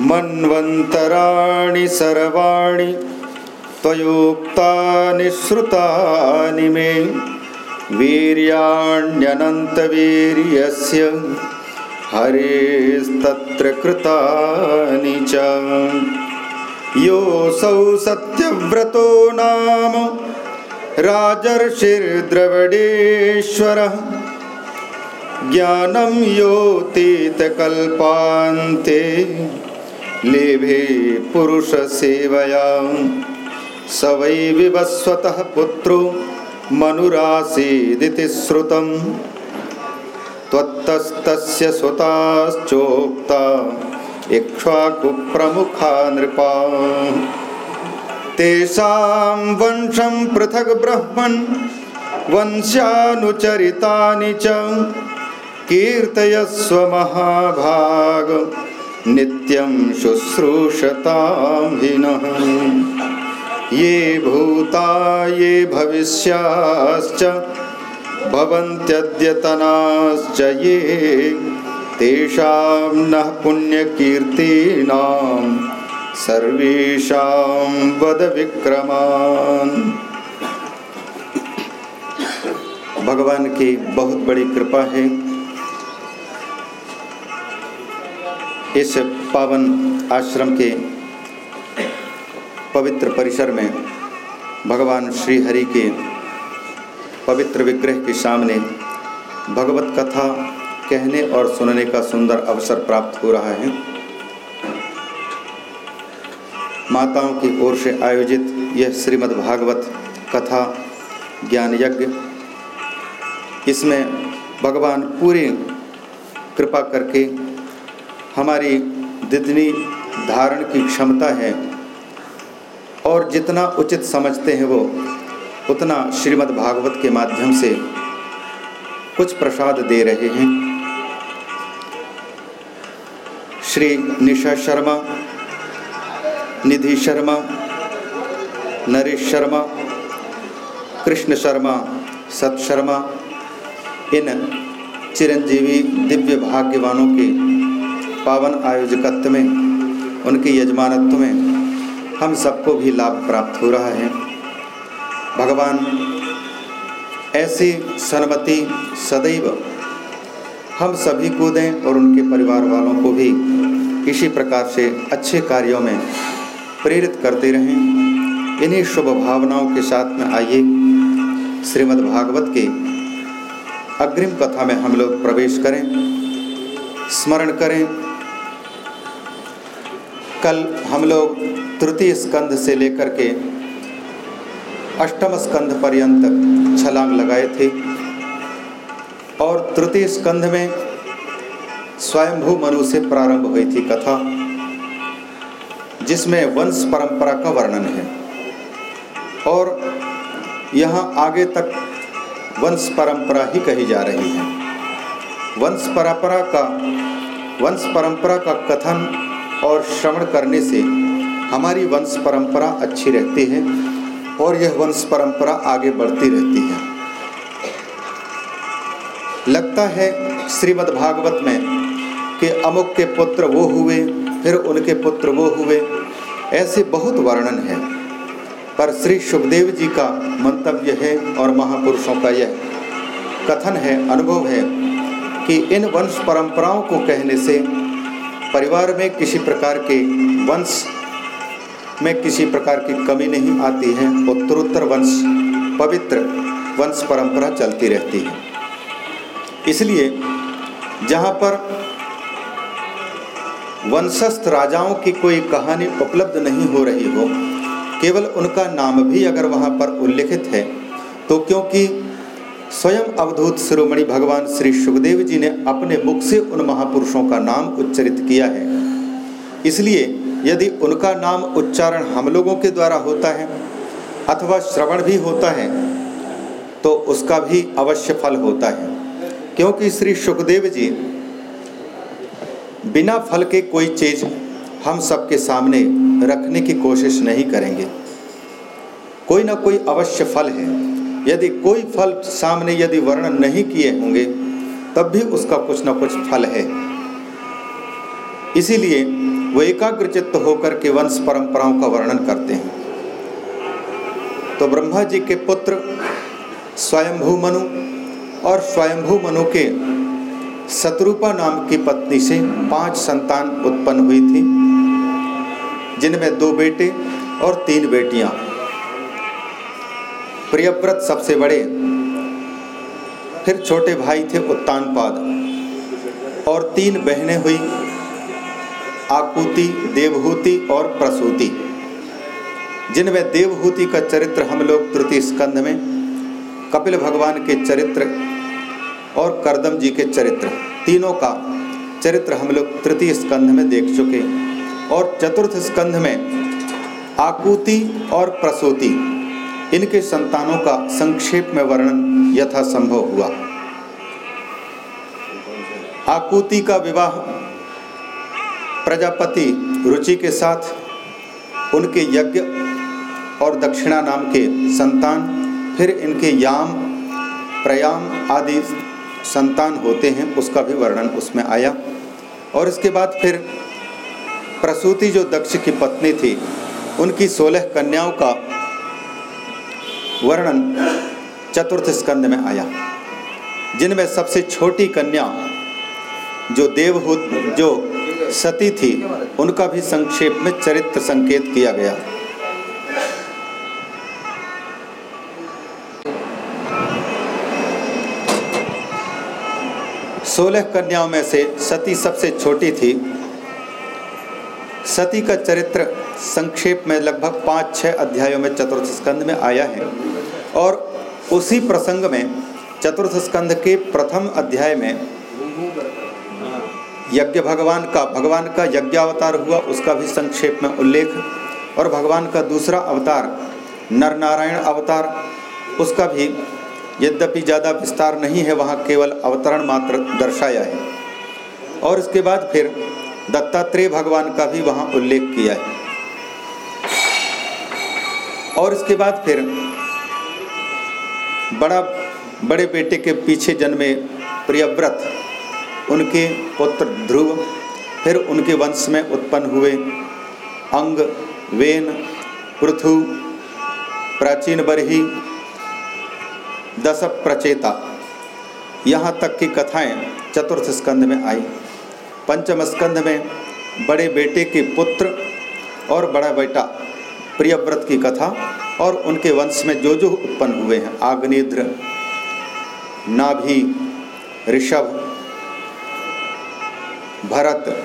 मन्वन्तराणि सर्वाणि त्वयोक्तानि श्रुतानि मे। वीर्याण्यनन्तवीर्यस्य हरेस्तत्र कृतानि च। योऽसौ सत्यव्रतो नाम राजर्षिर्द्रवडेश्वरः। ज्ञानं योतीतकल्पान्ते लेभे पुरुषसेवया स वै विवस्वतः पुत्रो मनुरासीदिति श्रुतम्। त्वत्तस्तस्य सुताश्चोक्ता इक्ष्वाकुप्रमुखा नृपा। तेषां वंशं पृथग् ब्रह्मन् वंश्यानुचरितानि च कीर्तयस्व महाभाग। नित्यं शुश्रूषतां ये भूता, ये भविष्याश्च ये, तेषां नः पुण्यकीर्तीनां, सर्वेषां वद विक्रमान्। भगवान की बहुत बड़ी कृपा है। इस पावन आश्रम के पवित्र परिसर में भगवान श्री हरि के पवित्र विग्रह के सामने भगवत कथा कहने और सुनने का सुंदर अवसर प्राप्त हो रहा है। माताओं की ओर से आयोजित यह श्रीमद् भागवत कथा ज्ञान यज्ञ, इसमें भगवान पूरी कृपा करके हमारी जितनी धारण की क्षमता है और जितना उचित समझते हैं वो, उतना श्रीमद् भागवत के माध्यम से कुछ प्रसाद दे रहे हैं। श्री निशा शर्मा, निधि शर्मा, नरेश शर्मा, कृष्ण शर्मा, सत शर्मा, इन चिरंजीवी दिव्य भाग्यवानों के पावन आयोजकत्व में, उनके यजमानत्व में हम सबको भी लाभ प्राप्त हो रहा है। भगवान, ऐसी सन्मति सदैव हम सभी को दें और उनके परिवार वालों को भी इसी प्रकार से अच्छे कार्यों में प्रेरित करते रहें। इन्हीं शुभ भावनाओं के साथ में आइए। श्रीमद् भागवत के अग्रिम कथा में हम लोग प्रवेश करें, स्मरण करें कल हम लोग तृतीय स्कंध से लेकर के अष्टम स्कंध पर्यंत छलांग लगाए थे और तृतीय स्कंध में स्वयंभू मनु से प्रारंभ हुई थी कथा, जिसमें वंश परंपरा का वर्णन है। और यहाँ आगे तक वंश परंपरा ही कही जा रही है। वंश परंपरा का, वंश परंपरा का कथन और श्रवण करने से हमारी वंश परंपरा अच्छी रहती है और यह वंश परंपरा आगे बढ़ती रहती है। लगता है श्रीमद् भागवत में कि अमुक के पुत्र वो हुए, फिर उनके पुत्र वो हुए। ऐसे बहुत वर्णन है, पर श्री सुखदेव जी का मंतव्य है और महापुरुषों का यह कथन है, अनुभव है कि इन वंश परंपराओं को कहने से परिवार में किसी प्रकार के वंश में किसी प्रकार की कमी नहीं आती है। उत्तरोत्तर वंश, पवित्र वंश परंपरा चलती रहती है। इसलिए जहाँ पर वंशस्थ राजाओं की कोई कहानी उपलब्ध नहीं हो रही हो, केवल उनका नाम भी अगर वहाँ पर उल्लिखित है तो क्योंकि स्वयं अवधूत शिरोमणि भगवान श्री सुखदेव जी ने अपने मुख से उन महापुरुषों का नाम उच्चरित किया है। इसलिए यदि उनका नाम उच्चारण हम लोगों के द्वारा होता है, अथवा श्रवण भी होता है तो उसका भी अवश्य फल होता है। क्योंकि श्री सुखदेव जी बिना फल के कोई चीज़ हम सबके सामने रखने की कोशिश नहीं करेंगे। कोई ना कोई अवश्य फल है। यदि कोई फल सामने यदि वर्णन नहीं किए होंगे, तब भी उसका कुछ ना कुछ फल है। इसीलिए वो एकाग्रचित्त होकर के वंश परंपराओं का वर्णन करते हैं। तो ब्रह्मा जी के पुत्र स्वयंभू मनु और स्वयंभू मनु के शत्रुपा नाम की पत्नी से पाँच संतान उत्पन्न हुई थी, जिनमें दो बेटे और तीन बेटियाँ। प्रियव्रत सबसे बड़े, फिर छोटे भाई थे उत्तानपाद, और तीन बहनें हुई, आकुति, देवहूति और प्रसूति। जिनमें देवहूति का चरित्र हम लोग तृतीय स्कंध में, कपिल भगवान के चरित्र और करदम जी के चरित्र, तीनों का चरित्र हम लोग तृतीय स्कंध में देख चुके और चतुर्थ स्कंध में आकुति और प्रसूति इनके संतानों का संक्षेप में वर्णन यथासंभव हुआ। आकुति का विवाह प्रजापति रुचि के साथ उनके यज्ञ और दक्षिणा नाम के संतान, फिर इनके याम, प्रयाम आदि संतान होते हैं, उसका भी वर्णन उसमें आया। और इसके बाद फिर प्रसूति जो दक्ष की पत्नी थी, उनकी सोलह कन्याओं का वर्णन चतुर्थ स्कंद में आया, जिनमें सबसे छोटी कन्या जो देवहूत जो सती थी, उनका भी संक्षेप में चरित्र संकेत किया गया। सोलह कन्याओं में से सती सबसे छोटी थी। सती का चरित्र संक्षेप में लगभग पाँच छः अध्यायों में चतुर्थ स्कंद में आया है। और उसी प्रसंग में चतुर्थ स्कंद के प्रथम अध्याय में यज्ञ भगवान का भगवान का यज्ञावतार हुआ, उसका भी संक्षेप में उल्लेख। और भगवान का दूसरा अवतार नर नारायण अवतार, उसका भी यद्यपि ज़्यादा विस्तार नहीं है, वहाँ केवल अवतरण मात्र दर्शाया है। और इसके बाद फिर दत्तात्रेय भगवान का भी वहाँ उल्लेख किया है। और इसके बाद फिर बड़ा, बड़े बेटे के पीछे जन्मे प्रियव्रत, उनके पुत्र ध्रुव, फिर उनके वंश में उत्पन्न हुए अंग, वेन, पृथु, प्राचीन बरही दस प्रचेता। यहाँ तक की कथाएँ चतुर्थ स्कंद में आई। पंचम स्कंद में बड़े बेटे के पुत्र और बड़ा बेटा प्रियव्रत की कथा और उनके वंश में जो जो उत्पन्न हुए हैं। आग्नेद्र नाभि, ऋषभ, भरत,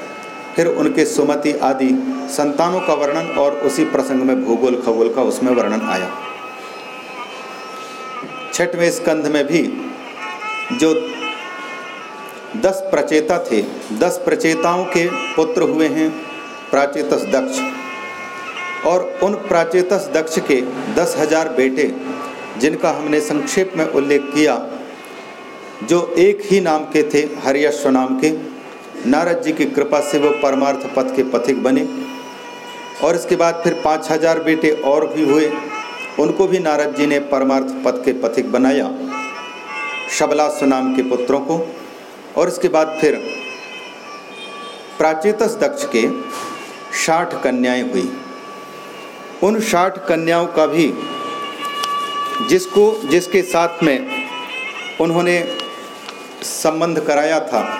फिर उनके सुमति आदि, संतानों का वर्णन और उसी प्रसंग में भूगोल खगोल का उसमें वर्णन आया। छठवें स्कंध में भी जो दस प्रचेता थे, दस प्रचेताओं के पुत्र हुए हैं, प्राचेतस दक्ष। और उन प्राचेतस दक्ष के दस हज़ार बेटे, जिनका हमने संक्षेप में उल्लेख किया, जो एक ही नाम के थे हरियश्व नाम के। नारद जी की कृपा से वो परमार्थ पथ के पथिक बने और इसके बाद फिर पाँच हज़ार बेटे और भी हुए। उनको भी नारद जी ने परमार्थ पथ के पथिक बनाया शबलास्व नाम के पुत्रों को। और इसके बाद फिर प्राचीतस दक्ष के साठ कन्याएँ हुई। उन साठ कन्याओं का भी, जिसको, जिसके साथ में उन्होंने संबंध कराया था,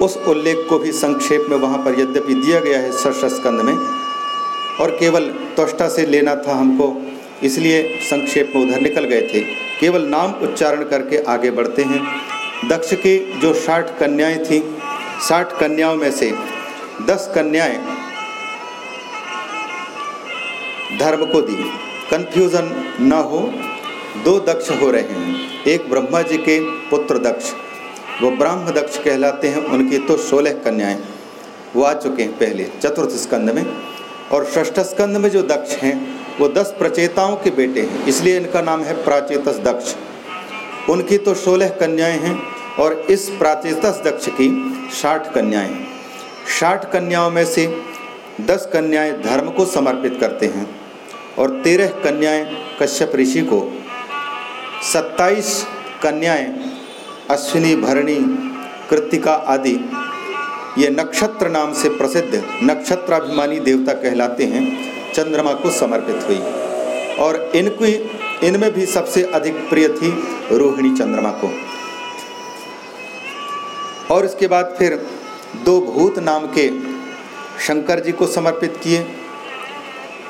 उस उल्लेख को भी संक्षेप में वहाँ पर यद्यपि दिया गया है स्कंद में, और केवल त्वष्टा से लेना था हमको, इसलिए संक्षेप में उधर निकल गए थे। केवल नाम उच्चारण करके आगे बढ़ते हैं। दक्ष की जो साठ कन्याएँ थीं, साठ कन्याओं में से दस कन्याएँ धर्म को दी। कन्फ्यूज़न न हो, दो दक्ष हो रहे हैं। एक ब्रह्मा जी के पुत्र दक्ष। वो ब्राह्म दक्ष कहलाते हैं, उनकी तो सोलह कन्याएँ वो आ चुके हैं पहले, चतुर्थ स्कंद में। और षष्ठ स्कंद में जो दक्ष हैं, वो दस प्रचेताओं के बेटे हैं, इसलिए इनका नाम है प्राचेतस दक्ष। उनकी तो सोलह कन्याएँ हैं, और इस प्राचेतस दक्ष की साठ कन्याएँ हैं। साठ कन्याओं में से दस कन्याएँ धर्म को समर्पित करते हैं और तेरह कन्याएँ कश्यप ऋषि को। सत्ताईस कन्याएँ अश्विनी, भरणी, कृतिका आदि। ये नक्षत्र नाम से प्रसिद्ध नक्षत्राभिमानी देवता कहलाते हैं, चंद्रमा को समर्पित हुई। और इनकी, इनमें भी सबसे अधिक प्रिय थी रोहिणी चंद्रमा को। और इसके बाद फिर दो भूत नाम के शंकर जी को समर्पित किए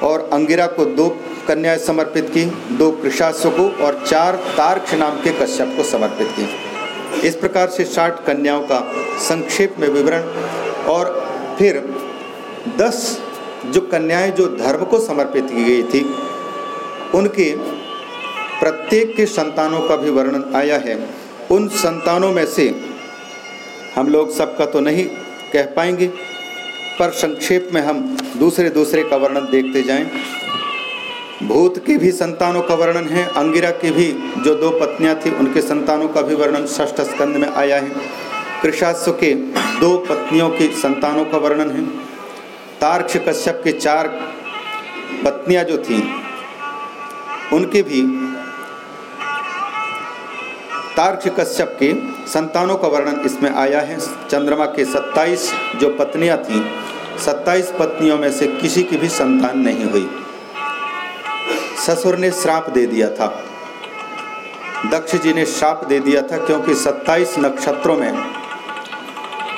और अंगिरा को दो कन्याएँ समर्पित की, दो कृषास्व को और चार तार्क्ष नाम के कश्यप को समर्पित की। इस प्रकार से साठ कन्याओं का संक्षेप में विवरण और फिर दस जो कन्याएँ जो धर्म को समर्पित की गई थी, उनके प्रत्येक के संतानों का भी वर्णन आया है। उन संतानों में से हम लोग सबका तो नहीं कह पाएँगे पर संक्षेप में हम दूसरे दूसरे का वर्णन देखते जाएँ। भूत के भी संतानों का वर्णन है, अंगिरा की भी, जो दो पत्नियाँ थी, उनके संतानों का भी वर्णन षष्ठ स्कंद में आया है। कृषास्व के दो पत्नियों की संतानों का वर्णन है। तार्क्ष कश्यप के चार पत्नियाँ जो थीं, उनके भी तार्क्ष कश्यप के संतानों का वर्णन इसमें आया है। चंद्रमा के 27 जो पत्नियाँ थीं 27 पत्नियों में से किसी की भी संतान नहीं हुई। ससुर ने श्राप दे दिया था। दक्ष जी ने श्राप दे दिया था क्योंकि 27 नक्षत्रों में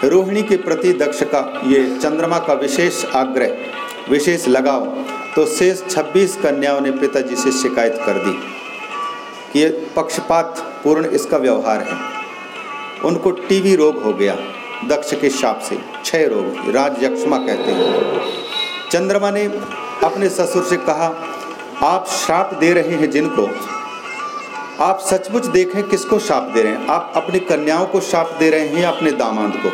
रोहिणी के प्रति दक्ष का ये चंद्रमा का विशेष आग्रह, विशेष लगाव तो शेष 26 कन्याओं ने पिताजी से शिकायत कर दी। कि ये पक्षपात पूर्ण इसका व्यवहार है। उनको टीवी रोग हो गया, दक्ष के शाप से, क्षय रोग, राज यक्षमा कहते हैं। चंद्रमा ने अपने ससुर से कहा, आप श्राप दे रहे हैं जिनको? आप सचमुच देखें किसको श्राप दे रहे हैं? आप अपनी कन्याओं को श्राप दे रहे हैं या अपने दामाद को?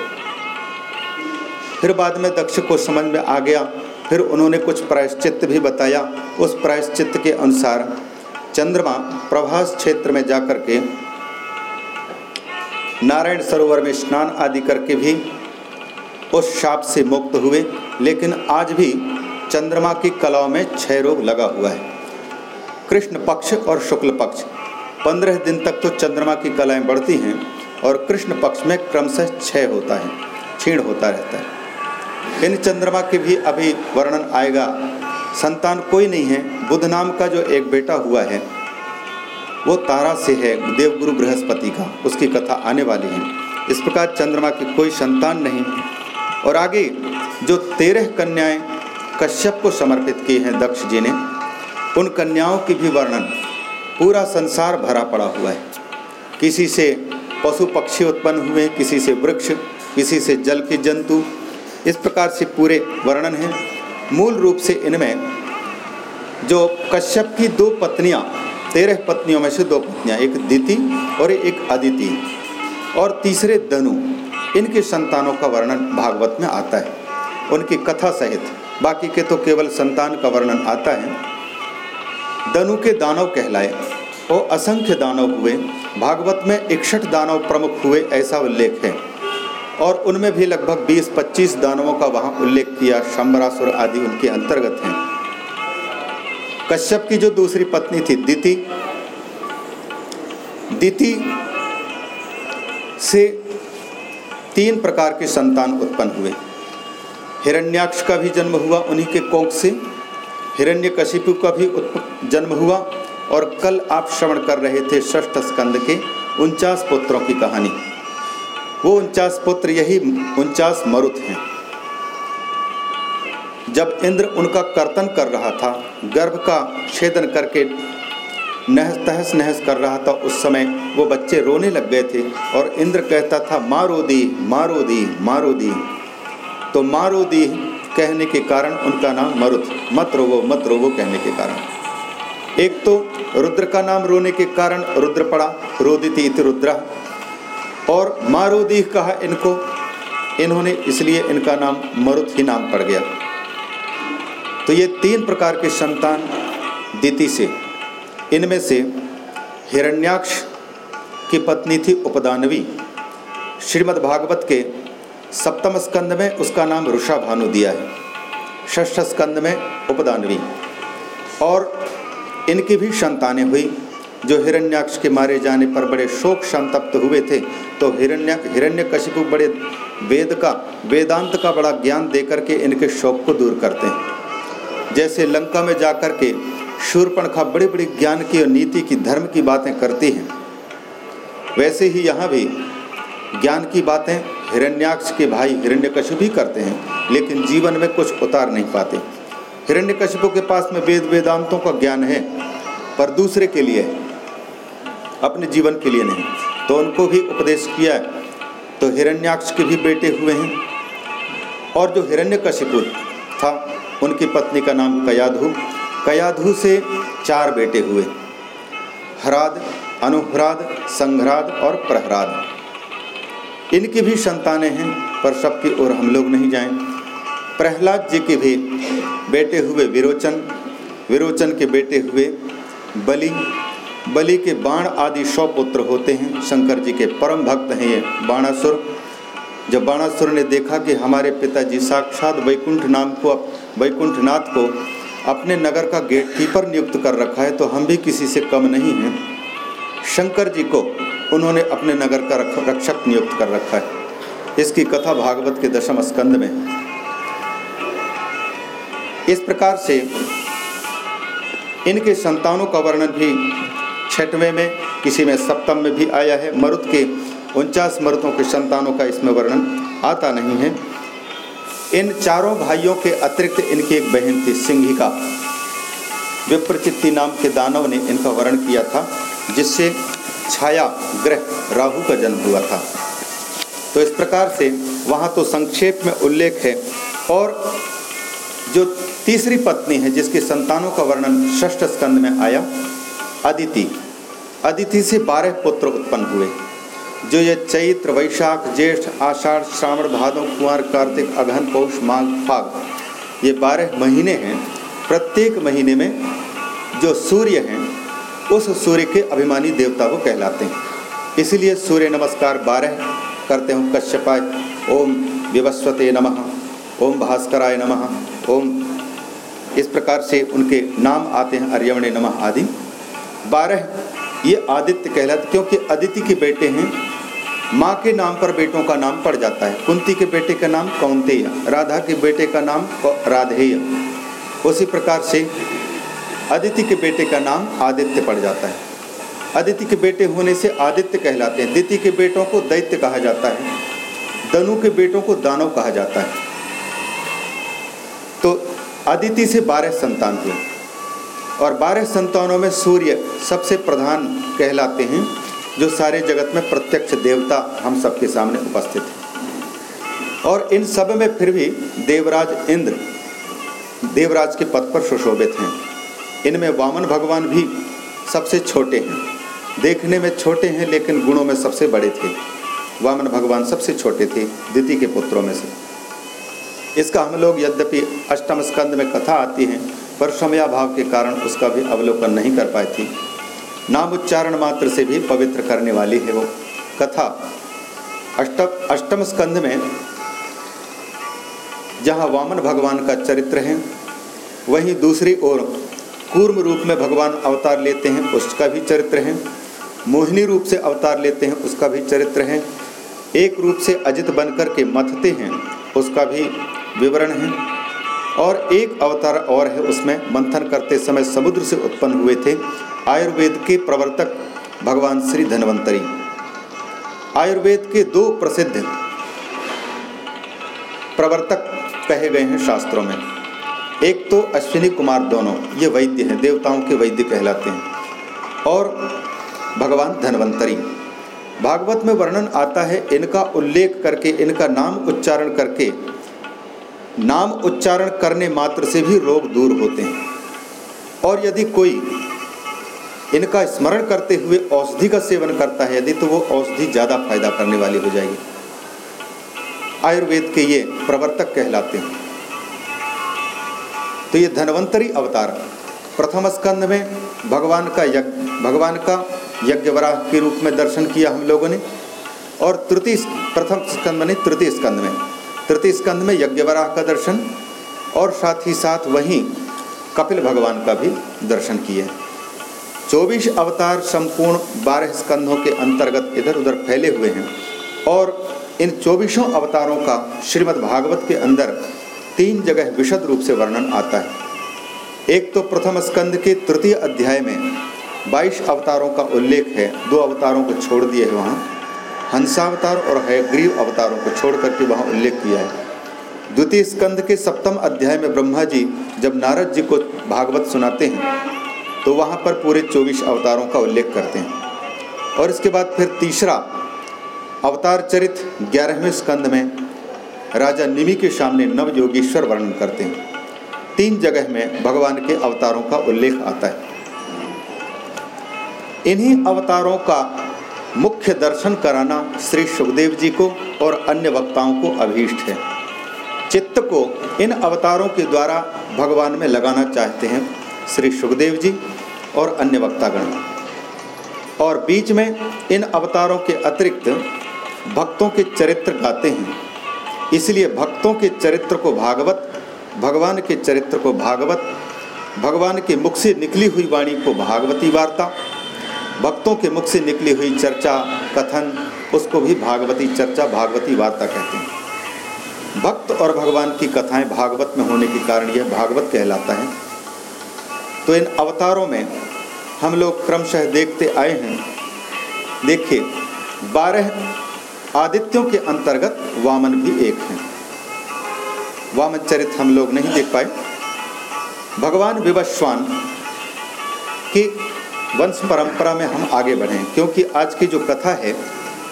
फिर बाद में दक्ष को समझ में आ गया। फिर उन्होंने कुछ प्रायश्चित भी बताया। उस प्रायश्चित के अनुसार चंद्रमा प्रभास क्षेत्र में जाकर के नारायण सरोवर में स्नान आदि करके भी उस शाप से मुक्त हुए, लेकिन आज भी चंद्रमा की कलाओं में क्षय रोग लगा हुआ है। कृष्ण पक्ष और शुक्ल पक्ष, पंद्रह दिन तक तो चंद्रमा की कलाएँ बढ़ती हैं और कृष्ण पक्ष में क्रमशः क्षय होता है, क्षीण होता रहता है। इन चंद्रमा के भी अभी वर्णन आएगा। संतान कोई नहीं है, बुद्ध नाम का जो एक बेटा हुआ है, वो तारा से है, देवगुरु बृहस्पति का, उसकी कथा आने वाली है। इस प्रकार चंद्रमा की कोई संतान नहीं। और आगे, जो तेरह कन्याएँ कश्यप को समर्पित की हैं, दक्ष जी ने, उन कन्याओं की भी वर्णन पूरा संसार भरा पड़ा हुआ है। किसी से पशु पक्षी उत्पन्न हुए, किसी से वृक्ष, किसी से जल के जंतु, इस प्रकार से पूरे वर्णन हैं। मूल रूप से इनमें जो कश्यप की दो पत्नियाँ, तेरह पत्नियों में से दो पत्नियाँ, एक दिति और एक अदिति और तीसरे दनु इनके संतानों का वर्णन भागवत में आता है। उनकी कथा सहित, बाकी के तो केवल संतान का वर्णन आता है। दनु के दानव कहलाए और असंख्य दानव हुए। भागवत में इकसठ दानव प्रमुख हुए ऐसा उल्लेख है। और उनमें भी लगभग 20-25 दानवों का वहाँ उल्लेख किया, शंबरासुर आदि उनके अंतर्गत हैं। कश्यप की जो दूसरी पत्नी थी, दिति दिति से तीन प्रकार के संतान उत्पन्न हुए। हिरण्याक्ष का भी जन्म हुआ उन्हीं के कोंक से हिरण्य हिरण्यकशिपु का भी जन्म हुआ और कल आप श्रवण कर रहे थे षष्ठ स्कंद के उनचास पुत्रों की कहानी। वो उनचास पुत्र यही उनचास मरुत हैं। जब इंद्र उनका कर्तन कर रहा था, गर्भ का छेदन करके नहस तहस नहस कर रहा था, उस समय वो बच्चे रोने लग गए थे और इंद्र कहता था, मारो दी मारो दी मारो दी। तो मारो दी कहने के कारण उनका नाम मरुत, मत रोवो मत रोवो कहने के कारण। एक तो रुद्र का नाम रोने के कारण रुद्र पड़ा, रोदिति इत रुद्र। और मारोदी कहा इनको। इन्होंने इसलिए इनका नाम मरुत ही नाम पड़ गया। तो ये तीन प्रकार के संतान दीति से। इनमें से हिरण्याक्ष की पत्नी थी उपदानवी। श्रीमद् भागवत के सप्तम स्कंद में उसका नाम ऋषा भानु दिया है। षष्ठ स्कंद में उपदानवी। और इनकी भी संतानें हुई। जो हिरण्याक्ष के मारे जाने पर बड़े शोक संतप्त हुए थे तो हिरण्य हिरण्य कशिपु बड़े वेद का, वेदांत का बड़ा ज्ञान देकर के इनके शौक को दूर करते हैं। जैसे लंका में जाकर के शूरपणखा बड़ी बड़ी ज्ञान की और नीति की, धर्म की बातें करती हैं, वैसे ही यहाँ भी ज्ञान की बातें हिरण्याक्ष के भाई हिरण्यकश्यप भी करते हैं, लेकिन जीवन में कुछ उतार नहीं पाते। हिरण्यकश्यपों के पास में वेद वेदांतों का ज्ञान है, पर दूसरे के लिए अपने जीवन के लिए नहीं तो उनको भी उपदेश किया तो हिरण्याक्ष के भी बेटे हुए हैं। और जो हिरण्यकशिपु था, उनकी पत्नी का नाम कयाधु। कयाधु से चार बेटे हुए। हराद, अनुहराद, संघराद और प्रहराद। इनकी भी संतानें हैं, पर सबकी ओर हम लोग नहीं जाएँ। प्रहलाद जी के भी बेटे हुए विरोचन। विरोचन के बेटे हुए बलि। बलि के बाण आदि सौ पुत्र होते हैं। शंकर जी के परम भक्त हैं ये बाणासुर। जब बाणासुर ने देखा कि हमारे पिताजी साक्षात वैकुंठ नाम को, वैकुंठनाथ को अपने नगर का गेट कीपर नियुक्त कर रखा है तो हम भी किसी से कम नहीं हैं। शंकर जी को उन्होंने अपने नगर का रक्षक नियुक्त कर रखा है। इसकी कथा भागवत के दशम स्कंद में। इस प्रकार से इनके संतानों का वर्णन भी छठवें में, किसी में सप्तम में भी आया है। मरुत के उनचास मरुतों के संतानों का इसमें वर्णन आता नहीं है। इन चारों भाइयों के अतिरिक्त इनकी एक बहन थी सिंहिका विप्रचित्ति नाम के दानव ने इनका वर्णन किया था, जिससे छाया ग्रह राहु का जन्म हुआ था। तो इस प्रकार से वहाँ तो संक्षेप में उल्लेख है और जो तीसरी पत्नी है, जिसके संतानों का वर्णन षष्ठ स्कंद में आया अदिति। अदिति से बारह पुत्र उत्पन्न हुए, जो ये चैत्र, वैशाख, ज्येष्ठ, आषाढ़, श्रावण भादों कुंवर, कार्तिक, अघन, पौष, माघ, फाग, ये बारह महीने हैं। प्रत्येक महीने में जो सूर्य हैं, उस सूर्य के अभिमानी देवता को कहलाते हैं। इसलिए सूर्य नमस्कार बारह करते हैं। कश्यपाय, ओम विवस्वते नमः, ओम भास्कराय नमः, ओम। इस प्रकार से उनके नाम आते हैं अर्यवणे नमः आदि। बारह, ये आदित्य कहलाते क्योंकि अदिति के बेटे हैं। माँ के नाम पर बेटों का नाम पड़ जाता है। कुंती के बेटे का नाम कौंतेय, राधा के बेटे का नाम राधेय। उसी प्रकार से अदिति के बेटे का नाम आदित्य पड़ जाता है। अदिति के बेटे होने से आदित्य कहलाते हैं। दिति के बेटों को दैत्य कहा जाता है। दनु के बेटों को दानव कहा जाता है। तो अदिति से बारह संतान हुए। और बारह संतानों में सूर्य सबसे प्रधान कहलाते हैं, जो सारे जगत में प्रत्यक्ष देवता हम सबके सामने उपस्थित हैं। और इन सब में फिर भी देवराज इंद्र, देवराज के पद पर सुशोभित हैं। इनमें वामन भगवान भी सबसे छोटे हैं। देखने में छोटे हैं, लेकिन गुणों में सबसे बड़े थे। वामन भगवान सबसे छोटे थे दिति के पुत्रों में से। इसका हम लोग यद्यपि अष्टम स्कंद में कथा आती है पर समयाभाव के कारण उसका भी अवलोकन नहीं कर पाई थी। नाम उच्चारण मात्र से भी पवित्र करने वाली है वो। कथा, अष्टम अष्टम स्कंद में, जहाँ वामन भगवान का चरित्र है, वहीं दूसरी ओर कूर्म रूप में भगवान अवतार लेते हैं, उसका भी चरित्र है। मोहिनी रूप से अवतार लेते हैं, उसका भी चरित्र है। एक रूप से अजित बनकर के मथते हैं, उसका भी विवरण है। और एक अवतार और है उसमें मंथन करते समय समुद्र से उत्पन्न हुए थे। आयुर्वेद के प्रवर्तक भगवान श्री धनवंतरी। आयुर्वेद के दो प्रसिद्ध प्रवर्तक कहे गए हैं शास्त्रों में। एक तो अश्विनी कुमार दोनों, ये वैद्य हैं, देवताओं के वैद्य कहलाते हैं। और भगवान धनवंतरी। भागवत में वर्णन आता है इनका उल्लेख करके, इनका नाम उच्चारण करके नाम उच्चारण करने मात्र से भी रोग दूर होते हैं। और यदि कोई इनका स्मरण करते हुए औषधि का सेवन करता है, यदि तो वो औषधि ज़्यादा फ़ायदा करने वाली हो जाएगी। आयुर्वेद के ये प्रवर्तक कहलाते हैं। तो ये धनवंतरी अवतार, प्रथम स्कंद में भगवान का यज्ञ, भगवान का यज्ञवराह के रूप में दर्शन किया हम लोगों ने। और तृतीय प्रथम स्कंद में, तृतीय स्कंद में तृतीय स्कंद में यज्ञवराह का दर्शन और साथ ही साथ वहीं कपिल भगवान का भी दर्शन किए। चौबीस अवतार संपूर्ण बारह स्कंधों के अंतर्गत इधर उधर फैले हुए हैं और इन चौबीसों अवतारों का श्रीमद् भागवत के अंदर तीन जगह विशद रूप से वर्णन आता है। एक तो प्रथम स्कंद के तृतीय अध्याय में 22 अवतारों का उल्लेख है, दो अवतारों को छोड़ दिए है वहाँ। हंसावतार और हयग्रीव अवतारों को छोड़ करके वहाँ उल्लेख किया है। द्वितीय स्कंद के सप्तम अध्याय में ब्रह्मा जी जब नारद जी को भागवत सुनाते हैं तो वहाँ पर पूरे चौबीस अवतारों का उल्लेख करते हैं। और इसके बाद फिर तीसरा अवतार चरित ग्यारहवें स्कंद में राजा निमि के सामने नव योगेश्वर वर्णन करते हैं। तीन जगह में भगवान के अवतारों का उल्लेख आता है। इन्हीं अवतारों का मुख्य दर्शन कराना श्री सुखदेव जी को और अन्य वक्ताओं को अभीष्ट है। चित्त को इन अवतारों के द्वारा भगवान में लगाना चाहते हैं श्री सुखदेव जी और अन्य वक्तागण। और बीच में इन अवतारों के अतिरिक्त भक्तों के चरित्र गाते हैं। इसलिए भक्तों के चरित्र को भागवत, भगवान के चरित्र को भागवत, भगवान के मुख से निकली हुई वाणी को भागवती वार्ता भक्तों के मुख से निकली हुई चर्चा, कथन, उसको भी भागवती चर्चा, भागवती वार्ता कहते हैं। भक्त और भगवान की कथाएँ भागवत में होने के कारण यह भागवत कहलाता है। तो इन अवतारों में हम लोग क्रमशः देखते आए हैं। देखिए, बारह आदित्यों के अंतर्गत वामन भी एक हैं। वामन चरित हम लोग नहीं देख पाए। भगवान विवस्वान की वंश परंपरा में हम आगे बढ़ें क्योंकि आज की जो कथा है,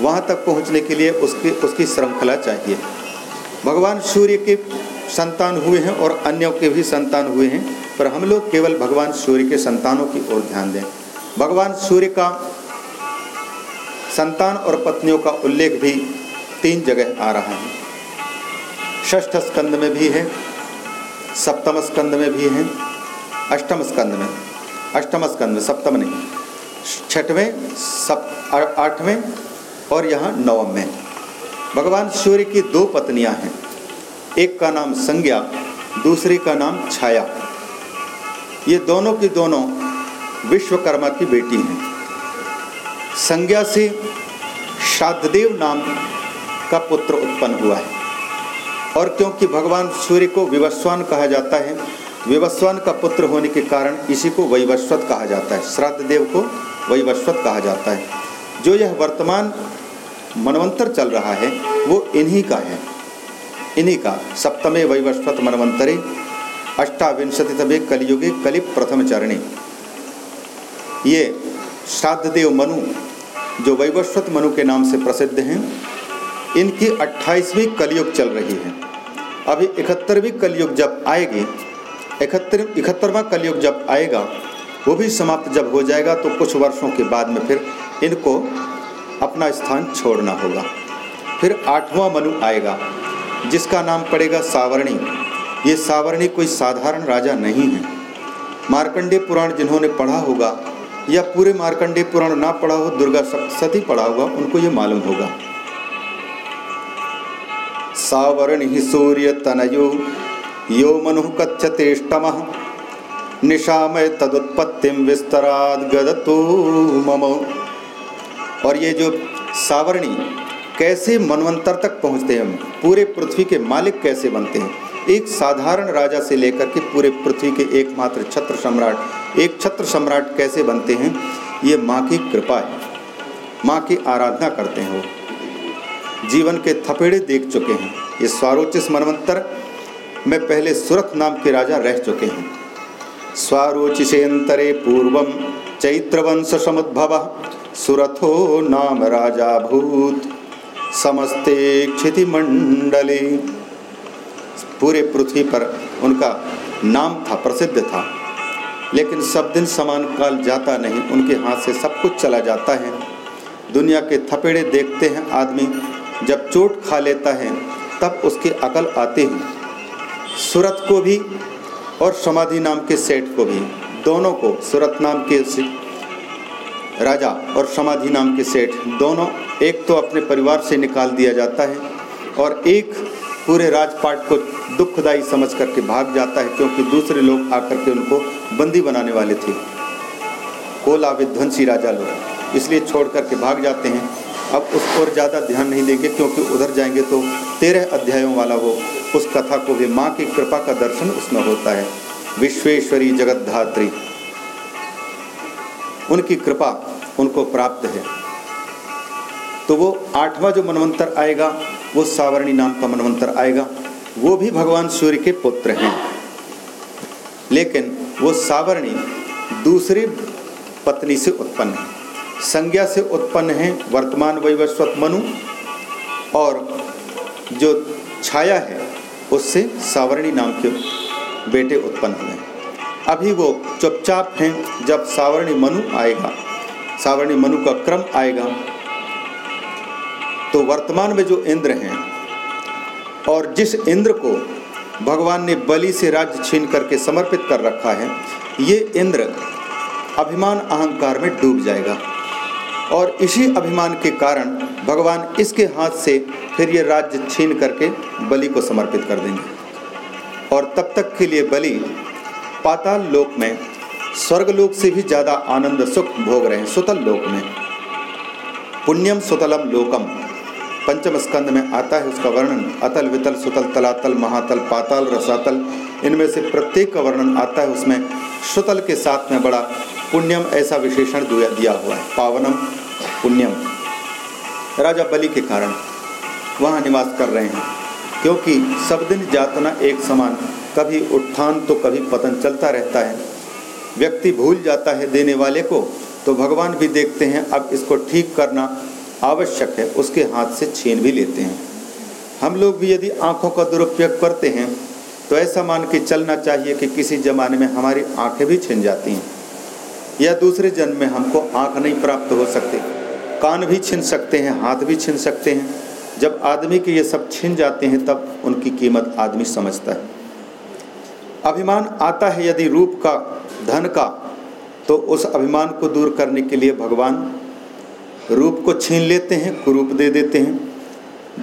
वहाँ तक पहुँचने के लिए उसकी उसकी श्रृंखला चाहिए। भगवान सूर्य के संतान हुए हैं और अन्यों के भी संतान हुए हैं, पर हम लोग केवल भगवान सूर्य के संतानों की ओर ध्यान दें। भगवान सूर्य का संतान और पत्नियों का उल्लेख भी तीन जगह आ रहा है। षष्ठ स्कंद में भी है, सप्तम स्कंद में भी है, अष्टम स्कंद में। अष्टम स्कंद में सप्तम नहीं छठवें, सप आठवें और यहाँ नवम। में भगवान सूर्य की दो पत्नियाँ हैं। एक का नाम संज्ञा, दूसरी का नाम छाया। ये दोनों की दोनों विश्वकर्मा की बेटी हैं। संज्ञा से शाददेव नाम का पुत्र उत्पन्न हुआ है। और क्योंकि भगवान सूर्य को विवस्वान कहा जाता है विवस्वान का पुत्र होने के कारण इसी को वैवस्वत कहा जाता है। श्राद्ध देव को वैवस्वत कहा जाता है। जो यह वर्तमान मनवंतर चल रहा है, वो इन्हीं का है। इन्हीं का सप्तमे वैवस्वत मनवंतरे, अष्टाविंशतितमे कलयुगे कलि प्रथम चरणे। ये श्राद्धदेव मनु, जो वैवस्वत मनु के नाम से प्रसिद्ध हैं, इनकी अट्ठाईसवीं कलयुग चल रही है। अभी इकहत्तरवीं कलयुग जब आएगी इकहत्तर इकहत्तरवा कलयुग जब आएगा, वो भी समाप्त जब हो जाएगा तो कुछ वर्षों के बाद में फिर इनको अपना स्थान छोड़ना होगा। फिर आठवां मनु आएगा, जिसका नाम पड़ेगा सावरणी। ये सावरणी कोई साधारण राजा नहीं है। मार्कंडे पुराण जिन्होंने पढ़ा होगा, या पूरे मार्कंडे पुराण ना पढ़ा हो, दुर्गा सप्तशती पढ़ा होगा, उनको ये मालूम होगा। सावरण ही सूर्य तनयो यो मनु कथ्यतेष्टम निशामय तदुत्पत्तिम विस्तराद गदतु मम। और ये जो सावरणी, कैसे मनवंतर तक पहुँचते हैं पूरे पृथ्वी के मालिक कैसे बनते हैं? एक साधारण राजा से लेकर के पूरे पृथ्वी के एकमात्र छत्र सम्राट, एक छत्र सम्राट कैसे बनते हैं? ये माँ की कृपा है। माँ की आराधना करते हैं वो। जीवन के थपेड़े देख चुके हैं। ये स्वारोचिस मनवंतर में पहले सुरथ नाम के राजा रह चुके हैं। स्वारोचिषेन्तरे पूर्व चैत्रवंश समुद्भव, सुरथो नाम राजा भूत। समस्ते क्षिति मंडले पूरे पृथ्वी पर उनका नाम था, प्रसिद्ध था। लेकिन सब दिन समान काल जाता नहीं, उनके हाथ से सब कुछ चला जाता है। दुनिया के थपेड़े देखते हैं आदमी, जब चोट खा लेता है, तब उसकी अकल आती है। सूरत को भी और समाधि नाम के सेठ को भी, दोनों को, सूरत नाम के राजा और समाधि नाम के सेठ, दोनों एक तो अपने परिवार से निकाल दिया जाता है और एक पूरे राजपाट को दुखदायी समझ करके भाग जाता है क्योंकि दूसरे लोग आकर के उनको बंदी बनाने वाले थे। कोला विध्वंसी राजा लोग, इसलिए छोड़ करके भाग जाते हैं। अब उस पर ज़्यादा ध्यान नहीं देंगे, क्योंकि उधर जाएँगे तो तेरह अध्यायों वाला वो, उस कथा को भी माँ की कृपा का दर्शन उसमें होता है। विश्वेश्वरी जगतधात्री उनकी कृपा उनको प्राप्त है। तो वो आठवां जो मनवंतर आएगा, वो सावरणी नाम का मनवंतर आएगा। वो भी भगवान सूर्य के पुत्र हैं। लेकिन वो सावरणी दूसरी पत्नी से उत्पन्न है। संज्ञा से उत्पन्न है, वर्तमान वैवस्वत मनु, और जो छाया है, उससे सावरणी नाम के बेटे उत्पन्न हुए हैं। अभी वो चुपचाप हैं, जब सावरणी मनु आएगा, सावरणी मनु का क्रम आएगा तो वर्तमान में जो इंद्र हैं, और जिस इंद्र को भगवान ने बलि से राज्य छीन करके समर्पित कर रखा है, ये इंद्र अभिमान अहंकार में डूब जाएगा। और इसी अभिमान के कारण भगवान इसके हाथ से फिर ये राज्य छीन करके बलि को समर्पित कर देंगे। और तब तक के लिए बलि पाताल लोक में स्वर्ग लोक से भी ज़्यादा आनंद सुख भोग रहे हैं, सुतल लोक में। पुण्यम सुतलम लोकम, पंचम स्कंद में आता है उसका वर्णन। अतल, वितल, सुतल, तलातल, महातल, पाताल, रसातल, इनमें से प्रत्येक का वर्णन आता है उसमें सुतल के साथ में बड़ा पुण्यम ऐसा विशेषण दिया हुआ है। पावनम पुण्यम। राजा बलि के कारण वहाँ निवास कर रहे हैं, क्योंकि सब दिन जातना एक समान, कभी उत्थान तो कभी पतन चलता रहता है। व्यक्ति भूल जाता है देने वाले को तो भगवान भी देखते हैं, अब इसको ठीक करना आवश्यक है, उसके हाथ से छीन भी लेते हैं। हम लोग भी यदि आँखों का दुरुपयोग करते हैं तो ऐसा मान के चलना चाहिए कि किसी ज़माने में हमारी आँखें भी छिन जाती हैं। या दूसरे जन्म में हमको आँख नहीं प्राप्त हो सकती, कान भी छिन सकते हैं, हाथ भी छिन सकते हैं। जब आदमी के ये सब छिन जाते हैं, तब उनकी कीमत आदमी समझता है। अभिमान आता है यदि रूप का, धन का तो उस अभिमान को दूर करने के लिए भगवान रूप को छीन लेते हैं, कुरूप दे देते हैं,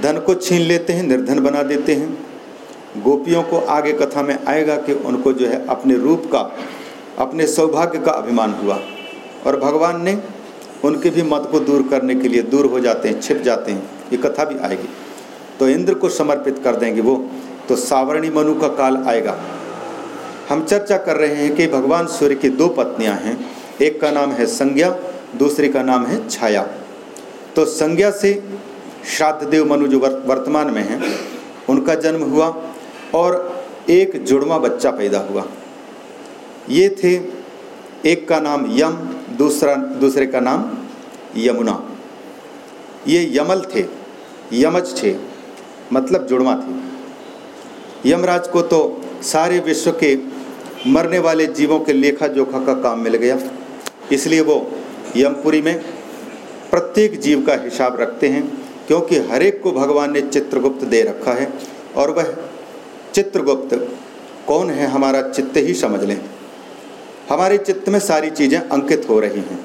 धन को छीन लेते हैं, निर्धन बना देते हैं। गोपियों को आगे कथा में आएगा कि उनको जो है अपने रूप का अपने सौभाग्य का अभिमान हुआ। और भगवान ने उनके भी मत को दूर करने के लिए दूर हो जाते हैं, छिप जाते हैं। ये कथा भी आएगी। तो इंद्र को समर्पित कर देंगे वो। तो सावरणी मनु का काल आएगा। हम चर्चा कर रहे हैं कि भगवान सूर्य की दो पत्नियाँ हैं। एक का नाम है संज्ञा, दूसरी का नाम है छाया। तो संज्ञा से श्राद्ध देव मनु जो वर्तमान में हैं, उनका जन्म हुआ और एक जुड़वा बच्चा पैदा हुआ। ये थे, एक का नाम यम, दूसरा, दूसरे का नाम यमुना। ये यमल थे, यमज थे मतलब जुड़वा थे। यमराज को तो सारे विश्व के मरने वाले जीवों के लेखा जोखा का काम मिल गया। इसलिए वो यमपुरी में प्रत्येक जीव का हिसाब रखते हैं, क्योंकि हर एक को भगवान ने चित्रगुप्त दे रखा है। और वह चित्रगुप्त कौन है, हमारा चित्त ही समझ लें। हमारे चित्त में सारी चीज़ें अंकित हो रही हैं।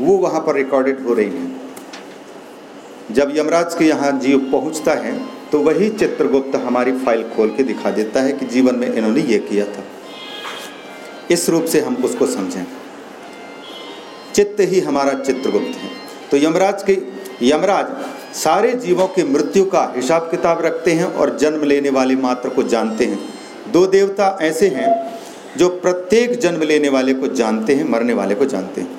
वो वहाँ पर रिकॉर्डेड हो रही हैं। जब यमराज के यहाँ जीव पहुँचता है तो वही चित्रगुप्त हमारी फ़ाइल खोल के दिखा देता है कि जीवन में इन्होंने ये किया था। इस रूप से हम उसको समझें। चित्त ही हमारा चित्रगुप्त है। तो यमराज के, यमराज सारे जीवों की मृत्यु का हिसाब किताब रखते हैं और जन्म लेने वाले मात्र को जानते हैं। दो देवता ऐसे हैं जो प्रत्येक जन्म लेने वाले को जानते हैं, मरने वाले को जानते हैं।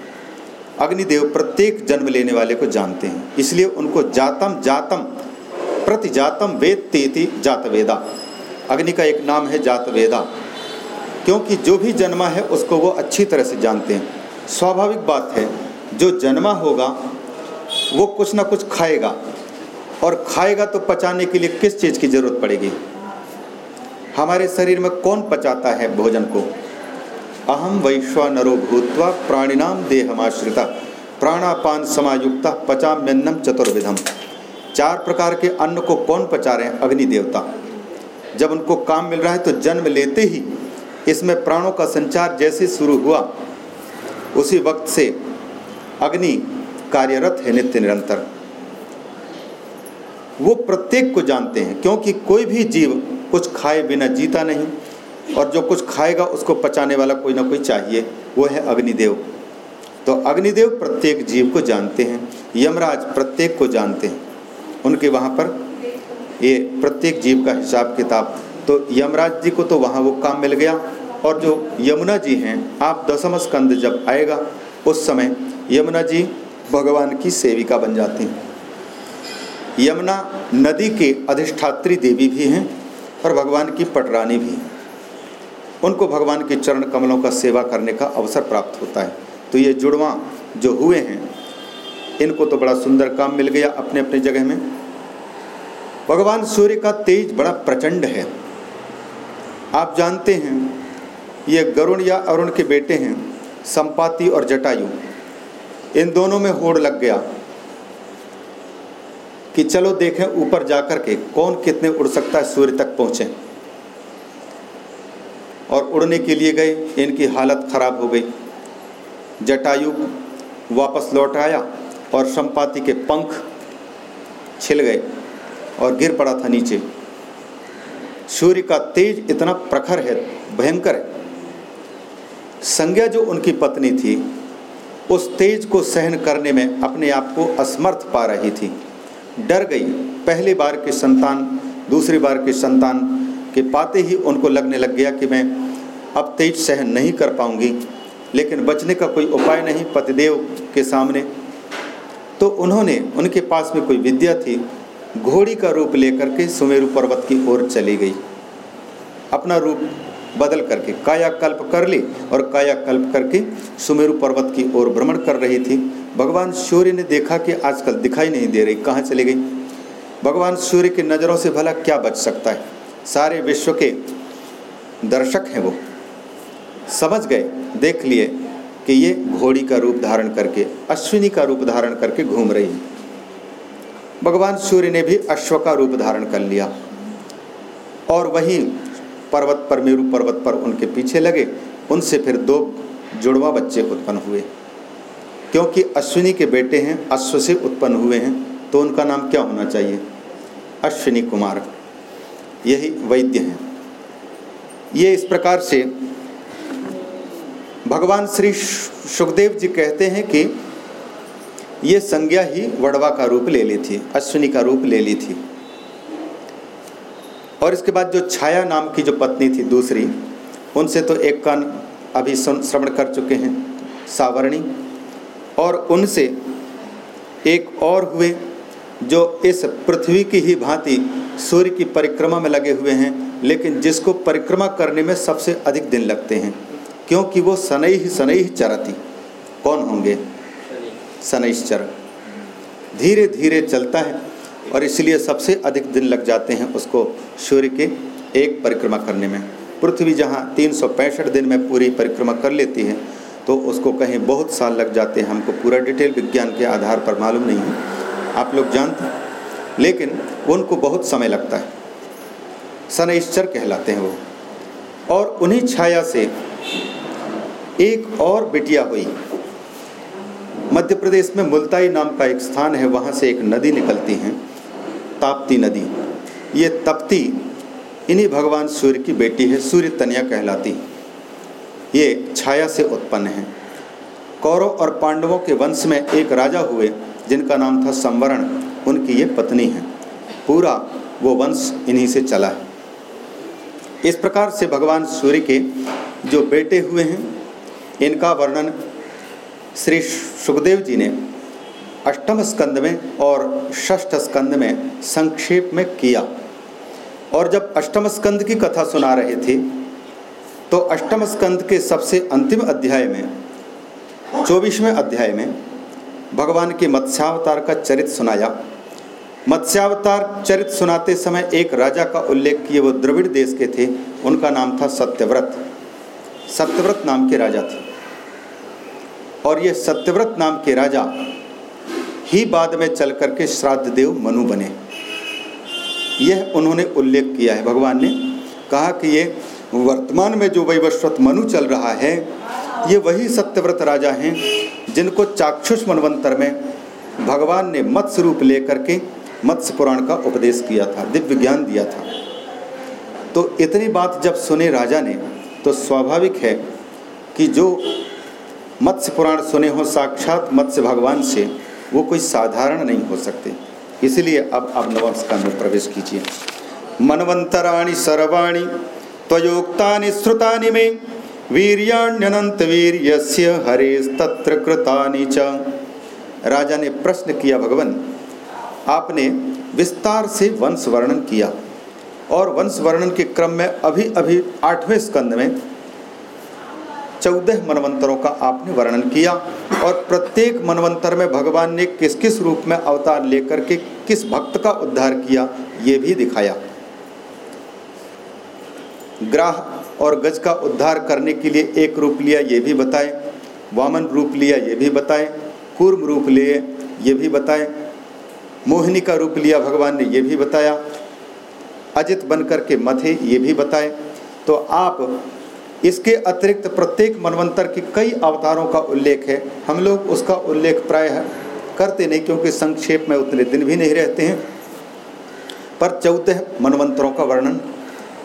अग्निदेव प्रत्येक जन्म लेने वाले को जानते हैं। इसलिए उनको जातम जातम प्रति जातम वेद तेति जातवेदा। अग्नि का एक नाम है जातवेदा। क्योंकि जो भी जन्मा है, उसको वो अच्छी तरह से जानते हैं। स्वाभाविक बात है, जो जन्मा होगा, वो कुछ ना कुछ खाएगा। और खाएगा तो पचाने के लिए किस चीज़ की ज़रूरत पड़ेगी? हमारे शरीर में कौन पचाता है भोजन को? अहम वैश्वानरो भूतवा प्राणिनाम देहमाश्रिता, प्राणापान समायुक्ता पचाम्यन्नम चतुर्विधम। चार प्रकार के अन्न को कौन पचा रहे हैं? अग्नि देवता। जब उनको काम मिल रहा है तो जन्म लेते ही इसमें प्राणों का संचार जैसे शुरू हुआ, उसी वक्त से अग्नि कार्यरत है नित्य निरंतर। वो प्रत्येक को जानते हैं, क्योंकि कोई भी जीव कुछ खाए बिना जीता नहीं, और जो कुछ खाएगा उसको पचाने वाला कोई ना कोई चाहिए, वो है अग्निदेव। तो अग्निदेव प्रत्येक जीव को जानते हैं, यमराज प्रत्येक को जानते हैं। उनके वहाँ पर ये प्रत्येक जीव का हिसाब किताब। तो यमराज जी को तो वहाँ वो काम मिल गया, और जो यमुना जी हैं, आप दसम स्कंद जब आएगा, उस समय यमुना जी भगवान की सेविका बन जाती हैं। यमुना नदी के अधिष्ठात्री देवी भी हैं और भगवान की पटरानी भी हैं। उनको भगवान के चरण कमलों का सेवा करने का अवसर प्राप्त होता है। तो ये जुड़वा जो हुए हैं, इनको तो बड़ा सुंदर काम मिल गया अपने अपने जगह में। भगवान सूर्य का तेज बड़ा प्रचंड है। आप जानते हैं, ये गरुण या अरुण के बेटे हैं, संपाति और जटायु। इन दोनों में होड़ लग गया। कि चलो देखें ऊपर जाकर के कौन कितने उड़ सकता है सूर्य तक पहुँचे। और उड़ने के लिए गए, इनकी हालत खराब हो गई। जटायु वापस लौट आया और संपाति के पंख छिल गए और गिर पड़ा था नीचे। सूर्य का तेज इतना प्रखर है, भयंकर है। संज्ञा जो उनकी पत्नी थी, उस तेज को सहन करने में अपने आप को असमर्थ पा रही थी। डर गई। पहली बार के संतान, दूसरी बार के संतान के पाते ही उनको लगने लग गया कि मैं अब तेज सहन नहीं कर पाऊँगी। लेकिन बचने का कोई उपाय नहीं पतिदेव के सामने। तो उन्होंने, उनके पास में कोई विद्या थी, घोड़ी का रूप लेकर के सुमेरु पर्वत की ओर चली गई। अपना रूप बदल करके कायाकल्प कर ली और कायाकल्प करके सुमेरु पर्वत की ओर भ्रमण कर रही थी। भगवान सूर्य ने देखा कि आजकल दिखाई नहीं दे रही, कहाँ चली गई? भगवान सूर्य की नज़रों से भला क्या बच सकता है? सारे विश्व के दर्शक हैं वो। समझ गए, देख लिए कि ये घोड़ी का रूप धारण करके, अश्विनी का रूप धारण करके घूम रही है। भगवान सूर्य ने भी अश्व का रूप धारण कर लिया। और वहीं पर्वत पर, मेरु पर्वत पर उनके पीछे लगे, उनसे फिर दो जुड़वा बच्चे उत्पन्न हुए। क्योंकि अश्विनी के बेटे हैं, अश्व से उत्पन्न हुए हैं तो उनका नाम क्या होना चाहिए? अश्विनी कुमार। यही वैद्य हैं। ये इस प्रकार से भगवान श्री सुखदेव जी कहते हैं कि ये संज्ञा ही वड़वा का रूप ले ली थी, अश्विनी का रूप ले ली थी। और इसके बाद जो छाया नाम की जो पत्नी थी दूसरी, उनसे तो एक कान अभी श्रवण कर चुके हैं, सावरणी। और उनसे एक और हुए, जो इस पृथ्वी की ही भांति सूर्य की परिक्रमा में लगे हुए हैं, लेकिन जिसको परिक्रमा करने में सबसे अधिक दिन लगते हैं, क्योंकि वो सनई ही सनई ही चरती। कौन होंगे? शनैश्चर धीरे धीरे चलता है, और इसलिए सबसे अधिक दिन लग जाते हैं उसको सूर्य के एक परिक्रमा करने में। पृथ्वी जहाँ तीन सौ पैंसठ दिन में पूरी परिक्रमा कर लेती है तो उसको कहीं बहुत साल लग जाते हैं। हमको पूरा डिटेल विज्ञान के आधार पर मालूम नहीं है। आप लोग जानते हैं। लेकिन उनको बहुत समय लगता है। शनैश्चर कहलाते हैं वो। और उन्हीं छाया से एक और बिटिया हुई। मध्य प्रदेश में मुल्ताई नाम का एक स्थान है। वहाँ से एक नदी निकलती है। ताप्ती नदी। ये तप्ती इन्हीं भगवान सूर्य की बेटी है। सूर्य तनिया कहलाती ये छाया से उत्पन्न है। कौरव और पांडवों के वंश में एक राजा हुए, जिनका नाम था संवरण। उनकी ये पत्नी है। पूरा वो वंश इन्हीं से चला है। इस प्रकार से भगवान सूर्य के जो बेटे हुए हैं, इनका वर्णन श्री सुखदेव जी ने अष्टम स्कंद में और षष्ठ स्कंद में संक्षेप में किया। और जब अष्टम स्कंद की कथा सुना रहे थे तो अष्टम स्कंद के सबसे अंतिम अध्याय में, चौबीसवें अध्याय में भगवान के मत्स्यावतार का चरित्र सुनाया। मत्स्यावतार चरित्र सुनाते समय एक राजा का उल्लेख किए वो द्रविड़ देश के थे। उनका नाम था सत्यव्रत। सत्यव्रत नाम के राजा थे। और ये सत्यव्रत नाम के राजा ही बाद में चल करके श्राद्ध देव मनु बने। यह उन्होंने उल्लेख किया है। भगवान ने कहा कि ये वर्तमान में जो वैवस्वत मनु चल रहा है, ये वही सत्यव्रत राजा हैं, जिनको चाक्षुष मनवंतर में भगवान ने मत्स्य रूप लेकर के मत्स्य पुराण का उपदेश किया था, दिव्य ज्ञान दिया था। तो इतनी बात जब सुने राजा ने तो स्वाभाविक है कि जो मत्स्य पुराण सुने हो, साक्षात मत्स्य भगवान से, वो कोई साधारण नहीं हो सकते। इसलिए अब आप नवम स्कंद में प्रवेश कीजिए। मनवंतराणी, सर्वाणि त्वयोक्तानि श्रुतानि में। वीर्यस्य हरेस्तत्र कृतानि च। राजा ने प्रश्न किया भगवान, आपने विस्तार से वंश वर्णन किया। और वंश वर्णन के क्रम में अभी अभी आठवें स्कंद में चौदह मनवंतरों का आपने वर्णन किया। और प्रत्येक मनवंतर में भगवान ने किस किस रूप में अवतार लेकर के किस भक्त का उद्धार किया, ये भी दिखाया। ग्राह और गज का उद्धार करने के लिए एक रूप लिया, ये भी बताए। वामन रूप लिया, ये भी बताएँ। कूर्म रूप लिए, ये भी बताए। मोहिनी का रूप लिया भगवान ने, ये भी बताया। अजित बनकर के मथे ये भी बताए। तो आप, इसके अतिरिक्त प्रत्येक मनवंतर के कई अवतारों का उल्लेख है। हम लोग उसका उल्लेख प्राय करते नहीं, क्योंकि संक्षेप में उतने दिन भी नहीं रहते हैं। पर चौदह मनवंतरों का वर्णन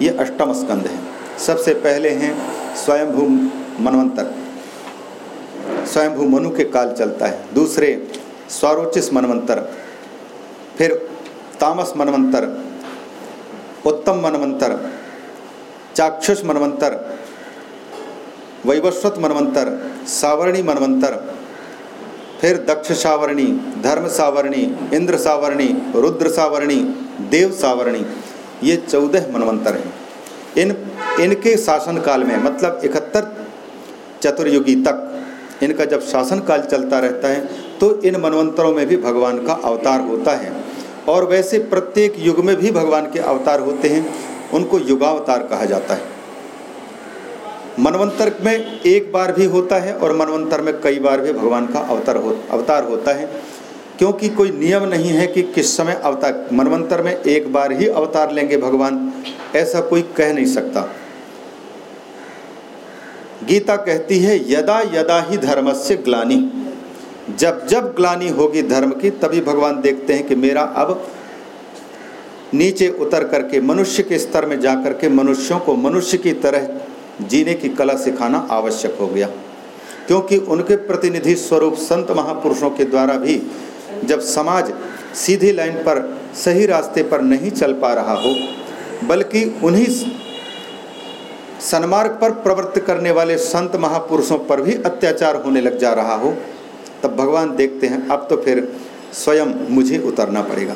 ये अष्टम स्कंद है। सबसे पहले हैं स्वयंभू मनवंतर। स्वयंभू मनु के काल चलता है। दूसरे स्वरोचिस मनवंतर। फिर तामस मनवंतर। उत्तम मनवंतर। चाक्षुष मनवंतर। वैवस्वत मनवंतर। सावरणी मनवंतर। फिर दक्ष सावरणी धर्म सावरणी इंद्र सावरणी रुद्र सावरणी देव सावरणी ये चौदह मनवंतर हैं। इन, इनके शासनकाल में मतलब इकहत्तर चतुर्युगी तक, इनका जब शासन काल चलता रहता है तो इन मनवंतरों में भी भगवान का अवतार होता है। और वैसे प्रत्येक युग में भी भगवान के अवतार होते हैं, उनको युगावतार कहा जाता है। मनवंतर में एक बार भी होता है और मनवंतर में कई बार भी भगवान का अवतार हो, अवतार होता है। क्योंकि कोई नियम नहीं है कि किस समय अवतार, मनवंतर में एक बार ही अवतार लेंगे भगवान, ऐसा कोई कह नहीं सकता। गीता कहती है, यदा यदा ही धर्म से ग्लानी। जब जब ग्लानी होगी धर्म की, तभी भगवान देखते हैं कि मेरा अब नीचे उतर करके, मनुष्य के स्तर में जा करके मनुष्यों को मनुष्य की तरह जीने की कला सिखाना आवश्यक हो गया। क्योंकि उनके प्रतिनिधि स्वरूप संत महापुरुषों के द्वारा भी जब समाज सीधी लाइन पर, सही रास्ते पर नहीं चल पा रहा हो, बल्कि उन्हीं सन्मार्ग पर प्रवृत्त करने वाले संत महापुरुषों पर भी अत्याचार होने लग जा रहा हो, तब भगवान देखते हैं, अब तो फिर स्वयं मुझे उतरना पड़ेगा।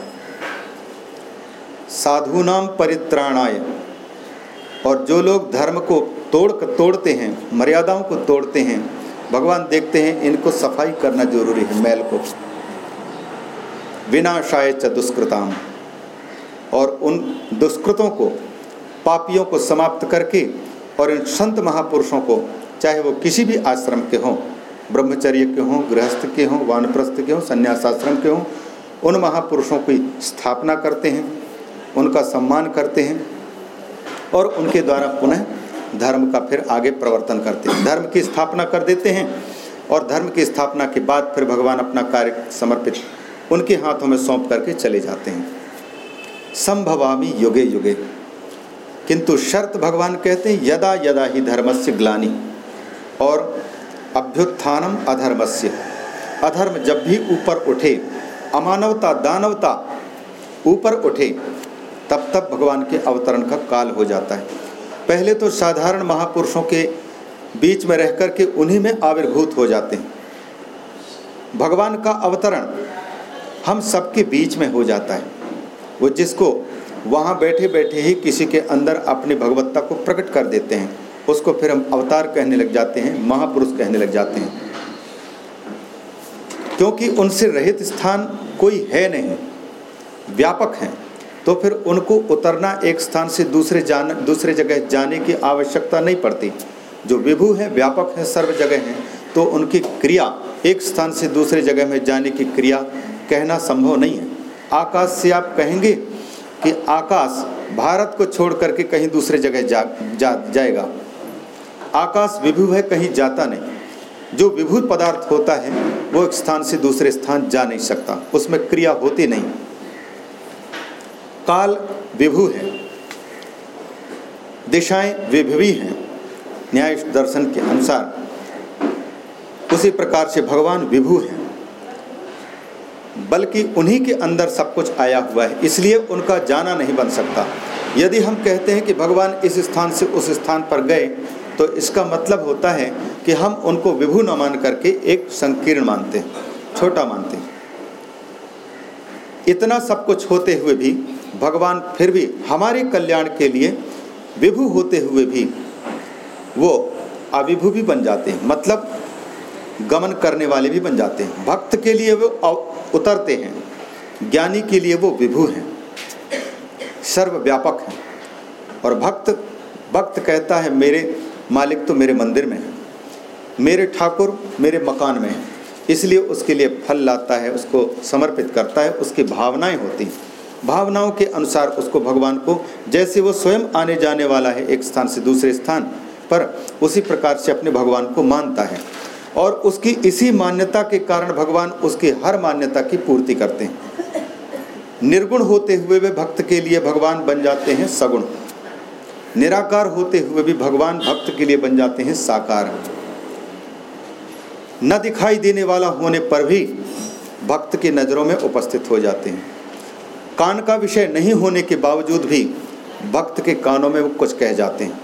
साधुनाम परित्राणाय। और जो लोग धर्म को तोड़ तोड़ते हैं, मर्यादाओं को तोड़ते हैं, भगवान देखते हैं, इनको सफ़ाई करना ज़रूरी है, मैल को। विनाशाय च दुष्कृताम और उन दुष्कृतों को, पापियों को समाप्त करके और इन संत महापुरुषों को, चाहे वो किसी भी आश्रम के हों, ब्रह्मचर्य के हों, गृहस्थ के हों, वानप्रस्थ के हों, संन्यासाश्रम के हों, उन महापुरुषों की स्थापना करते हैं, उनका सम्मान करते हैं और उनके द्वारा पुनः धर्म का फिर आगे प्रवर्तन करते हैं। धर्म की स्थापना कर देते हैं और धर्म की स्थापना के बाद फिर भगवान अपना कार्य समर्पित उनके हाथों में सौंप करके चले जाते हैं। संभवामी युगे युगे। किंतु शर्त भगवान कहते हैं, यदा यदा ही धर्मस्य ग्लानी। और अभ्युत्थानम अधर्मस्य। अधर्म जब भी ऊपर उठे, अमानवता, दानवता ऊपर उठे, तब तब भगवान के अवतरण का काल हो जाता है। पहले तो साधारण महापुरुषों के बीच में रह कर के उन्हीं में आविर्भूत हो जाते हैं। भगवान का अवतरण हम सबके बीच में हो जाता है। वो जिसको वहाँ बैठे बैठे ही किसी के अंदर अपनी भगवत्ता को प्रकट कर देते हैं, उसको फिर हम अवतार कहने लग जाते हैं, महापुरुष कहने लग जाते हैं। क्योंकि उनसे रहित स्थान कोई है नहीं, व्यापक हैं तो फिर उनको उतरना एक स्थान से दूसरे जान, दूसरे जगह जाने की आवश्यकता नहीं पड़ती। जो विभू है, व्यापक है, सर्व जगह हैं तो उनकी क्रिया एक स्थान से दूसरे जगह में जाने की क्रिया कहना संभव नहीं है। आकाश से आप कहेंगे कि आकाश भारत को छोड़ करके कहीं दूसरे जगह जा, जा जाएगा। आकाश विभू है कहीं जाता नहीं। जो विभू पदार्थ होता है वो एक स्थान से दूसरे स्थान जा नहीं सकता। उसमें क्रिया होती नहीं। काल विभू है। दिशाएँ विभवी हैं न्याय दर्शन के अनुसार। उसी प्रकार से भगवान विभू हैं। बल्कि उन्हीं के अंदर सब कुछ आया हुआ है, इसलिए उनका जाना नहीं बन सकता। यदि हम कहते हैं कि भगवान इस स्थान से उस स्थान पर गए तो इसका मतलब होता है कि हम उनको विभु न मान करके एक संकीर्ण मानते हैं, छोटा मानते हैं। इतना सब कुछ होते हुए भी, भगवान फिर भी हमारे कल्याण के लिए विभु होते हुए भी वो अभिभू भी बन जाते हैं। मतलब गमन करने वाले भी बन जाते हैं। भक्त के लिए वो उतरते हैं। ज्ञानी के लिए वो विभु हैं। सर्वव्यापक हैं। और भक्त भक्त कहता है, मेरे मालिक तो मेरे मंदिर में है। मेरे ठाकुर मेरे मकान में है। इसलिए उसके लिए फल लाता है, उसको समर्पित करता है, उसकी भावनाएँ होती हैं। भावनाओं के अनुसार उसको भगवान को, जैसे वो स्वयं आने जाने वाला है एक स्थान से दूसरे स्थान पर, उसी प्रकार से अपने भगवान को मानता है। और उसकी इसी मान्यता के कारण भगवान उसकी हर मान्यता की पूर्ति करते हैं। निर्गुण होते हुए वे भक्त के लिए भगवान बन जाते हैं सगुण। निराकार होते हुए भी भगवान भक्त के लिए बन जाते हैं साकार। न दिखाई देने वाला होने पर भी भक्त की नज़रों में उपस्थित हो जाते हैं। कान का विषय नहीं होने के बावजूद भी भक्त के कानों में वो कुछ कह जाते हैं।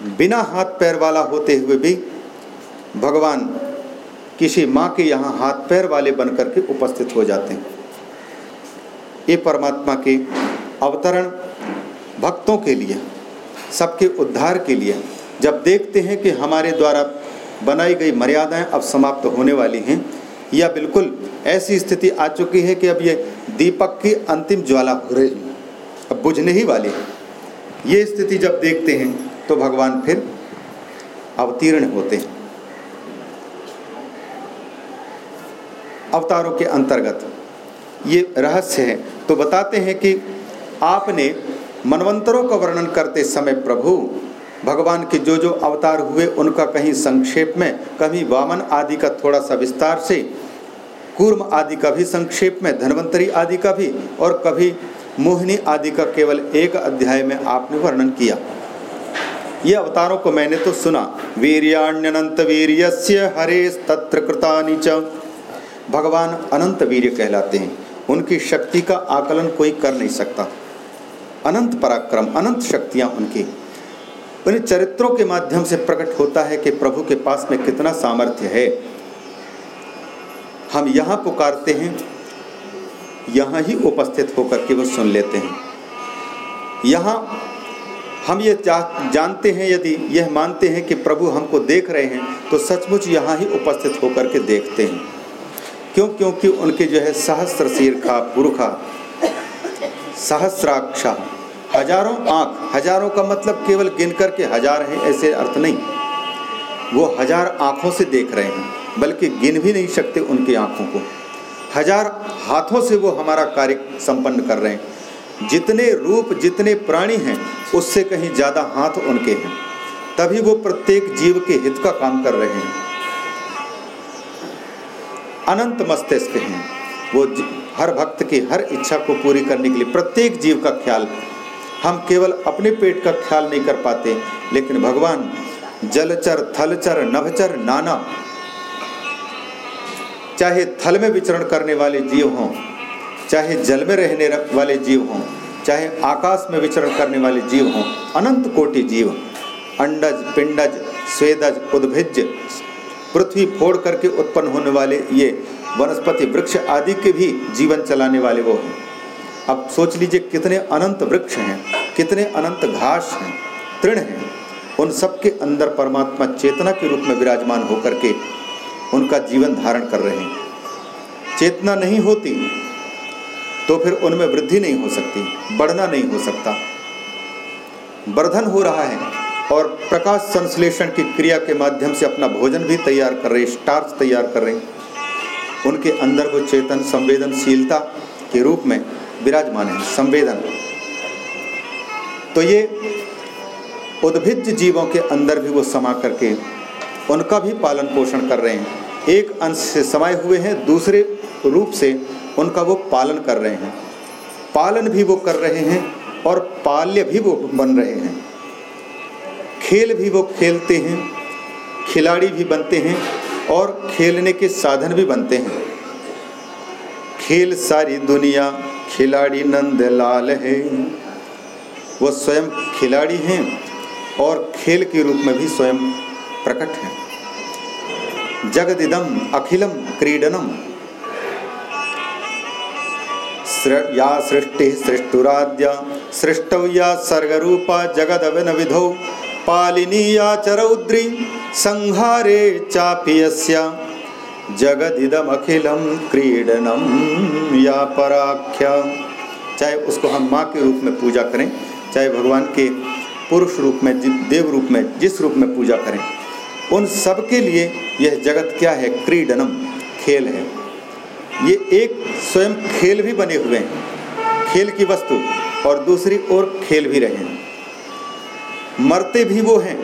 बिना हाथ पैर वाला होते हुए भी भगवान किसी माँ के यहाँ हाथ पैर वाले बन करके उपस्थित हो जाते हैं। ये परमात्मा के अवतरण भक्तों के लिए, सबके उद्धार के लिए, जब देखते हैं कि हमारे द्वारा बनाई गई मर्यादाएँ अब समाप्त होने वाली हैं, या बिल्कुल ऐसी स्थिति आ चुकी है कि अब ये दीपक की अंतिम ज्वाला हो रही है, अब बुझने ही वाली है। ये स्थिति जब देखते हैं तो भगवान फिर अवतीर्ण होते हैं। अवतारों के अंतर्गत। ये रहस्य है। तो बताते हैं कि आपने मनवंतरों का वर्णन करते समय प्रभु, भगवान के जो जो अवतार हुए, उनका कहीं संक्षेप में, कभी वामन आदि का थोड़ा सा विस्तार से, कूर्म आदि का भी संक्षेप में, धनवंतरी आदि का भी, और कभी मोहिनी आदि का केवल एक अध्याय में आपने वर्णन किया। ये अवतारों को मैंने तो सुना। वीरियाण्यनंत वीर्यस्य हरे तत्र कृतानि च। भगवान अनंत वीर्य कहलाते हैं। उनकी शक्ति का आकलन कोई कर नहीं सकता। अनंत पराक्रम, अनंत शक्तियाँ उनकी। उन चरित्रों के माध्यम से प्रकट होता है कि प्रभु के पास में कितना सामर्थ्य है। हम यहाँ पुकारते हैं, यहाँ ही उपस्थित होकर के वो सुन लेते हैं। यहाँ हम ये जानते हैं यदि यह मानते हैं कि प्रभु हमको देख रहे हैं तो सचमुच यहाँ ही उपस्थित होकर के देखते हैं। क्यों? क्योंकि उनके जो है सहस्त्र सिर का पुरखा, सहस्राक्षा, हज़ारों आँख, हज़ारों का मतलब केवल गिन कर के हज़ार है, ऐसे अर्थ नहीं। वो हज़ार आँखों से देख रहे हैं, बल्कि गिन भी नहीं सकते उनकी आँखों को। हज़ार हाथों से वो हमारा कार्य संपन्न कर रहे हैं। जितने रूप, जितने प्राणी हैं, उससे कहीं ज़्यादा हाथ उनके हैं। तभी वो प्रत्येक जीव के हित का काम कर रहे हैं। अनंत मस्तिष्क हैं। वो हर भक्त की हर इच्छा को पूरी करने के लिए प्रत्येक जीव का ख्याल, हम केवल अपने पेट का ख्याल नहीं कर पाते, लेकिन भगवान, जलचर, थलचर, नभचर, नाना, चाहे थल में विचरण करने वाले जीव हों चाहे जल में रहने वाले जीव हों, चाहे आकाश में विचरण करने वाले जीव हों, अनंत कोटि जीव, अंडज, पिंडज, स्वेदज, उद्भिज, पृथ्वी फोड़ करके उत्पन्न होने वाले ये वनस्पति वृक्ष आदि के भी जीवन चलाने वाले वो हैं। अब सोच लीजिए कितने अनंत वृक्ष हैं, कितने अनंत घास हैं, तृण हैं। उन सब के अंदर परमात्मा चेतना के रूप में विराजमान होकर के उनका जीवन धारण कर रहे हैं। चेतना नहीं होती तो फिर उनमें वृद्धि नहीं हो सकती, बढ़ना नहीं हो सकता। वर्धन हो रहा है और प्रकाश संश्लेषण की क्रिया के माध्यम से अपना भोजन भी तैयार कर रहे स्टार्च तैयार कर रहे। उनके अंदर वो चेतन, संवेदनशीलता के रूप में विराजमान है, संवेदन। तो ये उद्भिज जीवों के अंदर भी वो समा करके उनका भी पालन पोषण कर रहे हैं। एक अंश से समाये हुए हैं, दूसरे रूप से उनका वो पालन कर रहे हैं। पालन भी वो कर रहे हैं और पाल्य भी वो बन रहे हैं। खेल भी वो खेलते हैं, खिलाड़ी भी बनते हैं और खेलने के साधन भी बनते हैं। खेल सारी दुनिया, खिलाड़ी नंद लाल है। वो स्वयं खिलाड़ी हैं और खेल के रूप में भी स्वयं प्रकट हैं। जगदिदम अखिलम क्रीडनम या सृष्टि सृष्टुराद्या, सृष्टौ या सर्गरूपा जगदवन विधौ पालिनी या चरौद्री संहारे चापि यस्या। जगदिदमखिलम क्रीडनम या पराख्या। चाहे उसको हम माँ के रूप में पूजा करें, चाहे भगवान के पुरुष रूप में देव रूप में, जिस रूप में पूजा करें, उन सब के लिए यह जगत क्या है? क्रीडनम, खेल है। ये एक स्वयं खेल भी बने हुए हैं। खेल की वस्तु और दूसरी ओर खेल भी रहे हैं। मरते भी वो हैं,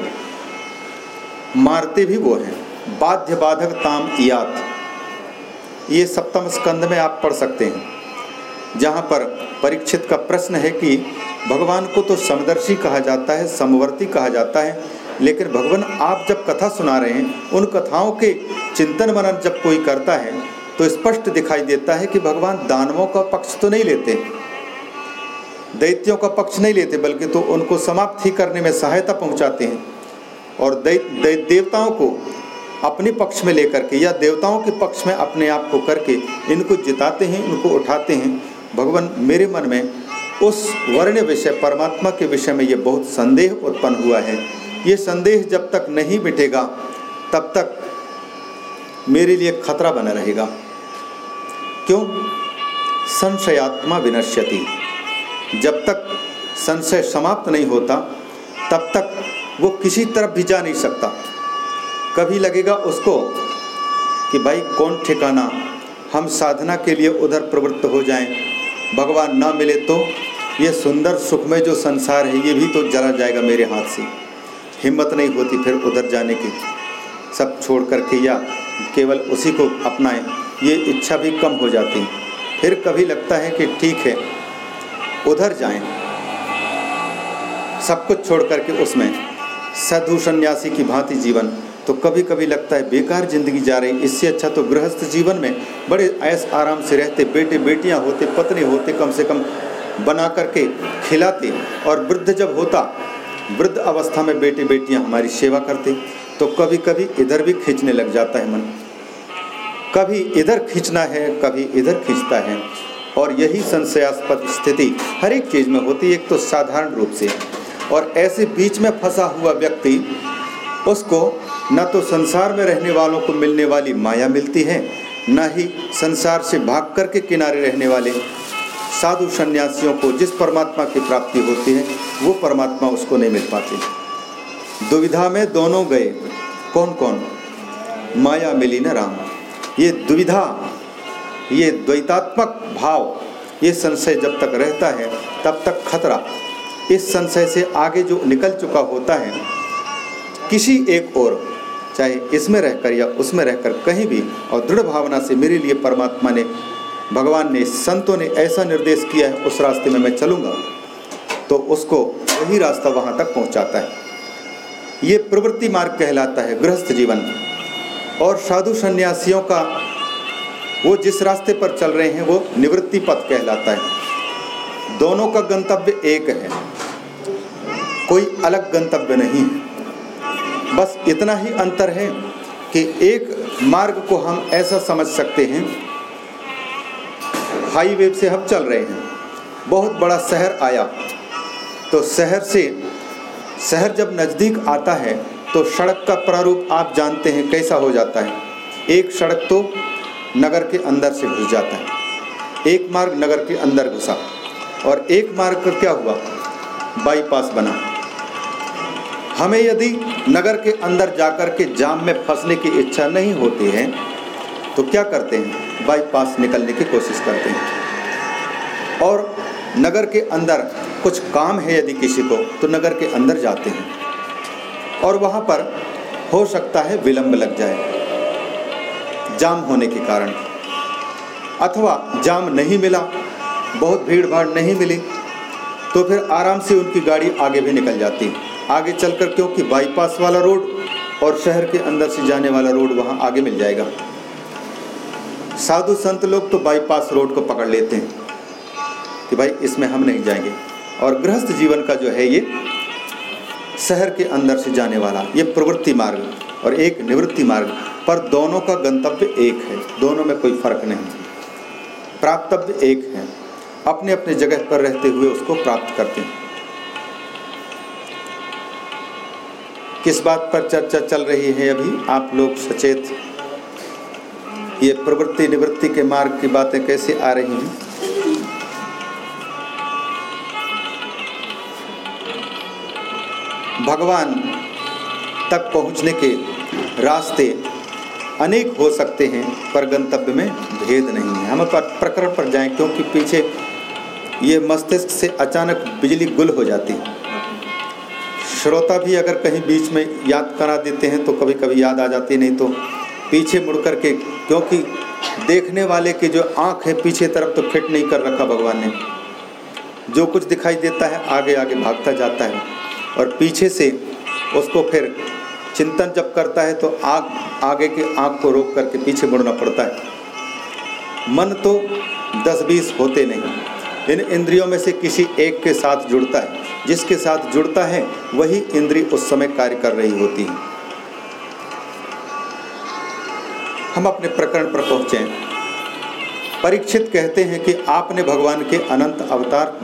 मारते भी वो हैं। बाध्य बाधक ताम यात। ये सप्तम स्कंद में आप पढ़ सकते हैं, जहाँ पर परीक्षित का प्रश्न है कि भगवान को तो समदर्शी कहा जाता है, समवर्ती कहा जाता है, लेकिन भगवान आप जब कथा सुना रहे हैं, उन कथाओं के चिंतन मनन जब कोई करता है तो स्पष्ट दिखाई देता है कि भगवान दानवों का पक्ष तो नहीं लेते दैत्यों का पक्ष नहीं लेते बल्कि तो उनको समाप्त ही करने में सहायता पहुंचाते हैं। और दै, दै, देवताओं को अपने पक्ष में लेकर के या देवताओं के पक्ष में अपने आप को करके इनको जिताते हैं इनको उठाते हैं। भगवान मेरे मन में उस वर्ण विषय परमात्मा के विषय में ये बहुत संदेह उत्पन्न हुआ है। ये संदेह जब तक नहीं मिटेगा तब तक मेरे लिए खतरा बना रहेगा। क्यों? संशयात्मा विनश्यति। जब तक संशय समाप्त नहीं होता, तब तक वो किसी तरफ़ भी जा नहीं सकता। कभी लगेगा उसको कि भाई कौन ठिकाना? हम साधना के लिए उधर प्रवृत्त हो जाएँ। भगवान ना मिले तो ये सुंदर सुखमय जो संसार है, ये भी तो जला जाएगा मेरे हाथ से। हिम्मत नहीं होती फिर उधर जाने की। सब छोड़ करके या केवल उसी को अपनाएँ। ये इच्छा भी कम हो जाती। फिर कभी लगता है कि ठीक है, उधर जाएँ। सब कुछ छोड़ करके उसमें, साधु सन्यासी की भांति जीवन। तो कभी कभी लगता है बेकार ज़िंदगी जा रही, इससे अच्छा तो गृहस्थ जीवन में बड़े ऐस आराम से रहते, बेटे बेटियाँ होते, पत्नी होते, कम से कम बना करके खिलाते। और वृद्ध जब होता, वृद्ध अवस्था में बेटे बेटियाँ हमारी सेवा करते। तो कभी कभी इधर भी खींचने लग जाता है मन। कभी इधर खींचना है, कभी इधर खींचता है। और यही संशयास्पद स्थिति हर एक चीज़ में होती है, एक तो साधारण रूप से। और ऐसे बीच में फंसा हुआ व्यक्ति, उसको न तो संसार में रहने वालों को मिलने वाली माया मिलती है, न ही संसार से भाग कर के किनारे रहने वाले साधु सन्यासियों को जिस परमात्मा की प्राप्ति होती है, वो परमात्मा उसको नहीं मिल पाती। दुविधा में दोनों गए कौन कौन माया मिली न राम। ये दुविधा, ये द्वैतात्मक भाव, ये संशय जब तक रहता है, तब तक खतरा। इस संशय से आगे जो निकल चुका होता है, किसी एक और चाहे इसमें रहकर या उसमें रहकर कहीं भी, और दृढ़ भावना से मेरे लिए परमात्मा ने, भगवान ने, संतों ने ऐसा निर्देश किया है, उस रास्ते में मैं चलूँगा तो उसको वही रास्ता वहाँ तक पहुँचाता है। ये प्रवृत्ति मार्ग कहलाता है, गृहस्थ जीवन। और साधु सन्यासियों का वो जिस रास्ते पर चल रहे हैं, वो निवृत्ति पथ कहलाता है। दोनों का गंतव्य एक है। कोई अलग गंतव्य नहीं है। बस इतना ही अंतर है कि एक मार्ग को हम ऐसा समझ सकते हैं, हाईवे से हम चल रहे हैं। बहुत बड़ा शहर आया तो शहर से, शहर जब नज़दीक आता है तो सड़क का प्रारूप आप जानते हैं कैसा हो जाता है। एक सड़क तो नगर के अंदर से घुस जाता है। एक मार्ग नगर के अंदर घुसा और एक मार्ग का क्या हुआ? बाईपास बना। हमें यदि नगर के अंदर जाकर के जाम में फंसने की इच्छा नहीं होती है तो क्या करते हैं? बाईपास निकलने की कोशिश करते हैं। और नगर के अंदर कुछ काम है यदि किसी को तो नगर के अंदर जाते हैं। और वहाँ पर हो सकता है विलंब लग जाए। जाम होने के कारण। अथवा जाम नहीं मिला, बहुत भीड़ भाड़ नहीं मिली तो फिर आराम से उनकी गाड़ी आगे भी निकल जाती। आगे चलकर क्योंकि बाईपास वाला रोड और शहर के अंदर से जाने वाला रोड वहाँ आगे मिल जाएगा। साधु संत लोग तो बाईपास रोड को पकड़ लेते हैं कि भाई इसमें हम नहीं जाएँगे। और गृहस्थ जीवन का जो है ये शहर के अंदर से जाने वाला, ये प्रवृत्ति मार्ग और एक निवृत्ति मार्ग, पर दोनों का गंतव्य एक है। दोनों में कोई फ़र्क नहीं। प्राप्तव्य एक है। अपने अपने जगह पर रहते हुए उसको प्राप्त करते हैं। किस बात पर चर्चा चल रही है अभी? आप लोग सचेत ये प्रवृत्ति निवृत्ति के मार्ग की बातें कैसे आ रही हैं? भगवान तक पहुँचने के रास्ते अनेक हो सकते हैं, पर गंतव्य में भेद नहीं है। हम प्रकरण पर जाएँ, क्योंकि पीछे ये मस्तिष्क से अचानक बिजली गुल हो जाती है। श्रोता भी अगर कहीं बीच में याद करा देते हैं तो कभी कभी याद आ जाती नहीं तो पीछे मुड़ कर के क्योंकि देखने वाले की जो आँख है, पीछे तरफ़ तो फिट नहीं कर रखा भगवान ने। जो कुछ दिखाई देता है आगे आगे भागता जाता है। और पीछे से उसको फिर चिंतन जब करता है तो आग, आगे के आँख को रोक करके पीछे मुड़ना पड़ता है। मन तो दस बीस होते नहीं। इन इंद्रियों में से किसी एक के साथ जुड़ता है। जिसके साथ जुड़ता है, वही इंद्री उस समय कार्य कर रही होती है। हम अपने प्रकरण पर पहुँचे परीक्षित कहते हैं कि आपने भगवान के अनंत अवतार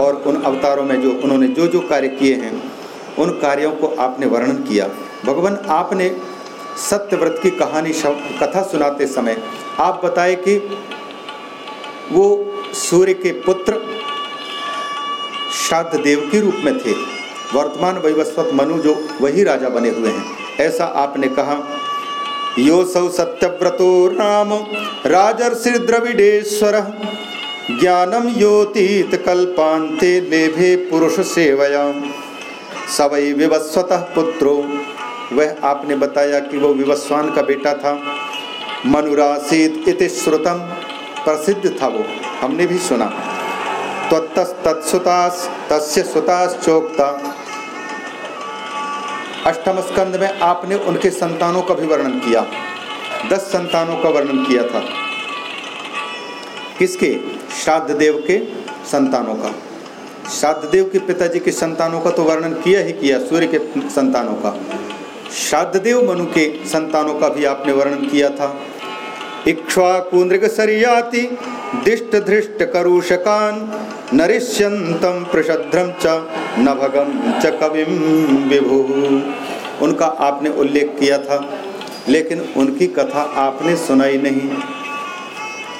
और उन अवतारों में जो उन्होंने जो जो कार्य किए हैं, उन कार्यों को आपने वर्णन किया। भगवान, आपने सत्यव्रत की कहानी कथा सुनाते समय आप बताए कि वो सूर्य के पुत्र श्राद्ध देव के रूप में थे। वर्तमान वैवस्वत मनु जो वही राजा बने हुए हैं। ऐसा आपने कहा, यो सौ सत्यव्रतो राम राजर्षि द्रविडेश्वर ज्ञानम योतीत कल्पांते लेभे पुरुष सेवया सवई विवस्वतः पुत्रो। वह आपने बताया कि वो विवस्वान का बेटा था। मनुरासीत इति श्रुतम। प्रसिद्ध था वो। हमने भी सुना। तत्सुतास तस्य सुतास चोक्ता। अष्टम स्कंद में आपने उनके संतानों का भी वर्णन किया। दस संतानों का वर्णन किया था। किसके? श्राद्ध देव के संतानों का। श्राद्धदेव के पिताजी के संतानों का तो वर्णन किया ही किया, सूर्य के संतानों का। श्राद्धदेव मनु के संतानों का भी आपने वर्णन किया था। इक्ष्वाकुन्द्रिक सरियाति, दिष्ट धृष्ट करुषकान नरिष्यंतम प्रशद्रम च नभगम च कविम विभु। उनका आपने उल्लेख किया था, लेकिन उनकी कथा आपने सुनाई नहीं।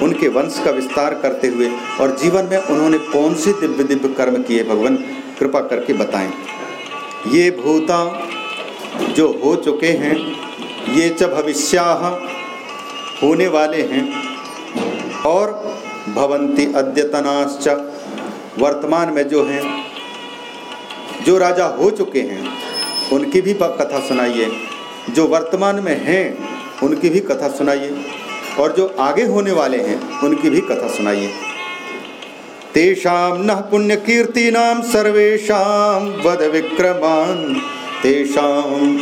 उनके वंश का विस्तार करते हुए और जीवन में उन्होंने कौन से दिव्य दिव्य कर्म किए, भगवान? कृपा करके बताएँ। ये भूता जो हो चुके हैं, ये च भविष्या होने वाले हैं और भवंती अद्यतनाश्च। वर्तमान में जो हैं, जो राजा हो चुके हैं, उनकी भी कथा सुनाइए। जो वर्तमान में हैं, उनकी भी कथा सुनाइए। और जो आगे होने वाले हैं, उनकी भी कथा सुनाइए। तेषां न पुण्यकीर्तीनां सर्वेषां वद विक्रमान्। तेषां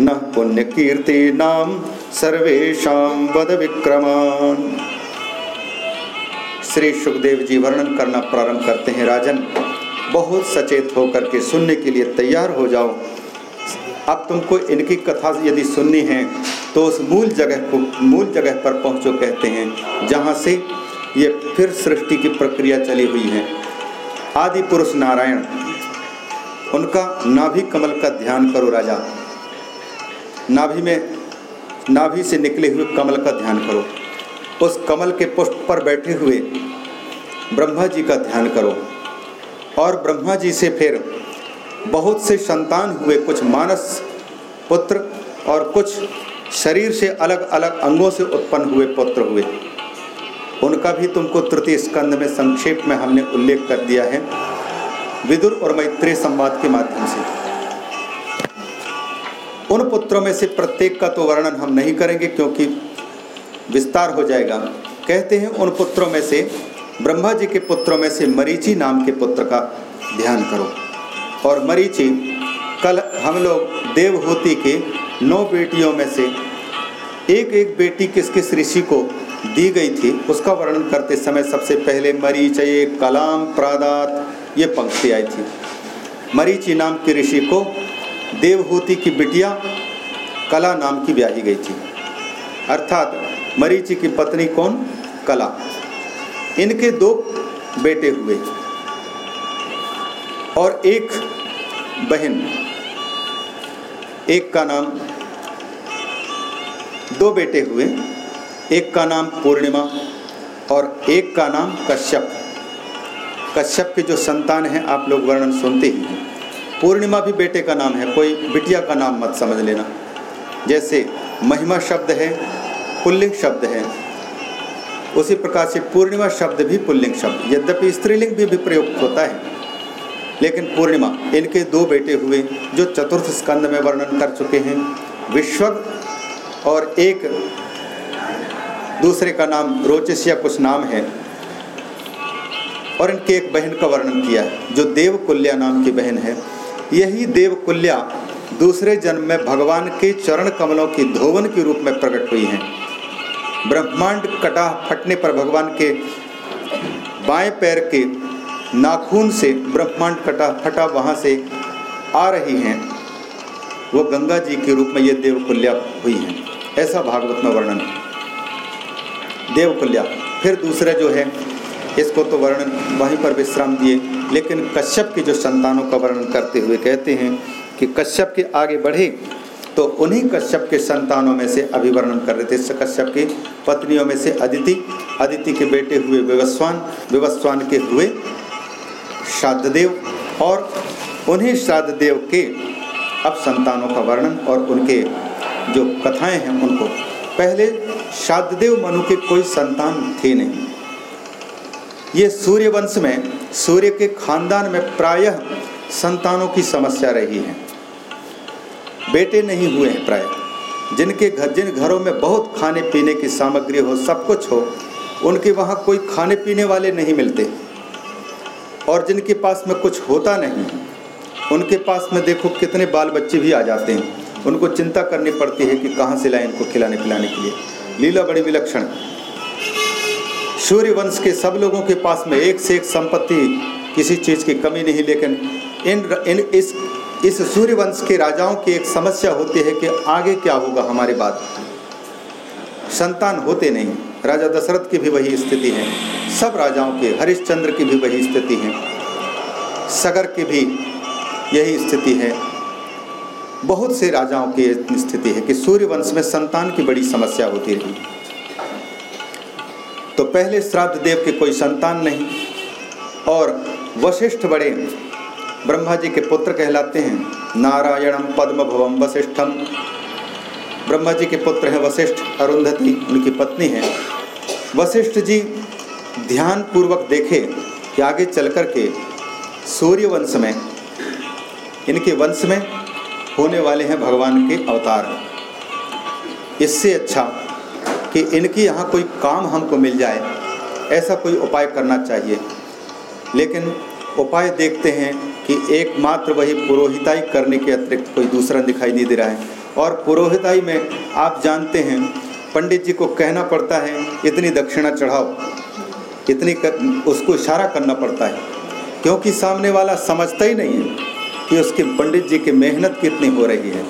न पुण्यकीर्तीनां सर्वेषां वद विक्रमान्। श्री सुखदेव जी वर्णन करना प्रारंभ करते हैं। राजन, बहुत सचेत होकर के सुनने के लिए तैयार हो जाओ। अब तुमको इनकी कथा यदि सुननी है तो उस मूल जगह को, मूल जगह पर पहुंचो कहते हैं, जहाँ से ये फिर सृष्टि की प्रक्रिया चली हुई है। आदि पुरुष नारायण, उनका नाभि कमल का ध्यान करो राजा। नाभि में, नाभि से निकले हुए कमल का ध्यान करो। उस कमल के पुष्प पर बैठे हुए ब्रह्मा जी का ध्यान करो। और ब्रह्मा जी से फिर बहुत से संतान हुए कुछ मानस पुत्र और कुछ शरीर से अलग अलग अंगों से उत्पन्न हुए पुत्र हुए। उनका भी तुमको तृतीय स्कंद में संक्षेप में हमने उल्लेख कर दिया है। विदुर और मैत्रेय संवाद के माध्यम से। उन पुत्रों में से प्रत्येक का तो वर्णन हम नहीं करेंगे क्योंकि विस्तार हो जाएगा। कहते हैं उन पुत्रों में से ब्रह्मा जी के पुत्रों में से मरीची नाम के पुत्र का ध्यान करो। और मरीचि। कल हम लोग देवहूति के नौ बेटियों में से एक एक बेटी किस किस ऋषि को दी गई थी, उसका वर्णन करते समय सबसे पहले मरीचय कलाम, प्रादात, ये पंक्ति आई थी। मरीचि नाम के ऋषि को देवहूति की बिटिया कला नाम की ब्याही गई थी। अर्थात मरीचि की पत्नी कौन? कला। इनके दो बेटे हुए। और एक बहन एक का नाम दो बेटे हुए एक का नाम पूर्णिमा और एक का नाम कश्यप। कश्यप के जो संतान हैं आप लोग वर्णन सुनते ही हैं। पूर्णिमा भी बेटे का नाम है कोई बिटिया का नाम मत समझ लेना। जैसे महिमा शब्द है पुल्लिंग शब्द है उसी प्रकार से पूर्णिमा शब्द भी पुल्लिंग शब्द। यद्यपि स्त्रीलिंग भी, भी प्रयुक्त होता है। लेकिन पूर्णिमा, इनके दो बेटे हुए, जो चतुर्थ स्कंद में वर्णन कर चुके हैं। विश्व और एक दूसरे का नाम रोचिस या कुछ नाम है। और इनके एक बहन का वर्णन किया है, जो देवकुल्या नाम की बहन है। यही देवकुल्या दूसरे जन्म में भगवान के चरण कमलों की धोवन के रूप में प्रकट हुई हैं। ब्रह्मांड कटा फटने पर भगवान के बाएँ पैर के नाखून से ब्रह्मांड कटा, फटा वहाँ से आ रही हैं। वो गंगा जी के रूप में ये देवकुल्या हुई हैं। ऐसा भागवत में वर्णन है। देवकुल्या, फिर दूसरा जो है, इसको तो वर्णन वहीं पर विश्राम दिए। लेकिन कश्यप की जो संतानों का वर्णन करते हुए कहते हैं कि कश्यप के आगे बढ़े तो उन्हीं कश्यप के संतानों में से अभी वर्णन कर रहे थे। कश्यप की पत्नियों में से अदिति अदिति के बेटे हुए विवस्वान विवस्वान के हुए श्राद्धदेव और उन्हीं श्राद्धदेव के अब संतानों का वर्णन और उनके जो कथाएँ हैं उनको। पहले श्राद्धदेव मनु के कोई संतान थे नहीं। ये सूर्य वंश में, सूर्य के खानदान में प्रायः संतानों की समस्या रही है। बेटे नहीं हुए हैं प्रायः। जिनके घर, जिन घरों में बहुत खाने पीने की सामग्री हो, सब कुछ हो, उनके वहाँ कोई खाने पीने वाले नहीं मिलते। और जिनके पास में कुछ होता नहीं, उनके पास में देखो कितने बाल बच्चे भी आ जाते हैं। उनको चिंता करनी पड़ती है कि कहाँ से लाए इनको खिलाने पिलाने के लिए। लीला बड़ी विलक्षण। सूर्य वंश के सब लोगों के पास में एक से एक संपत्ति किसी चीज़ की कमी नहीं, लेकिन इन इन इस इस सूर्य वंश के राजाओं की एक समस्या होती है कि आगे क्या होगा हमारे बाद। संतान होते नहीं। राजा दशरथ की भी वही स्थिति है। सब राजाओं के हरिश्चंद्र की भी वही स्थिति है। सगर की भी यही स्थिति है। बहुत से राजाओं की स्थिति है कि सूर्य वंश में संतान की बड़ी समस्या होती रही। तो पहले श्राद्ध देव के कोई संतान नहीं और वशिष्ठ बड़े ब्रह्मा जी के पुत्र कहलाते हैं नारायणम पद्म भवम वशिष्ठम ब्रह्मा जी के पुत्र हैं, वशिष्ठ अरुंधति, उनकी पत्नी है। वशिष्ठ जी ध्यान पूर्वक देखे कि आगे चल कर के सूर्य वंश में, इनके वंश में होने वाले हैं भगवान के अवतार। इससे अच्छा कि इनकी यहाँ कोई काम हमको मिल जाए, ऐसा कोई उपाय करना चाहिए। लेकिन उपाय देखते हैं कि एकमात्र वही पुरोहिताई करने के अतिरिक्त कोई दूसरा दिखाई नहीं दे रहा है। और पुरोहिताई में आप जानते हैं पंडित जी को कहना पड़ता है इतनी दक्षिणा चढ़ाओ। इतनी कर, उसको इशारा करना पड़ता है। क्योंकि सामने वाला समझता ही नहीं है कि उसके पंडित जी की मेहनत कितनी हो रही है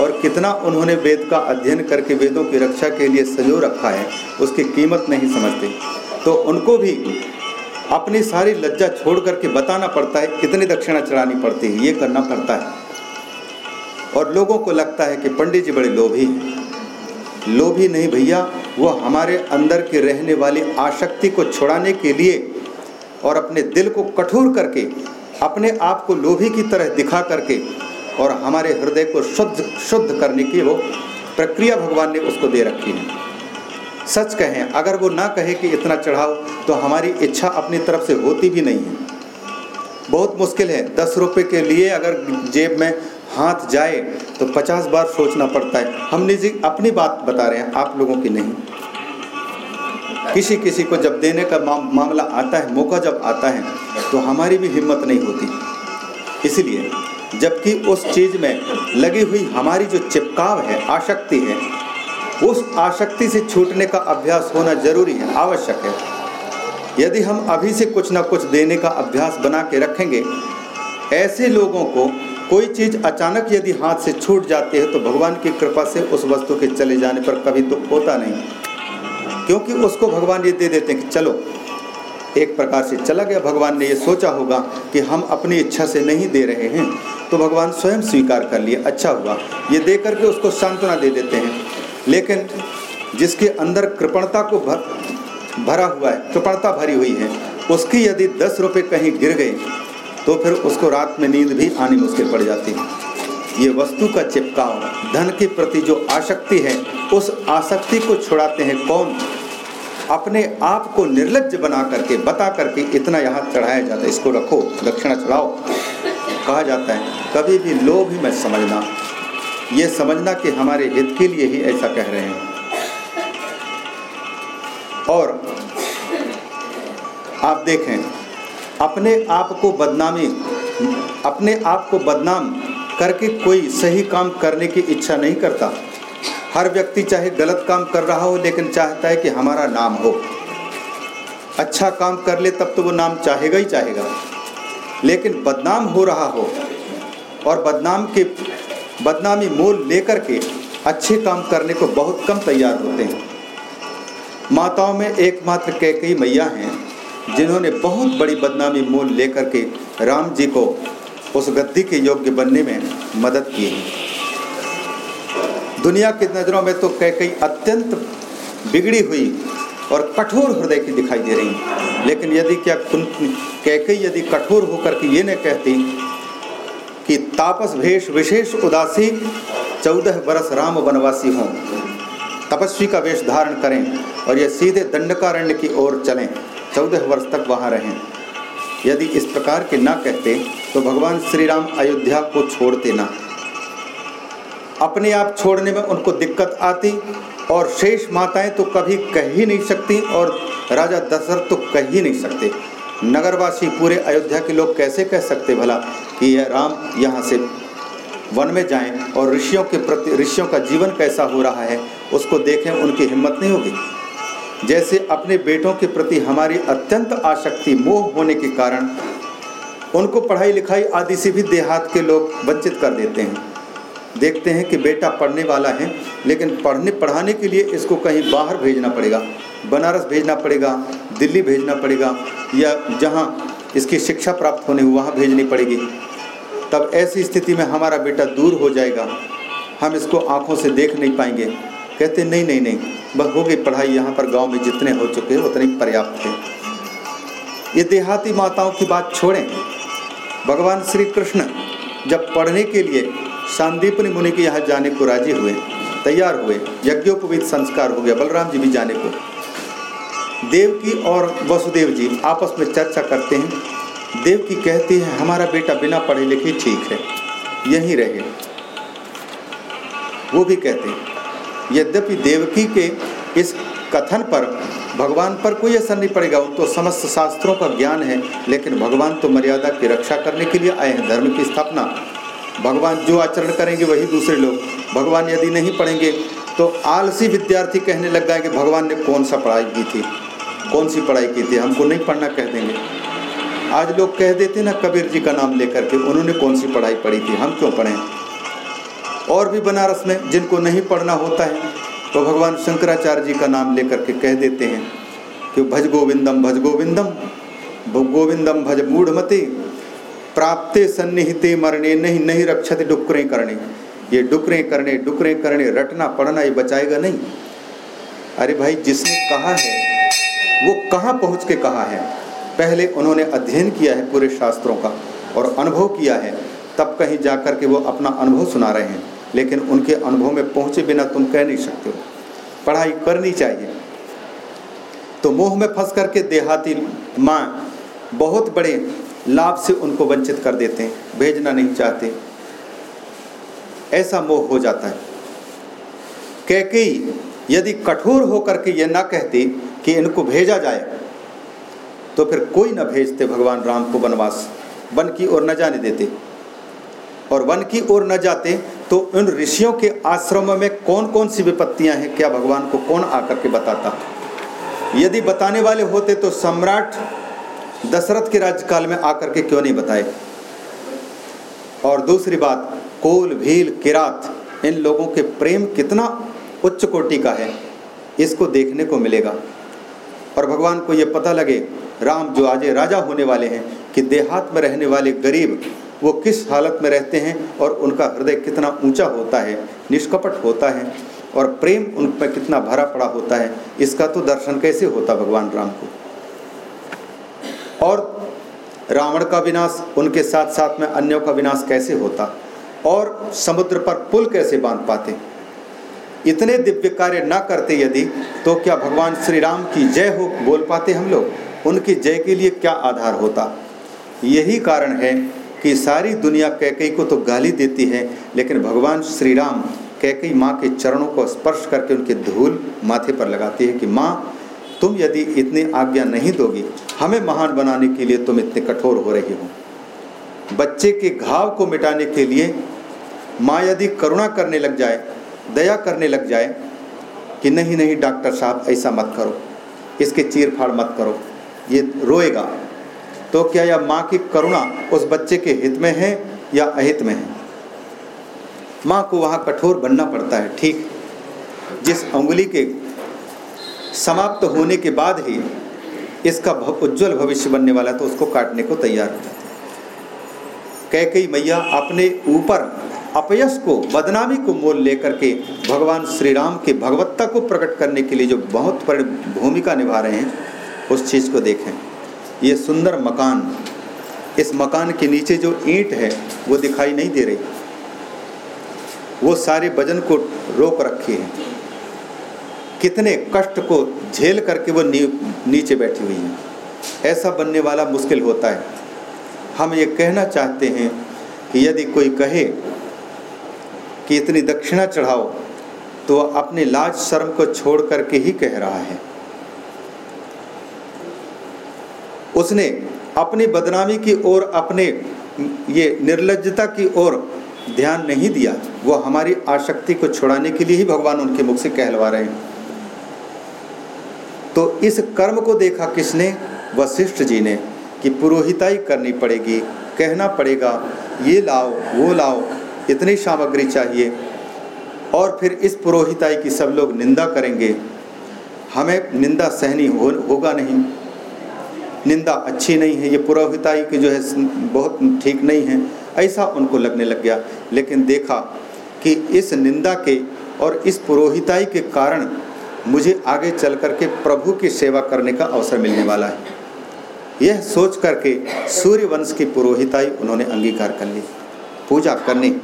और कितना उन्होंने वेद का अध्ययन करके वेदों की रक्षा के लिए सजो रखा है उसकी कीमत नहीं समझते। तो उनको भी अपनी सारी लज्जा छोड़ करके बताना पड़ता है कितनी दक्षिणा चढ़ानी पड़ती है ये करना पड़ता है। और लोगों को लगता है कि पंडित जी बड़े लोभी हैं। लोभी नहीं भैया वो हमारे अंदर के रहने वाली आसक्ति को छुड़ाने के लिए और अपने दिल को कठोर करके, अपने आप को लोभी की तरह दिखा करके और हमारे हृदय को शुद्ध शुद्ध करने की वो प्रक्रिया भगवान ने उसको दे रखी है। सच कहें, अगर वो ना कहे कि इतना चढ़ाओ तो हमारी इच्छा अपनी तरफ़ से होती भी नहीं है। बहुत मुश्किल है, दस रुपये के लिए अगर जेब में हाथ जाए तो पचास बार सोचना पड़ता है। हम निजी अपनी बात बता रहे हैं, आप लोगों की नहीं। किसी किसी को जब देने का मामला आता है, मौका जब आता है तो हमारी भी हिम्मत नहीं होती। इसलिए, जबकि उस चीज़ में लगी हुई हमारी जो चिपकाव है आसक्ति है, उस आसक्ति से छूटने का अभ्यास होना ज़रूरी है, आवश्यक है। यदि हम अभी से कुछ ना कुछ देने का अभ्यास बना के रखेंगे, ऐसे लोगों को कोई चीज़ अचानक यदि हाथ से छूट जाती है तो भगवान की कृपा से उस वस्तु के चले जाने पर कभी दुख होता नहीं। क्योंकि उसको भगवान ये दे देते हैं कि चलो। एक प्रकार से चला गया। भगवान ने ये सोचा होगा कि हम अपनी इच्छा से नहीं दे रहे हैं तो भगवान स्वयं स्वीकार कर लिए। अच्छा हुआ। ये दे करके उसको सांत्वना दे देते हैं। लेकिन जिसके अंदर कृपणता को भर भरा हुआ है, कृपणता भरी हुई है, उसकी यदि दस रुपये कहीं गिर गए तो फिर उसको रात में नींद भी आनी मुश्किल पड़ जाती है। ये वस्तु का चिपकाव, धन के प्रति जो आसक्ति है, उस आसक्ति को छुड़ाते हैं कौन? अपने आप को निर्लज बना करके, बता करके इतना यहाँ चढ़ाया जाता है। इसको रखो, दक्षिणा चढ़ाओ। कहा जाता है, कभी भी लोभ ही मत समझना। ये समझना कि हमारे हित के लिए ही ऐसा कह रहे हैं। और आप देखें अपने आप को बदनामी, अपने आप को बदनाम करके कोई सही काम करने की इच्छा नहीं करता। हर व्यक्ति चाहे गलत काम कर रहा हो, लेकिन चाहता है कि हमारा नाम हो। अच्छा काम कर ले, तब तो वो नाम चाहेगा ही चाहेगा। लेकिन बदनाम हो रहा हो और बदनाम के, बदनामी मोल लेकर के अच्छे काम करने को बहुत कम तैयार होते हैं। माताओं में एकमात्र कैकई मैया हैं। जिन्होंने बहुत बड़ी बदनामी मोल लेकर के राम जी को उस गद्दी के योग्य बनने में मदद की है। दुनिया की नज़रों में तो कई कई अत्यंत बिगड़ी हुई और कठोर हृदय की दिखाई दे रही लेकिन यदि क्या कैकई यदि कठोर होकर के ये न कहती कि तापस भेष विशेष उदासी चौदह बरस राम वनवासी हों। तपस्वी का वेश धारण करें और यह सीधे दंडकारण्य की ओर चलें। चौदह वर्ष तक वहाँ रहें। यदि इस प्रकार के ना कहते तो भगवान श्री राम अयोध्या को छोड़ते ना अपने आप छोड़ने में उनको दिक्कत आती और शेष माताएँ तो कभी कह ही नहीं सकती और राजा दशरथ तो कह ही नहीं सकते। नगरवासी पूरे अयोध्या के लोग कैसे कह सकते भला कि यह राम यहाँ से वन में जाएँ और ऋषियों के प्रति, ऋषियों का जीवन कैसा हो रहा है, उसको देखें, उनकी हिम्मत नहीं होगी? जैसे अपने बेटों के प्रति हमारी अत्यंत आसक्ति मोह होने के कारण उनको पढ़ाई लिखाई आदि से भी देहात के लोग वंचित कर देते हैं। देखते हैं कि बेटा पढ़ने वाला है, लेकिन पढ़ने, पढ़ाने के लिए इसको कहीं बाहर भेजना पड़ेगा। बनारस भेजना पड़ेगा, दिल्ली भेजना पड़ेगा, या जहाँ इसकी शिक्षा प्राप्त होने, वहाँ भेजनी पड़ेगी। तब ऐसी स्थिति में हमारा बेटा दूर हो जाएगा। हम इसको आँखों से देख नहीं पाएँगे। कहते, नहीं नहीं नहीं बस हो गई पढ़ाई यहाँ पर गाँव में जितने हो चुके हैं, उतने पर्याप्त है। ये देहाती माताओं की बात छोड़ें। भगवान श्री कृष्ण जब पढ़ने के लिए सांदीपनि मुनि के यहाँ जाने को राज़ी हुए, तैयार हुए, यज्ञोपवीत संस्कार हो गया, बलराम जी भी जाने को। देवकी और वसुदेव जी आपस में चर्चा करते हैं। देवकी कहती है, हमारा बेटा बिना पढ़े लिखे ठीक है, यहीं रहे। वो भी कहते हैं यद्यपि देवकी के इस कथन पर भगवान पर कोई असर नहीं पड़ेगा उन तो समस्त शास्त्रों का ज्ञान है, लेकिन भगवान तो मर्यादा की रक्षा करने के लिए आए हैं, धर्म की स्थापना। भगवान जो आचरण करेंगे, वही दूसरे लोग। भगवान यदि नहीं पढ़ेंगे तो आलसी विद्यार्थी कहने लग गए कि भगवान ने कौन सा पढ़ाई की थी? कौन सी पढ़ाई की थी? हमको नहीं पढ़ना कह देंगे। आज लोग कह देते ना, कबीर जी का नाम लेकर के, उन्होंने कौन सी पढ़ाई पढ़ी थी? हम क्यों पढ़ें? और भी बनारस में जिनको नहीं पढ़ना होता है तो भगवान शंकराचार्य जी का नाम लेकर के कह देते हैं कि भज गोविंदम भज गोविंदम गोविंदम भज मूढ़मती प्राप्ते सन्निहिते मरने नहीं नहीं रक्षते डुकरे करने ये डुकरे करने डुकरे करने रटना, पढ़ना ये बचाएगा नहीं। अरे भाई, जिसने कहा है, वो कहाँ पहुँच के कहा है? पहले उन्होंने अध्ययन किया है पूरे शास्त्रों का और अनुभव किया है, तब कहीं जाकर के वो अपना अनुभव सुना रहे हैं। लेकिन उनके अनुभव में पहुँचे बिना तुम कह नहीं सकते हो। पढ़ाई करनी चाहिए। तो मोह में फंस करके देहाती माँ बहुत बड़े लाभ से उनको वंचित कर देते हैं, भेजना नहीं चाहते। ऐसा मोह हो जाता है। कैकई यदि कठोर होकर के ये ना कहते कि इनको भेजा जाए तो फिर कोई ना भेजते भगवान राम को वनवास, वन की ओर न जाने देते। और वन की ओर न जाते तो उन ऋषियों के आश्रम में कौन कौन सी विपत्तियाँ हैं? क्या भगवान को कौन आकर के बताता? यदि बताने वाले होते तो सम्राट दशरथ के राज्यकाल में आकर के क्यों नहीं बताए? और दूसरी बात, कोल, भील, किरात, इन लोगों के प्रेम कितना उच्च कोटि का है? इसको देखने को मिलेगा। और भगवान को ये पता लगे, राम जो आज राजा होने वाले हैं, कि देहात में रहने वाले गरीब वो किस हालत में रहते हैं और उनका हृदय कितना ऊँचा होता है, निष्कपट होता है और प्रेम उन पर कितना भरा पड़ा होता है, इसका तो दर्शन कैसे होता भगवान राम को? और रावण का विनाश, उनके साथ साथ में अन्यों का विनाश कैसे होता? और समुद्र पर पुल कैसे बाँध पाते? इतने दिव्य कार्य ना करते यदि तो क्या भगवान श्री राम की जय हो बोल पाते हम लोग? उनकी जय के लिए क्या आधार होता? यही कारण है कि सारी दुनिया कैकई को तो गाली देती है, लेकिन भगवान श्री राम कैकई माँ के चरणों को स्पर्श करके उनके धूल माथे पर लगाती है कि, माँ, तुम यदि इतनी आज्ञा नहीं दोगी, हमें महान बनाने के लिए तुम इतने कठोर हो रही हो। बच्चे के घाव को मिटाने के लिए माँ यदि करुणा करने लग जाए, दया करने लग जाए, कि नहीं नहीं, डॉक्टर साहब, ऐसा मत करो। इसके चीर फाड़ मत करो। ये रोएगा। तो क्या यह माँ की करुणा उस बच्चे के हित में है या अहित में है? माँ को वहाँ कठोर बनना पड़ता है, ठीक। जिस उंगली के समाप्त होने के बाद ही इसका उज्जवल भविष्य बनने वाला तो उसको काटने को तैयार हो जाता है। कई मैया, अपने ऊपर अपयस को, बदनामी को मोल लेकर के भगवान श्री राम के भगवत्ता को प्रकट करने के लिए जो बहुत बड़ी भूमिका निभा रहे हैं, उस चीज़ को देखें। ये सुंदर मकान इस मकान के नीचे जो ईंट है वो दिखाई नहीं दे रही। वो सारे वज़न को रोक रखी है। कितने कष्ट को झेल करके वो नी, नीचे बैठी हुई है। ऐसा बनने वाला मुश्किल होता है। हम ये कहना चाहते हैं कि यदि कोई कहे कि इतनी दक्षिणा चढ़ाओ तो अपने लाज शर्म को छोड़ करके ही कह रहा है। उसने अपनी बदनामी की ओर अपने ये निर्लजता की ओर ध्यान नहीं दिया। वो हमारी आसक्ति को छुड़ाने के लिए ही भगवान उनके मुख से कहलवा रहे हैं। तो इस कर्म को देखा किसने? वशिष्ठ जी ने कि पुरोहिताई करनी पड़ेगी कहना पड़ेगा ये लाओ वो लाओ इतनी सामग्री चाहिए। और फिर इस पुरोहिताई की सब लोग निंदा करेंगे। हमें निंदा सहनी हो, होगा नहीं। निंदा अच्छी नहीं है, ये पुरोहिताई की जो है बहुत ठीक नहीं है, ऐसा उनको लगने लग गया। लेकिन देखा कि इस निंदा के और इस पुरोहिताई के कारण मुझे आगे चल कर के प्रभु की सेवा करने का अवसर मिलने वाला है। यह सोच करके सूर्य वंश की पुरोहिताई उन्होंने अंगीकार कर ली। पूजा करनी,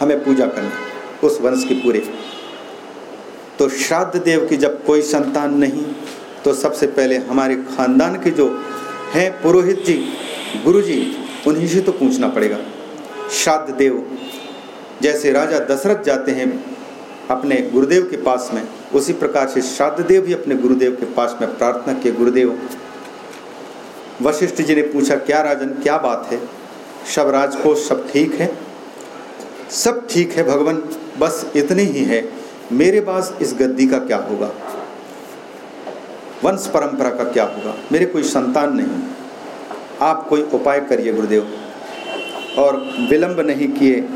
हमें पूजा करनी, उस वंश की पूरे। तो श्राद्ध देव की जब कोई संतान नहीं तो सबसे पहले हमारे खानदान के जो हैं पुरोहित जी गुरु जी उन्हीं से तो पूछना पड़ेगा। श्राद्ध देव, जैसे राजा दशरथ जाते हैं अपने गुरुदेव के पास में, उसी प्रकार से श्राद्ध देव भी अपने गुरुदेव के पास में प्रार्थना किए, गुरुदेव, वशिष्ठ जी ने पूछा, क्या राजन, क्या बात है? सब राजकोष सब ठीक है? सब ठीक है भगवान, बस इतनी ही है। मेरे पास इस गद्दी का क्या होगा? वंश परंपरा का क्या होगा? मेरे कोई संतान नहीं। आप कोई उपाय करिए, गुरुदेव। और विलंब नहीं किए।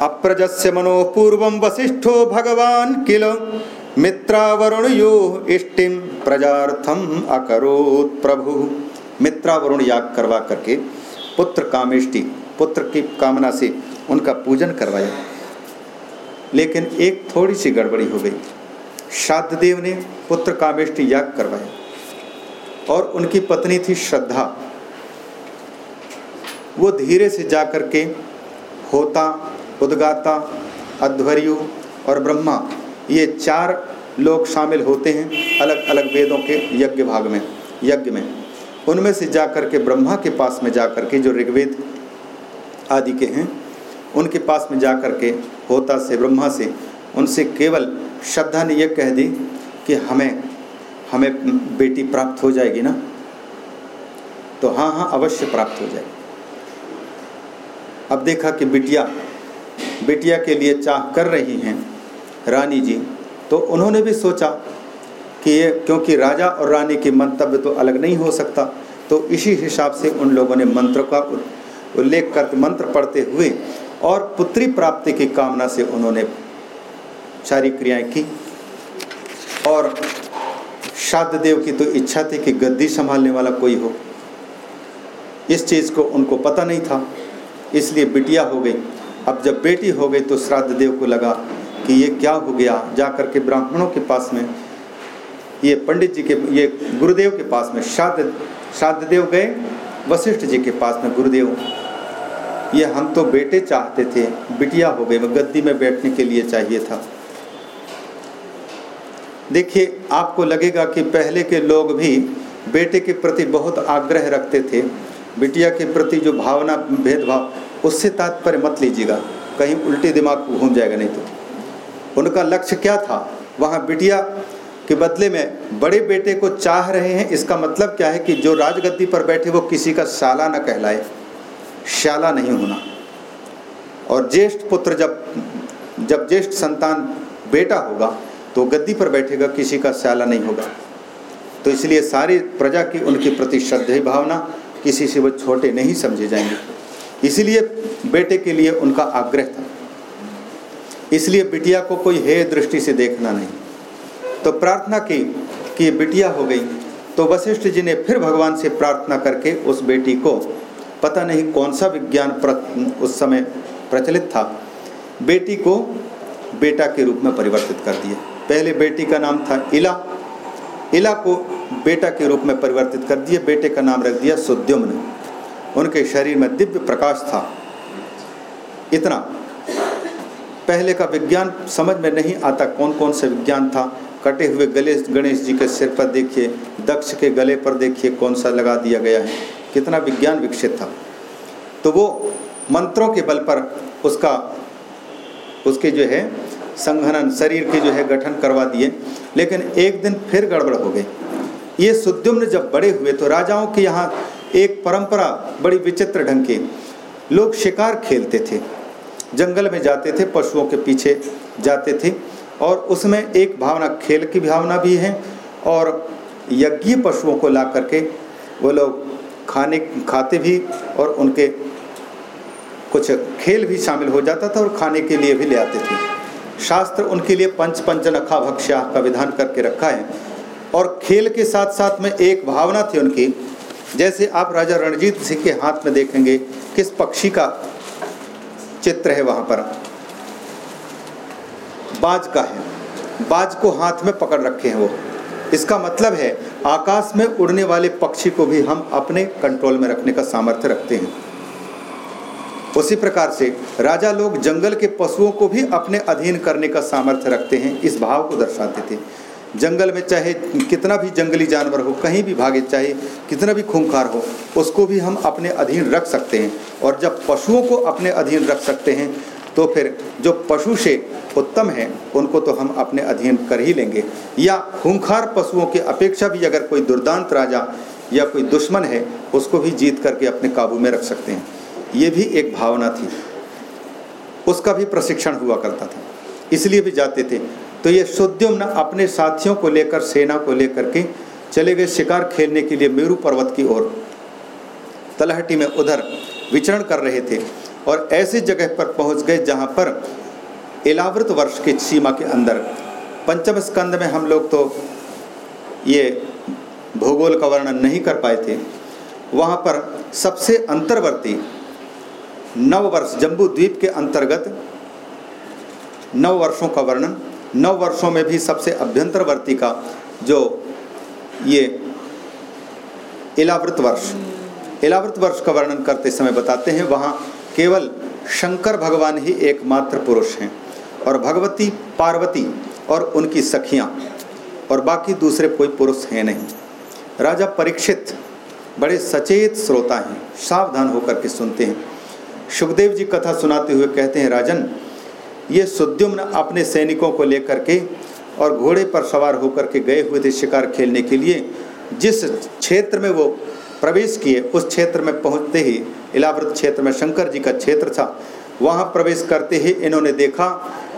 अप्रजस्य मनो पूर्व वशिष्ठो भगवान किल। मित्रावरुण यो इष्टिम प्रजार्थम अकरोत प्रभु। मित्रावरुण याग करवा करके पुत्र कामेष्टि, पुत्र की कामना से उनका पूजन करवाया। लेकिन एक थोड़ी सी गड़बड़ी हो गई। श्राद्धदेव ने पुत्र कामेष्टि याग करवाया और उनकी पत्नी थी श्रद्धा। वो धीरे से जा कर के होता, उदगाता, अध्वर्यु और ब्रह्मा, ये चार लोग शामिल होते हैं अलग अलग वेदों के यज्ञ भाग में, यज्ञ में। उनमें से जा कर के ब्रह्मा के पास में जा कर के जो ऋग्वेद आदि के हैं, उनके पास में जा कर के होता से ब्रह्मा से उनसे केवल श्रद्धा ने यह कह दी कि हमें हमें बेटी प्राप्त हो जाएगी ना? तो हाँ हाँ अवश्य प्राप्त हो जाएगी। अब देखा कि बिटिया बिटिया के लिए चाह कर रही हैं रानी जी तो उन्होंने भी सोचा कि ये, क्योंकि राजा और रानी के मंतव्य तो अलग नहीं हो सकता तो इसी हिसाब से उन लोगों ने मंत्र का उल्लेख कर मंत्र पढ़ते हुए और पुत्री प्राप्ति की कामना से उन्होंने सारी क्रियाएँ की और शाद देव की तो इच्छा थी कि गद्दी संभालने वाला कोई हो। इस चीज़ को उनको पता नहीं था, इसलिए बिटिया हो गई। अब जब बेटी हो गई तो श्राद्ध देव को लगा कि ये क्या हो गया जा कर के ब्राह्मणों के पास में, ये पंडित जी के, ये गुरुदेव के पास में, श्राद्ध श्राद्ध देव गए, वशिष्ठ जी के पास में, गुरुदेव, ये हम तो बेटे चाहते थे, बिटिया हो गई गद्दी में बैठने के लिए चाहिए था। देखिए, आपको लगेगा कि पहले के लोग भी बेटे के प्रति बहुत आग्रह रखते थे। बिटिया के प्रति जो भावना, भेदभाव, उससे तात्पर्य मत लीजिएगा। कहीं उल्टे दिमाग घूम जाएगा नहीं तो। उनका लक्ष्य क्या था? वहाँ बिटिया के बदले में बड़े बेटे को चाह रहे हैं। इसका मतलब क्या है कि जो राजगद्दी पर बैठे वो किसी का शाला न कहलाए। शाला नहीं होना। और ज्येष्ठ पुत्र जब जब ज्येष्ठ संतान बेटा होगा तो गद्दी पर बैठेगा, किसी का शाला नहीं होगा। तो इसलिए सारी प्रजा की उनके प्रति श्रद्धेय भावना किसी से वो छोटे नहीं समझे जाएँगे। इसीलिए बेटे के लिए उनका आग्रह था। इसलिए बिटिया को कोई हे दृष्टि से देखना नहीं। तो प्रार्थना की कि बिटिया हो गई तो वशिष्ठ जी ने फिर भगवान से प्रार्थना करके उस बेटी को, पता नहीं कौन सा विज्ञान उस समय प्रचलित था, बेटी को बेटा के रूप में परिवर्तित कर दिया। पहले बेटी का नाम था इला। इला को बेटा के रूप में परिवर्तित कर दिया, बेटे का नाम रख दिया सुद्युम्न। उनके शरीर में दिव्य प्रकाश था। इतना। पहले का विज्ञान समझ में नहीं आता कौन कौन से विज्ञान था। कटे हुए गले, गणेश जी के सिर पर देखिए, दक्ष के गले पर देखिए कौन सा लगा दिया गया है। कितना विज्ञान विकसित था। तो वो मंत्रों के बल पर उसका, उसके जो है संघनन, शरीर के जो है गठन करवा दिए, लेकिन एक दिन फिर गड़बड़ हो गई। ये सुद्युम्न जब बड़े हुए तो राजाओं के यहाँ एक परंपरा बड़ी विचित्र ढंग की। लोग शिकार खेलते थे, जंगल में जाते थे, पशुओं के पीछे जाते थे, और उसमें एक भावना, खेल की भावना भी है, और यज्ञ पशुओं को ला करके वो लोग खाने, खाते भी और उनके कुछ खेल भी शामिल हो जाता था और खाने के लिए भी ले आते थे। शास्त्र उनके लिए पंच पंचनखा भक्ष्या का विधान करके रखा है। और खेल के साथ साथ में एक भावना थी उनकी, जैसे आप राजा रणजीत सिंह के हाथ में देखेंगे, किस पक्षी का चित्र है वहाँ पर। बाज का है। बाज को हाथ में पकड़ रखे हैं वो। इसका मतलब है, आकाश में उड़ने वाले पक्षी को भी हम अपने कंट्रोल में रखने का सामर्थ्य रखते हैं। उसी प्रकार से राजा लोग जंगल के पशुओं को भी अपने अधीन करने का सामर्थ्य रखते हैं, इस भाव को दर्शाते थे। जंगल में चाहे कितना भी जंगली जानवर हो, कहीं भी भागे, चाहे कितना भी खूंखार हो, उसको भी हम अपने अधीन रख सकते हैं। और जब पशुओं को अपने अधीन रख सकते हैं तो फिर जो पशु से उत्तम हैं, उनको तो हम अपने अधीन कर ही लेंगे। या खूंखार पशुओं की अपेक्षा भी अगर कोई दुर्दांत राजा या कोई दुश्मन है, उसको भी जीत करके अपने काबू में रख सकते हैं। ये भी एक भावना थी। उसका भी प्रशिक्षण हुआ करता था। इसलिए भी जाते थे। तो ये सुद्युम्न अपने साथियों को लेकर, सेना को लेकर के चले गए शिकार खेलने के लिए मेरू पर्वत की ओर। तलहटी में उधर विचरण कर रहे थे और ऐसी जगह पर पहुँच गए जहाँ पर इलावृत वर्ष की सीमा के अंदर। पंचम स्कंद में हम लोग तो ये भूगोल का वर्णन नहीं कर पाए थे। वहाँ पर सबसे अंतर्वर्ती नव वर्ष, जम्बू द्वीप के अंतर्गत नव वर्षों का वर्णन नव वर्षों में भी सबसे अभ्यंतरवर्ती का जो ये इलावृत वर्ष इलावृत वर्ष का वर्णन करते समय बताते हैं, वहाँ केवल शंकर भगवान ही एकमात्र पुरुष हैं और भगवती, पार्वती और उनकी सखियाँ और बाकी दूसरे कोई पुरुष हैं नहीं। राजा परीक्षित, बड़े सचेत श्रोता हैं, सावधान होकर के सुनते हैं। सुखदेव जी कथा सुनाते हुए कहते हैं, राजन, ये सुद्युम्न अपने सैनिकों को लेकर के और घोड़े पर सवार होकर के गए हुए थे शिकार खेलने के लिए। जिस क्षेत्र में वो प्रवेश किए, उस क्षेत्र में पहुँचते ही, इलावृत क्षेत्र में शंकर जी का क्षेत्र था, वहाँ प्रवेश करते ही इन्होंने देखा,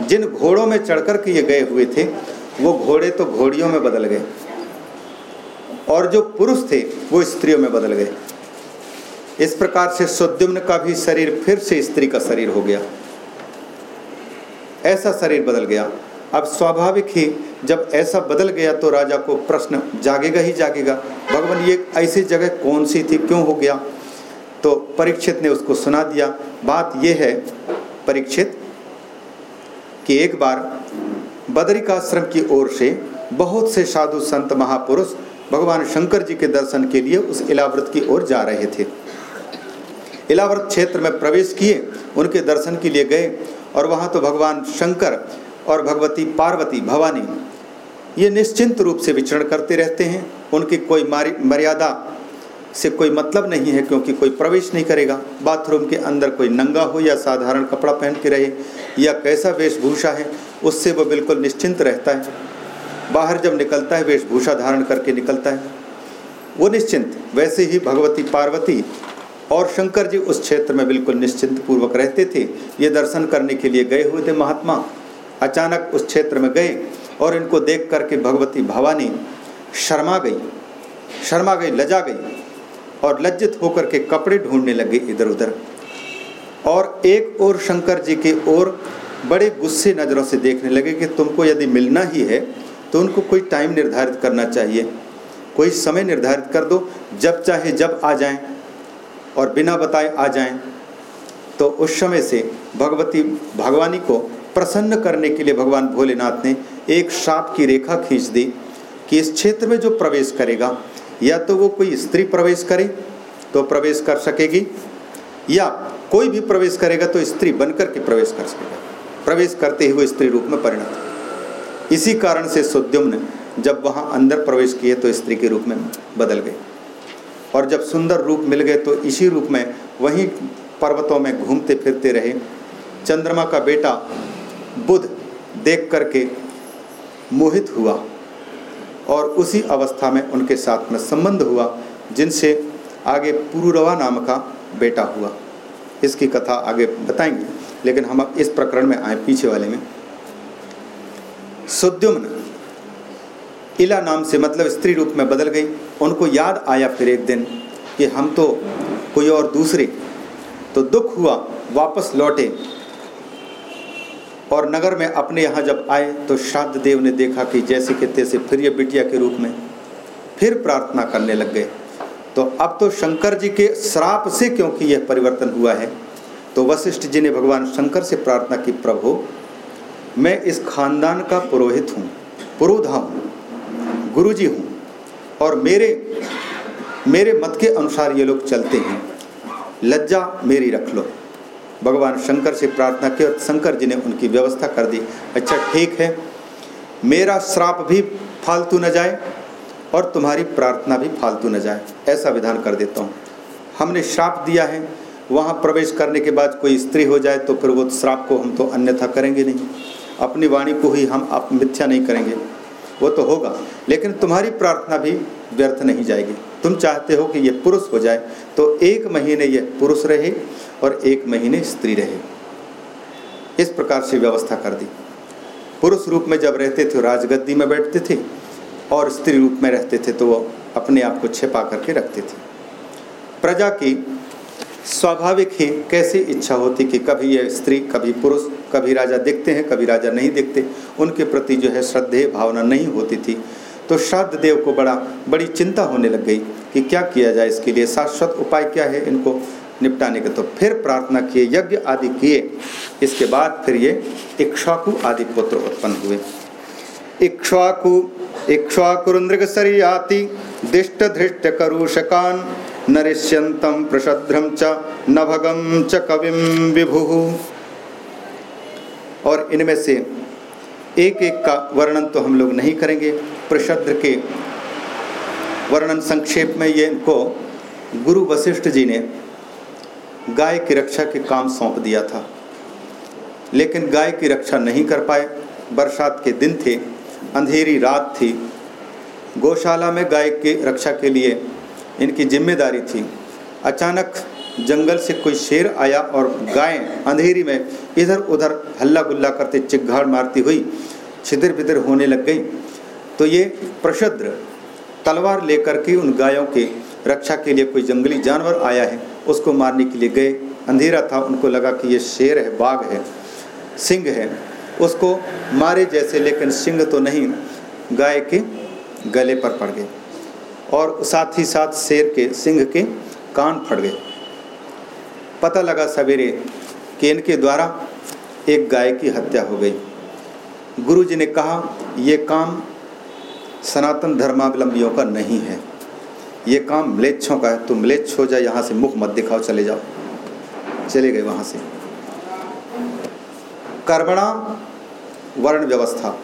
जिन घोड़ों में चढ़कर के ये गए हुए थे, वो घोड़े तो घोड़ियों में बदल गए और जो पुरुष थे, वो स्त्रियों में बदल गए। इस प्रकार से सुद्युम्न का भी शरीर फिर से स्त्री का शरीर हो गया। ऐसा शरीर बदल गया। अब स्वाभाविक ही जब ऐसा बदल गया तो राजा को प्रश्न जागेगा ही जागेगा, भगवान, ये ऐसी जगह कौन सी थी? क्यों हो गया? तो परीक्षित ने उसको सुना दिया। बात यह है, परीक्षित, कि एक बार बदरिकाश्रम की ओर से बहुत से साधु संत महापुरुष भगवान शंकर जी के दर्शन के लिए उस इलाव्रत की ओर जा रहे थे। इलाव्रत क्षेत्र में प्रवेश किए, उनके दर्शन के लिए गए और वहाँ तो भगवान शंकर और भगवती पार्वती भवानी, ये निश्चिंत रूप से विचरण करते रहते हैं। उनकी कोई मर्यादा से कोई मतलब नहीं है, क्योंकि कोई प्रवेश नहीं करेगा। बाथरूम के अंदर कोई नंगा हो या साधारण कपड़ा पहन के रहे या कैसा वेशभूषा है, उससे वो बिल्कुल निश्चिंत रहता है। बाहर जब निकलता है, वेशभूषा धारण करके निकलता है। वो निश्चिंत, वैसे ही भगवती पार्वती और शंकर जी उस क्षेत्र में बिल्कुल निश्चिंत पूर्वक रहते थे। ये दर्शन करने के लिए गए हुए थे महात्मा। अचानक उस क्षेत्र में गए और इनको देख करके भगवती भवानी शर्मा गई। शर्मा गई लजा गई और लज्जित होकर के कपड़े ढूँढने लगे इधर उधर और एक और शंकर जी के ओर बड़े गुस्से नज़रों से देखने लगे कि तुमको यदि मिलना ही है तो उनको कोई टाइम निर्धारित करना चाहिए। कोई समय निर्धारित कर दो, जब चाहे जब आ जाएँ। और बिना बताए आ जाएँ। तो उस समय से भगवती, भगवानी को प्रसन्न करने के लिए भगवान भोलेनाथ ने एक साप की रेखा खींच दी कि इस क्षेत्र में जो प्रवेश करेगा, या तो वो कोई स्त्री प्रवेश करे तो प्रवेश कर सकेगी, या कोई भी प्रवेश करेगा तो स्त्री बनकर के प्रवेश कर सकेगा। प्रवेश करते ही वो स्त्री रूप में परिणत इसी कारण से सुद्युम्न जब वहाँ अंदर प्रवेश किए तो स्त्री के रूप में बदल गए। और जब सुंदर रूप मिल गए तो इसी रूप में वहीं पर्वतों में घूमते फिरते रहे। चंद्रमा का बेटा बुध देख करके मोहित हुआ और उसी अवस्था में उनके साथ में संबंध हुआ, जिनसे आगे पुरुरवा नाम का बेटा हुआ। इसकी कथा आगे बताएँगे, लेकिन हम अब इस प्रकरण में आए पीछे वाले में। सुद्युम्न, इला नाम से मतलब स्त्री रूप में बदल गई। उनको याद आया फिर एक दिन कि हम तो कोई और दूसरे। तो दुख हुआ, वापस लौटे। और नगर में अपने यहाँ जब आए तो श्राद्ध देव ने देखा कि जैसे कि तैसे फिर ये बिटिया के रूप में फिर प्रार्थना करने लग गए। तो अब तो शंकर जी के श्राप से क्योंकि यह परिवर्तन हुआ है तो वशिष्ठ जी ने भगवान शंकर से प्रार्थना की, प्रभु, मैं इस खानदान का पुरोहित हूँ, पुरोधा हूँ गुरु जी हूँ और मेरे मेरे मत के अनुसार ये लोग चलते हैं। लज्जा मेरी रख लो। भगवान शंकर से प्रार्थना की और शंकर जी ने उनकी व्यवस्था कर दी। अच्छा ठीक है। मेरा श्राप भी फालतू न जाए और तुम्हारी प्रार्थना भी फालतू न जाए। ऐसा विधान कर देता हूँ। हमने श्राप दिया है। वहाँ प्रवेश करने के बाद कोई स्त्री हो जाए तो फिर वो श्राप को हम तो अन्यथा करेंगे नहीं। अपनी वाणी को ही हम आप मिथ्या नहीं करेंगे। वो तो होगा। लेकिन तुम्हारी प्रार्थना भी व्यर्थ नहीं जाएगी। तुम चाहते हो कि ये पुरुष हो जाए तो एक महीने ये पुरुष रहे और एक महीने स्त्री रहे। इस प्रकार से व्यवस्था कर दी। पुरुष रूप में जब रहते थे, राजगद्दी में बैठते थे और स्त्री रूप में रहते थे तो वो अपने आप को छिपा करके रखते थे। प्रजा की स्वाभाविक ही कैसी इच्छा होती कि कभी ये स्त्री, कभी पुरुष कभी राजा देखते हैं, कभी राजा नहीं देखते। उनके प्रति जो है श्रद्धेय भावना नहीं होती थी। तो श्राद्ध देव को बड़ा, बड़ी चिंता होने लग गई कि क्या किया जाए इसके लिए, शाश्वत उपाय क्या है इनको निपटाने के। तो फिर प्रार्थना किए, यज्ञ आदि किए। इसके बाद फिर ये इक्ष्वाकु आदि पुत्र उत्पन्न हुए। इक्ष्वाकु इक्ष्वाकुरुन्द्रग सरियाति दिष्ट धृष्ट करुषकान नरिष्यंतम प्रशद्रम च नभगम च कविम विभु। और इनमें से एक एक का वर्णन तो हम लोग नहीं करेंगे। प्रशद्र के वर्णन संक्षेप में ये इनको गुरु वशिष्ठ जी ने गाय की रक्षा के काम सौंप दिया था। लेकिन गाय की रक्षा नहीं कर पाए। बरसात के दिन थे, अंधेरी रात थी। गौशाला में गाय की रक्षा के लिए इनकी ज़िम्मेदारी थी। अचानक जंगल से कोई शेर आया और गाय अंधेरी में इधर उधर हल्ला गुल्ला करते चिग्घाड़ मारती हुई छितर बितर होने लग गई। तो ये प्रशद्र तलवार लेकर के उन गायों के रक्षा के लिए कोई जंगली जानवर आया है, उसको मारने के लिए गए। अंधेरा था, उनको लगा कि ये शेर है, बाघ है, सिंह है। उसको मारे जैसे, लेकिन सिंह तो नहीं, गाय के गले पर पड़ गए और साथ ही साथ शेर के, सिंह के कान फट गए। पता लगा सवेरे कि इनके द्वारा एक गाय की हत्या हो गई। गुरु जी ने कहा, ये काम सनातन धर्मावलंबियों का नहीं है। ये काम म्लेच्छों का है। तुम म्लेच्छ हो जाए यहाँ से मुख मत दिखाओ, चले जाओ। चले गए वहाँ से। कर्मणा वर्ण व्यवस्था।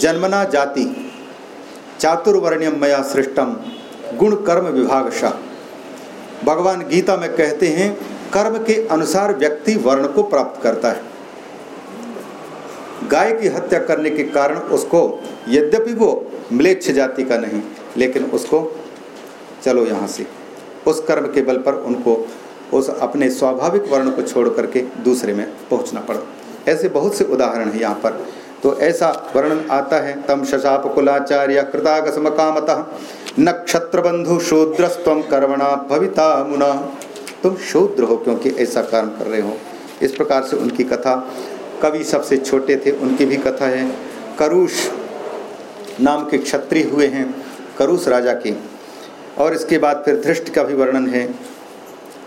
जन्मना जाति। चातुर्वर्ण्यम मया सृष्टम गुण कर्म विभागशा। भगवान गीता में कहते हैं, कर्म के अनुसार व्यक्ति वर्ण को प्राप्त करता है। गाय की हत्या करने के कारण उसको यद्यपि वो म्लेच्छ जाति का नहीं, लेकिन उसको चलो यहाँ से। उस कर्म के बल पर उनको, उस अपने स्वाभाविक वर्ण को छोड़ करके दूसरे में पहुँचना पड़ा। ऐसे बहुत से उदाहरण हैं यहाँ पर। तो ऐसा वर्णन आता है, तम शशाप कुलाचार्य कृतागसम बंधु शूद्रस्व कर्मणा भविता मुना। तुम शूद्र हो क्योंकि ऐसा कर्म कर रहे हो। इस प्रकार से उनकी कथा, कवि सबसे छोटे थे, उनकी भी कथा है। करुष नाम के क्षत्रिय हुए हैं, करुष राजा के। और इसके बाद फिर धृष्ट का भी वर्णन है।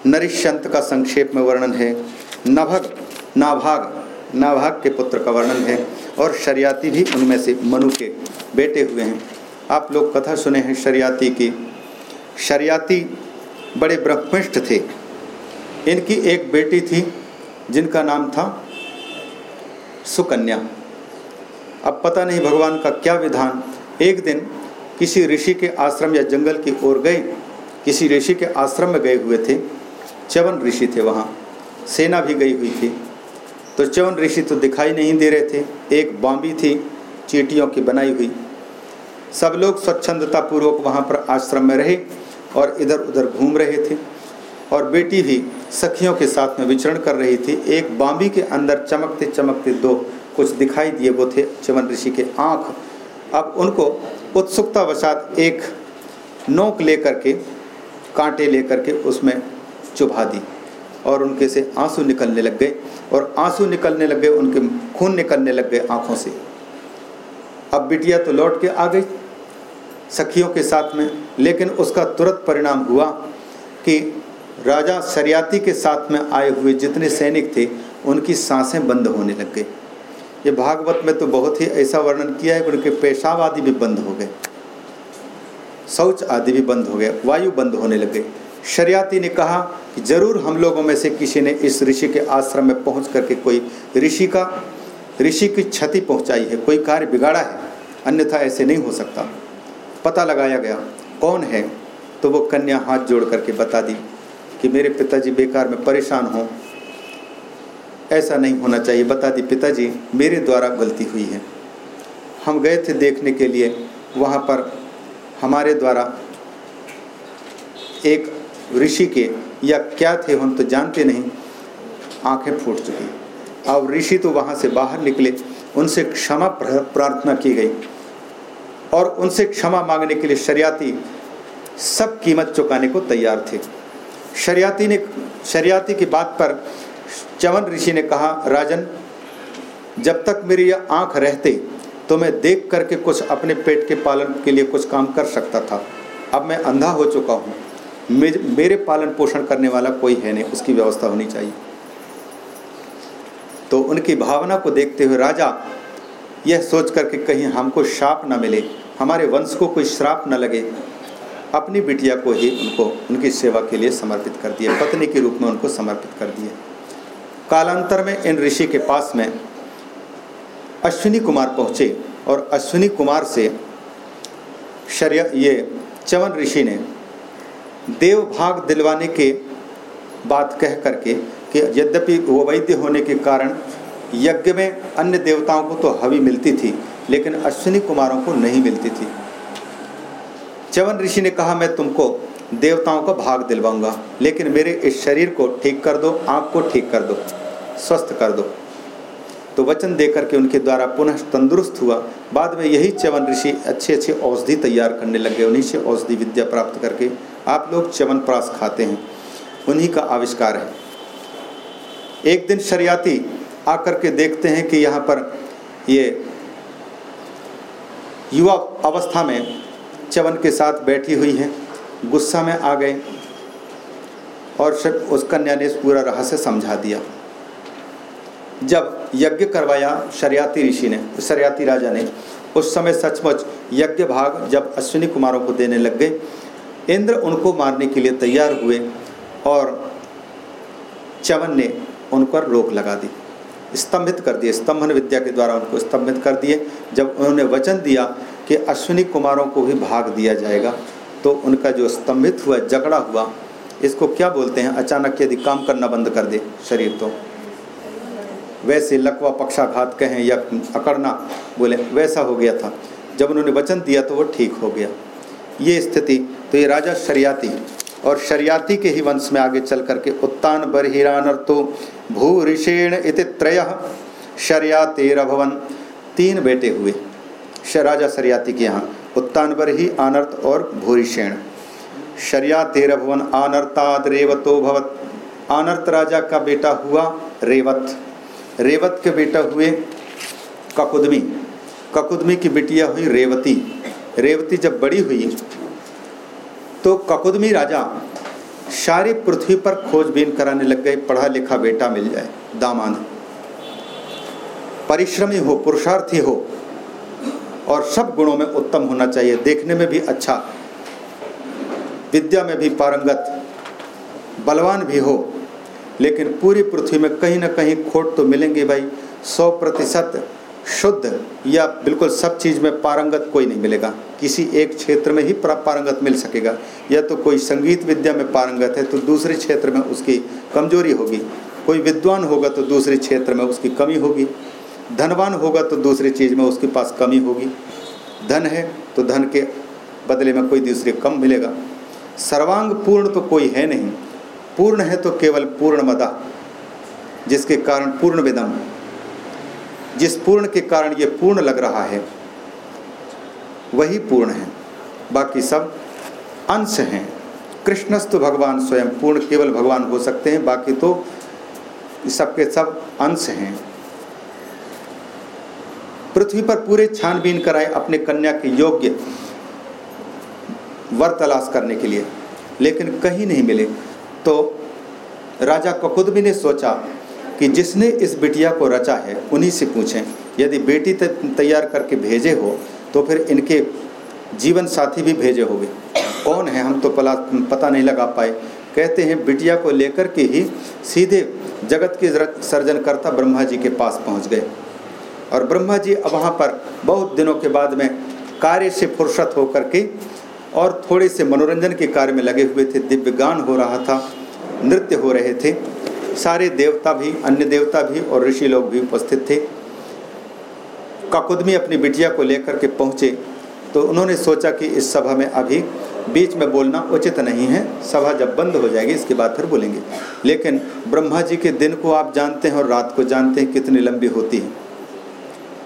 नरिश्यंत का संक्षेप में वर्णन है। नभग, नाभाग नाभाग के पुत्र का वर्णन है। और शरियाती भी उनमें से मनु के बेटे हुए हैं। आप लोग कथा सुने हैं शरियाती की। शरियाती बड़े ब्रह्मिष्ठ थे। इनकी एक बेटी थी, जिनका नाम था सुकन्या। अब पता नहीं भगवान का क्या विधान। एक दिन किसी ऋषि के आश्रम या जंगल की ओर गए। किसी ऋषि के आश्रम में गए हुए थे। चवन ऋषि थे वहाँ। सेना भी गई हुई थी। तो चवन ऋषि तो दिखाई नहीं दे रहे थे। एक बाम्बी थी, चीटियों की बनाई हुई। सब लोग स्वच्छंदता पूर्वक वहाँ पर आश्रम में रहे और इधर उधर घूम रहे थे। और बेटी भी सखियों के साथ में विचरण कर रही थी। एक बाम्बी के अंदर चमकते चमकते दो कुछ दिखाई दिए, वो थे चमन ऋषि के आँख। अब उनको उत्सुकता वसात एक नोक लेकर के, कांटे लेकर के उसमें चुभा दी। और उनके से आँसू निकलने लग गए और आँसू निकलने लग गए, उनके खून निकलने लग गए आँखों से। अब बिटिया तो लौट के आ गई सखियों के साथ में, लेकिन उसका तुरंत परिणाम हुआ कि राजा सरियाती के साथ में आए हुए जितने सैनिक थे, उनकी साँसें बंद होने लग गई। ये भागवत में तो बहुत ही ऐसा वर्णन किया है कि उनके पेशाब आदि भी बंद हो गए, शौच आदि भी बंद हो गए, वायु बंद होने लग गई। शरियाती ने कहा कि ज़रूर हम लोगों में से किसी ने इस ऋषि के आश्रम में पहुँच करके कोई ऋषि का, ऋषि की क्षति पहुंचाई है, कोई कार्य बिगाड़ा है। अन्यथा ऐसे नहीं हो सकता। पता लगाया गया, कौन है? तो वो कन्या हाथ जोड़ करके बता दी कि मेरे पिताजी बेकार में परेशान हों। ऐसा नहीं होना चाहिए, बता दी पिताजी, मेरे द्वारा गलती हुई है। हम गए थे देखने के लिए, वहाँ पर हमारे द्वारा एक ऋषि के या क्या थे हम तो जानते नहीं, आँखें फूट चुकी। अब ऋषि तो वहाँ से बाहर निकले, उनसे क्षमा प्रार्थना की गई। और उनसे क्षमा मांगने के लिए शरियाती सब कीमत चुकाने को तैयार थे। शरियाती ने, शरियाती की बात पर चवन ऋषि ने कहा, राजन, जब तक मेरी यह आँख रहते तो मैं देख करके कुछ अपने पेट के पालन के लिए कुछ काम कर सकता था। अब मैं अंधा हो चुका हूँ। मेरे पालन पोषण करने वाला कोई है नहीं, उसकी व्यवस्था होनी चाहिए। तो उनकी भावना को देखते हुए राजा यह सोच करके कहीं हमको शाप न मिले, हमारे वंश को कोई श्राप न लगे, अपनी बिटिया को ही उनको, उनकी सेवा के लिए समर्पित कर दिए, पत्नी के रूप में उनको समर्पित कर दिए। कालांतर में इन ऋषि के पास में अश्विनी कुमार पहुँचे और अश्विनी कुमार से शर्य, ये चवन ऋषि ने देव भाग दिलवाने के बात कह करके कि यद्यपि वो वैद्य होने के कारण यज्ञ में अन्य देवताओं को तो हवि मिलती थी, लेकिन अश्विनी कुमारों को नहीं मिलती थी। चवन ऋषि ने कहा, मैं तुमको देवताओं का भाग दिलवाऊँगा, लेकिन मेरे इस शरीर को ठीक कर दो, आँख को ठीक कर दो, स्वस्थ कर दो। तो वचन देकर के उनके द्वारा पुनः तंदुरुस्त हुआ। बाद में यही च्यवन ऋषि अच्छे अच्छे औषधि तैयार करने लगे उन्हीं से औषधि विद्या प्राप्त करके आप लोग च्यवन प्रास खाते हैं। उन्हीं का आविष्कार है। एक दिन शरियाती आकर के देखते हैं कि यहाँ पर ये युवा अवस्था में च्यवन के साथ बैठी हुई हैं। गुस्सा में आ गए और उस कन्या ने पूरा रहस्य समझा दिया। जब यज्ञ करवाया शरियाती ऋषि ने, शरियाती राजा ने, उस समय सचमुच यज्ञ भाग जब अश्विनी कुमारों को देने लग गए। इंद्र उनको मारने के लिए तैयार हुए और चवन ने उन पर रोक लगा दी। स्तंभित कर दिए। स्तंभन विद्या के द्वारा उनको स्तंभित कर दिए। जब उन्होंने वचन दिया कि अश्विनी कुमारों को भी भाग दिया जाएगा तो उनका जो स्तंभित हुआ झगड़ा हुआ, इसको क्या बोलते हैं? अचानक यदि काम करना बंद कर दे शरीर तो। वैसे लकवा पक्षाघात कहें या अकड़ना बोले, वैसा हो गया था। जब उन्होंने वचन दिया तो वो ठीक हो गया। ये स्थिति तो ये राजा शरियाती और शरियाती के ही वंश में आगे चल करके उत्तान बरहिरानर्तो भू ऋषेण इति त्रय शरियातेर भवन तीन बेटे हुए। राजा शरियाती के यहाँ उत्तान बरही आनर्त और भूरिषेण शरिया तेरह भवन आनर्ताद रेवतो भवत। आनर्त राजा का बेटा हुआ रेवत। रेवत के बेटा हुए ककुदमी। ककुदमी की बिटिया हुई रेवती। रेवती जब बड़ी हुई तो ककुदमी राजा सारी पृथ्वी पर खोजबीन कराने लग गए, पढ़ा लिखा बेटा मिल जाए, दामाद। परिश्रमी हो, पुरुषार्थी हो, और सब गुणों में उत्तम होना चाहिए। देखने में भी अच्छा विद्या में भी पारंगत, बलवान भी हो, लेकिन पूरी पृथ्वी में कहीं ना कहीं खोट तो मिलेंगे भाई। सौ प्रतिशत शुद्ध या बिल्कुल सब चीज़ में पारंगत कोई नहीं मिलेगा। किसी एक क्षेत्र में ही पारंगत मिल सकेगा। या तो कोई संगीत विद्या में पारंगत है तो दूसरे क्षेत्र में उसकी कमज़ोरी होगी। कोई विद्वान होगा तो दूसरे क्षेत्र में उसकी कमी होगी। धनवान होगा तो दूसरी चीज़ में उसके पास कमी होगी। धन है तो धन के बदले में कोई दूसरे कम मिलेगा। सर्वांग पूर्ण तो कोई है नहीं। पूर्ण है तो केवल पूर्ण मदा जिसके कारण पूर्ण विदम जिस पूर्ण के कारण ये पूर्ण लग रहा है, वही पूर्ण है। बाकी सब अंश हैं। कृष्णस्तु भगवान स्वयं पूर्ण, केवल भगवान हो सकते हैं। बाकी तो सबके सब अंश हैं। पृथ्वी पर पूरे छानबीन कराए अपने कन्या के योग्य वर तलाश करने के लिए, लेकिन कहीं नहीं मिले। तो राजा ककुदमी ने सोचा कि जिसने इस बिटिया को रचा है, उन्हीं से पूछें। यदि बेटी तैयार करके भेजे हो तो फिर इनके जीवन साथी भी भेजे होंगे। कौन है हम तो पला, पता नहीं लगा पाए। कहते हैं, बिटिया को लेकर के ही सीधे जगत के सर्जन करता ब्रह्मा जी के पास पहुँच गए। और ब्रह्मा जी अब वहाँ पर बहुत दिनों के बाद में कार्य से फुर्सत होकर के और थोड़े से मनोरंजन के कार्य में लगे हुए थे। दिव्य गान हो रहा था, नृत्य हो रहे थे। सारे देवता भी, अन्य देवता भी और ऋषि लोग भी उपस्थित थे। काकुदमी अपनी बिटिया को लेकर के पहुँचे तो उन्होंने सोचा कि इस सभा में अभी बीच में बोलना उचित नहीं है। सभा जब बंद हो जाएगी, इसके बाद फिर बोलेंगे। लेकिन ब्रह्मा जी के दिन को आप जानते हैं और रात को जानते हैं कितनी लंबी होती है।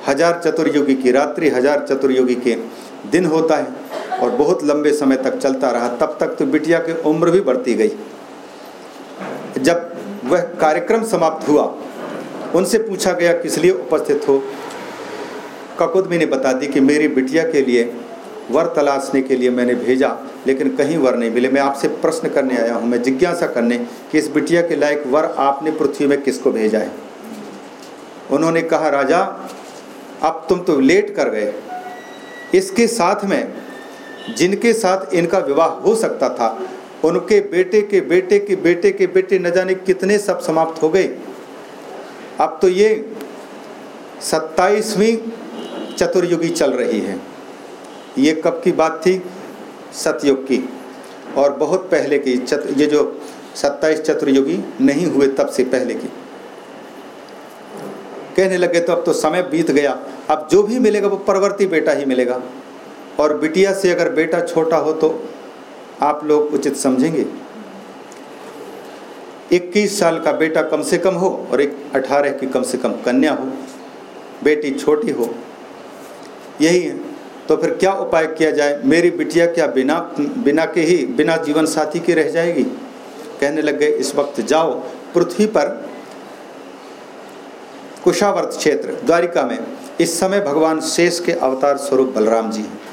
हज़ार चतुर्युगी की रात्रि, हज़ार चतुर्युगी के दिन होता है और बहुत लंबे समय तक चलता रहा। तब तक तो बिटिया की उम्र भी बढ़ती गई। जब वह कार्यक्रम समाप्त हुआ। उनसे पूछा गया, किस लिए उपस्थित हो? ककुदमी ने बता दी कि मेरी बिटिया के लिए वर तलाशने के लिए मैंने भेजा, लेकिन कहीं वर नहीं मिले। मैं आपसे प्रश्न करने आया हूँ। मैं जिज्ञासा करने कि इस बिटिया के लायक वर आपने पृथ्वी में किसको भेजा है? उन्होंने कहा, राजा, अब तुम तो लेट कर गए। इसके साथ में, जिनके साथ इनका विवाह हो सकता था उनके बेटे के बेटे के बेटे के बेटे न जाने कितने सब समाप्त हो गए। अब तो ये सत्ताईसवीं चतुर्युगी चल रही है। ये कब की बात थी? सतयुग की। और बहुत पहले की ये जो सत्ताईस चतुर्युगी नहीं हुए तब से पहले की। कहने लगे तो अब तो समय बीत गया। अब जो भी मिलेगा वो परवर्ती बेटा ही मिलेगा। और बिटिया से अगर बेटा छोटा हो तो आप लोग उचित समझेंगे। 21 साल का बेटा कम से कम हो और एक 18 की कम से कम कन्या हो, बेटी छोटी हो, यही है। तो फिर क्या उपाय किया जाए? मेरी बिटिया क्या बिना बिना के ही, बिना जीवन साथी के रह जाएगी? कहने लग गए, इस वक्त जाओ, पृथ्वी पर कुशावर्त क्षेत्र, द्वारिका में। इस समय भगवान शेष के अवतार स्वरूप बलराम जी हैं।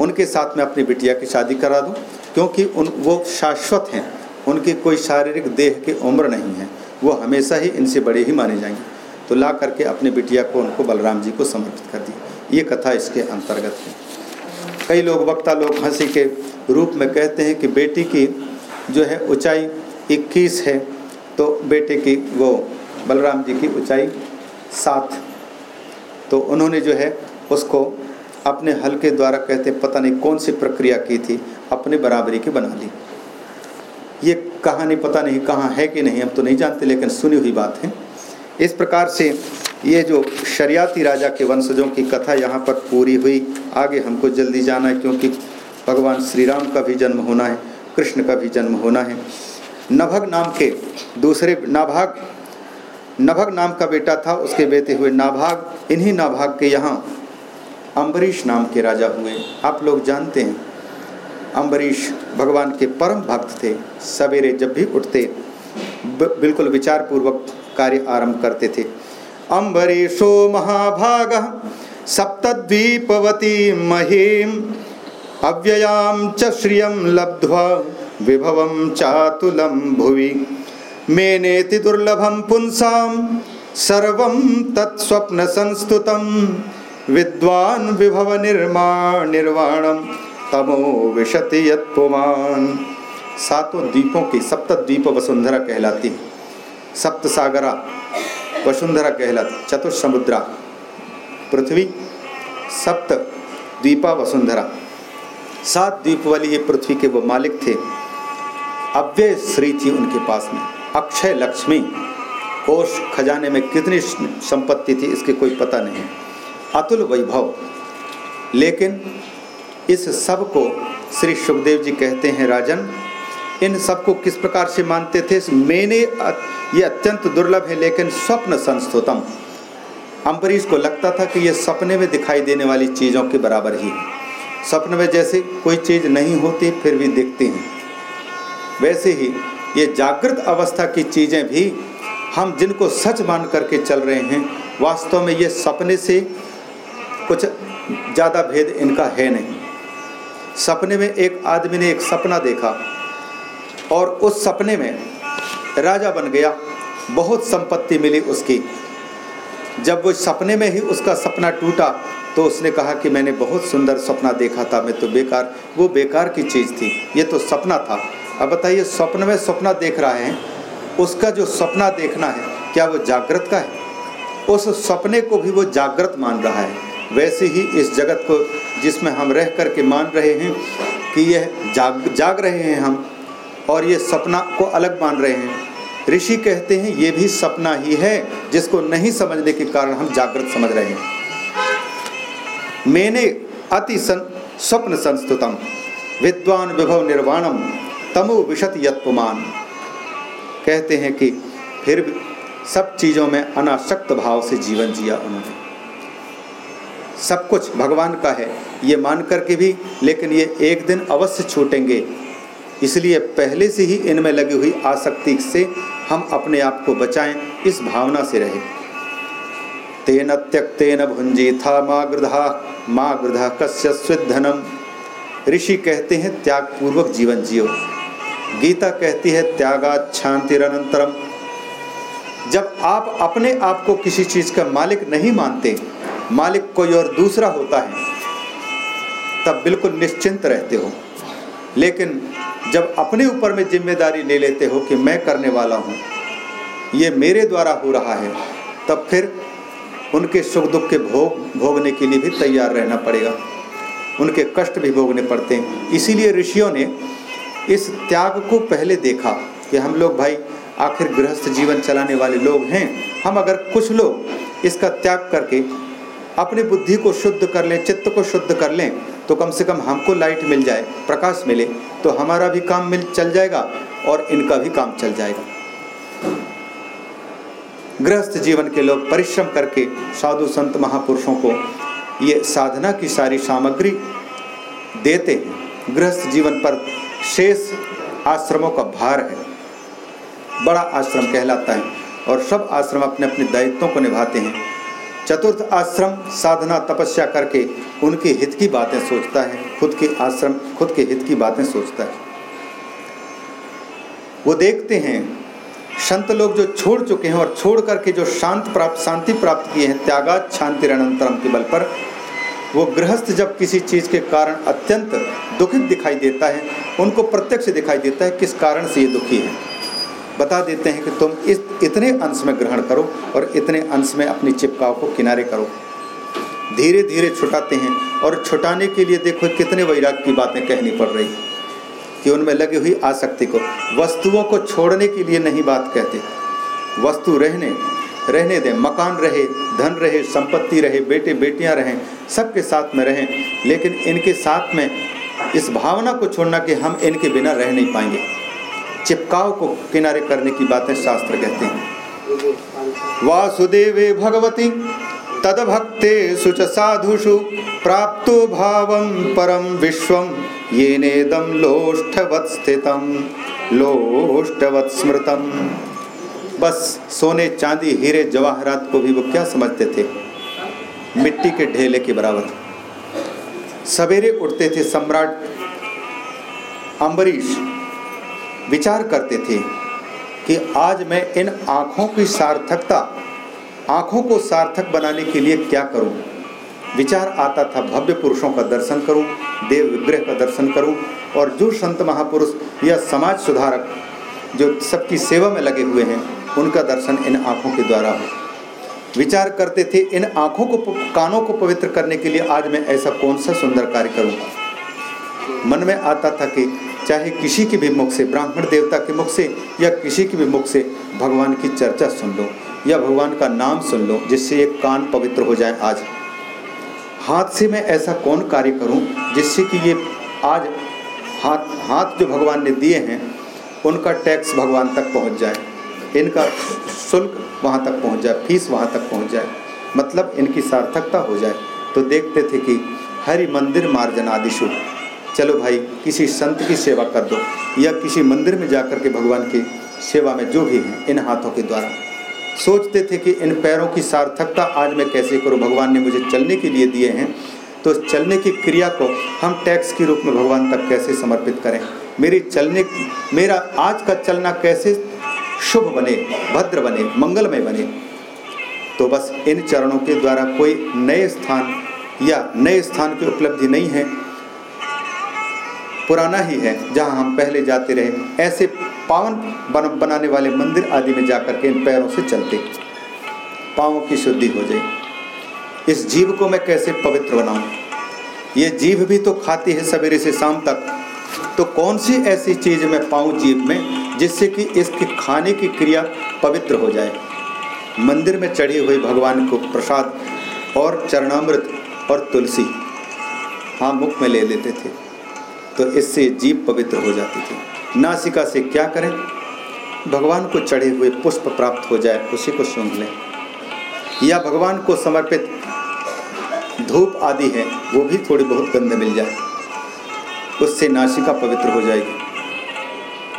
उनके साथ में अपनी बिटिया की शादी करा दूँ, क्योंकि उन, वो शाश्वत हैं। उनकी कोई शारीरिक देह की उम्र नहीं है। वो हमेशा ही इनसे बड़े ही माने जाएँगे। तो ला करके अपनी बिटिया को, उनको बलराम जी को समर्पित कर दी। ये कथा इसके अंतर्गत है। कई लोग, वक्ता लोग हँसी के रूप में कहते हैं कि बेटी की जो है ऊंचाई 21 है तो बेटे की वो, बलराम जी की ऊंचाई सात। तो उन्होंने जो है उसको अपने हल के द्वारा कहते पता नहीं कौन सी प्रक्रिया की थी, अपने बराबरी की बना ली। ये कहानी पता नहीं कहाँ है कि नहीं, हम तो नहीं जानते, लेकिन सुनी हुई बात है। इस प्रकार से ये जो शरियाती राजा के वंशजों की कथा यहाँ पर पूरी हुई। आगे हमको जल्दी जाना है, क्योंकि भगवान श्री राम का भी जन्म होना है, कृष्ण का भी जन्म होना है। नभग नाम के दूसरे नाभाग, नभग नाम का बेटा था, उसके बेटे हुए नाभाग। इन्हीं नाभाग के यहाँ अम्बरीश नाम के राजा हुए। आप लोग जानते हैं अम्बरीश भगवान के परम भक्त थे। सवेरे जब भी उठते बिल्कुल विचार पूर्वक कार्य आरंभ करते थे। अम्बरीशो महाभाग सप्तद्वीपवती महीम अव्ययाम च श्रियम लब्ध्वा विभवम चातुलम भुवि। मेनेति दुर्लभम पुंसाम सर्वं तत्स्वप्न संस्तुतम विद्वान विभव निर्माण निर्वाणम। तमो विशति यत्पुमान। सातों द्वीपों की सप्त द्वीप वसुंधरा कहलाती सप्त सागरा वसुंधरा कहलाती चतुर समुद्रा पृथ्वी, सप्त द्वीपा वसुंधरा। सात द्वीप वाली ये पृथ्वी के वो मालिक थे। अव्यय श्री थी उनके पास में। अक्षय लक्ष्मी, कोष खजाने में कितनी संपत्ति थी इसके कोई पता नहीं अतुल वैभव। लेकिन इस सबको श्री सुखदेव जी कहते हैं, राजन, इन सबको किस प्रकार से मानते थे? मैंने ये अत्यंत दुर्लभ है, लेकिन स्वप्न संस्तुतम। अम्बरीश को लगता था कि ये सपने में दिखाई देने वाली चीज़ों के बराबर ही है। सपन में जैसे कोई चीज़ नहीं होती, फिर भी दिखती हैं। वैसे ही ये जागृत अवस्था की चीज़ें भी हम जिनको सच मान करके चल रहे हैं, वास्तव में ये सपने से कुछ ज़्यादा भेद इनका है नहीं। सपने में एक आदमी ने एक सपना देखा और उस सपने में राजा बन गया, बहुत संपत्ति मिली उसकी। जब वो सपने में ही उसका सपना टूटा तो उसने कहा कि मैंने बहुत सुंदर सपना देखा था, मैं तो बेकार, वो बेकार की चीज़ थी, ये तो सपना था। अब बताइए, स्वप्न में सपना देख रहा है, उसका जो सपना देखना है, क्या वो जागृत का है? उस सपने को भी वो जागृत मान रहा है। वैसे ही इस जगत को जिसमें हम रह कर के मान रहे हैं कि यह जाग जाग रहे हैं हम और ये सपना को अलग मान रहे हैं। ऋषि कहते हैं ये भी सपना ही है जिसको नहीं समझने के कारण हम जागृत समझ रहे हैं। मैंने अति सन, स्वप्न संस्तुतम विद्वान विभव निर्वाणम तमो विशत यत्पुमान कहते हैं कि फिर सब चीज़ों में अनाशक्त भाव से जीवन जिया उन्होंने। सब कुछ भगवान का है। ये मान करके भी, लेकिन ये एक दिन अवश्य छूटेंगे। इसलिए पहले से ही इनमें लगी हुई आसक्ति से हम अपने आप को बचाएँ, इस भावना से रहे। तेन त्यक्तेन भुंजी था माँ गृधा माँ गृधा कस्य धनम ऋषि कहते हैं त्याग पूर्वक जीवन जियो। गीता कहती है त्यागा शांतिरनंतरम जब आप अपने आप को किसी चीज़ का मालिक नहीं मानते मालिक कोई और दूसरा होता है, तब बिल्कुल निश्चिंत रहते हो। लेकिन जब अपने ऊपर में ज़िम्मेदारी ले लेते हो कि मैं करने वाला हूँ, ये मेरे द्वारा हो रहा है, तब फिर उनके सुख दुख के भोग, भोगने के लिए भी तैयार रहना पड़ेगा। उनके कष्ट भी भोगने पड़ते हैं। इसीलिए ऋषियों ने इस त्याग को पहले देखा कि हम लोग भाई आखिर गृहस्थ जीवन चलाने वाले लोग हैं। हम अगर कुछ लोग इसका त्याग करके अपनी बुद्धि को शुद्ध कर लें, चित्त को शुद्ध कर लें तो कम से कम हमको लाइट मिल जाए, प्रकाश मिले तो हमारा भी काम मिल, चल जाएगा और इनका भी काम चल जाएगा। गृहस्थ जीवन के लोग परिश्रम करके साधु संत महापुरुषों को ये साधना की सारी सामग्री देते हैं। गृहस्थ जीवन पर शेष आश्रमों का भार है। बड़ा आश्रम कहलाता है और सब आश्रम अपने अपने दायित्वों को निभाते हैं। चतुर्थ आश्रम साधना तपस्या करके उनके हित की बातें सोचता है, खुद के आश्रम, खुद के हित की बातें सोचता है। वो देखते हैं, संत लोग जो छोड़ चुके हैं और छोड़ करके जो शांत प्राप्त, शांति प्राप्त किए हैं, त्यागात शांति अनंतरम के बल पर, वो गृहस्थ जब किसी चीज़ के कारण अत्यंत दुखित दिखाई देता है, उनको प्रत्यक्ष दिखाई देता है, किस कारण से ये दुखी है? बता देते हैं कि तुम इस, इतने अंश में ग्रहण करो और इतने अंश में अपनी चिपकाव को किनारे करो। धीरे धीरे छुटाते हैं और छुटाने के लिए देखो कितने वैराग की बातें कहनी पड़ रही कि उनमें लगी हुई आसक्ति को। वस्तुओं को छोड़ने के लिए नहीं बात कहते। वस्तु रहने रहने दें, मकान रहे, धन रहे, संपत्ति रहे, बेटे, बेटियाँ रहें, सबके साथ में रहें, लेकिन इनके साथ में इस भावना को छोड़ना कि हम इनके बिना रह नहीं पाएँगे। चिपकाव को किनारे करने की बातें शास्त्र कहते हैं। वासुदेवे भगवती तद भक्ते सुच साधुषु प्राप्तो भाव परम विश्व ये नेदम लोष्ठवत स्थितम लोष्ठवत स्मृतम बस, सोने, चांदी, हीरे, जवाहरात को भी वो क्या समझते थे? मिट्टी के ढेले के बराबर। सवेरे उठते थे सम्राट अम्बरीश विचार करते थे कि आज मैं इन आँखों की सार्थकता आँखों को सार्थक बनाने के लिए क्या करूँ? विचार आता था भव्य पुरुषों का दर्शन करूँ, देव विग्रह का दर्शन करूँ और जो संत महापुरुष या समाज सुधारक जो सबकी सेवा में लगे हुए हैं उनका दर्शन इन आँखों के द्वारा हो विचार करते थे इन आँखों को कानों को पवित्र करने के लिए आज मैं ऐसा कौन सा सुंदर कार्य करूँ मन में आता था कि चाहे किसी के भी मुख से ब्राह्मण देवता के मुख से या किसी के भी मुख से, भगवान की चर्चा सुन लो या भगवान का नाम सुन लो, जिससे एक कान पवित्र हो जाए आज। हाथ से मैं ऐसा कौन कार्य करूँ, जिससे कि ये आज हाथ हाथ जो भगवान ने दिए हैं, उनका टैक्स भगवान तक पहुँच जाए। इनका शुल्क वहाँ तक पहुँच जाए, फ़ीस वहाँ तक पहुँच जाए मतलब इनकी सार्थकता हो जाए। तो देखते थे कि हरि मंदिर मार्जन आदिशु चलो भाई, किसी संत की सेवा कर दो, या किसी मंदिर में जाकर के भगवान की सेवा में जो भी है, इन हाथों के द्वारा। सोचते थे कि इन पैरों की सार्थकता आज मैं कैसे करूँ? भगवान ने मुझे चलने के लिए दिए हैं तो चलने की क्रिया को हम टैक्स के रूप में भगवान तक कैसे समर्पित करें? मेरी चलने, मेरा आज का चलना कैसे शुभ बने, भद्र बने, मंगलमय बने? तो बस इन चरणों के द्वारा कोई नए स्थान या नए स्थान की उपलब्धि नहीं है। पुराना ही है जहाँ हम पहले जाते रहे। ऐसे पावन बन, बनाने वाले मंदिर आदि में जाकर के इन पैरों से चलते। पाँवों की शुद्धि हो जाए। इस जीव को मैं कैसे पवित्र बनाऊँ? ये जीव भी तो खाती है सवेरे से शाम तक। तो कौन सी ऐसी चीज़ मैं पाऊँ जीव में जिससे कि इसके खाने की क्रिया पवित्र हो जाए? मंदिर में चढ़ी हुई भगवान को प्रसाद और चरणामृत और तुलसी। हाँ मुख में ले लेते थे। तो इससे जीव पवित्र हो जाती थी। नासिका से क्या करें? भगवान को चढ़े हुए पुष्प प्राप्त हो जाए, उसी को सूंघ लें। या भगवान को समर्पित धूप आदि है, वो भी थोड़ी बहुत गंध मिल जाए। उससे नासिका पवित्र हो जाएगी।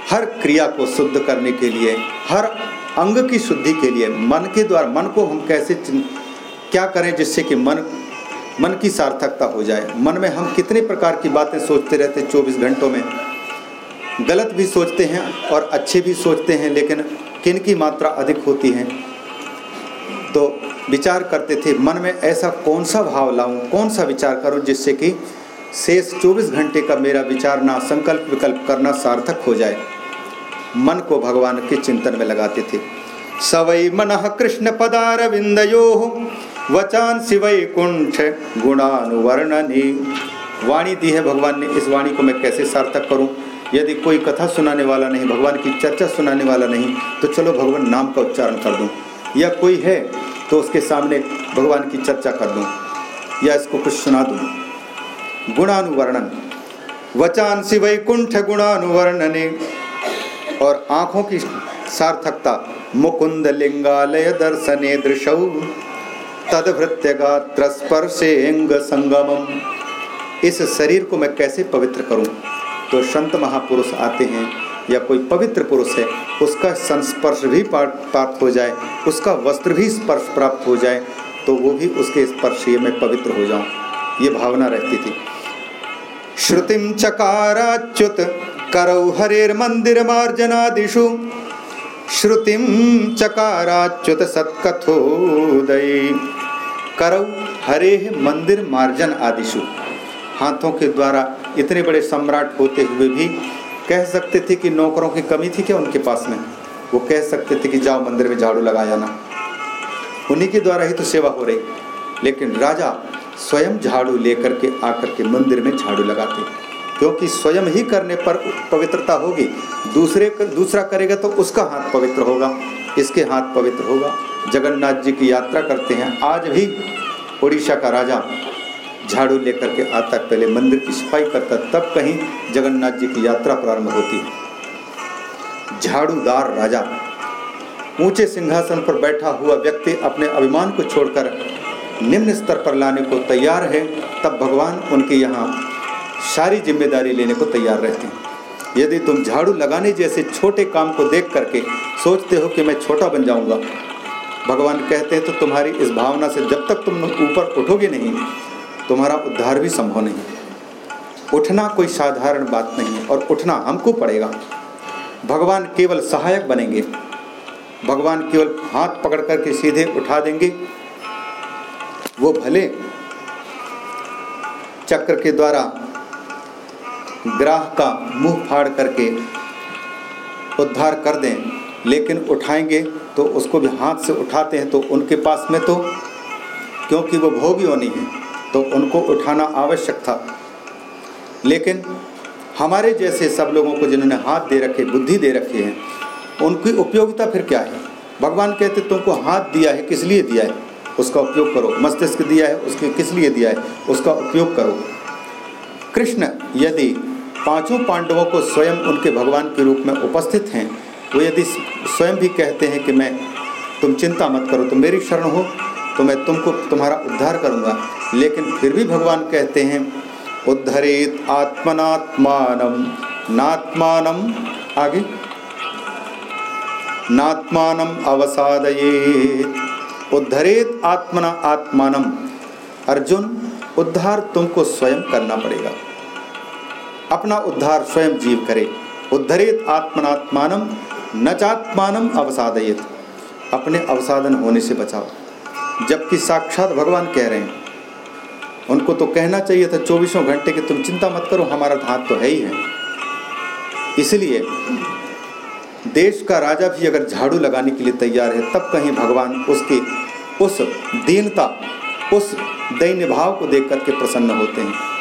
हर क्रिया को शुद्ध करने के लिए, हर अंग की शुद्धि के लिए, मन के द्वारा, मन को हम कैसे क्या करें जिससे कि मन मन की सार्थकता हो जाए। मन में हम कितने प्रकार की बातें सोचते रहते चौबीस घंटों में। गलत भी सोचते हैं और अच्छे भी सोचते हैं, लेकिन किन की मात्रा अधिक होती है? तो विचार करते थे, मन में ऐसा कौन सा भाव लाऊं, कौन सा विचार करूँ, जिससे कि शेष 24 घंटे का मेरा विचार ना संकल्प विकल्प करना सार्थक हो जाए। मन को भगवान के चिंतन में लगाते थे। सवई मन कृष्ण पदार वचान शिवैकुंठ गुणानुवर्णनी। वाणी दी है भगवान ने, इस वाणी को मैं कैसे सार्थक करूँ? यदि कोई कथा सुनाने वाला नहीं, भगवान की चर्चा सुनाने वाला नहीं तो चलो भगवान नाम का उच्चारण कर दूँ। या कोई है तो उसके सामने भगवान की चर्चा कर दूँ। या इसको कुछ सुना दूँ। गुणानुवर्णन। वचांसी वैकुंठ गुणानुवर्णने। और आँखों की सार्थकता। मुकुंद लिंगालय दर्शने दृशौ। तदभृत्य स्पर्शेंग संगमम इस शरीर को मैं कैसे पवित्र करूँ? तो संत महापुरुष आते हैं, या कोई पवित्र पुरुष है, उसका संस्पर्श भी प्राप्त हो जाए, उसका वस्त्र भी स्पर्श प्राप्त हो जाए तो वो भी उसके स्पर्श में पवित्र हो जाऊँ। ये भावना रहती थी। श्रुतिम चकाराच्युत करौ हरेर मंदिर मार्जनादिशु श्रुतिम चकाराच्युत सत्कथोदय। करौ हरे मंदिर मार्जन आदिशु। हाथों के द्वारा इतने बड़े सम्राट होते हुए भी कह सकते थे कि नौकरों की कमी थी क्या उनके पास में? वो कह सकते थे कि जाओ मंदिर में झाड़ू लगा जाना। उन्हीं के द्वारा ही तो सेवा हो रही। लेकिन राजा स्वयं झाड़ू लेकर के आकर के मंदिर में झाड़ू लगाते। क्योंकि स्वयं ही करने पर पवित्रता होगी दूसरे कर, दूसरा करेगा तो उसका हाथ पवित्र होगा। इसके हाथ पवित्र होगा? जगन्नाथ जी की यात्रा करते हैं। आज भी उड़ीसा का राजा झाड़ू लेकर के आता पहले मंदिर की सफ़ाई करता तब कहीं जगन्नाथ जी की यात्रा प्रारंभ होती है। झाड़ूदार राजा, ऊँचे सिंहासन पर बैठा हुआ व्यक्ति अपने अभिमान को छोड़कर निम्न स्तर पर लाने को तैयार है, तब भगवान उनके यहाँ सारी ज़िम्मेदारी लेने को तैयार रहते हैं। यदि तुम झाड़ू लगाने जैसे छोटे काम को देख करके सोचते हो कि मैं छोटा बन जाऊँगा। भगवान कहते हैं तो तुम्हारी इस भावना से जब तक तुम ऊपर उठोगे नहीं, तुम्हारा उद्धार भी संभव नहीं। उठना कोई साधारण बात नहीं और उठना हमको पड़ेगा। भगवान केवल सहायक बनेंगे। भगवान केवल हाथ पकड़ करके सीधे उठा देंगे। वो भले चक्र के द्वारा ग्राह का मुँह फाड़ करके उद्धार कर दें, लेकिन उठाएँगे तो उसको भी हाथ से उठाते हैं तो उनके पास में तो क्योंकि वो भोगी होनी है तो उनको उठाना आवश्यक था। लेकिन हमारे जैसे सब लोगों को जिन्होंने हाथ दे रखे, बुद्धि दे रखी है, उनकी उपयोगिता फिर क्या है? भगवान कहते, तुमको हाथ दिया है, किस लिए दिया है? उसका उपयोग करो। मस्तिष्क दिया है, उसके किस लिए दिया है? उसका उपयोग करो। कृष्ण यदि पाँचों पांडवों को स्वयं उनके भगवान के रूप में उपस्थित हैं। वो यदि स्वयं भी कहते हैं कि मैं, तुम चिंता मत करो, तुम मेरी शरण हो तो मैं तुमको, तुम्हारा उद्धार करूँगा। लेकिन फिर भी भगवान कहते हैं, उद्धरित आत्मनात्मान नात्मानम, आगे। नात्मानम अवसादयेत उद्धरेत आत्मना आत्मान अर्जुन, उद्धार तुमको स्वयं करना पड़ेगा। अपना उद्धार स्वयं जीव करे। उद्धरेत आत्मनात्मान न चात्मानम अवसादयेत। अपने अवसादन होने से बचाओ। जबकि साक्षात भगवान कह रहे हैं, उनको तो कहना चाहिए था चौबीसों घंटे कि, तुम चिंता मत करो, हमारा हाथ तो है ही है। इसलिए देश का राजा भी अगर झाड़ू लगाने के लिए तैयार है, तब कहीं भगवान उसकी उस दीनता, उस दैन्य भाव को देख करके प्रसन्न होते हैं।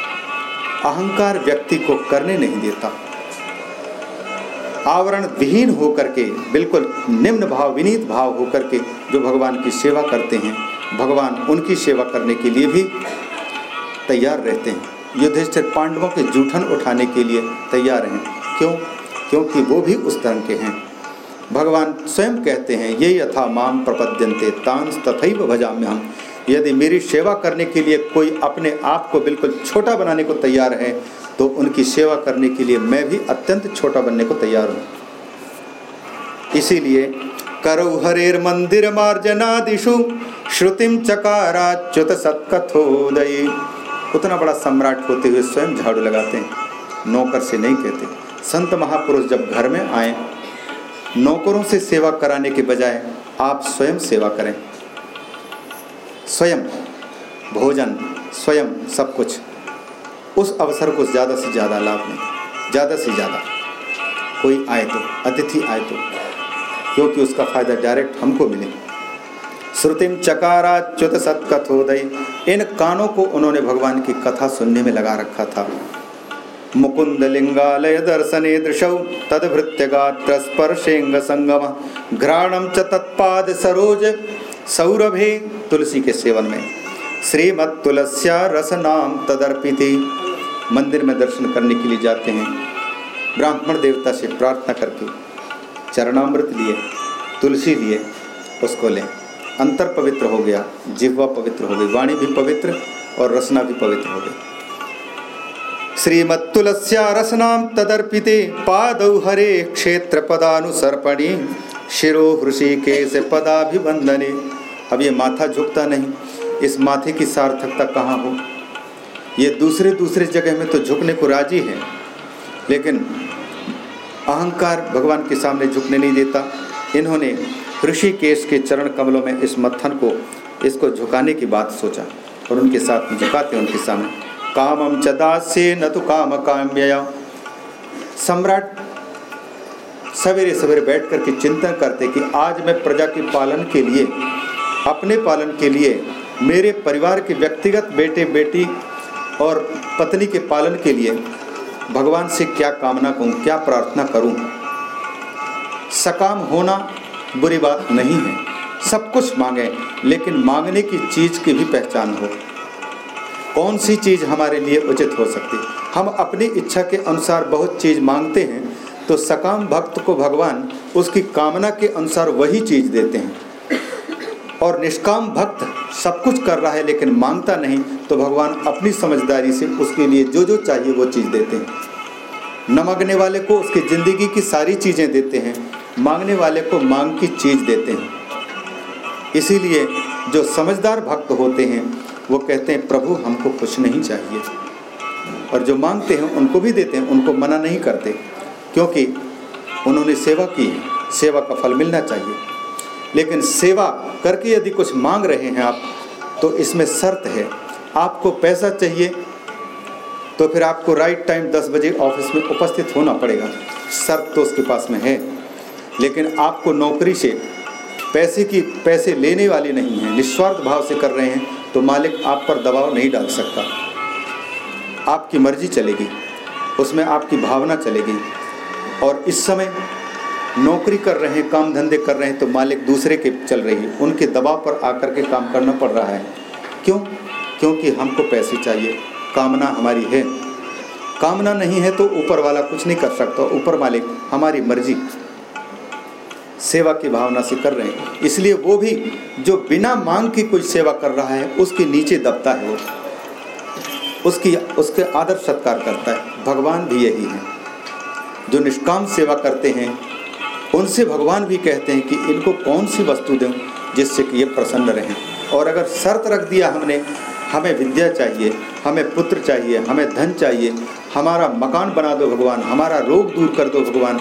अहंकार व्यक्ति को करने नहीं देता। आवरण विहीन होकर के, बिल्कुल निम्न भाव, विनीत भाव होकर के जो भगवान की सेवा करते हैं, भगवान उनकी सेवा करने के लिए भी तैयार रहते हैं। युधिष्ठिर पांडवों के जूठन उठाने के लिए तैयार हैं। क्यों? क्योंकि वो भी उस तरह के हैं। भगवान स्वयं कहते हैं, ये यथा माम प्रपद्यंते तांस तथैव भजाम्य हम यदि मेरी सेवा करने के लिए कोई अपने आप को बिल्कुल छोटा बनाने को तैयार है तो उनकी सेवा करने के लिए मैं भी अत्यंत छोटा बनने को तैयार हूँ। इसीलिए, करौ हरेर मंदिर मार्जनादिशु श्रुतिम चकाराच्युत सत्कथोदयी। उतना बड़ा सम्राट होते हुए स्वयं झाड़ू लगाते हैं। नौकर से नहीं कहते। संत महापुरुष जब घर में आए, नौकरों से सेवा कराने के बजाय आप स्वयं सेवा करें। स्वयं, भोजन, स्वयं, सब कुछ। उस अवसर को ज़्यादा से ज़्यादा लाभ लें ज़्यादा से ज़्यादा। कोई आए तो अतिथि आए तो क्योंकि उसका फ़ायदा डायरेक्ट हमको मिले श्रुतिम चकाराच्युत सत्कथोदय। इन कानों को उन्होंने भगवान की कथा सुनने में लगा रखा था। मुकुंद लिंगालय दर्शने दृशौ तदभृत्य गात्र स्पर्शेंग संगम। घ्राणम च तत्पाद सरोज। सौरभे तुलसी के सेवन में। श्रीमद तुलस्या रस नाम तदर्पिति। मंदिर में दर्शन करने के लिए जाते हैं। ब्राह्मण देवता से प्रार्थना करके चरणामृत लिए, तुलसी लिए, उसको लें। अंतर पवित्र हो गया, जिह्वा पवित्र हो गई, वाणी भी पवित्र और रसना भी पवित्र हो गई। श्रीमत्तुलस्या रसनाम तदर्पिते, पादौ हरे क्षेत्र पदानुसर्पणी शिरो ऋषिकेश पदाभिवंदने अब ये माथा झुकता नहीं, इस माथे की सार्थकता कहाँ हो? ये दूसरे दूसरे जगह में तो झुकने को राज़ी है, लेकिन अहंकार भगवान के सामने झुकने नहीं देता। इन्होंने ऋषिकेश के चरण कमलों में इस मत्थन को, इसको झुकाने की बात सोचा और उनके साथ झुकाते उनके सामने। कामम चदास्य न तो काम काम्य सम्राट सवेरे सवेरे बैठ कर के चिंतन करते कि आज मैं प्रजा के पालन के लिए अपने पालन के लिए मेरे परिवार के व्यक्तिगत बेटे बेटी और पत्नी के पालन के लिए भगवान से क्या कामना करूँ, क्या प्रार्थना करूँ? सकाम होना बुरी बात नहीं है। सब कुछ मांगे, लेकिन मांगने की चीज़ की भी पहचान हो। कौन सी चीज़ हमारे लिए उचित हो सकती? हम अपनी इच्छा के अनुसार बहुत चीज़ मांगते हैं तो सकाम भक्त को भगवान उसकी कामना के अनुसार वही चीज़ देते हैं। और निष्काम भक्त सब कुछ कर रहा है, लेकिन माँगता नहीं तो भगवान अपनी समझदारी से उसके लिए जो जो चाहिए वो चीज़ देते हैं। न मांगने वाले को उसकी ज़िंदगी की सारी चीज़ें देते हैं, मांगने वाले को मांग की चीज़ देते हैं। इसीलिए जो समझदार भक्त होते हैं, वो कहते हैं, प्रभु, हमको कुछ नहीं चाहिए। और जो मांगते हैं, उनको भी देते हैं, उनको मना नहीं करते, क्योंकि उन्होंने सेवा की सेवा का फल मिलना चाहिए। लेकिन सेवा करके यदि कुछ मांग रहे हैं आप तो इसमें शर्त है। आपको पैसा चाहिए तो फिर आपको राइट टाइम 10 बजे ऑफ़िस में उपस्थित होना पड़ेगा। शर्त तो उसके पास में है। लेकिन आपको नौकरी से पैसे की, पैसे लेने वाली नहीं है, निस्वार्थ भाव से कर रहे हैं तो मालिक आप पर दबाव नहीं डाल सकता। आपकी मर्ज़ी चलेगी, उसमें आपकी भावना चलेगी। और इस समय नौकरी कर रहे हैं, काम धंधे कर रहे हैं तो मालिक दूसरे के चल रही है। उनके दबाव पर आकर के काम करना पड़ रहा है। क्यों? क्योंकि हमको पैसे चाहिए। कामना हमारी है। कामना नहीं है तो ऊपर वाला कुछ नहीं कर सकता। ऊपर मालिक हमारी मर्ज़ी सेवा की भावना से कर रहे हैं। इसलिए वो भी जो बिना मांग की कोई सेवा कर रहा है, उसके नीचे दबता है वो। उसकी, उसके आदर सत्कार करता है। भगवान भी यही है, जो निष्काम सेवा करते हैं उनसे भगवान भी कहते हैं कि इनको कौन सी वस्तु दें जिससे कि ये प्रसन्न रहें। और अगर शर्त रख दिया हमने, हमें विद्या चाहिए, हमें पुत्र चाहिए, हमें धन चाहिए, हमारा मकान बना दो भगवान, हमारा रोग दूर कर दो भगवान,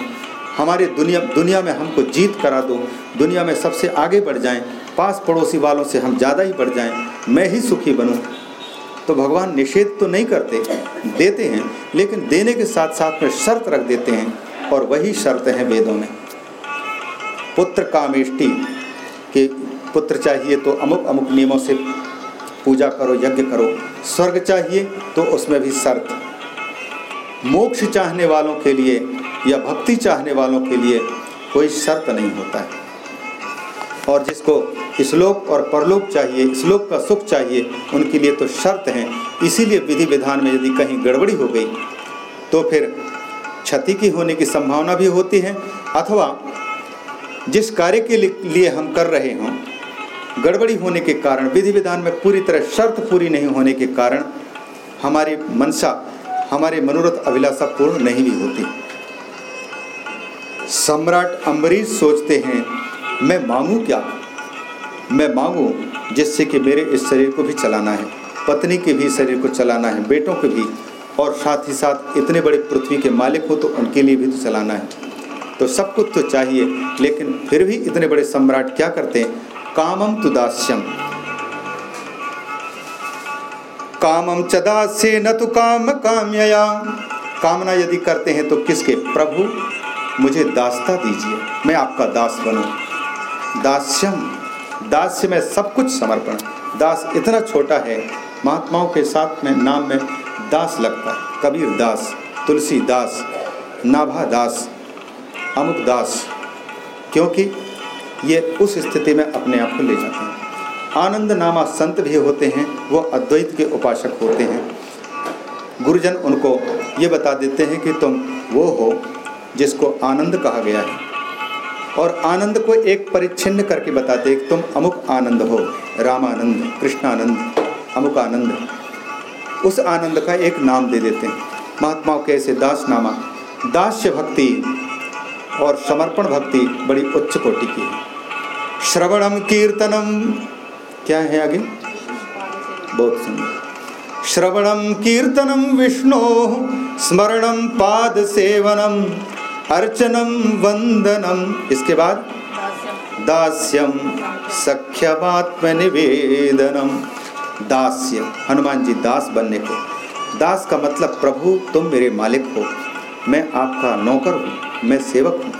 हमारे दुनिया दुनिया में हमको जीत करा दो, दुनिया में सबसे आगे बढ़ जाएँ, पास पड़ोसी वालों से हम ज़्यादा ही बढ़ जाएँ, मैं ही सुखी बनूं। तो भगवान निषेध तो नहीं करते, देते हैं, लेकिन देने के साथ साथ में शर्त रख देते हैं, और वही शर्त हैं वेदों में। पुत्र कामेष्टि, के पुत्र चाहिए तो अमुक अमुक नियमों से पूजा करो, यज्ञ करो। स्वर्ग चाहिए तो उसमें भी शर्त। मोक्ष चाहने वालों के लिए या भक्ति चाहने वालों के लिए कोई शर्त नहीं होता है। और जिसको श्लोक और परलोक चाहिए, श्लोक का सुख चाहिए, उनके लिए तो शर्त हैं। इसीलिए विधि विधान में यदि कहीं गड़बड़ी हो गई तो फिर क्षति की होने की संभावना भी होती है, अथवा जिस कार्य के लिए हम कर रहे हों, गड़बड़ी होने के कारण विधि विधान में पूरी तरह शर्त पूरी नहीं होने के कारण, हमारी मनसा हमारे मनोरथ अभिलाषा पूर्ण नहीं भी होती। सम्राट अम्बरीश सोचते हैं, मैं मांगू क्या? मैं मांगू जिससे कि मेरे इस शरीर को भी चलाना है, पत्नी के भी शरीर को चलाना है, बेटों के भी, और साथ ही साथ इतने बड़े पृथ्वी के मालिक हो तो उनके लिए भी तो चलाना है। तो सब कुछ तो चाहिए, लेकिन फिर भी इतने बड़े सम्राट क्या करते हैं? कामम तुदास्यम कामम चदास्य न तो काम काम्यया। कामना यदि करते हैं तो किसके? प्रभु, मुझे दासता दीजिए, मैं आपका दास बनूं। दास्यम दास्य में सब कुछ समर्पण। दास इतना छोटा है, महात्माओं के साथ में, नाम में दास लगता है। कबीर दास, तुलसी दास, नाभा दास अमुक दास, क्योंकि ये उस स्थिति में अपने आप को ले जाते हैं। आनंद नामा संत भी होते हैं, वो अद्वैत के उपासक होते हैं। गुरुजन उनको ये बता देते हैं कि तुम वो हो जिसको आनंद कहा गया है। और आनंद को एक परिच्छिन्न करके बताते हैं तुम अमुक आनंद हो, रामानंद, कृष्णानंद अमुक आनंद उस आनंद का एक नाम दे देते हैं। महात्माओं के ऐसे दास नामा दास्य भक्ति और समर्पण भक्ति बड़ी उच्च कोटि की है। श्रवणम कीर्तनम, क्या है आगे? बहुत सुंदर। श्रवणम कीर्तनम विष्णु, स्मरणम पाद सेवनम, अर्चनम वंदनम। इसके बाद? दास्यम। सख्यमात्म निवेदनम दास्य हनुमान जी दास बनने को। दास का मतलब प्रभु, तुम मेरे मालिक हो। मैं आपका नौकर हूँ, मैं सेवक हूँ।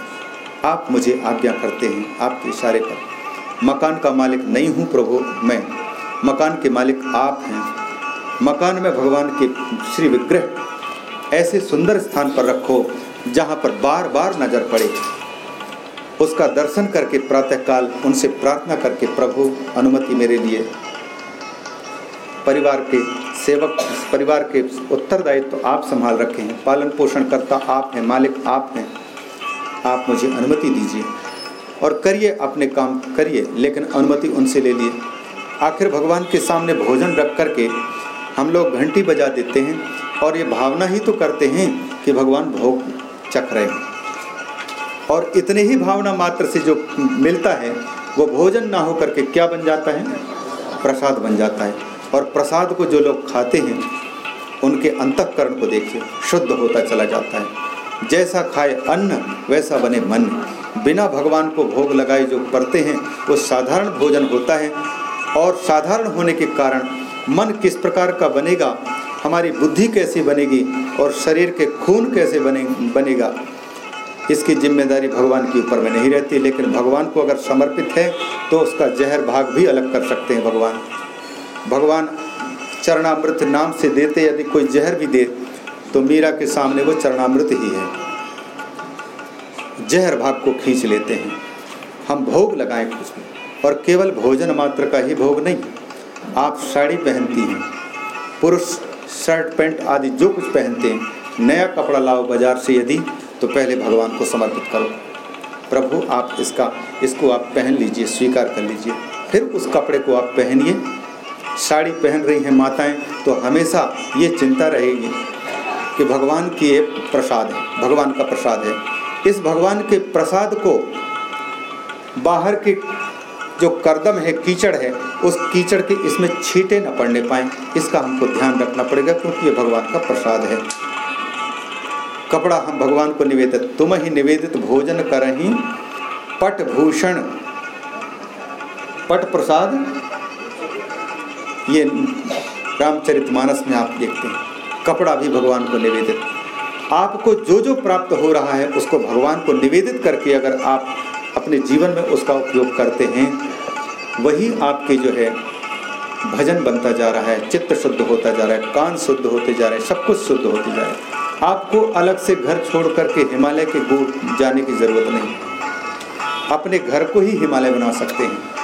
आप मुझे आज्ञा करते हैं आपके इशारे पर। मकान का मालिक नहीं हूँ प्रभु, मैं। मकान के मालिक आप हैं। मकान में भगवान के श्री विग्रह। ऐसे सुंदर स्थान पर रखो, जहाँ पर बार बार नज़र पड़े। उसका दर्शन करके प्रातःकाल उनसे प्रार्थना करके प्रभु, अनुमति मेरे लिए। परिवार के सेवक, परिवार के उत्तरदायित्व तो आप संभाल रखे हैं। पालन पोषण करता आप हैं, मालिक आप हैं। आप मुझे अनुमति दीजिए और करिए अपने काम, करिए, लेकिन अनुमति उनसे ले लिए। आखिर भगवान के सामने भोजन रख करके हम लोग घंटी बजा देते हैं और ये भावना ही तो करते हैं कि भगवान भोग चख रहे हैं। और इतने ही भावना मात्र से जो मिलता है, वो भोजन ना हो करके क्या बन जाता है? प्रसाद बन जाता है। और प्रसाद को जो लोग खाते हैं, उनके अंतकरण को देखिए शुद्ध होता चला जाता है। जैसा खाए अन्न, वैसा बने मन। बिना भगवान को भोग लगाए जो करते हैं, वो साधारण भोजन होता है। और साधारण होने के कारण मन किस प्रकार का बनेगा, हमारी बुद्धि कैसी बनेगी और शरीर के खून कैसे बने, बनेगा, इसकी ज़िम्मेदारी भगवान के ऊपर में नहीं रहती। लेकिन भगवान को अगर समर्पित है तो उसका जहर भाग भी अलग कर सकते हैं भगवान। भगवान चरणामृत नाम से देते, यदि कोई जहर भी दे तो मीरा के सामने वो चरणामृत ही है। जहर भाग को खींच लेते हैं। हम भोग लगाएँ कुछ में और केवल भोजन मात्र का ही भोग नहीं, आप साड़ी पहनती हैं, पुरुष शर्ट, पैंट आदि जो कुछ पहनते हैं, नया कपड़ा लाओ बाज़ार से यदि तो पहले भगवान को समर्पित करो। प्रभु, आप इसका, इसको आप पहन लीजिए, स्वीकार कर लीजिए, फिर उस कपड़े को आप पहनिए साड़ी पहन रही हैं माताएँ तो हमेशा ये चिंता रहेगी कि भगवान की ये प्रसाद है, भगवान का प्रसाद है। इस भगवान के प्रसाद को बाहर के जो करदम है, कीचड़ है, उस कीचड़ के इसमें छींटे न पड़ने पाए, इसका हमको ध्यान रखना पड़ेगा क्योंकि ये भगवान का प्रसाद है। कपड़ा हम भगवान को निवेदित, तुम ही निवेदित भोजन कर ही पट भूषण, पट प्रसाद ये रामचरित मानस में आप देखते हैं। कपड़ा भी भगवान को निवेदित। आपको जो जो प्राप्त हो रहा है, उसको भगवान को निवेदित करके अगर आप अपने जीवन में उसका उपयोग करते हैं, वही आपके जो है, भजन बनता जा रहा है, चित्त शुद्ध होता जा रहा है, कान शुद्ध होते जा रहे हैं, सब कुछ शुद्ध होते जा रहा है। आपको अलग से घर छोड़ करके हिमालय के गुड़ जाने की ज़रूरत नहीं। अपने घर को ही हिमालय बना सकते हैं।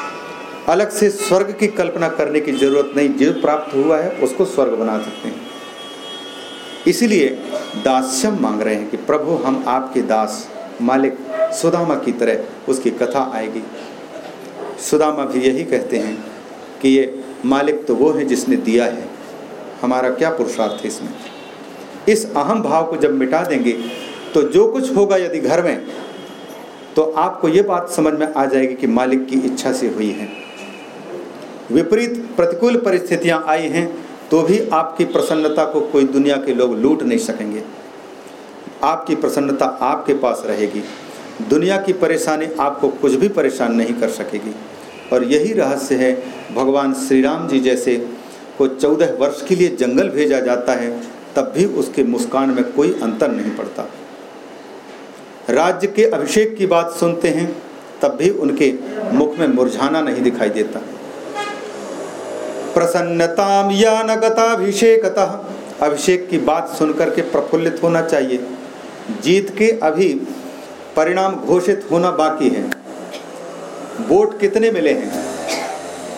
अलग से स्वर्ग की कल्पना करने की ज़रूरत नहीं, जो प्राप्त हुआ है, उसको स्वर्ग बना सकते हैं। इसीलिए दास्यम मांग रहे हैं कि प्रभु, हम आपके दास मालिक सुदामा की तरह उसकी कथा आएगी। सुदामा भी यही कहते हैं कि ये मालिक तो वो है जिसने दिया है। हमारा क्या पुरुषार्थ है इसमें? इस अहम भाव को जब मिटा देंगे तो जो कुछ होगा यदि घर में तो आपको ये बात समझ में आ जाएगी कि मालिक की इच्छा से हुई है। विपरीत प्रतिकूल परिस्थितियाँ आई हैं तो भी आपकी प्रसन्नता को कोई दुनिया के लोग लूट नहीं सकेंगे। आपकी प्रसन्नता आपके पास रहेगी। दुनिया की परेशानी आपको कुछ भी परेशान नहीं कर सकेगी। और यही रहस्य है, भगवान श्री राम जी जैसे को चौदह वर्ष के लिए जंगल भेजा जाता है, तब भी उसके मुस्कान में कोई अंतर नहीं पड़ता। राज्य के अभिषेक की बात सुनते हैं, तब भी उनके मुख में मुरझाना नहीं दिखाई देता। प्रसन्नताम या अभिषेक की बात सुनकर के प्रफुल्लित होना चाहिए। जीत के अभी परिणाम घोषित होना बाकी है। वोट कितने मिले हैं?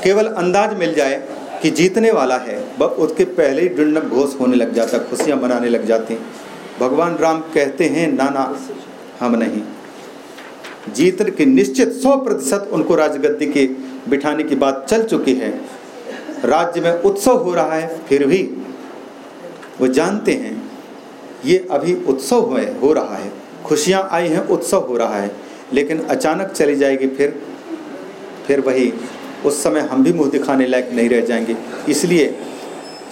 केवल अंदाज मिल जाए कि जीतने वाला है बस उसके पहले ही डुंडक घोष होने लग जाता, खुशियाँ मनाने लग जाती। भगवान राम कहते हैं ना ना हम नहीं। जीत के निश्चित सौ प्रतिशत उनको राजगद्दी के बिठाने की बात चल चुकी है। राज्य में उत्सव हो रहा है, फिर भी वो जानते हैं, ये अभी उत्सव है हो रहा है। खुशियाँ आई हैं, उत्सव हो रहा है। लेकिन अचानक चली जाएगी, फिर फिर वही, उस समय हम भी मुँह दिखाने लायक नहीं रह जाएँगे। इसलिए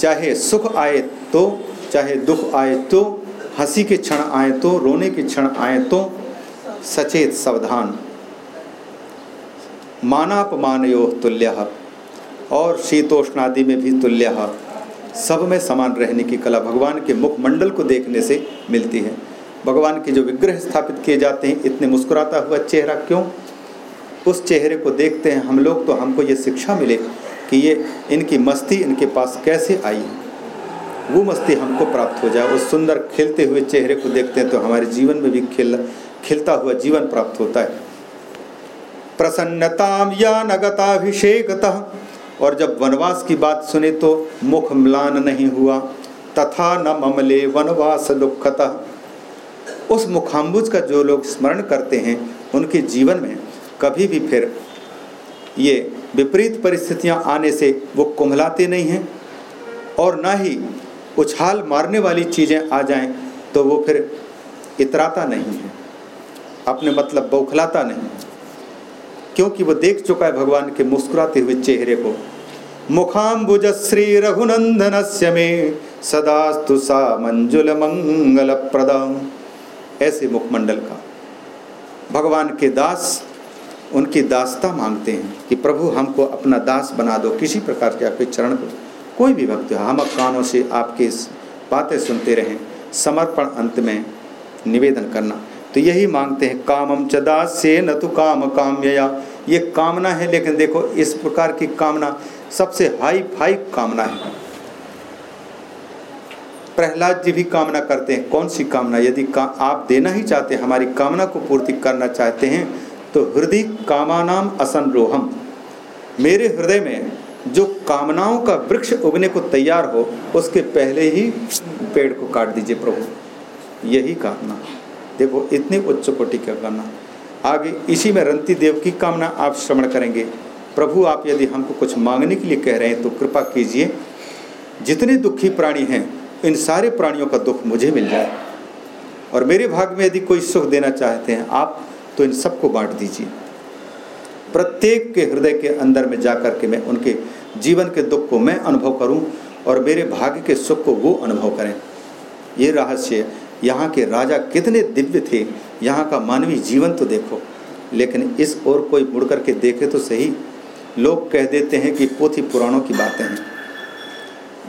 चाहे सुख आए तो चाहे दुख आए तो हँसी के क्षण आए तो रोने के क्षण आए तो सचेत सावधान। मानापमानयो तुल्य। और शीतोष्णादि में भी तुल्य सब में समान रहने की कला भगवान के मुखमंडल को देखने से मिलती है। भगवान के जो विग्रह स्थापित किए जाते हैं, इतने मुस्कुराता हुआ चेहरा क्यों? उस चेहरे को देखते हैं हम लोग तो हमको ये शिक्षा मिले कि ये इनकी मस्ती इनके पास कैसे आई है। वो मस्ती हमको प्राप्त हो जाए। उस सुंदर खिलते हुए चेहरे को देखते हैं तो हमारे जीवन में भी खिल, खिलता हुआ जीवन प्राप्त होता है। प्रसन्नताम या नगताभिषेकतः और जब वनवास की बात सुने तो मुख म्लान नहीं हुआ। तथा न ममले वनवास दुखतः उस मुखाम्बुज का जो लोग स्मरण करते हैं, उनके जीवन में कभी भी फिर ये विपरीत परिस्थितियाँ आने से वो कुम्हलाते नहीं हैं और ना ही उछाल मारने वाली चीज़ें आ जाएँ तो वो फिर इतराता नहीं है। अपने मतलब बौखलाता नहीं क्योंकि वो देख चुका है भगवान के मुस्कुराते हुए चेहरे को। मुखाम्बुज श्री रघुनंदन से सदास्तु सा मंजुल मंगल प्रदम ऐसे मुखमंडल का। भगवान के दास, उनकी दासता मांगते हैं कि प्रभु, हमको अपना दास बना दो, किसी प्रकार के आपके चरण को। कोई भी भक्त हम कानों से आपके बातें सुनते रहें, समर्पण अंत में निवेदन करना। तो यही मांगते हैं कामम च दास से न तो काम काम्यया। ये कामना है लेकिन देखो इस प्रकार की कामना सबसे हाई फाई कामना है। प्रहलाद जी भी कामना करते हैं। कौन सी कामना? यदि का, आप देना ही चाहते हैं हमारी कामना को पूर्ति करना चाहते हैं तो हृदय कामानाम असनरोहम मेरे हृदय में जो कामनाओं का वृक्ष उगने को तैयार हो उसके पहले ही पेड़ को काट दीजिए प्रभु। यही कामना। देखो, इतनी उच्च कोटि का कामना आगे, इसी में रंती देव की कामना आप श्रवण करेंगे। प्रभु, आप यदि हमको कुछ मांगने के लिए कह रहे हैं तो कृपा कीजिए। जितने दुखी प्राणी हैं, इन सारे प्राणियों का दुख मुझे मिल जाए। और मेरे भाग में यदि कोई सुख देना चाहते हैं, आप तो इन सबको बांट दीजिए। प्रत्येक के हृदय के अंदर में जाकर के मैं उनके जीवन के दुख को मैं अनुभव करूँ और मेरे भाग्य के सुख को वो अनुभव करें। ये रहस्य यहाँ के राजा कितने दिव्य थे, यहाँ का मानवीय जीवन तो देखो। लेकिन इस ओर कोई मुड़ करके देखे तो सही। लोग कह देते हैं कि पोथी पुराणों की बातें हैं।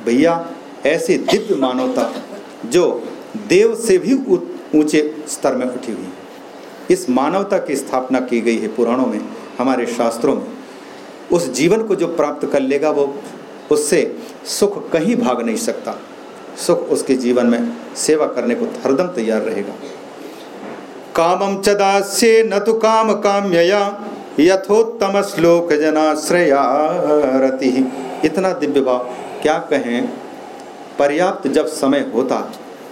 भैया, ऐसी दिव्य मानवता जो देव से भी ऊँचे स्तर में उठी हुई इस मानवता की स्थापना की गई है पुराणों में, हमारे शास्त्रों में। उस जीवन को जो प्राप्त कर लेगा वो, उससे सुख कहीं भाग नहीं सकता। सुख उसके जीवन में सेवा करने को हरदम तैयार रहेगा। कामम चदास्य न तो काम काम्यया, यथोत्तम श्लोक जनाश्रया रति। इतना दिव्य भाव, क्या कहें? पर्याप्त जब समय होता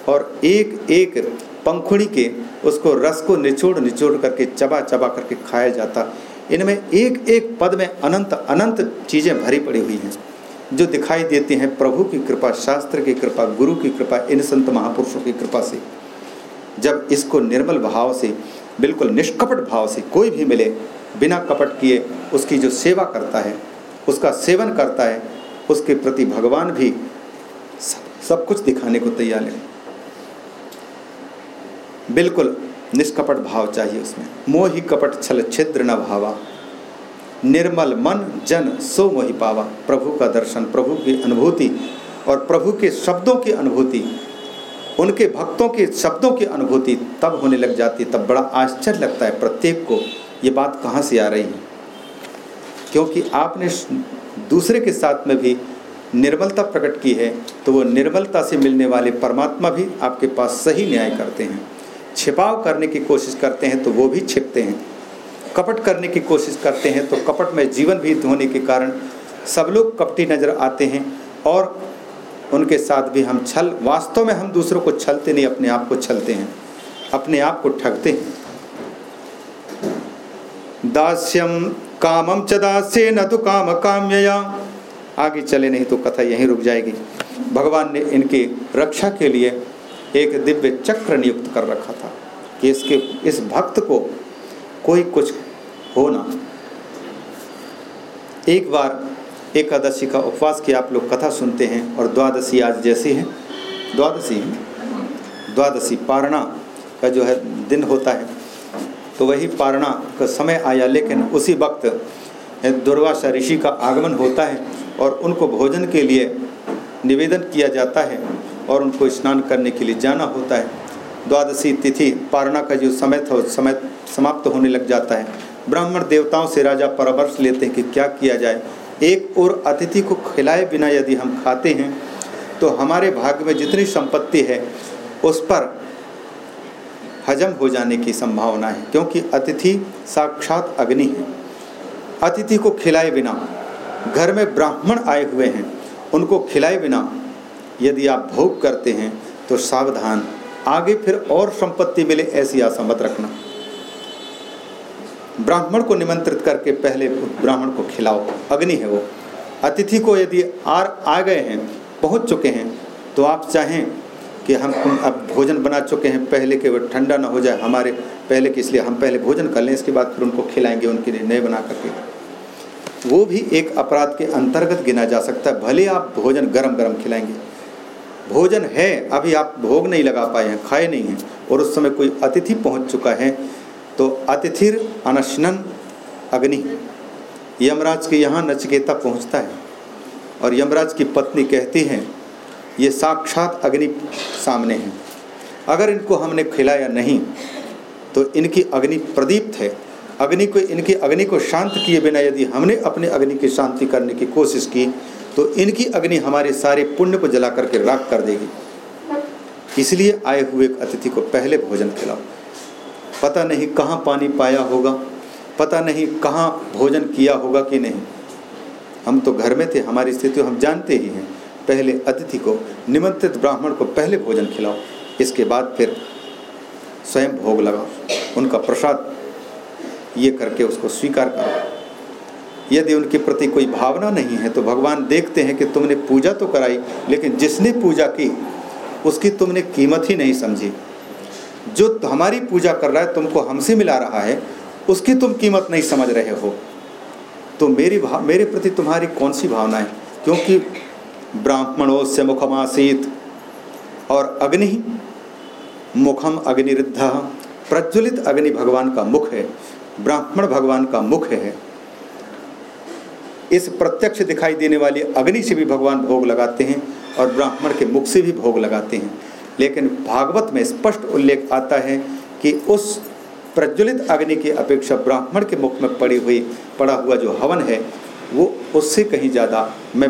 और एक एक पंखुड़ी के उसको रस को निचोड़ निचोड़ करके चबा चबा करके खाया जाता, इनमें एक एक पद में अनंत अनंत चीज़ें भरी पड़ी हुई हैं। जो दिखाई देती हैं प्रभु की कृपा, शास्त्र की कृपा, गुरु की कृपा, इन संत महापुरुषों की कृपा से। जब इसको निर्मल भाव से, बिल्कुल निष्कपट भाव से कोई भी मिले, बिना कपट किए उसकी जो सेवा करता है, उसका सेवन करता है, उसके प्रति भगवान भी सब सब कुछ दिखाने को तैयार है। बिल्कुल निष्कपट भाव चाहिए उसमें। मोहि कपट छल छिद्र न भावा। निर्मल मन, जन, सो मोहि पावा। प्रभु का दर्शन, प्रभु की अनुभूति और प्रभु के शब्दों की अनुभूति, उनके भक्तों के शब्दों की अनुभूति तब होने लग जाती, तब बड़ा आश्चर्य लगता है प्रत्येक को, ये बात कहाँ से आ रही है? क्योंकि आपने दूसरे के साथ में भी निर्मलता प्रकट की है तो वो निर्मलता से मिलने वाले परमात्मा भी आपके पास सही न्याय करते हैं। छिपाव करने की कोशिश करते हैं तो वो भी छिपते हैं। कपट करने की कोशिश करते हैं तो कपट में जीवन भी होने के कारण सब लोग कपटी नज़र आते हैं और उनके साथ भी हम छल, वास्तव में हम दूसरों को छलते नहीं, अपने आप को छलते हैं, अपने आप को ठगते हैं। दास्यम कामम च दास्य न तो काम काम्यया। आगे चले नहीं तो कथा यहीं रुक जाएगी। भगवान ने इनकी रक्षा के लिए एक दिव्य चक्र नियुक्त कर रखा था कि इसके, इस भक्त को कोई कुछ हो ना? एक बार एकादशी का उपवास की आप लोग कथा सुनते हैं और द्वादशी आज जैसी है। द्वादशी द्वादशी पारणा का जो है दिन होता है तो वही पारणा का समय आया, लेकिन उसी वक्त दुर्वासा ऋषि का आगमन होता है और उनको भोजन के लिए निवेदन किया जाता है और उनको स्नान करने के लिए जाना होता है। द्वादशी तिथि पारणा का जो समय था समय समाप्त होने लग जाता है। ब्राह्मण देवताओं से राजा परामर्श लेते हैं कि क्या किया जाए। एक और अतिथि को खिलाए बिना यदि हम खाते हैं तो हमारे भाग्य में जितनी संपत्ति है, उस पर हजम हो जाने की संभावना है, क्योंकि अतिथि साक्षात अग्नि है। अतिथि को खिलाए बिना, घर में ब्राह्मण आए हुए हैं, उनको खिलाए बिना यदि आप भोग करते हैं तो सावधान, आगे फिर और संपत्ति मिले ऐसी आशा मत रखना। ब्राह्मण को निमंत्रित करके पहले ब्राह्मण को खिलाओ। अग्नि है वो। अतिथि को यदि आर आ गए हैं, पहुँच चुके हैं तो आप चाहें कि हम अब भोजन बना चुके हैं, पहले के वो ठंडा ना हो जाए हमारे, पहले के इसलिए हम पहले भोजन कर लें, इसके बाद फिर उनको खिलाएँगे, उनके लिए नए बना करके। वो भी एक अपराध के अंतर्गत गिना जा सकता है, भले आप भोजन गरम गरम खिलाएँगे। भोजन है, अभी आप भोग नहीं लगा पाए हैं, खाए नहीं हैं, और उस समय कोई अतिथि पहुँच चुका है तो अतिथिर अनशनन अग्नि। यमराज के यहाँ नचकेता पहुँचता है और यमराज की पत्नी कहती हैं, ये साक्षात अग्नि सामने हैं। अगर इनको हमने खिलाया नहीं तो इनकी अग्नि प्रदीप्त है। अग्नि को, इनकी अग्नि को शांत किए बिना यदि हमने अपने अग्नि की शांति करने की कोशिश की तो इनकी अग्नि हमारे सारे पुण्य को जला करके राख कर देगी। इसलिए आए हुए अतिथि को पहले भोजन खिलाओ। पता नहीं कहाँ पानी पाया होगा, पता नहीं कहाँ भोजन किया होगा कि नहीं। हम तो घर में थे, हमारी स्थिति हम जानते ही हैं। पहले अतिथि को, निमंत्रित ब्राह्मण को पहले भोजन खिलाओ, इसके बाद फिर स्वयं भोग लगाओ। उनका प्रसाद ये करके उसको स्वीकार करो। यदि उनके प्रति कोई भावना नहीं है तो भगवान देखते हैं कि तुमने पूजा तो कराई, लेकिन जिसने पूजा की, उसकी तुमने कीमत ही नहीं समझी। जो हमारी पूजा कर रहा है, तुमको हमसे मिला रहा है, उसकी तुम कीमत नहीं समझ रहे हो। तो मेरी भाव मेरे प्रति तुम्हारी कौन सी भावना है? क्योंकि ब्राह्मणों से मुखमासीत और अग्नि, मुखम अग्निरुद्ध, प्रज्वलित अग्नि भगवान का मुख है, ब्राह्मण भगवान का मुख है। इस प्रत्यक्ष दिखाई देने वाली अग्नि से भी भगवान भोग लगाते हैं और ब्राह्मण के मुख से भी भोग लगाते हैं। लेकिन भागवत में स्पष्ट उल्लेख आता है कि उस प्रज्वलित अग्नि की अपेक्षा ब्राह्मण के मुख में पड़ी हुई, पड़ा हुआ जो हवन है, वो उससे कहीं ज़्यादा मैं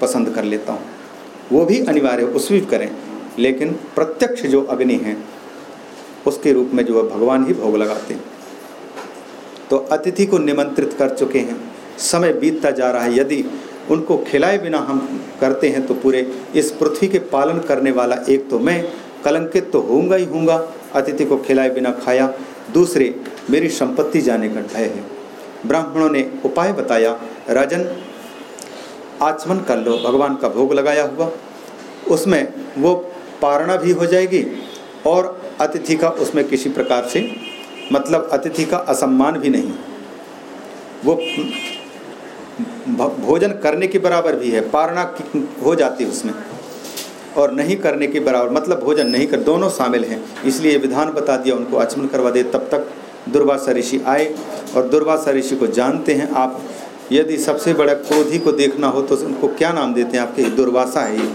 पसंद कर लेता हूँ। वो भी अनिवार्य, उस भी करें। लेकिन प्रत्यक्ष जो अग्नि है, उसके रूप में जो है भगवान ही भोग लगाते हैं। तो अतिथि को निमंत्रित कर चुके हैं। समय बीतता जा रहा है। यदि उनको खिलाए बिना हम करते हैं तो पूरे इस पृथ्वी के पालन करने वाला एक तो मैं, कलंकित तो होऊँगा ही होऊँगा, अतिथि को खिलाए बिना खाया, दूसरे, मेरी संपत्ति जाने का भय है। ब्राह्मणों ने उपाय बताया, राजन, आचमन कर लो, भगवान का भोग लगाया हुआ। उसमें वो पारणा भी हो जाएगी और अतिथि का उसमें किसी प्रकार से मतलब अतिथि का असम्मान भी नहीं। वो भोजन करने के बराबर भी है। पारणा हो जाती है उसमें। और नहीं करने के बराबर मतलब भोजन नहीं कर, दोनों शामिल हैं। इसलिए विधान बता दिया, उनको आचमन करवा दे। तब तक दुर्वासा ऋषि आए और दुर्वासा ऋषि को जानते हैं। आप यदि सबसे बड़ा क्रोधी को देखना हो तो उनको क्या नाम देते हैं? आपके दुर्वासा है ये।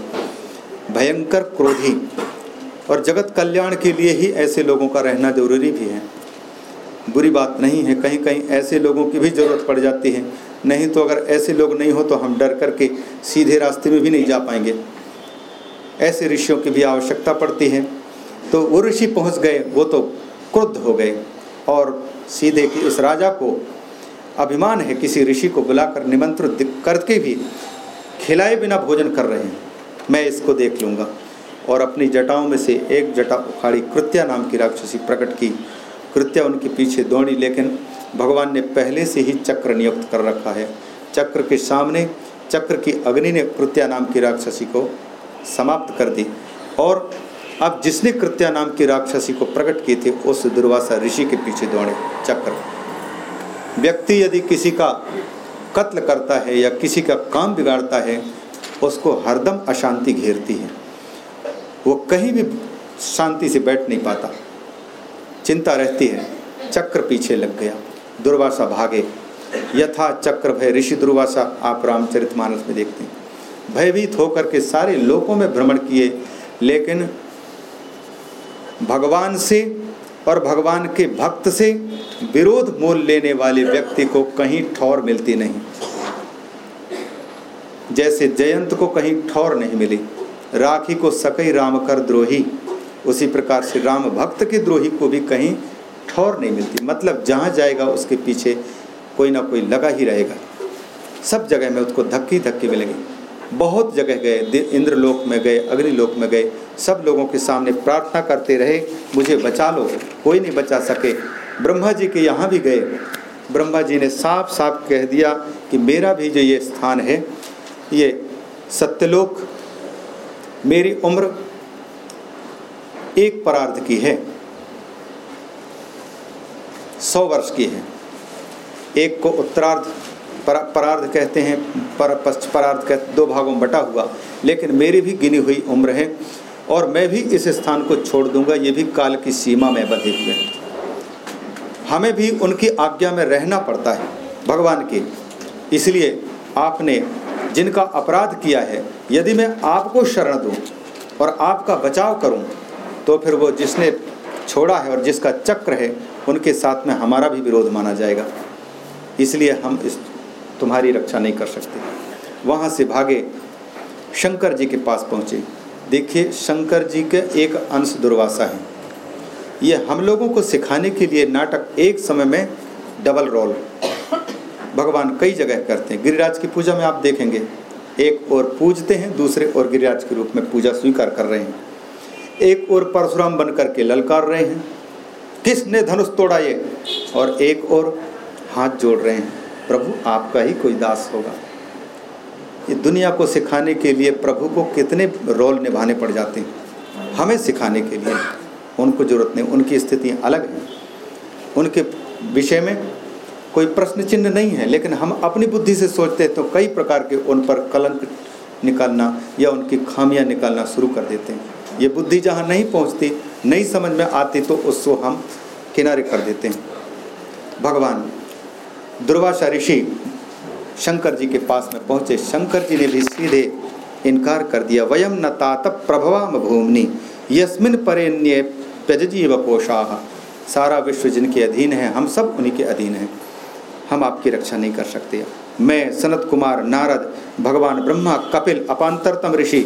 भयंकर क्रोधी। और जगत कल्याण के लिए ही ऐसे लोगों का रहना ज़रूरी भी है। बुरी बात नहीं है। कहीं कहीं ऐसे लोगों की भी ज़रूरत पड़ जाती है। नहीं तो अगर ऐसे लोग नहीं हो तो हम डर करके सीधे रास्ते में भी नहीं जा पाएँगे। ऐसे ऋषियों की भी आवश्यकता पड़ती है। तो वो ऋषि पहुँच गए, वो तो क्रुद्ध हो गए और सीधे कि इस राजा को अभिमान है किसी ऋषि को बुलाकर निमंत्रित करके भी खिलाए बिना भोजन कर रहे हैं। मैं इसको देख लूँगा। और अपनी जटाओं में से एक जटा उखाड़ी कृत्या नाम की राक्षसी प्रकट की। कृत्या उनके पीछे दौड़ी, लेकिन भगवान ने पहले से ही चक्र नियुक्त कर रखा है। चक्र के सामने, चक्र की अग्नि ने कृत्या नाम की राक्षसी को समाप्त कर दी। और अब जिसने कृत्या नाम की राक्षसी को प्रकट की थी, उस दुर्वासा ऋषि के पीछे दौड़े। चक्र। व्यक्ति यदि किसी का कत्ल करता है या किसी का काम बिगाड़ता है, उसको हरदम अशांति घेरती है। वो कहीं भी शांति से बैठ नहीं पाता। चिंता रहती है। चक्र पीछे लग गया। दुर्वासा भागे। यथा चक्र भय ऋषि दुर्वासा आप रामचरित मानस में देखते हैं। भयभीत होकर के सारे लोकों में भ्रमण किए, लेकिन भगवान से और भगवान के भक्त से विरोध मोल लेने वाले व्यक्ति को कहीं ठौर मिलती नहीं। जैसे जयंत को कहीं ठौर नहीं मिली, राखी को सकई राम कर द्रोही, उसी प्रकार से राम भक्त के द्रोही को भी कहीं ठौर नहीं मिलती। मतलब जहाँ जाएगा उसके पीछे कोई ना कोई लगा ही रहेगा। सब जगह में उसको धक्की धक्की मिलेगी। बहुत जगह गए इंद्रलोक में गए, अग्निलोक में गए। सब लोगों के सामने प्रार्थना करते रहे, मुझे बचा लो, कोई नहीं बचा सके। ब्रह्मा जी के यहाँ भी गए। ब्रह्मा जी ने साफ़ साफ़ कह दिया कि मेरा भी जो ये स्थान है, ये सत्यलोक मेरी उम्र एक परार्ध की है। सौ वर्ष की है। एक को उत्तरार्ध पर, परार्ध कहते हैं पर पश्च परार्ध कहते दो भागों में बटा हुआ। लेकिन मेरी भी गिनी हुई उम्र है और मैं भी इस स्थान को छोड़ दूँगा ये भी काल की सीमा में बधे हुए हमें भी उनकी आज्ञा में रहना पड़ता है भगवान की। इसलिए आपने जिनका अपराध किया है यदि मैं आपको शरण दूँ और आपका बचाव करूँ तो फिर वो जिसने छोड़ा है और जिसका चक्र है उनके साथ में हमारा भी विरोध माना जाएगा। इसलिए हम इस तुम्हारी रक्षा नहीं कर सकते। वहाँ से भागे शंकर जी के पास पहुँचे। देखिए, शंकर जी के एक अंश दुर्वासा है। ये हम लोगों को सिखाने के लिए नाटक एक समय में डबल रोल। भगवान कई जगह करते हैं। गिरिराज की पूजा में आप देखेंगे। एक और पूजते हैं, दूसरे और गिरिराज के रूप में पूजा स्वीकार कर रहे हैं। एक और परशुराम बन करके ललकार रहे हैं। किसने धनुष तोड़ा ये? और एक और हाथ जोड़ रहे हैं। प्रभु, आपका ही कोई दास होगा। ये दुनिया को सिखाने के लिए प्रभु को कितने रोल निभाने पड़ जाते हैं। हमें सिखाने के लिए। उनको ज़रूरत नहीं। उनकी स्थिति अलग है। उनके विषय में कोई प्रश्न चिन्ह नहीं है, लेकिन हम अपनी बुद्धि से सोचते हैं तो कई प्रकार के उन पर कलंक निकालना या उनकी खामियाँ निकालना शुरू कर देते हैं। ये बुद्धि जहाँ नहीं पहुँचती, नहीं समझ में आती तो उसको हम किनारे कर देते हैं। भगवान, दुर्वासा ऋषि शंकर जी के पास में पहुँचे। शंकर जी ने भी सीधे इनकार कर दिया वयम न तात प्रभवाम भूमि यस्मिन परेण्य त्यजीव कोशा। सारा विश्व जिनके अधीन है, हम सब उन्हीं के अधीन हैं। हम आपकी रक्षा नहीं कर सकते। मैं सनत कुमार नारद, भगवान ब्रह्मा, कपिल, अपांतरतम ऋषि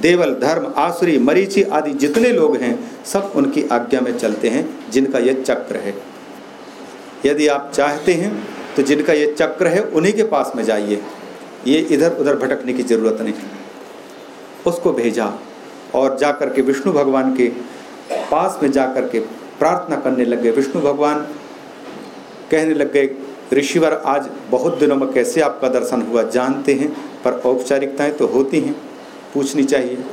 देवल, धर्म, आसुरी, मरीचि आदि जितने लोग हैं, सब उनकी आज्ञा में चलते हैं, जिनका यह चक्र है। यदि आप चाहते हैं तो जिनका ये चक्र है, उन्हीं के पास में जाइए। ये इधर उधर भटकने की ज़रूरत नहीं। उसको भेजा और जा कर के विष्णु भगवान के पास में जा कर के प्रार्थना करने लग गए। विष्णु भगवान कहने लग गए, ऋषिवर, आज बहुत दिनों में कैसे आपका दर्शन हुआ? जानते हैं, पर औपचारिकताएँ तो होती हैं। पूछनी चाहिए।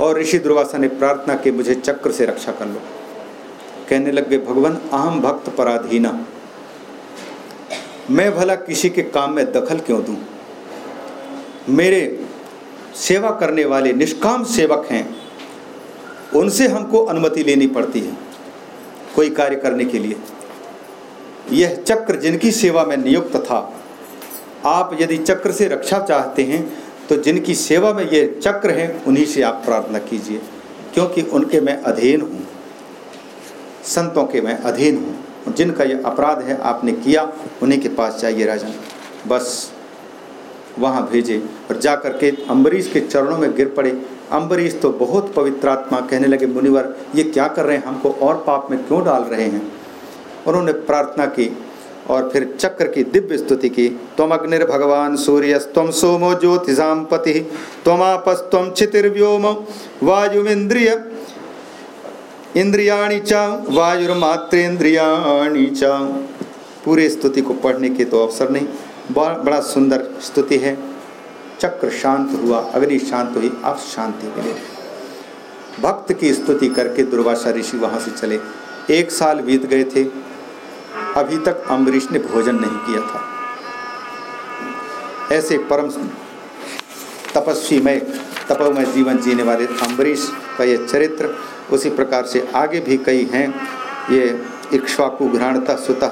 और ऋषि दुर्वासा ने प्रार्थना की, मुझे चक्र से रक्षा कर लो। कहने लग गए भगवान, अहम भक्त पराधीना, मैं भला किसी के काम में दखल क्यों दूँ? मेरे सेवा करने वाले निष्काम सेवक हैं। उनसे हमको अनुमति लेनी पड़ती है कोई कार्य करने के लिए। यह चक्र जिनकी सेवा में नियुक्त था, आप यदि चक्र से रक्षा चाहते हैं तो जिनकी सेवा में ये चक्र हैं, उन्हीं से आप प्रार्थना कीजिए, क्योंकि उनके मैं अधीन हूँ। संतों के मैं अधीन हूँ। जिनका ये अपराध है, आपने किया, उन्हीं के पास जाइए राजन बस वहाँ भेजे और जा कर के अम्बरीश के चरणों में गिर पड़े। अम्बरीश तो बहुत पवित्र आत्मा कहने लगे, मुनिवर, ये क्या कर रहे हैं? हमको और पाप में क्यों डाल रहे हैं? उन्होंने प्रार्थना की और फिर चक्र की दिव्य स्तुति की। तम अग्निर्भगवान सूर्य तम सोमो ज्योतिषाम पति। तमापस्तम क्षितिर्व्योम वायुमिंद्रिय इंद्रियाणी च, वायुर्मात्रेन्द्रियाणी च। पूरे स्तुति को पढ़ने के तो अवसर नहीं। बड़ा सुंदर स्तुति है। चक्र शांत हुआ, अग्नि शांत हुई, अब शांति मिले। भक्त की स्तुति करके दुर्वासा ऋषि वहाँ से चले। एक साल बीत गए थे। अभी तक अम्बरीश ने भोजन नहीं किया था। ऐसे परम तपस्वी में तपोमय जीवन जीने वाले अम्बरीश का ये चरित्र उसी प्रकार से आगे भी कई हैं। ये इक्ष्वाकु घ्राणता सुता,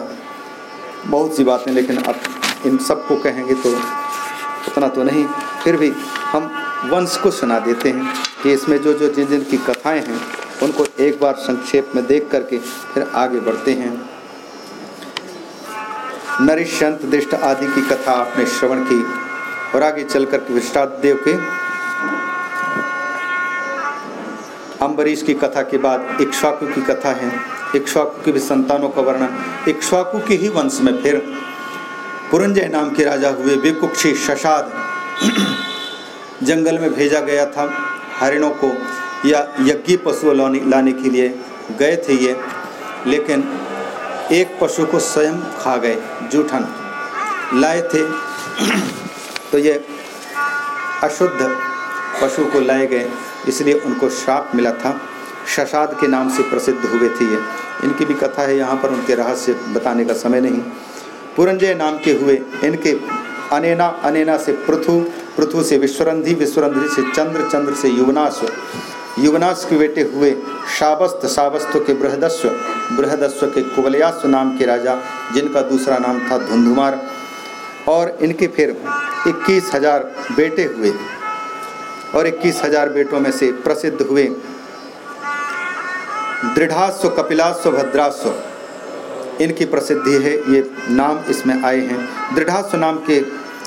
बहुत सी बातें, लेकिन अब इन सबको कहेंगे तो उतना तो नहीं। फिर भी हम वंश को सुना देते हैं कि इसमें जो जो जिन जिन की कथाएँ हैं, उनको एक बार संक्षेप में देख करके फिर आगे बढ़ते हैं। नरिश्यंत दिष्ट आदि की कथा आपने श्रवण की और आगे चल कर विष्टादेव के अम्बरीश की कथा के बाद इक्ष्वाकु की कथा है। इक्ष्वाकु की भी संतानों का वर्णन। इक्ष्वाकु के ही वंश में फिर पुरंजय नाम के राजा हुए बेकुक्षी शशाद जंगल में भेजा गया था हरिणों को या यज्ञी पशु लाने के लिए। गए थे ये, लेकिन एक पशु को स्वयं खा गए। जूठन लाए थे। तो ये अशुद्ध पशु को लाए गए, इसलिए उनको श्राप मिला था। शशाद के नाम से प्रसिद्ध हुए थे ये। इनकी भी कथा है, यहाँ पर उनके रहस्य बताने का समय नहीं। पुरंजय नाम के हुए, इनके अनेना अनेना से पृथु पृथु से विश्वरंधी विश्वरंधी से चंद्र चंद्र से युवनाश युवनाश के बेटे हुए शाबस्त शाबस्त के बृहदस्व बृहदस्व के कुबलयास्व नाम के राजा, जिनका दूसरा नाम था धुंधुमार, और इनके फिर इक्कीस हज़ार बेटे हुए। और इक्कीस हज़ार बेटों में से प्रसिद्ध हुए दृढ़ास्व, कपिलास्व, भद्रास्व। इनकी प्रसिद्धि है, ये नाम इसमें आए हैं। दृढ़ास्व नाम के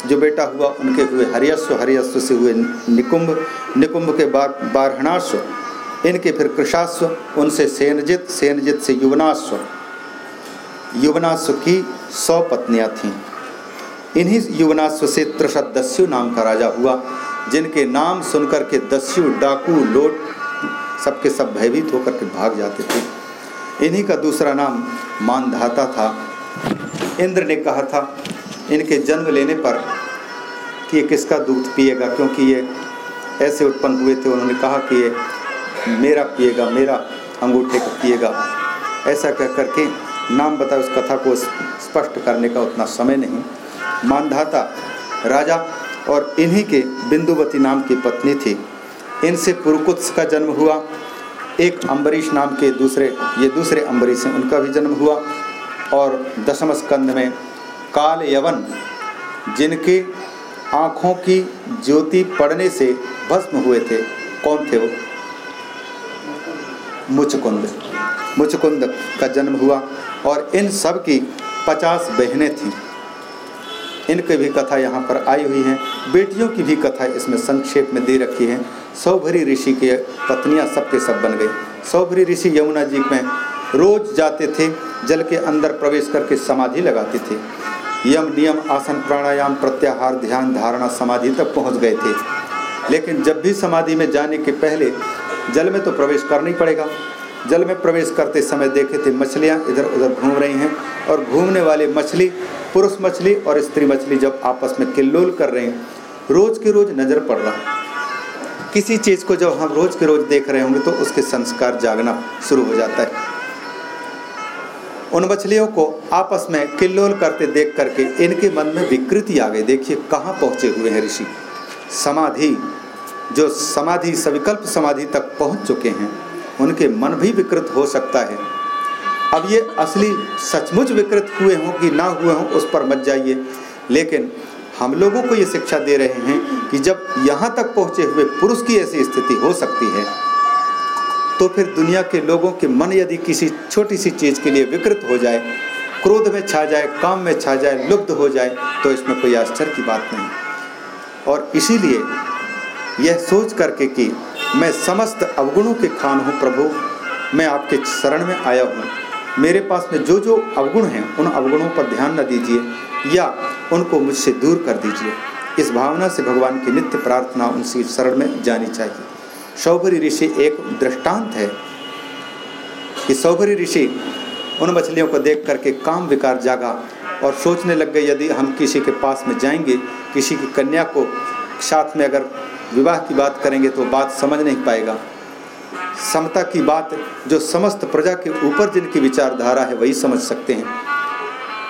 जो बेटा हुआ, उनके हुए हरियस्व हरियस्व से हुए निकुंभ निकुंभ के बाद बारहणास्व इनके फिर कृषास्व, उनसे सेनजित सेनजित से युवनास्व। युवनास्व की सौ पत्नियाँ थीं। इन्हीं युवनास्व से त्रिशदस्यु नाम का राजा हुआ, जिनके नाम सुनकर के दस्यु, डाकू, लोट, सबके सब भयभीत होकर के भाग जाते थे। इन्हीं का दूसरा नाम मानधाता था। इंद्र ने कहा था इनके जन्म लेने पर कि ये किसका दूध पिएगा, क्योंकि ये ऐसे उत्पन्न हुए थे, उन्होंने कहा कि ये मेरा पिएगा, मेरा अंगूठे को पिएगा। ऐसा कह करके नाम बता उस कथा को स्पष्ट करने का उतना समय नहीं। मानधाता राजा और इन्हीं के बिंदुवती नाम की पत्नी थी। इनसे पुरुकुत्स का जन्म हुआ। एक अम्बरीश नाम के दूसरे, ये दूसरे अम्बरीश हैं, उनका भी जन्म हुआ। और दशम स्कंद में काल यवन, जिनके आँखों की ज्योति पड़ने से भस्म हुए थे, कौन थे वो? मुचकुंद। मुचकुंद का जन्म हुआ और इन सब की पचास बहनें थीं। इनकी भी कथा यहाँ पर आई हुई हैं। बेटियों की भी कथा इसमें संक्षेप में दे रखी है। सौभरी ऋषि के पत्नियाँ सबके सब बन गई। सौभरी ऋषि यमुना जी में रोज जाते थे, जल के अंदर प्रवेश करके समाधि लगाते थे। यम नियम आसन प्राणायाम प्रत्याहार ध्यान धारणा समाधि तक पहुँच गए थे। लेकिन जब भी समाधि में जाने के पहले जल में तो प्रवेश करना ही पड़ेगा। जल में प्रवेश करते समय देखे थे मछलियाँ इधर उधर घूम रही हैं और घूमने वाले मछली, पुरुष मछली और स्त्री मछली जब आपस में किल्लोल कर रहे हैं, रोज के रोज नज़र पड़ रहा किसी चीज़ को जब हम रोज के रोज देख रहे होंगे तो उसके संस्कार जागना शुरू हो जाता है। उन मछलियों को आपस में किल्लोल करते देख करके इनके मन में विकृति आ गई। देखिए कहाँ पहुँचे हुए हैं ऋषि। समाधि, जो समाधि, सविकल्प समाधि तक पहुँच चुके हैं, उनके मन भी विकृत हो सकता है। अब ये असली सचमुच विकृत हुए हों कि ना हुए हों, उस पर मत जाइए। लेकिन हम लोगों को ये शिक्षा दे रहे हैं कि जब यहाँ तक पहुँचे हुए पुरुष की ऐसी स्थिति हो सकती है तो फिर दुनिया के लोगों के मन यदि किसी छोटी सी चीज़ के लिए विकृत हो जाए, क्रोध में छा जाए, काम में छा जाए, लुब्ध हो जाए तो इसमें कोई आश्चर्य की बात नहीं। और इसीलिए यह सोच करके कि मैं समस्त अवगुणों के खान हूँ प्रभु, मैं आपके शरण में आया हूँ। मेरे पास में जो जो अवगुण हैं, उन अवगुणों पर ध्यान न दीजिए, या उनको मुझसे दूर कर दीजिए। इस भावना से भगवान की नित्य प्रार्थना उनकी शरण में जानी चाहिए। सौभरी ऋषि एक दृष्टांत है कि सौभरी ऋषि उन मछलियों को देख करके काम विकार जागा और सोचने लग गए, यदि हम किसी के पास में जाएँगे, किसी की कन्या को साथ में अगर विवाह की बात करेंगे तो बात समझ नहीं पाएगा। समता की बात जो समस्त प्रजा के ऊपर जिनकी विचारधारा है, वही समझ सकते हैं।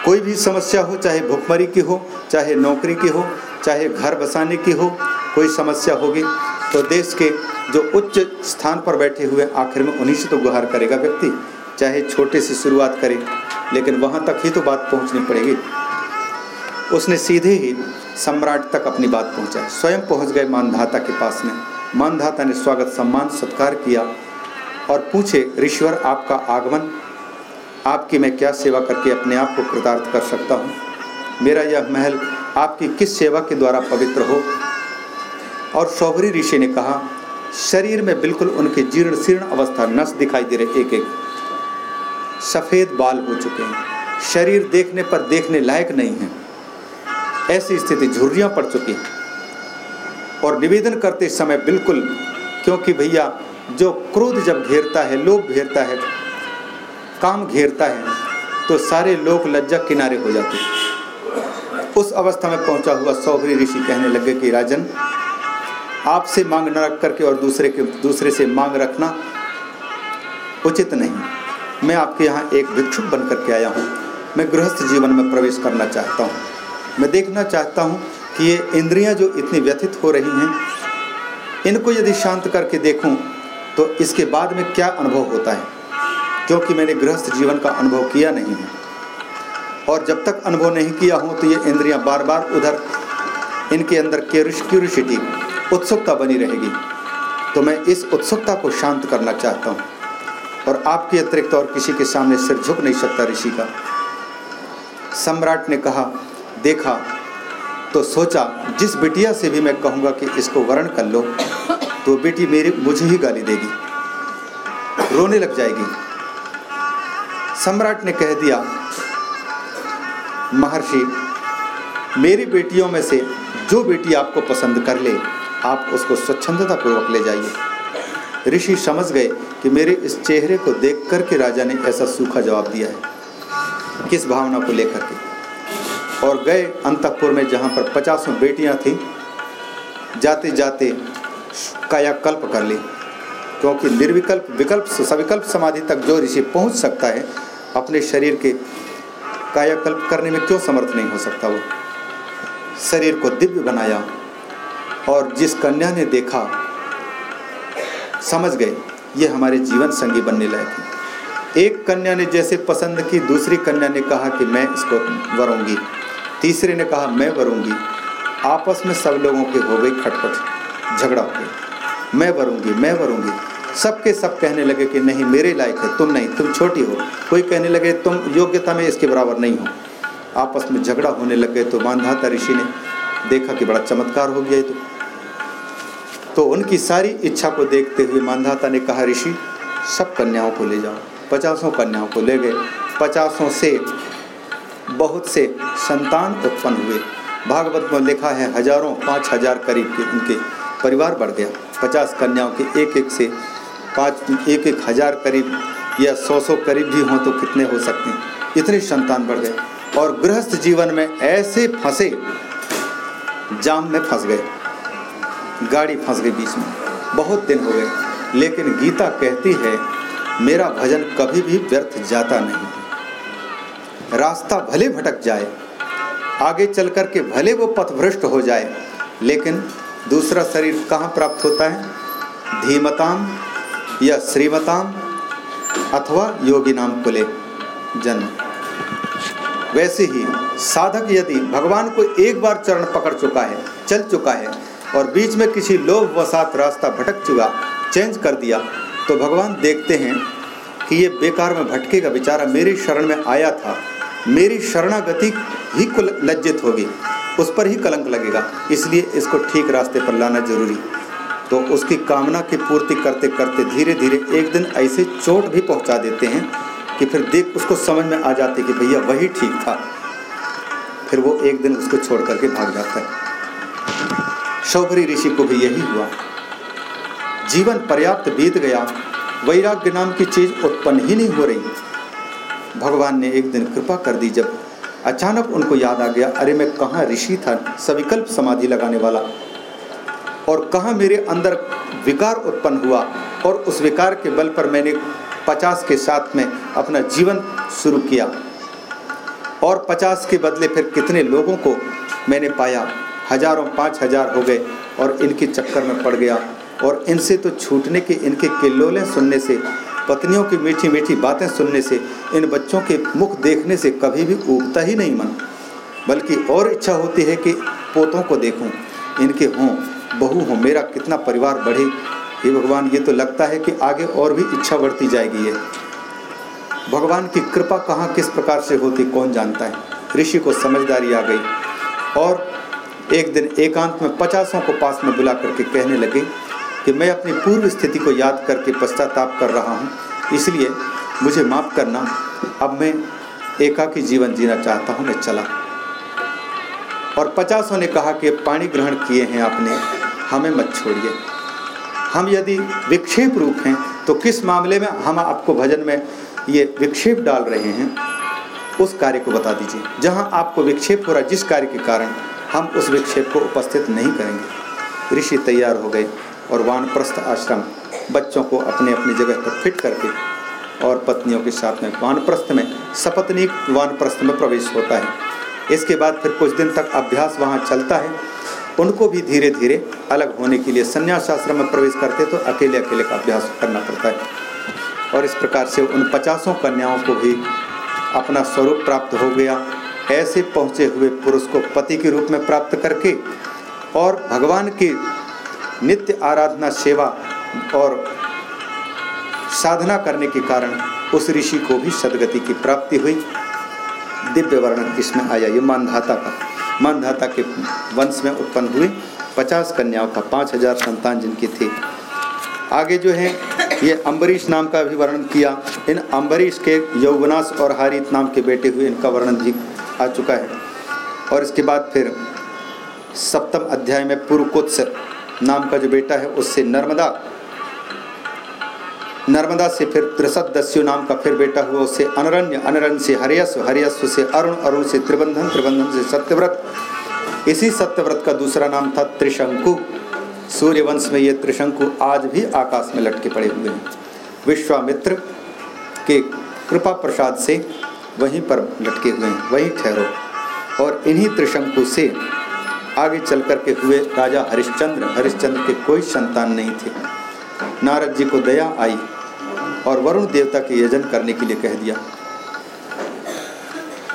कोई भी समस्या हो, चाहे भुखमरी की हो, चाहे नौकरी की हो, चाहे घर बसाने की हो, कोई समस्या होगी तो देश के जो उच्च स्थान पर बैठे हुए आखिर में उन्हीं से तो गुहार करेगा व्यक्ति, चाहे छोटे से शुरुआत करे, लेकिन वहाँ तक ही तो बात पहुँचनी पड़ेगी। उसने सीधे ही सम्राट तक अपनी बात पहुँचाई। स्वयं पहुँच गए मानधाता के पास में। मानधाता ने स्वागत, सम्मान, सत्कार किया और पूछे ऋश्वर आपका आगमन, आपकी मैं क्या सेवा करके अपने आप को कृतार्थ कर सकता हूँ? मेरा यह महल आपकी किस सेवा के द्वारा पवित्र हो? और सौभरी ऋषि ने कहा, शरीर में बिल्कुल उनके जीर्ण शीर्ण अवस्था नस दिखाई दे रहे एक एक सफ़ेद बाल हो चुके हैं। शरीर देखने पर देखने लायक नहीं है। ऐसी स्थिति झुर्रियाँ पड़ चुकी हैं। और निवेदन करते समय बिल्कुल, क्योंकि भैया, जो क्रोध जब घेरता है, लोभ घेरता है, काम घेरता है तो सारे लोग लज्जा किनारे हो जाते उस अवस्था में पहुँचा हुआ सौभरी ऋषि कहने लगे कि, राजन आपसे मांग न रख करके और दूसरे के, दूसरे से मांग रखना उचित नहीं। मैं आपके यहाँ एक भिक्षुक बन करके आया हूँ। मैं गृहस्थ जीवन में प्रवेश करना चाहता हूँ। मैं देखना चाहता हूँ कि ये इंद्रियाँ जो इतनी व्यथित हो रही हैं, इनको यदि शांत करके देखूँ तो इसके बाद में क्या अनुभव होता है? क्योंकि मैंने गृहस्थ जीवन का अनुभव किया नहीं है। और जब तक अनुभव नहीं किया हूँ तो ये इंद्रियाँ बार बार उधर, इनके अंदर क्यूरियोसिटी उत्सुकता बनी रहेगी। तो मैं इस उत्सुकता को शांत करना चाहता हूँ। और आपके अतिरिक्त और किसी के सामने सिर झुक नहीं सकता ऋषि का। सम्राट ने कहा, देखा तो सोचा, जिस बिटिया से भी मैं कहूँगा कि इसको वर्ण कर लो तो बेटी मेरी, मुझे ही गाली देगी। रोने लग जाएगी। सम्राट ने कह दिया, महर्षि, मेरी बेटियों में से जो बेटी आपको पसंद कर ले आप उसको स्वच्छंदता पूर्वक ले जाइए। ऋषि समझ गए कि मेरे इस चेहरे को देख कर के राजा ने ऐसा सूखा जवाब दिया है। किस भावना को लेकर के? और गए अंतपुर में जहाँ पर पचासों बेटियाँ थीं जाते जाते कायाकल्प कर ली। क्योंकि निर्विकल्प, विकल्प, सविकल्प समाधि तक जो ऋषि पहुँच सकता है, अपने शरीर के कायाकल्प करने में क्यों समर्थ नहीं हो सकता वो? शरीर को दिव्य बनाया। और जिस कन्या ने देखा, समझ गए, ये हमारे जीवन संगी बनने लायक है। एक कन्या ने जैसे पसंद की, दूसरी कन्या ने कहा कि मैं इसको वरूँगी। तीसरे ने कहा, मैं वरूँगी। आपस में सब लोगों के हो गई खटपट, झगड़ा हो गया। मैं वरूँगी मैं वरूँगी। सबके सब कहने लगे कि नहीं, मेरे लायक है, तुम नहीं, तुम छोटी हो। कोई कहने लगे, तुम योग्यता में इसके बराबर नहीं हो। आपस में झगड़ा होने लगे तो मानधाता ऋषि ने। देखा कि बड़ा चमत्कार हो गया तो। तो उनकी सारी इच्छा को देखते हुए मानधाता ने कहा, ऋषि, सब कन्याओं को ले जाओ। पचासों कन्याओं को ले गए। पचासों से बहुत से संतान उत्पन्न हुए। भागवत में लिखा है, हज़ारों, पाँच हज़ार करीब के उनके परिवार बढ़ गया। पचास कन्याओं के एक एक से पाँच एक एक हज़ार करीब या सौ सौ करीब भी हों तो कितने हो सकते हैं? इतने संतान बढ़ गए। और गृहस्थ जीवन में ऐसे फंसे जाम में फंस गए। गाड़ी फंस गई बीच में। बहुत दिन हो गए, लेकिन गीता कहती है, मेरा भजन कभी भी व्यर्थ जाता नहीं। रास्ता भले भटक जाए, आगे चल कर के भले वो पथभ्रष्ट हो जाए, लेकिन दूसरा शरीर कहाँ प्राप्त होता है? धीमताम या श्रीमताम अथवा योगी नाम कुले, जन्म। वैसे ही साधक यदि भगवान को एक बार चरण पकड़ चुका है, चल चुका है और बीच में किसी लोभ वसात रास्ता भटक चुका, चेंज कर दिया तो भगवान देखते हैं कि ये बेकार में भटकेगा बेचारा मेरी शरण में आया था। मेरी शरणागति ही को लज्जित होगी, उस पर ही कलंक लगेगा, इसलिए इसको ठीक रास्ते पर लाना ज़रूरी। तो उसकी कामना की पूर्ति करते करते धीरे धीरे एक दिन ऐसे चोट भी पहुँचा देते हैं कि फिर देख, उसको समझ में आ जाती कि भैया वही ठीक था। फिर वो एक दिन उसको छोड़ करके भाग जाता है। शौभरी ऋषि को भी यही हुआ। जीवन पर्याप्त बीत गया। वैराग्य नाम की चीज़ उत्पन्न ही नहीं हो रही। भगवान ने एक दिन कृपा कर दी जब अचानक उनको याद आ गया, अरे मैं कहाँ ऋषि था, सविकल्प समाधि लगाने वाला। और कहाँ मेरे अंदर विकार उत्पन्न हुआ, और उस विकार के बल पर मैंने पचास के साथ में अपना जीवन शुरू किया। और पचास के बदले फिर कितने लोगों को मैंने पाया? हज़ारों, पाँच हज़ार हो गए और इनके चक्कर में पड़ गया। और इनसे तो छूटने के, इनके किल्लोलें सुनने से, पत्नियों की मीठी मीठी बातें सुनने से, इन बच्चों के मुख देखने से कभी भी उगता ही नहीं मन। बल्कि और इच्छा होती है कि पोतों को देखूँ। इनके हों, बहू हों, मेरा कितना परिवार बढ़े हे भगवान, ये तो लगता है कि आगे और भी इच्छा बढ़ती जाएगी ये। भगवान की कृपा कहाँ, किस प्रकार से होती, कौन जानता है? ऋषि को समझदारी आ गई और एक दिन एकांत में पचासों को पास में बुला करके कहने लगे कि मैं अपनी पूर्व स्थिति को याद करके पश्चाताप कर रहा हूँ, इसलिए मुझे माफ़ करना। अब मैं एकाकी जीवन जीना चाहता हूँ, मैं चला। और पचासों ने कहा कि पानी ग्रहण किए हैं आपने, हमें मत छोड़िए। हम यदि विक्षेप रूप हैं तो किस मामले में हम आपको भजन में ये विक्षेप डाल रहे हैं, उस कार्य को बता दीजिए। जहाँ आपको विक्षेप हो रहा जिस कार्य के कारण हम उस विक्षेप को उपस्थित नहीं करेंगे। ऋषि तैयार हो गए और वानप्रस्थ आश्रम बच्चों को अपने अपनी जगह पर फिट करके और पत्नियों के साथ में वानप्रस्थ में, सपत्नी वानप्रस्थ में प्रवेश होता है। इसके बाद फिर कुछ दिन तक अभ्यास वहाँ चलता है। उनको भी धीरे धीरे अलग होने के लिए संन्यास आश्रम में प्रवेश करते तो अकेले अकेले का अभ्यास करना पड़ता है। और इस प्रकार से उन पचासों कन्याओं को भी अपना स्वरूप प्राप्त हो गया। ऐसे पहुँचे हुए पुरुष को पति के रूप में प्राप्त करके और भगवान की नित्य आराधना, सेवा और साधना करने के कारण उस ऋषि को भी सदगति की प्राप्ति हुई। दिव्य वर्णन इसमें आया, ये मानधाता का। मानधाता के वंश में उत्पन्न हुए पचास कन्याओं का पाँच हज़ार संतान जिनकी थी। आगे जो है, ये अम्बरीश नाम का भी वर्णन किया। इन अम्बरीश के यौवनाश और हारित नाम के बेटे हुए, इनका वर्णन भी आ चुका है। और इसके बाद फिर सप्तम अध्याय में पुरुकोत्सर नाम का जो बेटा है, उससे नर्मदा नर्मदा से फिर त्रिशत दस्यु नाम का फिर बेटा हुआ उससे अनरण्य अनरण्य से हरियस्व हरियस्व से अरुण अरुण से त्रिबंधन त्रिबंधन से सत्यव्रत। इसी सत्यव्रत का दूसरा नाम था त्रिशंकु। सूर्यवंश में ये त्रिशंकु आज भी आकाश में लटके पड़े हुए हैं। विश्वामित्र के कृपा प्रसाद से वहीं पर लटके हुए हैं, वहीं ठहरो। और इन्हीं त्रिशंकु से आगे चल के हुए राजा हरिश्चंद्र। हरिश्चंद्र के कोई संतान नहीं थे। नारद जी को दया आई। और वरुण देवता के यजन करने के लिए कह दिया।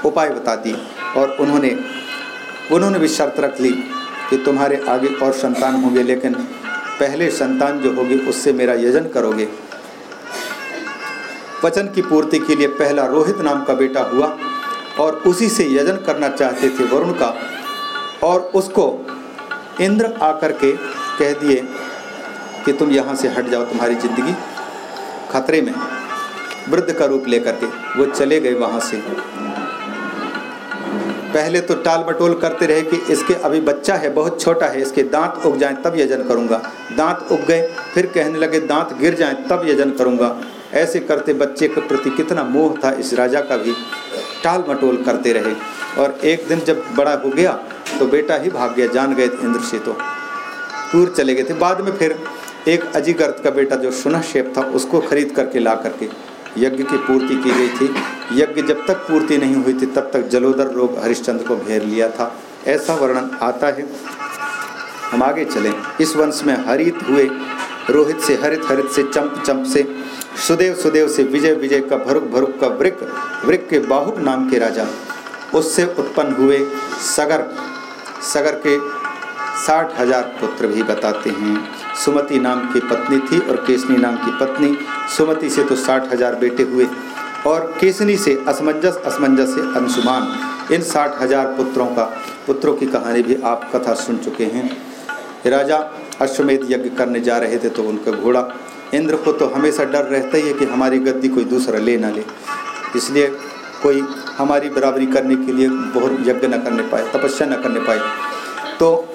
उपाय बता दी और उन्होंने उन्होंने भी शर्त रख ली कि तुम्हारे आगे और संतान होंगे, लेकिन पहले संतान जो होगी, उससे मेरा यजन करोगे। वचन की पूर्ति के लिए पहला रोहित नाम का बेटा हुआ और उसी से यजन करना चाहते थे वरुण का और उसको इंद्र आकर के कह दिए कि तुम यहाँ से हट जाओ, तुम्हारी ज़िंदगी खतरे में वृद्ध का रूप लेकर के वो चले गए वहाँ से। पहले तो टाल बटोल करते रहे कि इसके अभी बच्चा है, बहुत छोटा है, इसके दांत उग जाएँ, तब यजन करूँगा। दांत उग गए, फिर कहने लगे, दांत गिर जाएँ, तब यजन करूँगा। ऐसे करते बच्चे के प्रति कितना मोह था इस राजा का भी। टाल मटोल करते रहे। और एक दिन जब बड़ा हो गया तो बेटा ही भाग गया, जान गए इंद्र से तो दूर चले गए थे। बाद में फिर एक अजीगर्त का बेटा जो सुना शेप था, उसको खरीद करके ला करके यज्ञ की पूर्ति की गई थी। यज्ञ जब तक पूर्ति नहीं हुई थी, तब तक जलोदर रोग हरिश्चंद्र को घेर लिया था। ऐसा वर्णन आता है। हम आगे चलें। इस वंश में हरित हुए। रोहित से हरित हरित से चंप चंप से सुदेव सुदेव से विजय विजय का भरुक भरुक का वृक वृक के बाहुक नाम के राजा। उससे उत्पन्न हुए सगर सगर के साठ हज़ार पुत्र भी बताते हैं। सुमति नाम की पत्नी थी और केसनी नाम की पत्नी। सुमति से तो साठ हज़ार बेटे हुए और केसनी से असमंजस असमंजस से अंशुमान। इन साठ हज़ार पुत्रों का, पुत्रों की कहानी भी आप कथा सुन चुके हैं। राजा अश्वमेध यज्ञ करने जा रहे थे तो उनका घोड़ा। इंद्र को तो हमेशा डर रहता ही है कि हमारी गद्दी कोई दूसरा ले ना ले। इसलिए कोई हमारी बराबरी करने के लिए बहुत यज्ञ न करने पाए, तपस्या न करने पाए। तो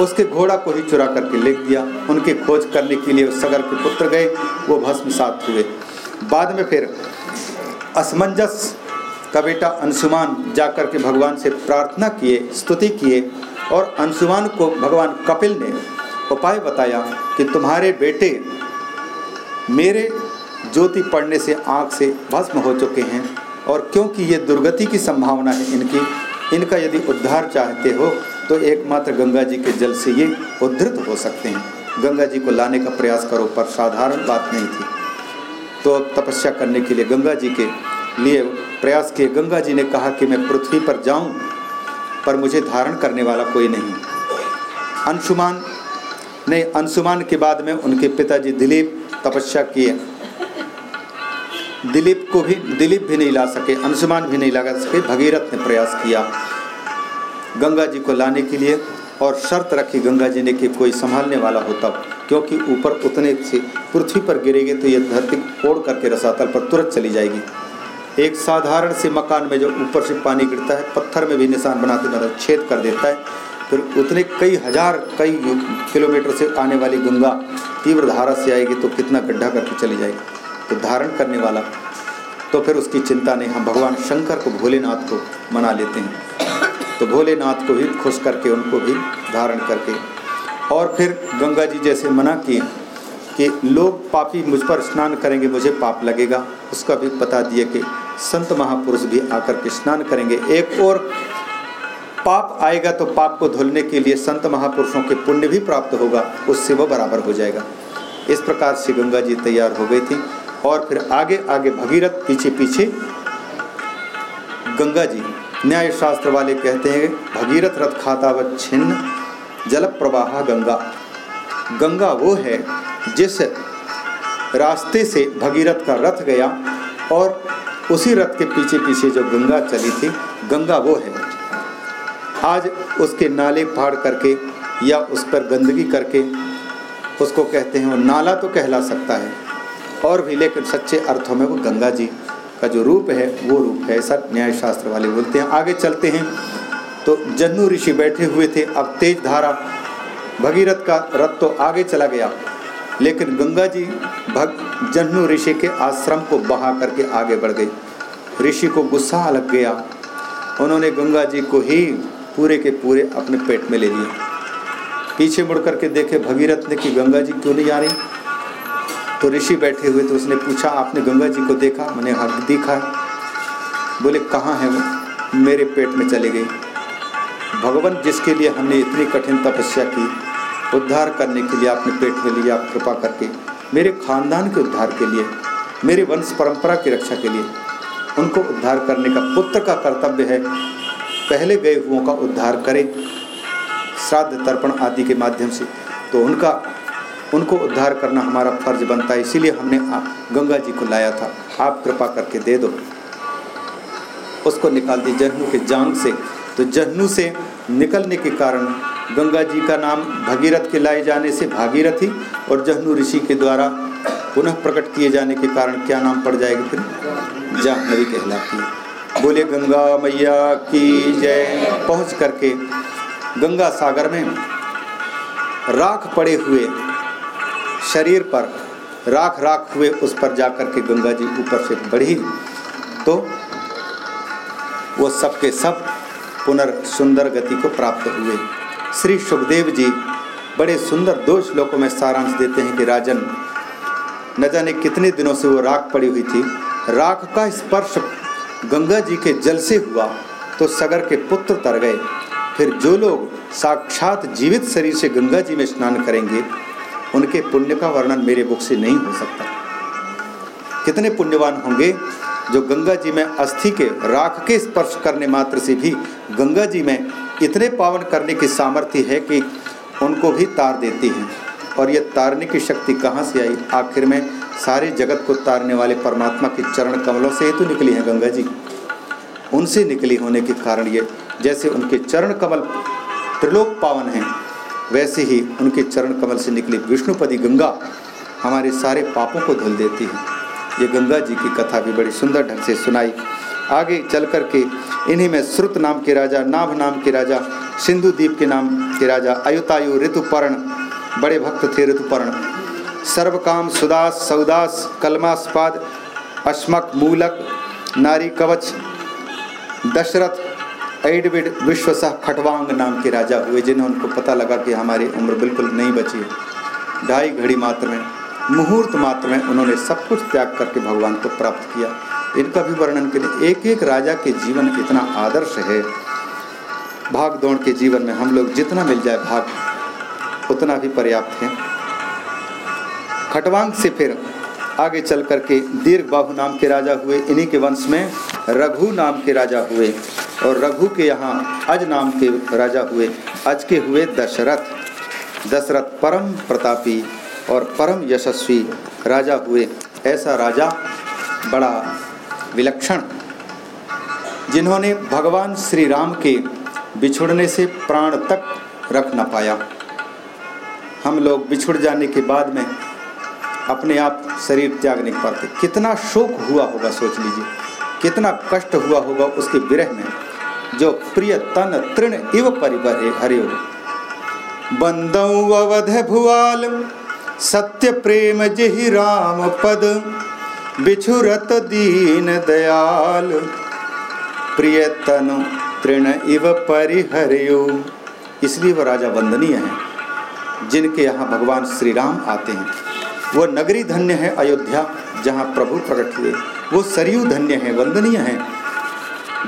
उसके घोड़ा को ही चुरा करके ले दिया। उनकी खोज करने के लिए उस सगर के पुत्र गए। वो भस्म साथ हुए। बाद में फिर असमंजस का बेटा अंशुमान जाकर के भगवान से प्रार्थना किए, स्तुति किए और अंशुमान को भगवान कपिल ने उपाय बताया कि तुम्हारे बेटे मेरे ज्योति पड़ने से आँख से भस्म हो चुके हैं और क्योंकि ये दुर्गति की संभावना है इनकी, इनका यदि उद्धार चाहते हो तो एकमात्र गंगा जी के जल से ये उद्धृत हो सकते हैं। गंगा जी को लाने का प्रयास करो, पर साधारण बात नहीं थी। तो अब तपस्या करने के लिए गंगा जी के लिए प्रयास किए। गंगा जी ने कहा कि मैं पृथ्वी पर जाऊँ, पर मुझे धारण करने वाला कोई नहीं। अंशुमान ने अंशुमान के बाद में उनके पिताजी दिलीप तपस्या किए। दिलीप को भी, दिलीप भी नहीं ला सके, अंशुमान भी नहीं लगा सके। भगीरथ ने प्रयास किया। गंगा जी को लाने के लिए और शर्त रखी गंगा जी ने कि कोई संभालने वाला होता, क्योंकि ऊपर उतने से पृथ्वी पर गिरेगी तो ये धरती ओढ़ करके रसातल पर तुरंत चली जाएगी। एक साधारण से मकान में जो ऊपर से पानी गिरता है, पत्थर में भी निशान बनाते मतलब छेद कर देता है। फिर उतने कई हज़ार, कई किलोमीटर से आने वाली गंगा तीव्र धारा से आएगी तो कितना गड्ढा करके चली जाएगी? तो धारण करने वाला। तो फिर उसकी चिंता नहीं, हम भगवान शंकर को भोलेनाथ को मना लेते हैं। तो भोलेनाथ को भी खुश करके, उनको भी धारण करके। और फिर गंगा जी जैसे मना किए कि लोग पापी मुझ पर स्नान करेंगे, मुझे पाप लगेगा। उसका भी बता दिए कि संत महापुरुष भी आकर के स्नान करेंगे। एक और पाप आएगा तो पाप को धुलने के लिए संत महापुरुषों के पुण्य भी प्राप्त होगा, उससे वो बराबर हो जाएगा। इस प्रकार से गंगा जी तैयार हो गई थी। और फिर आगे आगे भगीरथ पीछे पीछे गंगा जी। न्याय शास्त्र वाले कहते हैं, भगीरथ रथ खाता व छिन्न जल प्रवाह गंगा। गंगा वो है जिस रास्ते से भगीरथ का रथ गया और उसी रथ के पीछे पीछे जो गंगा चली थी, गंगा वो है। आज उसके नाले फाड़ करके या उस पर गंदगी करके उसको कहते हैं, वो नाला तो कहला सकता है, और भी, लेकिन सच्चे अर्थों में वो गंगा जी का जो रूप है, वो रूप है ऐसा न्याय शास्त्र वाले बोलते हैं। आगे चलते हैं। तो जन्नू ऋषि बैठे हुए थे। अब तेज धारा भगीरथ का रथ तो आगे चला गया। लेकिन गंगा जी भग, जन्नू ऋषि के आश्रम को बहा करके आगे बढ़ गई। ऋषि को गुस्सा लग गया। उन्होंने गंगा जी को ही पूरे के पूरे अपने पेट में ले लिया। पीछे मुड़ करके देखे भगीरथ ने कि गंगा जी क्यों नहीं आ रही? तो ऋषि बैठे हुए तो उसने पूछा, आपने गंगा जी को देखा? मैंने हाँ देखा बोले, कहाँ है वो? मेरे पेट में चले गई। भगवान, जिसके लिए हमने इतनी कठिन तपस्या की, उद्धार करने के लिए आपने पेट में लिया, आप कृपा करके। मेरे खानदान के उद्धार के लिए, मेरे वंश परंपरा की रक्षा के लिए, उनको उद्धार करने का पुत्र का कर्तव्य है, पहले गए हुओं का उद्धार करें। श्राद्ध तर्पण आदि के माध्यम से। तो उनका उनको उद्धार करना हमारा फ़र्ज़ बनता है, इसीलिए हमने गंगा जी को लाया था। आप कृपा करके दे दो। उसको निकाल दी जहनू के जांग से। तो जहनू से निकलने के कारण गंगा जी का नाम भगीरथ के लाए जाने से भागीरथी और जहनू ऋषि के द्वारा पुनः प्रकट किए जाने के कारण क्या नाम पड़ जाएगा फिर? जाहनवी कहलाती है। बोले, गंगा मैया की जय। पहुँच करके गंगा सागर में राख पड़े हुए शरीर पर राख राख हुए उस पर जाकर के गंगा जी ऊपर से बढ़ी। तो वो सब के सब पुनर्सुंदर गति को प्राप्त हुए। श्री सुखदेव जी बड़े सुंदर दो श्लोकों में सारांश देते हैं कि राजन, न जाने कितने दिनों से वो राख पड़ी हुई थी। राख का स्पर्श गंगा जी के जल से हुआ तो सगर के पुत्र तर गए। फिर जो लोग साक्षात जीवित शरीर से गंगा जी में स्नान करेंगे उनके पुण्य का वर्णन मेरे बुक से नहीं हो सकता। कितने पुण्यवान होंगे जो गंगा जी में अस्थि के राख के स्पर्श करने मात्र से भी गंगा जी में इतने पावन करने की सामर्थ्य है कि उनको भी तार देती हैं। और ये तारने की शक्ति कहाँ से आई? आखिर में सारे जगत को तारने वाले परमात्मा के चरण कमलों से ही तो निकली हैं गंगा जी। उनसे निकली होने के कारण ये, जैसे उनके चरण कमल त्रिलोक पावन हैं वैसे ही उनके चरण कमल से निकली विष्णुपदी गंगा हमारे सारे पापों को धुल देती है। ये गंगा जी की कथा भी बड़ी सुंदर ढंग से सुनाई। आगे चल कर के इन्हीं में श्रुत नाम के राजा, नाभ नाम के राजा, सिंधु द्वीप के नाम के राजा, अयुतायु ऋतुपर्ण, बड़े भक्त थे ऋतुपर्ण। सर्वकाम सुदास, सौदास, कलमास्पाद, अश्मक, मूलक, नारी कवच, दशरथ एडविड विश्वसह खटवांग नाम के राजा हुए, जिन्हें उनको पता लगा कि हमारी उम्र बिल्कुल नहीं बची है। ढाई घड़ी मात्र में, मुहूर्त मात्र में उन्होंने सब कुछ त्याग करके भगवान को प्राप्त किया। इनका भी वर्णन के लिए एक एक राजा के जीवन इतना आदर्श है। भाग दौड़ के जीवन में हम लोग जितना मिल जाए भाग, उतना भी पर्याप्त है। खटवांग से फिर आगे चल करके दीर्घ बाहु नाम के राजा हुए। इन्हीं के वंश में रघु नाम के राजा हुए और रघु के यहाँ अज नाम के राजा हुए। अज के हुए दशरथ। दशरथ परम प्रतापी और परम यशस्वी राजा हुए। ऐसा राजा बड़ा विलक्षण। जिन्होंने भगवान श्री राम के बिछुड़ने से प्राण तक रख न पाया। हम लोग बिछुड़ जाने के बाद में अपने आप शरीर त्याग नहीं पाते कितना शोक हुआ होगा, सोच लीजिए। कितना कष्ट हुआ होगा उसके विरह में, जो प्रिय तन तृण इव परिवर हरियो बंदऊ अवध भुआल, सत्य प्रेम जहि राम पद, बिछुरत दीन दयाल। प्रिय तन तृण इव परिहरियो इसलिए वह राजा वंदनीय हैं, जिनके यहाँ भगवान श्री राम आते हैं। वो नगरी धन्य है अयोध्या, जहाँ प्रभु प्रकट हुए। वो सरयू धन्य है, वंदनीय है।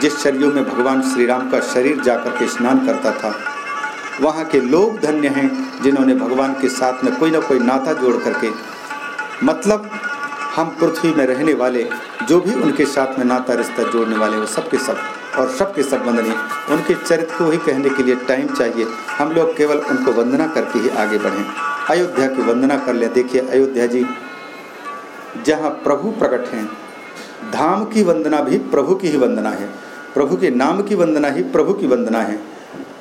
जिस सरयू में भगवान श्री राम का शरीर जाकर के स्नान करता था, वहाँ के लोग धन्य हैं, जिन्होंने भगवान के साथ में कोई ना कोई नाता जोड़ करके मतलब हम पृथ्वी में रहने वाले, जो भी उनके साथ में नाता रिश्ता जोड़ने वाले, वो सब के सब और सब के सब वंदनीय उनके चरित्र को ही कहने के लिए टाइम चाहिए। हम लोग केवल उनको वंदना करके ही आगे बढ़ें। अयोध्या की वंदना कर लें। देखिए, अयोध्या जी, जहाँ प्रभु प्रकट हैं, धाम की वंदना भी प्रभु की ही वंदना है। प्रभु के नाम की वंदना ही प्रभु की वंदना है।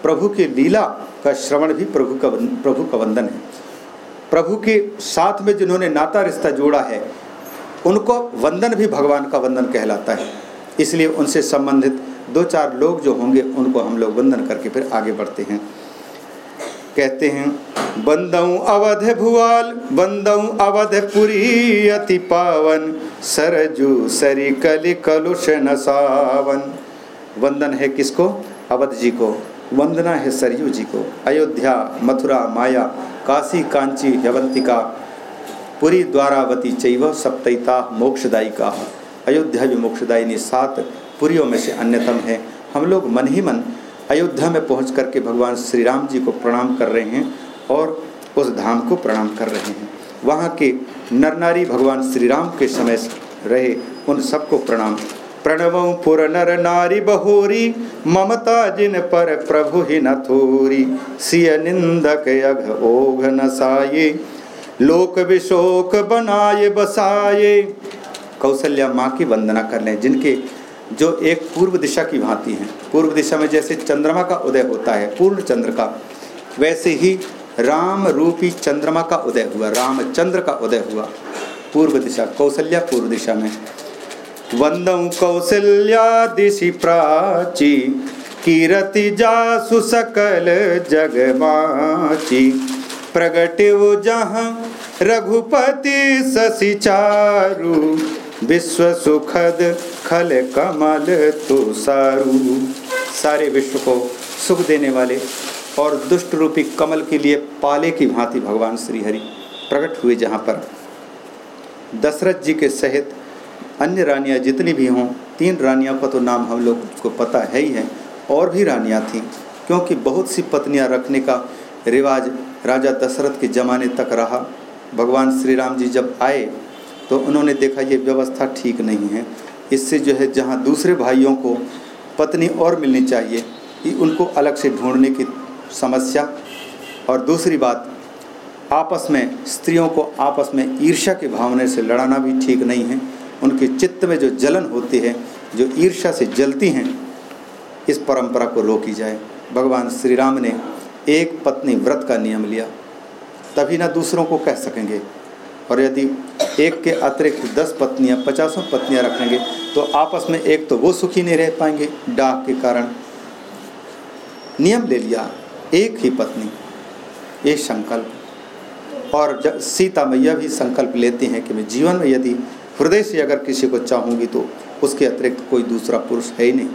प्रभु के लीला का श्रवण भी प्रभु का प्रभु का वंदन है। प्रभु के साथ में जिन्होंने नाता रिश्ता जोड़ा है, उनको वंदन भी भगवान का वंदन कहलाता है। इसलिए उनसे संबंधित दो चार लोग जो होंगे, उनको हम लोग वंदन करके फिर आगे बढ़ते हैं। कहते हैं, बंदऊ अवध भुआल बंदऊ अवध पुरी अति पावन, सरजू सरी कलि कलुष नसावन वंदन है किसको? अवध जी को। वंदना है सरयू जी को। अयोध्या, मथुरा, माया, काशी, कांची, यवंतिका, पुरी, द्वारावती चैव सप्तता मोक्षदायी का अयोध्या भी मोक्षदायिनी सात पुरियों में से अन्यतम है। हम लोग मन ही मन अयोध्या में पहुँच करके भगवान श्री राम जी को प्रणाम कर रहे हैं और उस धाम को प्रणाम कर रहे हैं। वहाँ के नर नारी भगवान श्री राम के समय रहे, उन सबको प्रणाम। प्रणव पुर नर नारी बहोरी, ममता जिन पर प्रभु ही न थोरी। सिय निंदक अघ ओघ नसाये लोक विशोक बनाए बसाए कौशल्या माँ की वंदना कर लें, जिनके जो एक पूर्व दिशा की भांति हैं। पूर्व दिशा में जैसे चंद्रमा का उदय होता है, पूर्ण चंद्र का, वैसे ही राम रूपी चंद्रमा का उदय हुआ रामचंद्र का उदय हुआ। पूर्व दिशा, कौशल्या पूर्व दिशा में। वंदम कौशल्या दिशि प्राची, कीरति जासु सकल जगमाची। प्रगट जहाँ रघुपति शशि चारु विश्व सुखद खल कमल तुषारु। सारे विश्व को सुख देने वाले और दुष्ट रूपी कमल के लिए पाले की भांति भगवान श्री हरि प्रकट हुए जहाँ पर। दशरथ जी के सहित अन्य रानियाँ जितनी भी हों, तीन रानियों का तो नाम हम लोग को पता है ही है। और भी रानियाँ थीं, क्योंकि बहुत सी पत्नियाँ रखने का रिवाज राजा दशरथ के ज़माने तक रहा। भगवान श्री राम जी जब आए तो उन्होंने देखा ये व्यवस्था ठीक नहीं है। इससे जो है जहाँ दूसरे भाइयों को पत्नी और मिलनी चाहिए कि उनको अलग से ढूँढने की समस्या। और दूसरी बात, आपस में, स्त्रियों को आपस में ईर्ष्या के भावने से लड़ाना भी ठीक नहीं है। उनके चित्त में जो जलन होती है, जो ईर्ष्या से जलती हैं, इस परंपरा को रोकी जाए। भगवान श्री राम ने एक पत्नी व्रत का नियम लिया। तभी ना दूसरों को कह सकेंगे। और यदि एक के अतिरिक्त दस पत्नियाँ, पचासों पत्नियाँ रखेंगे तो आपस में एक तो वो सुखी नहीं रह पाएँगे, डाक के कारण। नियम ले लिया, एक ही पत्नी ये संकल्प। और जब सीता मैया भी संकल्प लेती हैं कि मैं जीवन में यदि हृदय से अगर किसी को चाहूँगी तो उसके अतिरिक्त कोई दूसरा पुरुष है ही नहीं।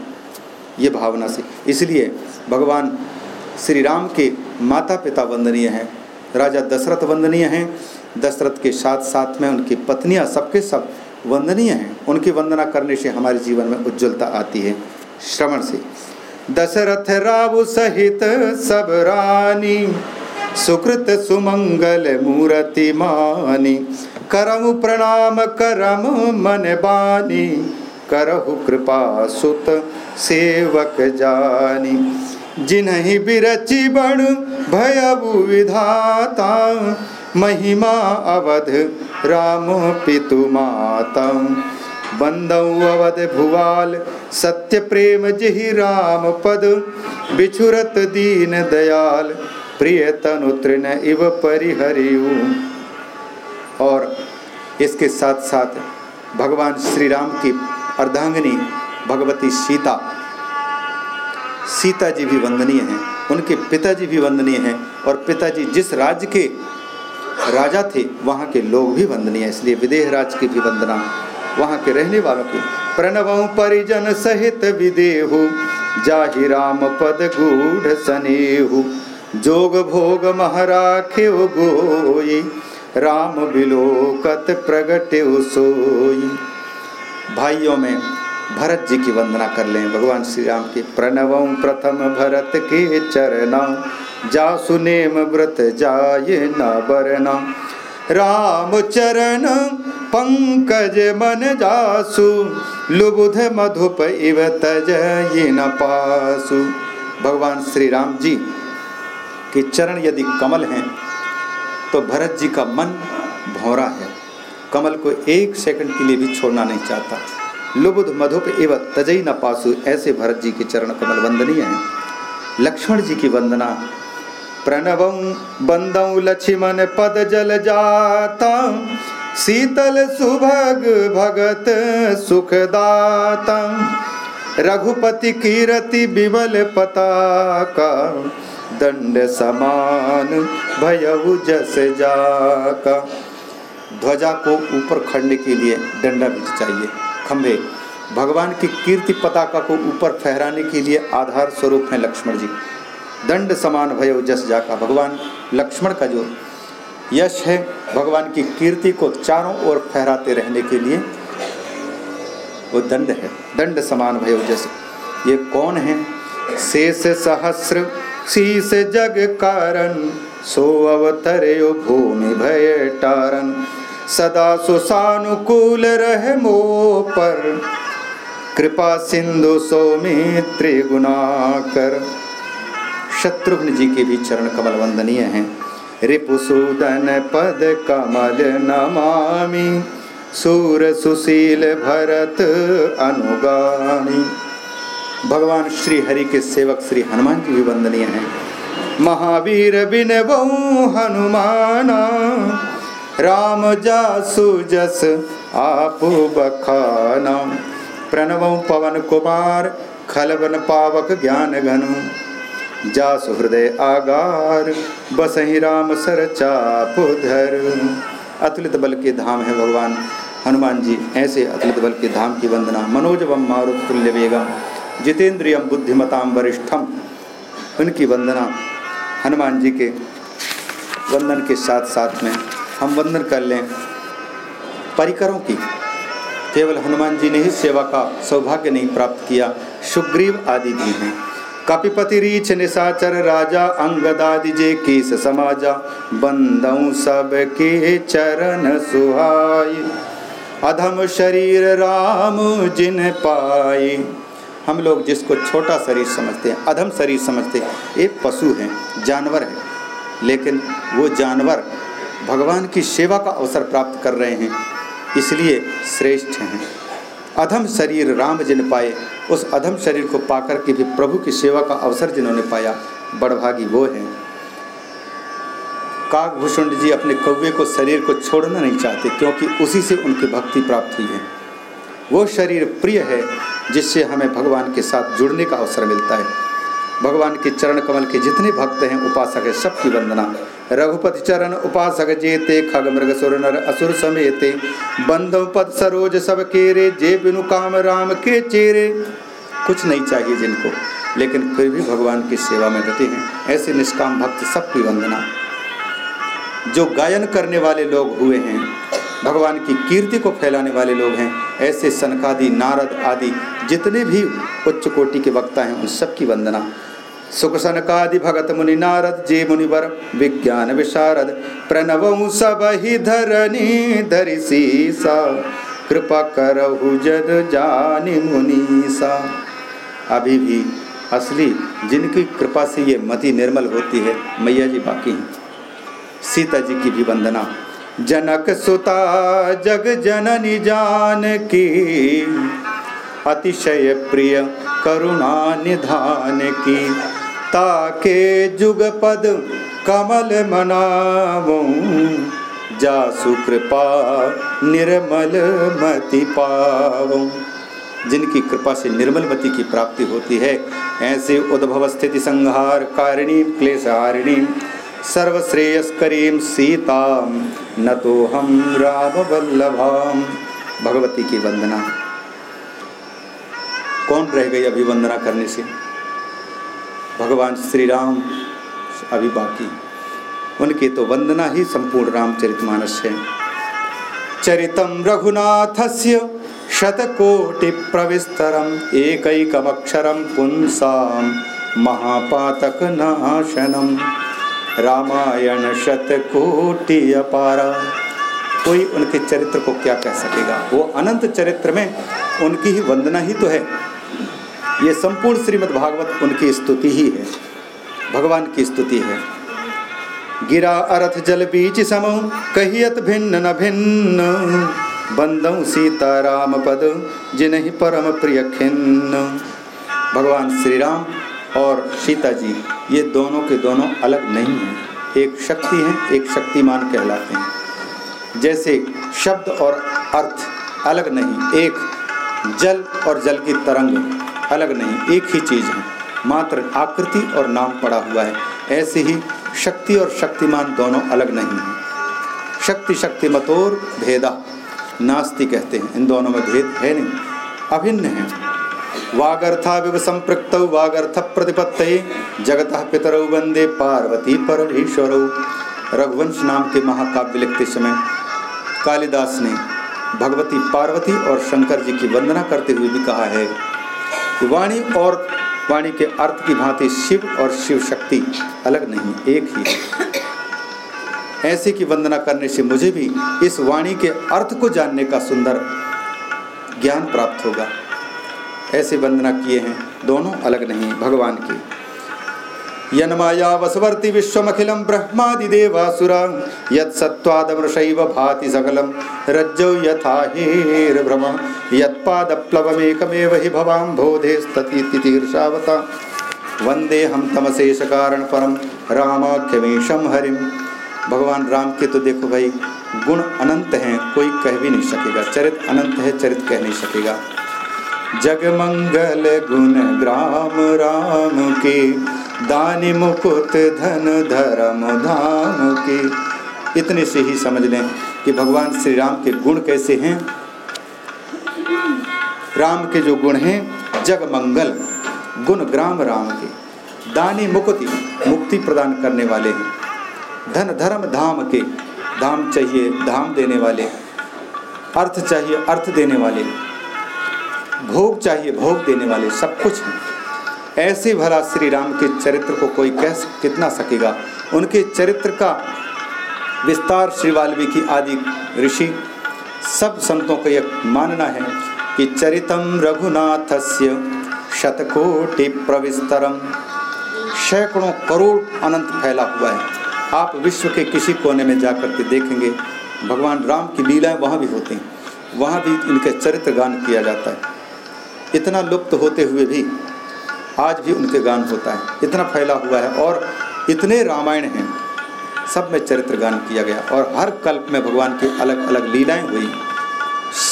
ये भावना से। इसलिए भगवान श्री राम के माता पिता वंदनीय हैं, राजा दशरथ वंदनीय हैं दशरथ के साथ साथ में उनकी पत्नियाँ सबके सब वंदनीय हैं। उनकी वंदना करने से हमारे जीवन में उज्ज्वलता आती है। श्रवण से। दशरथ राव सहित सब रानी, सुकृत सुमंगल मूर्ति मानी। करम प्रणाम, करम मन बानी। करहु कृपा सुत सेवक जानी। जिन्हि बिरचि बण भयबु विधाता महिमा अवध, राम पितु माता बंदऊ अवध भुवाल, सत्य प्रेम जिहि राम पद। बिछुरत दीन दयाल प्रिय तनु तृण इव परिहरियु। और इसके साथ साथ भगवान श्री राम की अर्धांगिनी भगवती सीता। सीता जी भी वंदनीय हैं। उनके पिताजी भी वंदनीय हैं और पिताजी जिस राज्य के राजा थे, वहाँ के लोग भी वंदनीय, इसलिए विदेह राज की भी वंदना। वहाँ के रहने वालों की प्रणव, परिजन सहित विदेहु। जाहि राम पद गूढ़ सनेहु, जोग भोग महराखे गोई। राम बिलोकत प्रगटे सोई। भाइयों में भरत जी की वंदना कर लें। भगवान श्री राम के प्रणव प्रथम भरत के चरण जा सुनेम व्रत जाय न बरना राम चरण पंकज मन जासु। लुबुध मधुप इव न पासु। भगवान श्री राम जी के चरण यदि कमल हैं तो भरत जी का मन भौरा है। कमल को एक सेकंड के लिए भी छोड़ना नहीं चाहता। लुबुध मधुप एवं तजई न पासु, ऐसे भरत जी के चरण कमल वंदनीय हैं। लक्ष्मण जी की वंदना, प्रणव बंदौ लक्ष्मण पद जल जाता, शीतल सुभग भगत सुखदाता। रघुपति कीरति विमल पताका, दंड समान भयउ जस जाका। ध्वजा को ऊपर खड़ने के लिए डंडा भी चाहिए। खंभे। भगवान की कीर्ति पताका को ऊपर फहराने के लिए आधार स्वरूप है लक्ष्मण जी। दंड समान भय जस जाका भगवान लक्ष्मण का जो यश है, भगवान की कीर्ति को चारों ओर फहराते रहने के लिए वो दंड है। दंड समान भय जस। ये कौन है? शेष सहस्र शीस जग कारण, सो अवतरयो भूमि भय टारन सदा सुसानुकूल रह मो पर। कृपा सिंधु सौमित्री गुणाकर शत्रुघ्न जी के भी चरण कमल वंदनीय हैं। रिपुसूदन पद कमल नमामि। सूर सुशील भरत अनुगामी। भगवान श्री हरि के सेवक श्री हनुमान जी भी वंदनीय हैं। महावीर बिन बहु हनुमाना। राम जासु जस, आप बखाना प्रणव पवन कुमार खलवन पावक ज्ञान घन। जासु हृदय आगार, बसही राम सर चाप धर। अतुलित बल के धाम है भगवान। हनुमान जी, ऐसे अतुलित बल के धाम की वंदना। मनोजवम मारुत तुल्य वेगम जितेंद्रियम बुद्धिमताम वरिष्ठम उनकी वंदना हनुमान जी के वंदन के साथ साथ में हम वंदन कर लें परिकरों की। केवल हनुमान जी ने ही सेवा का सौभाग्य नहीं प्राप्त किया। सुग्रीव आदि भी हैं। कपिपति रीछ निशाचर राजा, अंगदादि जे केस समाजा। बंदऊ सब के चरण सुहाई। अधम शरीर राम जिन पाई। हम लोग जिसको छोटा शरीर समझते हैं, अधम शरीर समझते हैं एक पशु है, जानवर है। लेकिन वो जानवर भगवान की सेवा का अवसर प्राप्त कर रहे हैं, इसलिए श्रेष्ठ हैं। अधम शरीर राम जिन पाए, उस अधम शरीर को पाकर के भी प्रभु की सेवा का अवसर जिन्होंने पाया, बड़भागी वो हैं। काकभूषण जी अपने कौवे को शरीर को छोड़ना नहीं चाहते, क्योंकि उसी से उनकी भक्ति प्राप्त हुई है। वो शरीर प्रिय है, जिससे हमें भगवान के साथ जुड़ने का अवसर मिलता है। भगवान के चरण कमल के जितने भक्त हैं, उपासक है, सबकी वंदना। रघुपति चरण उपासक जेते, खग मृग सुर नर असुर समेते। बंधव पद सरोज सब केरे, जे बिनु काम राम के चेरे। कुछ नहीं चाहिए जिनको, लेकिन फिर भी भगवान की सेवा में रहते हैं। ऐसे निष्काम भक्त सबकी वंदना। जो गायन करने वाले लोग हुए हैं, भगवान की कीर्ति को फैलाने वाले लोग हैं, ऐसे सनकादि, नारद आदि, जितने भी उच्च कोटि के वक्ता हैं, उन सबकी वंदना। सुख सनकादि भगत मुनि नारद जे मुनिवर विज्ञान विशारद, प्रणव सब ही धरनी धरि सा। कृपा करहु जद जानी मुनीसा अभी भी असली जिनकी कृपा से ये मति निर्मल होती है, मैया जी बाकी हैं। सीता जी की भी वंदना। जनक सुता, जग जननी जान की अतिशय प्रिय करुणा निधान की। ताके जुगपद कमल मनावो। जा सुकृपा निर्मल मति पावो। जिनकी कृपा से निर्मल मति की प्राप्ति होती है, ऐसे उद्भव स्थिति संहार कारिणी क्लेश हारिणी सर्वश्रेयस्करीम सीता न तो हम राम वल्लभाम। भगवती की वंदना। कौन रह गई अभिवंदना करने से? भगवान श्री राम अभी बाकी। उनकी तो वंदना ही संपूर्ण रामचरितमानस है। चरितम रघुनाथस्य शतकोटि प्रविस्तरम एकैकमक्षरम पुंसाम महापातक नाशनम रामायण शतकोटि अपारा कोई उनके चरित्र को क्या कह सकेगा? वो अनंत चरित्र में उनकी ही वंदना ही तो है। ये संपूर्ण श्रीमद् भागवत उनकी स्तुति ही है। भगवान की स्तुति है। गिरा अर्थ जल बीच सम, कहियत भिन्न न भिन्न। बंदऊ सीता राम पद, जिन्ह परम प्रिय खिन्न। भगवान श्री राम और सीता जी, ये दोनों के दोनों अलग नहीं हैं। एक शक्ति हैं, एक शक्तिमान कहलाते हैं। जैसे शब्द और अर्थ अलग नहीं, एक जल और जल की तरंग अलग नहीं, एक ही चीज़ है। मात्र आकृति और नाम पड़ा हुआ है। ऐसे ही शक्ति और शक्तिमान दोनों अलग नहीं हैं। शक्ति शक्ति मतोर भेदा, नास्ति कहते हैं। इन दोनों में भेद है नहीं, अभिन्न है। वागर्था विव संपृक्त, वागर्थ प्रतिपत्त जगत पितरौ वंदे पार्वती परमेश्वर। रघुवंश नाम के महाकाव्य लिखते समय कालिदास ने भगवती पार्वती और शंकर जी की वंदना करते हुए भी कहा है वाणी और वाणी के अर्थ की भांति शिव और शिव शक्ति अलग नहीं, एक ही है। ऐसे की वंदना करने से मुझे भी इस वाणी के अर्थ को जानने का सुंदर ज्ञान प्राप्त होगा। ऐसे वंदना किए हैं, दोनों अलग नहीं, भगवान की। यन्माया वसवर्ति विश्वमखिलं ब्रह्मादिदेवासुरा, यत्सत्त्वादमृषैव भाति सकलं, रज्जौ यथा हेर्भ्रम, यत्पादप्लवमेकमेव हि भवाम्भोधेस्ततीतीर्षावता वंदे हम तमशेष कारण परम रामाख्यमीशम भगवान राम के तो देखो भाई, गुण अनंत हैं, कोई कह भी नहीं सकेगा। चरित अनंत है, चरित कह नहीं सकेगा। जगमंगल गुण ग्राम राम के। दानी मुकुट धन धर्म धाम के। इतने से ही समझ लें कि भगवान श्री राम के गुण कैसे हैं। राम के जो गुण हैं जग मंगल गुण ग्राम राम के। दानी मुक्ति मुक्ति प्रदान करने वाले हैं। धन धर्म धाम के धाम चाहिए, धाम देने वाले। अर्थ चाहिए, अर्थ देने वाले। भोग चाहिए, भोग देने वाले सब कुछ हैं। ऐसे भला श्री राम के चरित्र को कोई कह कितना सकेगा? उनके चरित्र का विस्तार श्री वाल्मीकि आदि ऋषि सब संतों का यह मानना है कि चरितम रघुनाथस्य शतकोटि प्रविस्तरम। सैकड़ों करोड़ अनंत फैला हुआ है। आप विश्व के किसी कोने में जा कर के देखेंगे, भगवान राम की लीलाएँ वहाँ भी होती हैं। वहाँ भी इनके चरित्र गान किया जाता है। इतना लुप्त होते हुए भी आज भी उनके गान होता है। इतना फैला हुआ है और इतने रामायण हैं। सब में चरित्र गान किया गया और हर कल्प में भगवान की अलग अलग लीलाएँ हुई।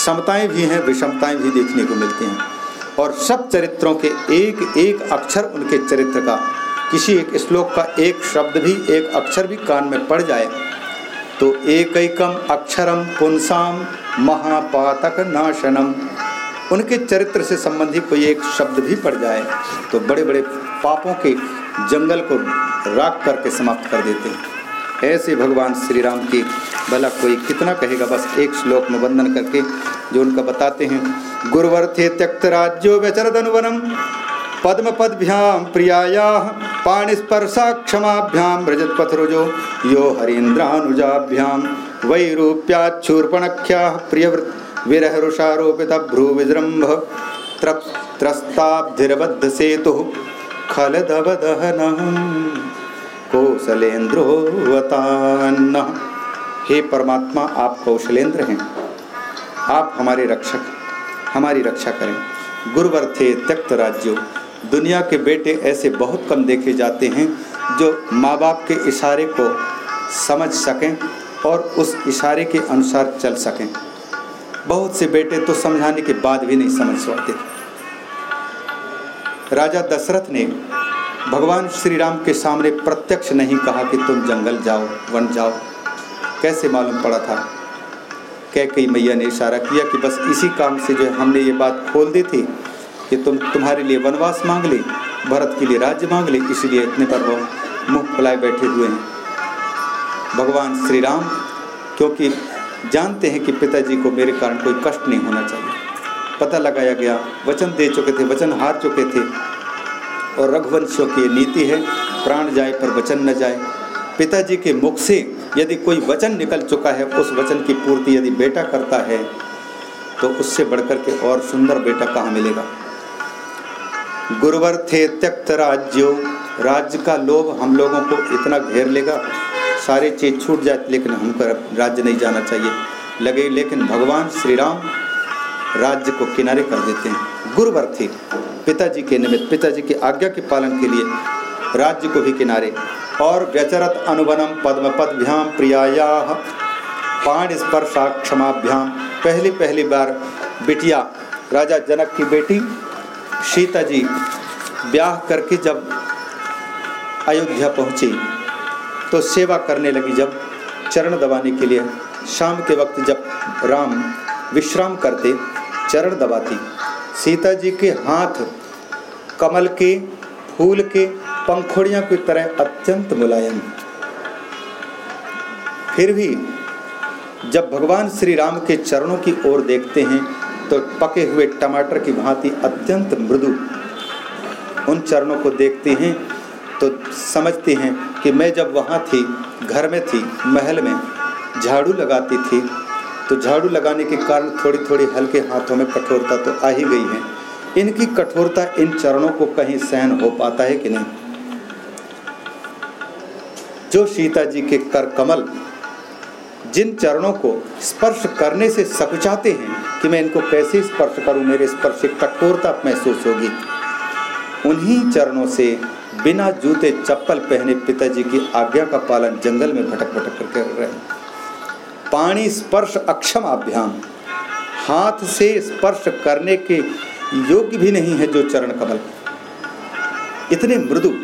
समताएँ भी हैं, विषमताएँ भी देखने को मिलती हैं। और सब चरित्रों के एक एक अक्षर उनके चरित्र का, किसी एक श्लोक का एक शब्द भी, एक अक्षर भी कान में पड़ जाए तो एक एकम अक्षरम पुंसाम महापातक नाशनम उनके चरित्र से संबंधित कोई एक शब्द भी पड़ जाए तो बड़े बड़े पापों के जंगल को राख करके समाप्त कर देते हैं। ऐसे भगवान श्री राम की भला कोई कितना कहेगा, बस एक श्लोक में वंदन करके जो उनका बताते हैं, गुरुवर्थे त्यक्त राज्यो व्यचरदनुवनम पद्म पदभ्याम प्रियाया पाणिस्पर्शा क्षमाभ्याम रजत पथरुजो यो हरीन्द्रानुजाभ्याम वैरूप्याच्छूर्पणख्या प्रिय विरहरुषारोपित भ्रूविजृंभ त्रस्ताब्धिरबद्ध सेतु खलदवदहन कौशलेन्द्रोवतान्न हे परमात्मा, आप कौशलेंद्र हैं। आप हमारे रक्षक हमारी रक्षा करें। गुरुवर थे त्यक्त राज्यों, दुनिया के बेटे ऐसे बहुत कम देखे जाते हैं जो माँ बाप के इशारे को समझ सकें और उस इशारे के अनुसार चल सकें। बहुत से बेटे तो समझाने के बाद भी नहीं समझ पाते राजा दशरथ ने भगवान श्री राम के सामने प्रत्यक्ष नहीं कहा कि तुम जंगल जाओ, वन जाओ। कैसे मालूम पड़ा था? कह कई मैया ने इशारा किया कि बस इसी काम से जो हमने ये बात खोल दी थी कि तुम तुम्हारे लिए वनवास मांग ले, भरत के लिए राज्य मांग ले, इसलिए इतने पर वो मुँह फुलाए बैठे हुए हैं। भगवान श्री राम क्योंकि जानते हैं कि पिताजी को मेरे कारण कोई कष्ट नहीं होना चाहिए। पता लगाया गया, वचन दे चुके थे, वचन हार चुके थे। और रघुवंशियों की नीति है, प्राण जाए पर वचन न जाए। पिताजी के मुख से यदि कोई वचन निकल चुका है, उस वचन की पूर्ति यदि बेटा करता है तो उससे बढ़कर के और सुंदर बेटा कहाँ मिलेगा? गुरुवर थे त्यक्त राज्यो, राज्य का लोभ हम लोगों को इतना घेर लेगा? सारी चीज़ छूट जाए, लेकिन हमको राज्य नहीं जाना चाहिए। लगे, लेकिन भगवान श्री राम राज्य को किनारे कर देते हैं। गुरुवर थे। पिताजी के निमित्त, पिताजी की आज्ञा के पालन के लिए राज्य को भी किनारे। और व्यचरत अनुवनम पद्म पदभ्याम प्रियाया पाण स्पर्शा क्षमाभ्याम। पहली पहली बार बिटिया, राजा जनक की बेटी सीता जी ब्याह करके जब अयोध्या पहुँची तो सेवा करने लगी जब चरण दबाने के लिए। शाम के वक्त जब राम विश्राम करते, चरण दबाती। सीता जी के हाथ कमल के, फूल के, पंखुड़ियों की तरह अत्यंत मुलायम। फिर भी जब भगवान श्री राम के चरणों की ओर देखते हैं तो पके हुए टमाटर की भांति अत्यंत मृदु उन चरणों को देखते हैं तो समझते हैं कि मैं जब वहाँ थी, घर में थी, महल में, झाड़ू लगाती थी तो झाड़ू लगाने के कारण थोड़ी थोड़ी हल्के हाथों में कठोरता तो आ ही गई है। इनकी कठोरता इन चरणों को कहीं सहन हो पाता है कि नहीं? जो सीता जी के कर कमल, जिन चरणों को स्पर्श करने से सकुचाते हैं कि मैं इनको कैसे स्पर्श करूँ, मेरे स्पर्श से कठोरता महसूस होगी, उन्हीं चरणों से बिना जूते चप्पल पहने पिताजी की आज्ञा का पालन जंगल में भटक भटक कर कर रहे। पानी स्पर्श अक्षम अभ्याम। हाथ से स्पर्श करने के योग्य भी नहीं है जो चरण कमल। इतने मृदु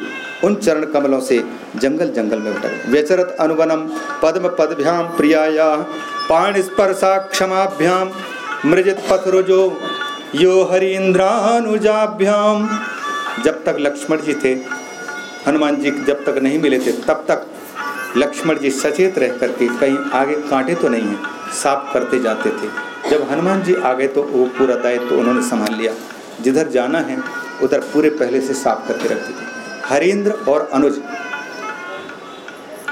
उन चरण कमलों से जंगल जंगल में भटक व्यचरत अनुवनम पद्म पदभ्याम प्रियाया। पाण स्पर्शा क्षमाभ्याम मृजित पथरुजो यो हरिंद्रानुजाभ्याम। जब तक लक्ष्मण जी थे हनुमान जी जब तक नहीं मिले थे, तब तक लक्ष्मण जी सचेत रह करके कहीं आगे कांटे तो नहीं है, साफ़ करते जाते थे। जब हनुमान जी आ गए तो वो पूरा दायित्व तो उन्होंने संभाल लिया। जिधर जाना है, उधर पूरे पहले से साफ़ करके रखते थे। हरेंद्र और अनुज,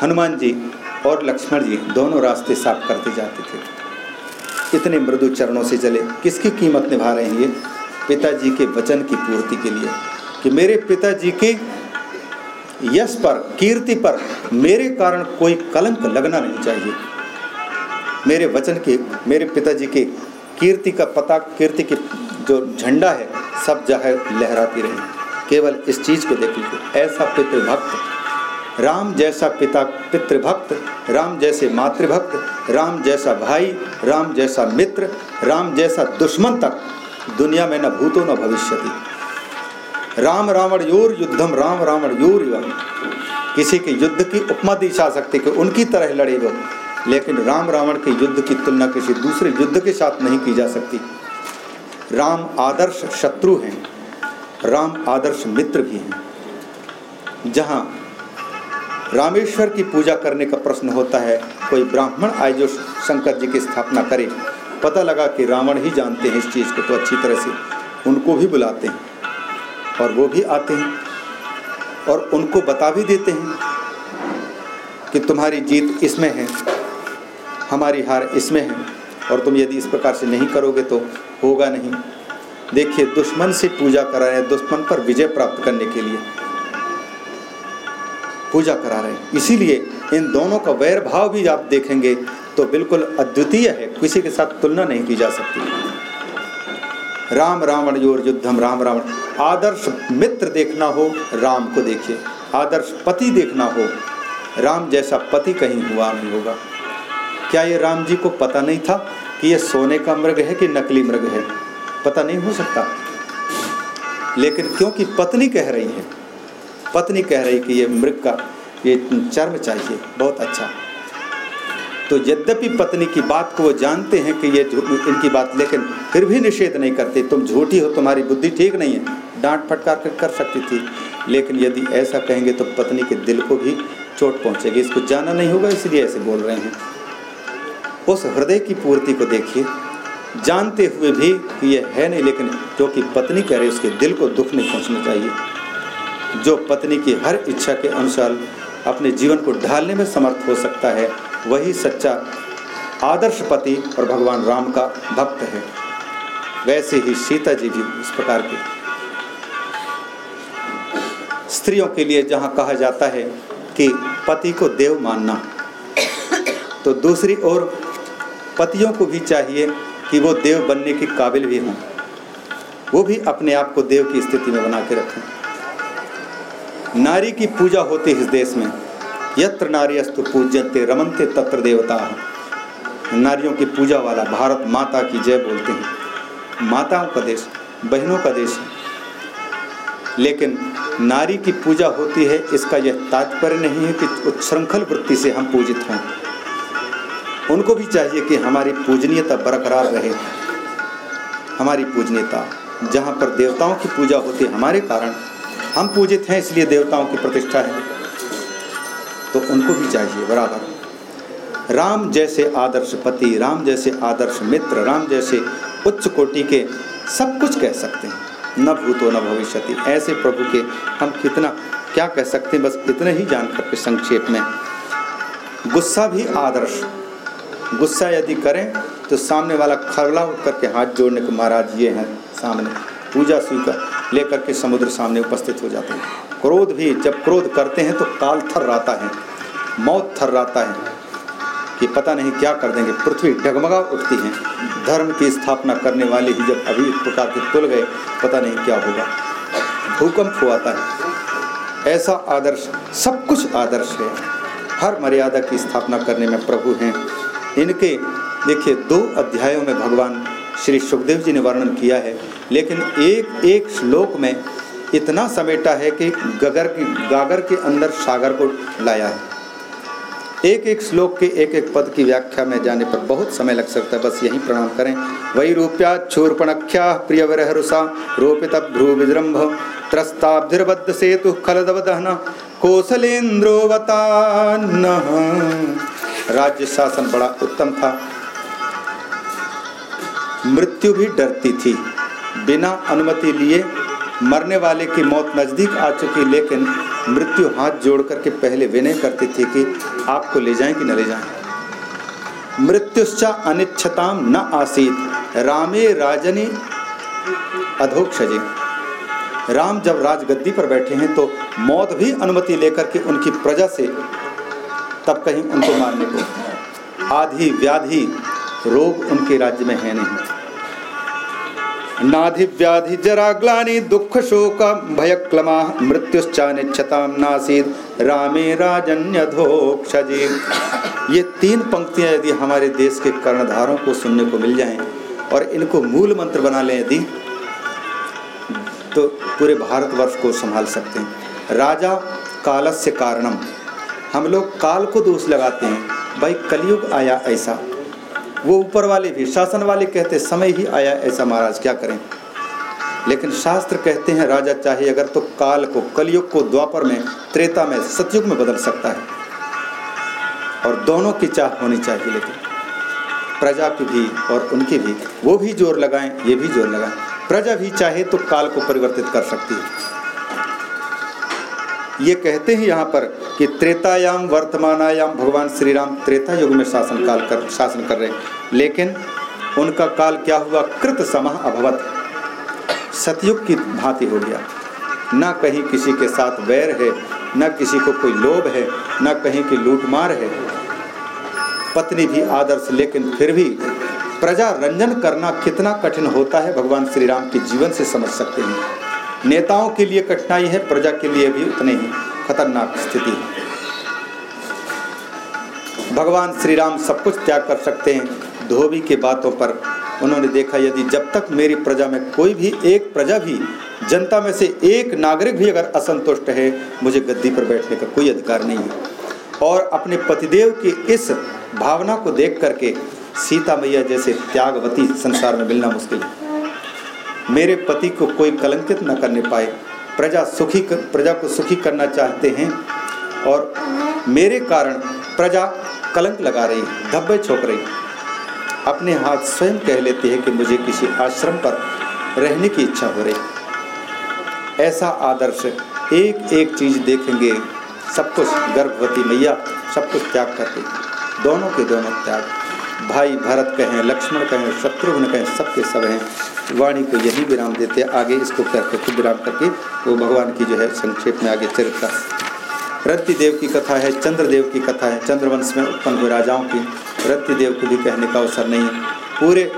हनुमान जी और लक्ष्मण जी दोनों रास्ते साफ़ करते जाते थे। इतने मृदु चरणों से चले किसकी कीमत निभा रहे हैं ये? पिताजी के वचन की पूर्ति के लिए। कि मेरे पिताजी के यश पर, कीर्ति पर मेरे कारण कोई कलंक लगना नहीं चाहिए। मेरे वचन के, मेरे पिताजी के कीर्ति का पता, कीर्ति की जो झंडा है, सब जगह लहराती रहे। केवल इस चीज़ को देख लीजिए ऐसा पितृभक्त, राम जैसा पिता, पितृभक्त, राम जैसे मातृभक्त, राम जैसा भाई, राम जैसा मित्र, राम जैसा दुश्मन तक दुनिया में न भूतो न भविष्यति। राम रावण योर युद्धम, राम रावण योर युग किसी के युद्ध की उपमा दी जा सकती कि उनकी तरह लड़े वो, लेकिन राम रावण के युद्ध की तुलना किसी दूसरे युद्ध के साथ नहीं की जा सकती। राम आदर्श शत्रु हैं, राम आदर्श मित्र भी हैं। जहाँ रामेश्वर की पूजा करने का प्रश्न होता है, कोई ब्राह्मण आए जो शंकर जी की स्थापना करे, पता लगा कि रावण ही जानते हैं इस चीज़ को तो अच्छी तरह से उनको भी बुलाते हैं। और वो भी आते हैं और उनको बता भी देते हैं कि तुम्हारी जीत इसमें है, हमारी हार इसमें है और तुम यदि इस प्रकार से नहीं करोगे तो होगा नहीं। देखिए, दुश्मन से पूजा करा रहे हैं, दुश्मन पर विजय प्राप्त करने के लिए। पूजा करा रहे हैं। इसीलिए इन दोनों का वैर भाव भी आप देखेंगे तो बिल्कुल अद्वितीय है, किसी के साथ तुलना नहीं की जा सकती। राम रावण योर युद्धम, राम रावण। आदर्श मित्र देखना हो, राम को देखिए। आदर्श पति देखना हो, राम जैसा पति कहीं हुआ नहीं होगा। क्या ये राम जी को पता नहीं था कि ये सोने का मृग है कि नकली मृग है? पता नहीं हो सकता। लेकिन क्योंकि पत्नी कह रही है, पत्नी कह रही कि ये मृग का, ये चर्म चाहिए, बहुत अच्छा। तो यद्यपि पत्नी की बात को वो जानते हैं कि ये इनकी बात लेकिन फिर भी निषेध नहीं करते। तुम झूठी हो तुम्हारी बुद्धि ठीक नहीं है। डांट फटकार कर, कर सकती थी। लेकिन यदि ऐसा कहेंगे तो पत्नी के दिल को भी चोट पहुंचेगी। इसको जाना नहीं होगा इसलिए ऐसे बोल रहे हैं। उस हृदय की पूर्ति को देखिए। जानते हुए भी कि यह है नहीं लेकिन जो कि पत्नी कह रही उसके दिल को दुख नहीं पहुँचना चाहिए। जो पत्नी की हर इच्छा के अनुसार अपने जीवन को ढालने में समर्थ हो सकता है वही सच्चा आदर्श पति और भगवान राम का भक्त है। वैसे ही सीता जी भी इस प्रकार की स्त्रियों के लिए जहाँ कहा जाता है कि पति को देव मानना तो दूसरी ओर पतियों को भी चाहिए कि वो देव बनने के काबिल भी हों। वो भी अपने आप को देव की स्थिति में बना के रखें। नारी की पूजा होती है इस देश में। यत्र नारी अस्तु पूज्यते रमनते तत्र देवता। नारियों की पूजा वाला भारत माता की जय बोलते हैं। माताओं का देश, बहनों का देश है। लेकिन नारी की पूजा होती है, इसका यह तात्पर्य नहीं है कि उच्छृंखल वृत्ति से हम पूजित हों। उनको भी चाहिए कि हमारी पूजनीयता बरकरार रहे। हमारी पूजनीयता, जहाँ पर देवताओं की पूजा होती है, हमारे कारण हम पूजित हैं, इसलिए देवताओं की प्रतिष्ठा है। तो उनको भी चाहिए, बराबर। राम जैसे आदर्श पति, राम जैसे आदर्श मित्र, राम जैसे उच्च कोटि के सब कुछ कह सकते हैं। न भूतो न भविष्यति, ऐसे प्रभु के हम कितना, क्या कह सकते हैं? बस इतने ही जान करके संक्षेप में। गुस्सा भी आदर्श। गुस्सा यदि करें तो सामने वाला खरला उठ करके हाथ जोड़ने को महाराज ये हैं, सामने। पूजा स्वीकार लेकर के समुद्र सामने उपस्थित हो जाते हैं। क्रोध भी, जब क्रोध करते हैं तो काल थर राता है, मौत थर राता है, कि पता नहीं क्या कर देंगे। पृथ्वी डगमगा उठती है, धर्म की स्थापना करने वाले ही जब अभी इस प्रकार के तुल गए, पता नहीं क्या होगा। भूकंप हुआता है, ऐसा आदर्श, सब कुछ आदर्श है। हर मर्यादा की स्थापना करने में प्रभु हैं। इनके, देखिए, दो अध्यायों में भगवान श्री सुखदेव जी ने वर्णन किया है, लेकिन एक एक श्लोक में इतना समेटा है कि गगर की, गागर के अंदर सागर को लाया है। एक एक श्लोक के एक एक पद की व्याख्या में जाने पर बहुत समय लग सकता है। बस यही प्रणाम करें। वही रूप्या छूर्पणख्या प्रिय विरहरुषा रोपित भ्रू विजृंभ त्रस्ताब्धिर्बद्ध सेतु खलदव दहन राज्य शासन बड़ा उत्तम था। मृत्यु भी डरती थी। बिना अनुमति लिए मरने वाले की मौत नज़दीक आ चुकी, लेकिन मृत्यु हाथ जोड़ करके पहले विनय करती थी कि आपको ले जाएँ कि न ले जाएँ। मृत्युश्चा अनिच्छताम न आसीत। रामे राजनी अधोक्षजे राम जब राजगद्दी पर बैठे हैं तो मौत भी अनुमति लेकर के उनकी प्रजा से तब कहीं उनको मारने को। आधी व्याधि रोग उनके राज्य में है नहीं। नाधि व्याधि जरा ग्लानी दुख शोक भय क्लमा मृत्युश्चानिच्छताम नासीद रामे राजन्यधोक्षजी। ये तीन पंक्तियाँ यदि हमारे देश के कर्णधारों को सुनने को मिल जाएँ और इनको मूल मंत्र बना लें यदि तो पूरे भारतवर्ष को संभाल सकते हैं। राजा कालस्य कारणम। हम लोग काल को दोष लगाते हैं। भाई कलयुग आया ऐसा। वो ऊपर वाले भी शासन वाले कहते, समय ही आया, ऐसा महाराज क्या करें? लेकिन शास्त्र कहते हैं, राजा चाहे अगर तो काल को, कलयुग को द्वापर में, त्रेता में, सतयुग में बदल सकता है। और दोनों की चाह होनी चाहिए, लेकिन प्रजा की भी और उनकी भी, वो भी ज़ोर लगाएँ, ये भी ज़ोर लगाएँ। प्रजा भी चाहे तो काल को परिवर्तित कर सकती है। ये कहते हैं यहाँ पर कि त्रेतायाम, वर्तमानायाम, भगवान श्री राम त्रेता युग में शासन काल कर, शासन कर रहे हैं। लेकिन उनका काल क्या हुआ? कृत समाह अभवत। सतयुग की भांति हो गया। न कहीं किसी के साथ वैर है, न किसी को कोई लोभ है, न कहीं की लूटमार है। पत्नी भी आदर्श, लेकिन फिर भी प्रजा रंजन करना कितना कठिन होता है, भगवान श्री राम के जीवन से समझ सकते हैं। नेताओं के लिए कठिनाई है, प्रजा के लिए भी उतनी ही खतरनाक स्थिति है। भगवान श्री राम सब कुछ त्याग कर सकते हैं। धोबी के बातों पर उन्होंने देखा, यदि जब तक मेरी प्रजा में कोई भी एक प्रजा भी, जनता में से एक नागरिक भी अगर असंतुष्ट है, मुझे गद्दी पर बैठने का कोई अधिकार नहीं है। और अपने पतिदेव की इस भावना को देख करके सीता मैया जैसे त्यागवती संसार में मिलना मुश्किल है। मेरे पति को कोई कलंकित न करने पाए। प्रजा सुखी कर, प्रजा को सुखी करना चाहते हैं और मेरे कारण प्रजा कलंक लगा रही धब्बे छोक रही अपने हाथ स्वयं कह लेती है कि मुझे किसी आश्रम पर रहने की इच्छा हो रही ऐसा आदर्श एक एक चीज़ देखेंगे सब कुछ गर्भवती मैया सब कुछ त्याग करके दोनों के दोनों त्याग। भाई भरत कहें, लक्ष्मण कहें, शत्रुघ्न कहें, सबके सब हैं। वाणी को यही विराम देते हैं। आगे इसको करके खुद विराम करके वो भगवान की जो है संक्षेप में आगे चरित्र। रत्ती देव की कथा है, चंद्रदेव की कथा है। चंद्रवंश में उत्पन्न हुए राजाओं की रत्ती देव को भी कहने का अवसर नहीं है। पूरे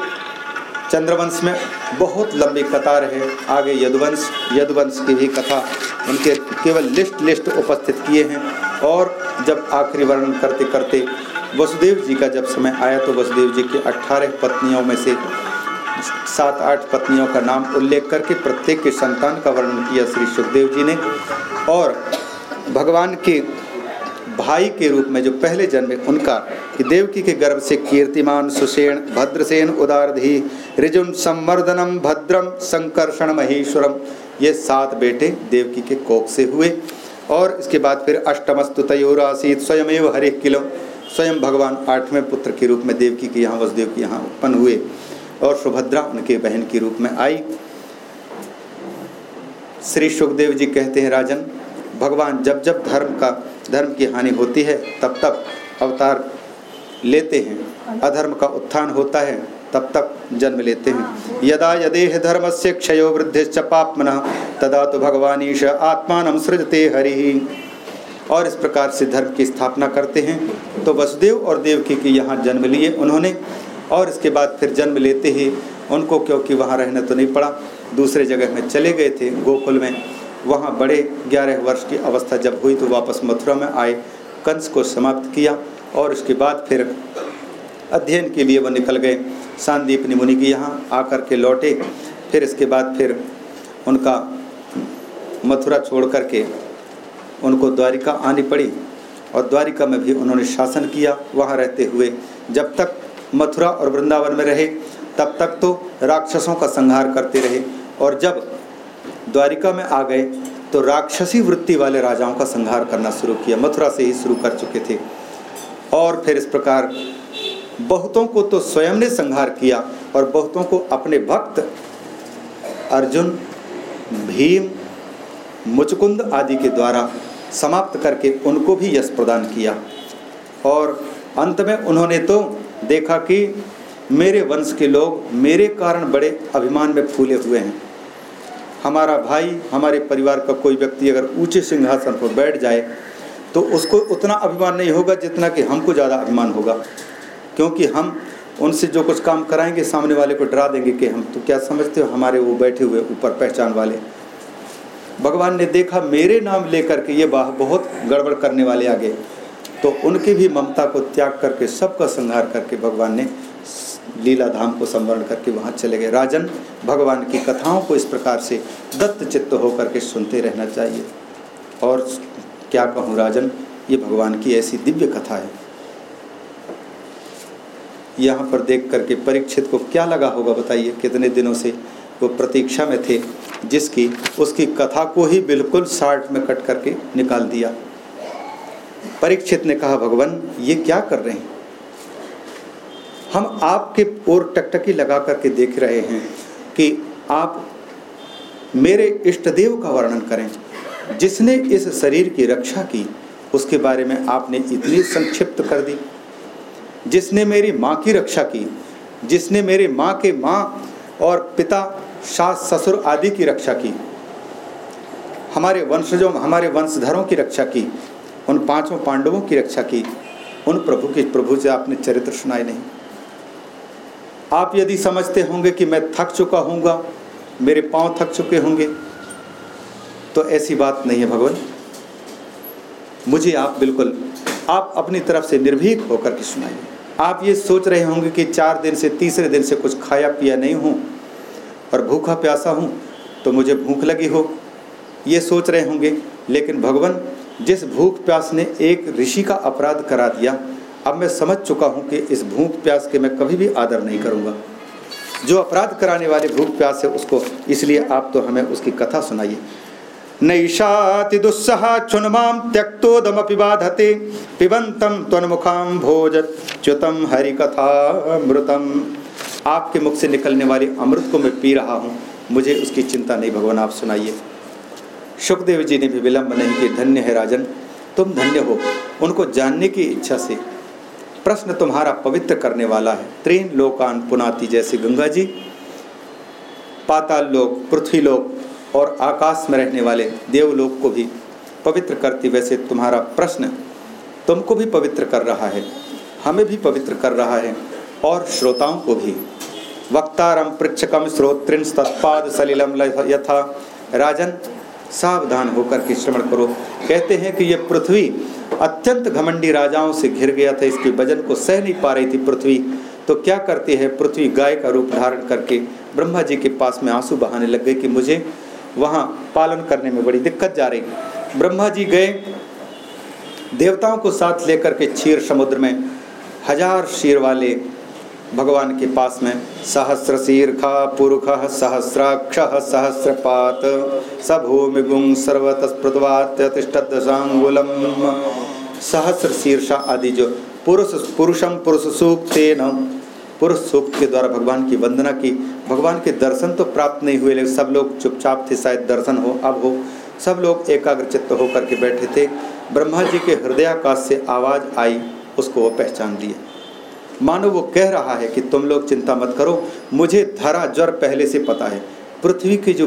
चंद्रवंश में बहुत लंबी कतार है आगे यदुवंश यदुवंश की भी कथा उनके केवल लिस्ट लिस्ट उपस्थित किए हैं। और जब आखिरी वर्णन करते करते वसुदेव जी का जब समय आया तो वसुदेव जी के अट्ठारह पत्नियों में से सात आठ पत्नियों का नाम उल्लेख करके प्रत्येक के संतान का वर्णन किया श्री सुखदेव जी ने। और भगवान के भाई के रूप में जो पहले जन्मे उनका कि देवकी के गर्भ से कीर्तिमान सुसेन, भद्रसेन, उदारधि ऋजुन संवर्धनम, भद्रम, संकर्षण, महेश्वरम, ये सात बेटे देवकी के कोक से हुए। और इसके बाद फिर अष्टमस्तु तयोरासीत स्वयं हरे किलो। स्वयं भगवान आठवें पुत्र के रूप में देवकी के यहाँ वसुदेव के यहाँ उत्पन्न हुए और सुभद्रा उनके बहन के रूप में आई। श्री सुखदेव जी कहते हैं, राजन, भगवान जब जब धर्म का, धर्म की हानि होती है, तब तक अवतार लेते हैं। अधर्म का उत्थान होता है, तब तक जन्म लेते हैं। यदा यदेह धर्म से क्षयो वृद्धि पापमन, तदा तो भगवान ईश आत्मा सृजते हरि। और इस प्रकार से धर्म की स्थापना करते हैं। तो वसुदेव और देवकी के यहाँ जन्म लिए उन्होंने और इसके बाद फिर जन्म लेते ही उनको क्योंकि वहाँ रहना तो नहीं पड़ा, दूसरे जगह में चले गए थे गोकुल में। वहाँ बड़े ग्यारह वर्ष की अवस्था जब हुई तो वापस मथुरा में आए, कंस को समाप्त किया और उसके बाद फिर अध्ययन के लिए वो निकल गए। सांदीप मुनि के यहाँ आकर के लौटे, फिर इसके बाद फिर उनका मथुरा छोड़ करके उनको द्वारिका आनी पड़ी और द्वारिका में भी उन्होंने शासन किया, वहाँ रहते हुए। जब तक मथुरा और वृंदावन में रहे, तब तक तो राक्षसों का संहार करते रहे। और जब द्वारिका में आ गए तो राक्षसी वृत्ति वाले राजाओं का संहार करना शुरू किया। मथुरा से ही शुरू कर चुके थे। और फिर इस प्रकार बहुतों को तो स्वयं ने संहार किया और बहुतों को अपने भक्त अर्जुन, भीम मुचकुंद आदि के द्वारा समाप्त करके उनको भी यश प्रदान किया। और अंत में उन्होंने तो देखा कि मेरे वंश के लोग मेरे कारण बड़े अभिमान में फूले हुए हैं। हमारा भाई, हमारे परिवार का कोई व्यक्ति अगर ऊँचे सिंहासन पर बैठ जाए तो उसको उतना अभिमान नहीं होगा जितना कि हमको ज़्यादा अभिमान होगा। क्योंकि हम उनसे जो कुछ काम कराएँगे, सामने वाले को डरा देंगे कि हम तो क्या समझते हो, हमारे वो बैठे हुए ऊपर पहचान वाले। भगवान ने देखा, मेरे नाम लेकर के ये बाह बहुत गड़बड़ करने वाले आगे। तो उनकी भी ममता को त्याग करके, सबका संहार करके भगवान ने लीला धाम को संवरण करके वहाँ चले गए। राजन, भगवान की कथाओं को इस प्रकार से दत्त चित्त होकर के सुनते रहना चाहिए। और क्या कहूँ राजन, ये भगवान की ऐसी दिव्य कथा है। यहाँ पर देख करके परीक्षित को क्या लगा होगा बताइए, कितने दिनों से वो प्रतीक्षा में थे, जिसकी उसकी कथा को ही बिल्कुल शार्ट में कट करके निकाल दिया। परीक्षित ने कहा, भगवान, ये क्या कर रहे हैं? हम आपके ओर टकटकी लगा करके देख रहे हैं कि आप मेरे इष्ट देव का वर्णन करें। जिसने इस शरीर की रक्षा की, उसके बारे में आपने इतनी संक्षिप्त कर दी। जिसने मेरी माँ की रक्षा की, जिसने मेरे माँ के माँ और पिता सास ससुर आदि की रक्षा की। हमारे वंशजों, हमारे वंशधरों की रक्षा की। उन पाँचों पांडवों की रक्षा की। उन प्रभु के, प्रभु से आपने चरित्र सुनाए नहीं। आप यदि समझते होंगे कि मैं थक चुका हूँगा मेरे पाँव थक चुके होंगे तो ऐसी बात नहीं है भगवान। मुझे आप बिल्कुल, आप अपनी तरफ़ से निर्भीक होकर के सुनाइए। आप ये सोच रहे होंगे कि चार दिन से तीसरे दिन से कुछ खाया पिया नहीं हूँ और भूखा प्यासा हूँ तो मुझे भूख लगी हो। ये सोच रहे होंगे, लेकिन भगवान, जिस भूख प्यास ने एक ऋषि का अपराध करा दिया, अब मैं समझ चुका हूँ कि इस भूख प्यास के मैं कभी भी आदर नहीं करूँगा। जो अपराध कराने वाले भूख प्यास है, उसको इसलिए आप तो हमें उसकी कथा सुनाइए। नैषाति दुस्सहा चुनमाम त्यक्तोदमपि बाधते पिबंतम त्वन्मुखाम भोज च्युतम हरि कथा अमृतम आपके मुख से निकलने वाले अमृत को मैं पी रहा हूँ। मुझे उसकी चिंता नहीं, भगवान, आप सुनाइए। सुखदेव जी ने भी विलम्ब नहीं कि धन्य है राजन, तुम धन्य हो। उनको जानने की इच्छा से प्रश्न तुम्हारा पवित्र करने वाला है। त्रेन लोकान पुनाती जैसे गंगा जी, पाताल लोक, पृथ्वी लोक और आकाश में रहने वाले देवलोक को भी पवित्र करती वैसे तुम्हारा प्रश्न तुमको भी पवित्र कर रहा है। हमें भी पवित्र कर रहा है। और श्रोताओं को भी। वक्तारम पृक्षकम श्रोत्रिन तत्पाद सलिलम यथा। राजन, सावधान होकर के श्रवण करो। कहते हैं कि ये पृथ्वी अत्यंत घमंडी राजाओं से घिर गया था, इसके वज़न को सह नहीं पा रही थी पृथ्वी। तो क्या करती है पृथ्वी गाय का रूप धारण करके? ब्रह्मा जी के पास में आँसू बहाने लग गए कि मुझे वहाँ पालन करने में बड़ी दिक्कत जा रही। ब्रह्मा जी गए, देवताओं को साथ लेकर के क्षीर समुद्र में हज़ार शीर वाले भगवान के पास में सहस्र शीर्खा पुरुख, सहस्राक्ष, सहस्रपात सभूमि गुंग सर्वतस्पृतवात्यतिष्ठदशांगुलम सहस्र शीर्षा आदि जो पुरुष पुरुषम पुरुष सूक्त न पुरुष सूक्त के द्वारा भगवान की वंदना की, भगवान के दर्शन तो प्राप्त नहीं हुए, लेकिन सब लोग चुपचाप थे, शायद दर्शन हो, अब हो। सब लोग एकाग्रचित्त होकर के बैठे थे। ब्रह्मा जी के हृदयाकाश से आवाज़ आई, उसको वो पहचान लिए। मानो वो कह रहा है कि तुम लोग चिंता मत करो, मुझे धरा ज्वर पहले से पता है। पृथ्वी की जो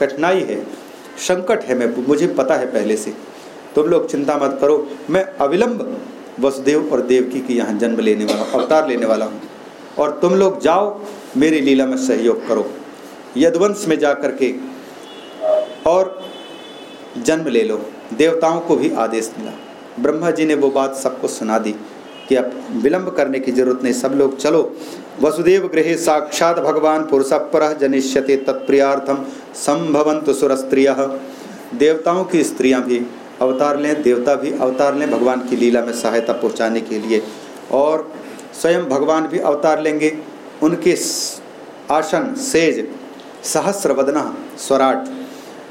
कठिनाई है, संकट है, मैं मुझे पता है पहले से। तुम लोग चिंता मत करो, मैं अविलंब वसुदेव और देवकी के यहाँ जन्म लेने वाला, अवतार लेने वाला हूँ। और तुम लोग जाओ, मेरी लीला में सहयोग करो। यदवंश में जा कर के और जन्म ले लो। देवताओं को भी आदेश मिला ब्रह्मा जी ने वो बात सबको सुना दी। कि अब विलंब करने की ज़रूरत नहीं। सब लोग चलो। वसुदेव गृह साक्षात भगवान पुरुषपर जनिष्यते तत्प्रियार्थम संभवंत सुर स्त्रिय देवताओं की स्त्रियाँ भी अवतार लें, देवता भी अवतार लें भगवान की लीला में सहायता पहुँचाने के लिए। और स्वयं भगवान भी अवतार लेंगे। उनके आसन, सेज सहस्र वदना स्वराट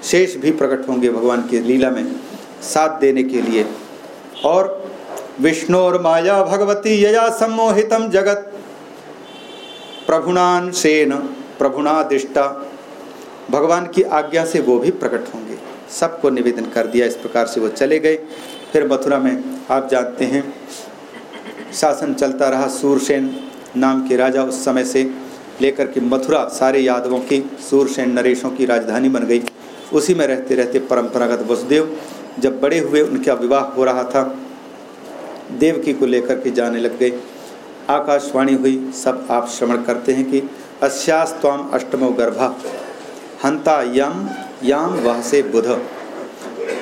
शेष भी प्रकट होंगे भगवान की लीला में साथ देने के लिए। और विष्णुर्माया भगवती यया सम्मोहित जगत। प्रभुणान सेन प्रभुना दृष्टा भगवान की आज्ञा से वो भी प्रकट होंगे। सबको निवेदन कर दिया इस प्रकार से वो चले गए। फिर मथुरा में आप जानते हैं, शासन चलता रहा सूरसेन नाम के राजा उस समय से। लेकर के मथुरा सारे यादवों की, सूरसेन नरेशों की राजधानी बन गई। उसी में रहते रहते परंपरागत वसुदेव जब बड़े हुए उनका विवाह हो रहा था। देवकी को लेकर के जाने लग गए। आकाशवाणी हुई, सब आप श्रवण करते हैं कि अस्यास्वाम अष्टमो गर्भा। हंता यम याम वह से बुध।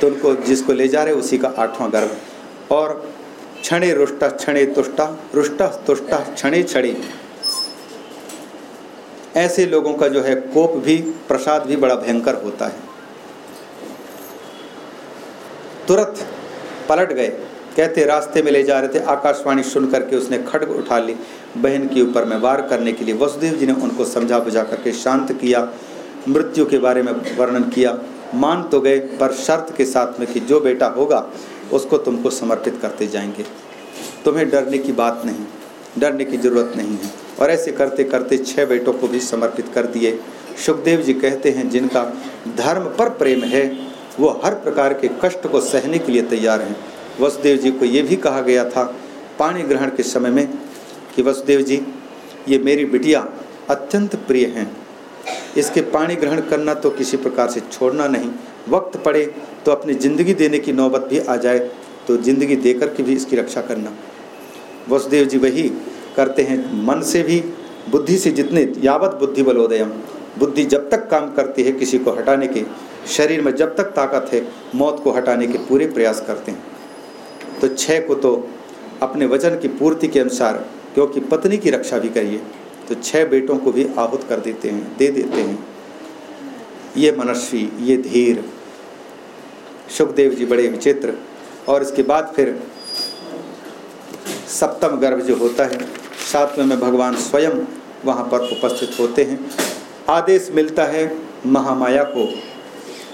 तो उनको जिसको ले जा रहे, उसी का आठवां गर्भ। और क्षणे रुष्ट, क्षणे तुष्टा, रुष्ट, तुष्ट, क्षणे छड़ी ऐसे लोगों का जो है कोप भी, प्रसाद भी बड़ा भयंकर होता है। तुरंत पलट गए। कहते, रास्ते में ले जा रहे थे। आकाशवाणी सुन करके उसने खड़ग उठा ली। बहन के ऊपर में वार करने के लिए वसुदेव जी ने उनको समझा बुझा करके शांत किया, मृत्यु के बारे में वर्णन किया। मान तो गए, पर शर्त के साथ में कि जो बेटा होगा, उसको तुमको समर्पित करते जाएँगे। तुम्हें डरने की बात नहीं, डरने की ज़रूरत नहीं है। और ऐसे करते करते छह बेटों को भी समर्पित कर दिए। सुखदेव जी कहते हैं, जिनका धर्म पर प्रेम है, वो हर प्रकार के कष्ट को सहने के लिए तैयार हैं। वसुदेव जी को ये भी कहा गया था पाणी ग्रहण के समय में कि वसुदेव जी, ये मेरी बिटिया अत्यंत प्रिय हैं। इसके पाणी ग्रहण करना तो किसी प्रकार से छोड़ना नहीं। वक्त पड़े तो अपनी ज़िंदगी देने की नौबत भी आ जाए तो ज़िंदगी देकर के भी इसकी रक्षा करना। वसुदेव जी वही करते हैं। मन से भी, बुद्धि से जितने यावत बुद्धि बलोदयम बुद्धि जब तक काम करती है किसी को हटाने के, शरीर में जब तक ताकत है, मौत को हटाने के पूरे प्रयास करते हैं। तो छः को तो अपने वचन की पूर्ति के अनुसार, क्योंकि पत्नी की रक्षा भी करिए तो छः बेटों को भी आहूत कर देते हैं, दे देते हैं। ये मनस्वी, ये धीर। सुखदेव जी बड़े विचित्र। और इसके बाद फिर सप्तम गर्भ जो होता है, सातवें में भगवान स्वयं वहाँ पर उपस्थित होते हैं। आदेश मिलता है महामाया को,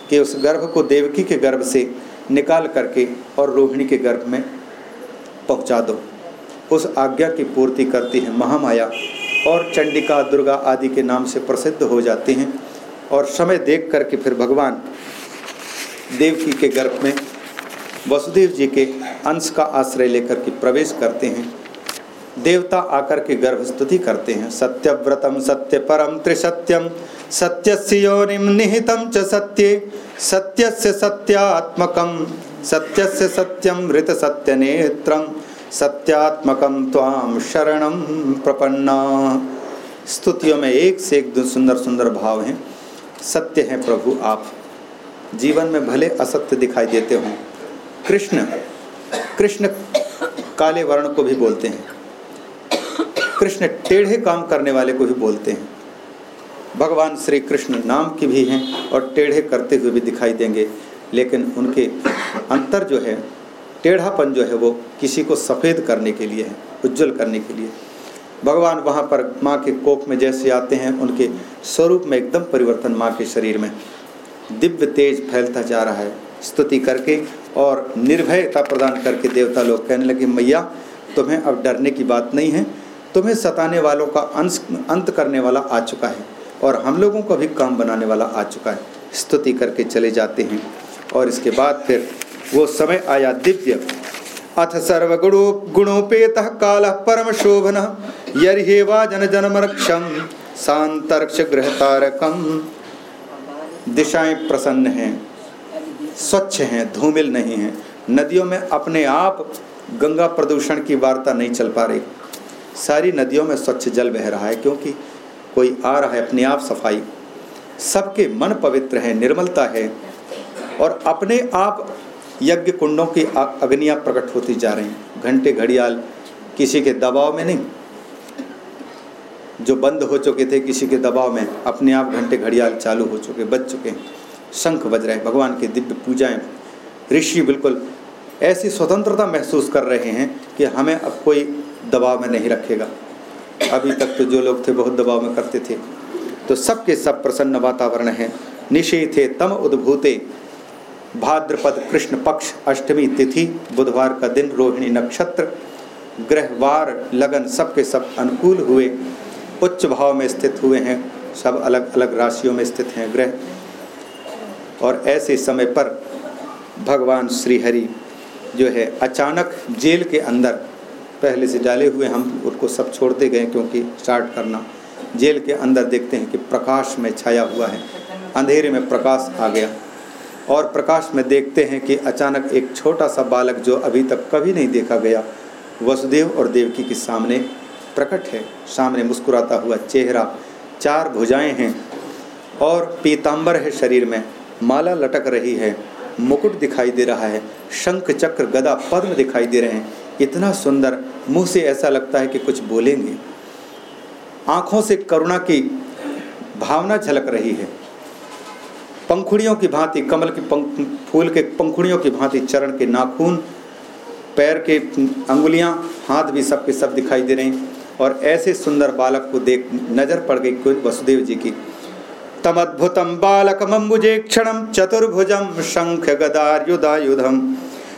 कि उस गर्भ को देवकी के गर्भ से निकाल करके और रोहिणी के गर्भ में पहुँचा दो। उस आज्ञा की पूर्ति करती है महामाया और चंडिका, दुर्गा आदि के नाम से प्रसिद्ध हो जाती हैं और समय देख करके फिर भगवान देवकी के गर्भ में वसुदेव जी के अंश का आश्रय लेकर के प्रवेश करते हैं। देवता आकर के गर्भ स्तुति करते हैं। सत्यव्रतम सत्य परम त्रिसत्यम सत्य योनिम निहितम च सत्य सत्य सत्यात्मकम सत्य सत्यम ऋत सत्य नेत्रम सत्यात्मकम ताम शरणम प्रपन्ना। स्तुतियों में एक से एक सुंदर सुंदर भाव हैं। सत्य हैं प्रभु आप। जीवन में भले असत्य दिखाई देते हों। कृष्ण कृष्ण काले वर्ण को भी बोलते हैं। कृष्ण टेढ़े काम करने वाले को ही बोलते हैं। भगवान श्री कृष्ण नाम के भी हैं और टेढ़े करते हुए भी दिखाई देंगे, लेकिन उनके अंतर जो है, टेढ़ापन जो है वो किसी को सफ़ेद करने के लिए है, उज्जवल करने के लिए। भगवान वहाँ पर माँ के कोप में जैसे आते हैं, उनके स्वरूप में एकदम परिवर्तन माँ के शरीर में। दिव्य तेज फैलता जा रहा है, स्तुति करके और निर्भयता प्रदान करके देवता लोग कहने लगे, मैया, तुम्हें अब डरने की बात नहीं है तुम्हें सताने वालों का अंत करने वाला आ चुका है और हम लोगों का भी काम बनाने वाला आ चुका है। स्तुति करके चले जाते हैं और इसके बाद फिर वो समय आया दिव्य। अथ सर्वगुणो गुणोपेत काल परम शोभन यर्वा जन जनमरक्षम शांतरक्ष गृह तारकम दिशाएँ प्रसन्न हैं, स्वच्छ हैं, धूमिल नहीं हैं। नदियों में अपने आप गंगा प्रदूषण की वार्ता नहीं चल पा रही। सारी नदियों में स्वच्छ जल बह रहा है क्योंकि कोई आ रहा है अपने आप सफ़ाई। सबके मन पवित्र है, निर्मलता है और अपने आप यज्ञ कुंडों की अग्नियाँ प्रकट होती जा रही हैं। घंटे घड़ियाल किसी के दबाव में नहीं। जो बंद हो चुके थे किसी के दबाव में, अपने आप घंटे घड़ियाल चालू हो चुके, बज चुके हैं। शंख बज रहे हैं, भगवान की दिव्य पूजाएँ। ऋषि बिल्कुल ऐसी स्वतंत्रता महसूस कर रहे हैं कि हमें अब कोई दबाव में नहीं रखेगा। अभी तक तो जो लोग थे, बहुत दबाव में करते थे। तो सबके सब प्रसन्न वातावरण है। निषेधे तम उद्भूते। भाद्रपद कृष्ण पक्ष अष्टमी तिथि, बुधवार का दिन रोहिणी नक्षत्र, ग्रहवार, लगन सबके सब अनुकूल हुए। उच्च भाव में स्थित हुए हैं। सब अलग अलग राशियों में स्थित हैं ग्रह। और ऐसे समय पर भगवान श्री हरि जो है, अचानक जेल के अंदर पहले से डाले हुए हम उसको सब छोड़ते गए क्योंकि स्टार्ट करना। जेल के अंदर देखते हैं कि प्रकाश में छाया हुआ है। अंधेरे में प्रकाश आ गया। और प्रकाश में देखते हैं कि अचानक एक छोटा सा बालक जो अभी तक कभी नहीं देखा गया, वसुदेव और देवकी के सामने प्रकट है। सामने मुस्कुराता हुआ चेहरा, चार भुजाएँ हैं और पीताम्बर है शरीर में। माला लटक रही है। मुकुट दिखाई दे रहा है, शंख चक्र गदा पद्म दिखाई दे रहे हैं। इतना सुंदर, मुँह से ऐसा लगता है कि कुछ बोलेंगे। आँखों से करुणा की भावना झलक रही है। पंखुड़ियों की भांति, कमल के फूल के पंखुड़ियों की भांति, चरण के नाखून, पैर के अंगुलियाँ, हाथ भी सबके सब दिखाई दे रहे हैं। और ऐसे सुंदर बालक को देख नज़र पड़ गई वसुदेव जी की। तमद्भुतं बालकमम्बुजेक्षणं चतुर्भुजं शंख गदार्युधायुधं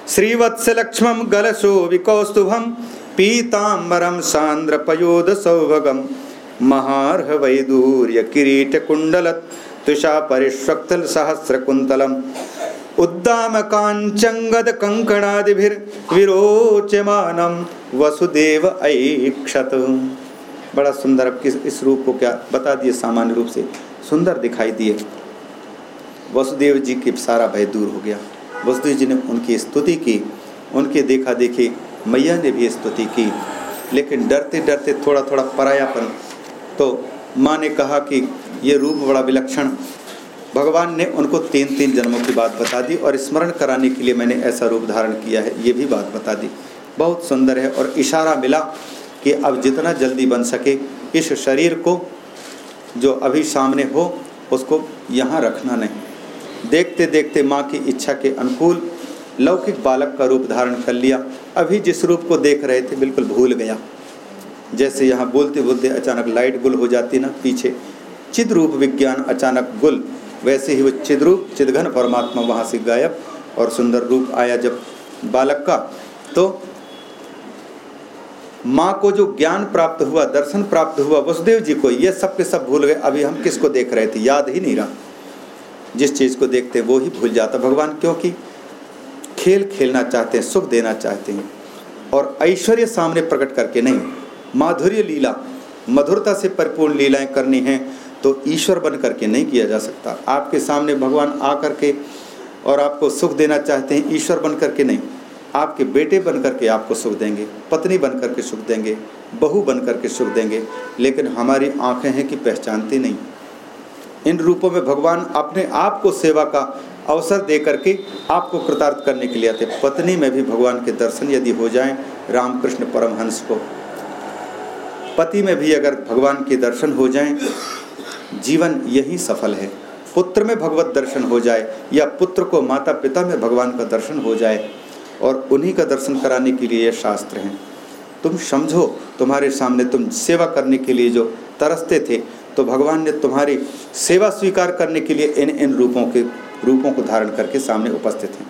श्रीवत्सलक्ष्मं गलशो विकौस्तुभं, पीताम्बरं सान्द्रपयोदसौभगं। महार्हवैदूर्य किरीटकुण्डलत्, तुषा परिष्वक्तल सहस्रकुन्तलम्। उद्दामकाञ्चङ्गद कङ्कणादिभिर्विरोचमानं वसुदेव ऐक्षत। बड़ा सुंदर किस इस रूप को क्या बता दिए सामान्य रूप से। सुंदर दिखाई दिए। वसुदेव जी की सारा भय दूर हो गया। वसुदेव जी ने उनकी स्तुति की। उनके देखा देखी मैया ने भी स्तुति की। लेकिन डरते डरते थोड़ा थोड़ा परायापन। तो माँ ने कहा कि ये रूप बड़ा विलक्षण। भगवान ने उनको तीन तीन जन्मों की बात बता दी और स्मरण कराने के लिए मैंने ऐसा रूप धारण किया है, ये भी बात बता दी। बहुत सुंदर है और इशारा मिला कि अब जितना जल्दी बन सके इस शरीर को जो अभी सामने हो, उसको यहाँ रखना नहीं। देखते देखते माँ की इच्छा के अनुकूल लौकिक बालक का रूप धारण कर लिया। अभी जिस रूप को देख रहे थे, बिल्कुल भूल गया। जैसे यहाँ बोलते बोलते अचानक लाइट गुल हो जाती ना पीछे। चिद रूप विज्ञान अचानक गुल। वैसे ही वो चिद्रूप, चिदघन परमात्मा वहाँ से गायब और सुंदर रूप आया जब बालक का। तो माँ को जो ज्ञान प्राप्त हुआ, दर्शन प्राप्त हुआ, वसुदेव जी को, ये सब के सब भूल गए। अभी हम किसको देख रहे थे? याद ही नहीं रहा। जिस चीज़ को देखते वो ही भूल जाता। भगवान, क्योंकि खेल खेलना चाहते हैं, सुख देना चाहते हैं, और ऐश्वर्य सामने प्रकट करके नहीं। माधुर्य लीला, मधुरता से परिपूर्ण लीलाएँ करनी हैं तो ईश्वर बन करके नहीं किया जा सकता। आपके सामने भगवान आ करके और आपको सुख देना चाहते हैं, ईश्वर बन करके नहीं। आपके बेटे बन करके आपको सुख देंगे, पत्नी बन करके सुख देंगे, बहू बन करके सुख देंगे, लेकिन हमारी आँखें हैं कि पहचानती नहीं। इन रूपों में भगवान अपने आप को सेवा का अवसर दे करके आपको कृतार्थ करने के लिए आते पत्नी में भी भगवान के दर्शन यदि हो जाएँ, रामकृष्ण परमहंस को। पति में भी अगर भगवान के दर्शन हो जाएँ, जीवन यही सफल है। पुत्र में भगवत दर्शन हो जाए या पुत्र को माता पिता में भगवान का दर्शन हो जाए और उन्हीं का दर्शन कराने के लिए ये शास्त्र हैं। तुम समझो, तुम्हारे सामने तुम सेवा करने के लिए जो तरसते थे तो भगवान ने तुम्हारी सेवा स्वीकार करने के लिए इन इन रूपों के, रूपों को धारण करके सामने उपस्थित हैं।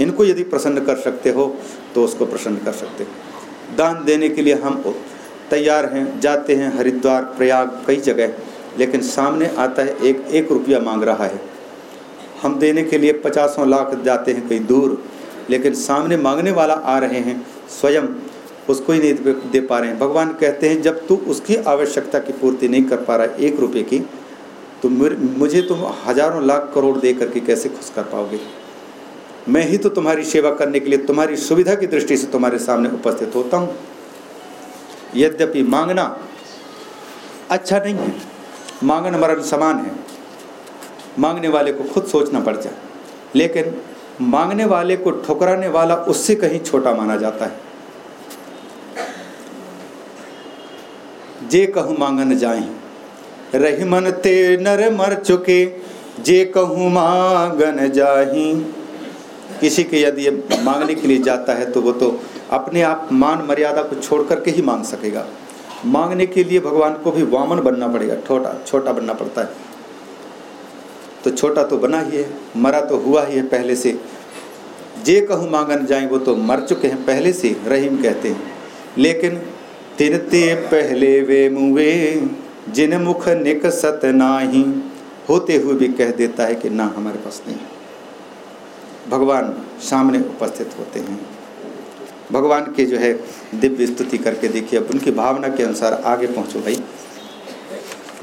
इनको यदि प्रसन्न कर सकते हो तो उसको प्रसन्न कर सकते हो। दान देने के लिए हम तैयार हैं, जाते हैं, हरिद्वार, प्रयाग, कई जगह, लेकिन सामने आता है एक एक रुपया मांग रहा है। हम देने के लिए पचासों लाख जाते हैं कहीं दूर लेकिन सामने मांगने वाला आ रहे हैं, स्वयं उसको ही नहीं दे पा रहे हैं। भगवान कहते हैं, जब तू उसकी आवश्यकता की पूर्ति नहीं कर पा रहा एक रुपये की तो मुझे तुम हज़ारों लाख करोड़ दे करके कैसे खुश कर पाओगे? मैं ही तो तुम्हारी सेवा करने के लिए, तुम्हारी सुविधा की दृष्टि से तुम्हारे सामने उपस्थित होता हूँ। यद्यपि मांगना अच्छा नहीं है, मांगन मरण समान है। मांगने वाले को खुद सोचना पड़ जाए, लेकिन मांगने वाले को ठुकराने वाला उससे कहीं छोटा माना जाता है। जे कहूँ मांगन जाए रही मन ते नर मर चुके, जे कहूँ मांगन जाही किसी के यदि मांगने के लिए जाता है तो वो तो अपने आप मान मर्यादा को छोड़ करके ही मांग सकेगा। मांगने के लिए भगवान को भी वामन बनना पड़ेगा, छोटा छोटा बनना पड़ता है। तो छोटा तो बना ही है, मरा तो हुआ ही है पहले से। जे कहूँ मांगन जाए, वो तो मर चुके हैं पहले से, रहीम कहते हैं। लेकिन तिनते पहले वे मुए, जिन मुख निक सत नाही, होते हुए भी कह देता है कि ना हमारे पास नहीं। भगवान सामने उपस्थित होते हैं। भगवान के जो है दिव्य स्तुति करके देखिए, अब उनकी भावना के अनुसार आगे पहुँचो भाई।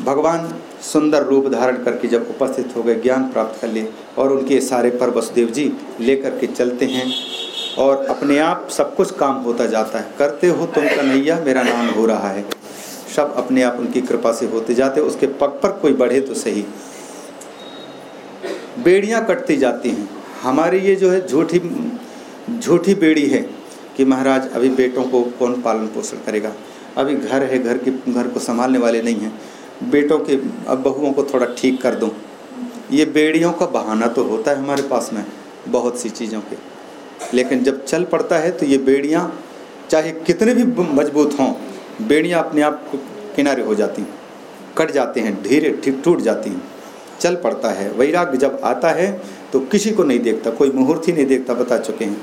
भगवान सुंदर रूप धारण करके जब उपस्थित हो गए, ज्ञान प्राप्त कर लिए और उनके सारे पर वसुदेव जी लेकर के चलते हैं और अपने आप सब कुछ काम होता जाता है। करते हो तुम कन्हैया, मेरा नाम हो रहा है। सब अपने आप उनकी कृपा से होते जाते, उसके पग पर कोई बढ़े तो सही। बेड़ियाँ कटती जाती हैं। हमारी ये जो है झूठी झूठी बेड़ी है कि महाराज अभी बेटों को कौन पालन पोषण करेगा? अभी घर है, घर के, घर को संभालने वाले नहीं हैं। बेटों के, अब बहुओं को थोड़ा ठीक कर दूँ। ये बेड़ियों का बहाना तो होता है हमारे पास में, बहुत सी चीज़ों के। लेकिन जब चल पड़ता है तो ये बेड़ियाँ, चाहे कितने भी मज़बूत हों, बेड़ियाँ अपने आप किनारे हो जाती हैं, कट जाते हैं, धीरे ठीक टूट जाती हैं। चल पड़ता है, वैराग्य जब आता है तो किसी को नहीं देखता, कोई मुहूर्त ही नहीं देखता, बता चुके हैं।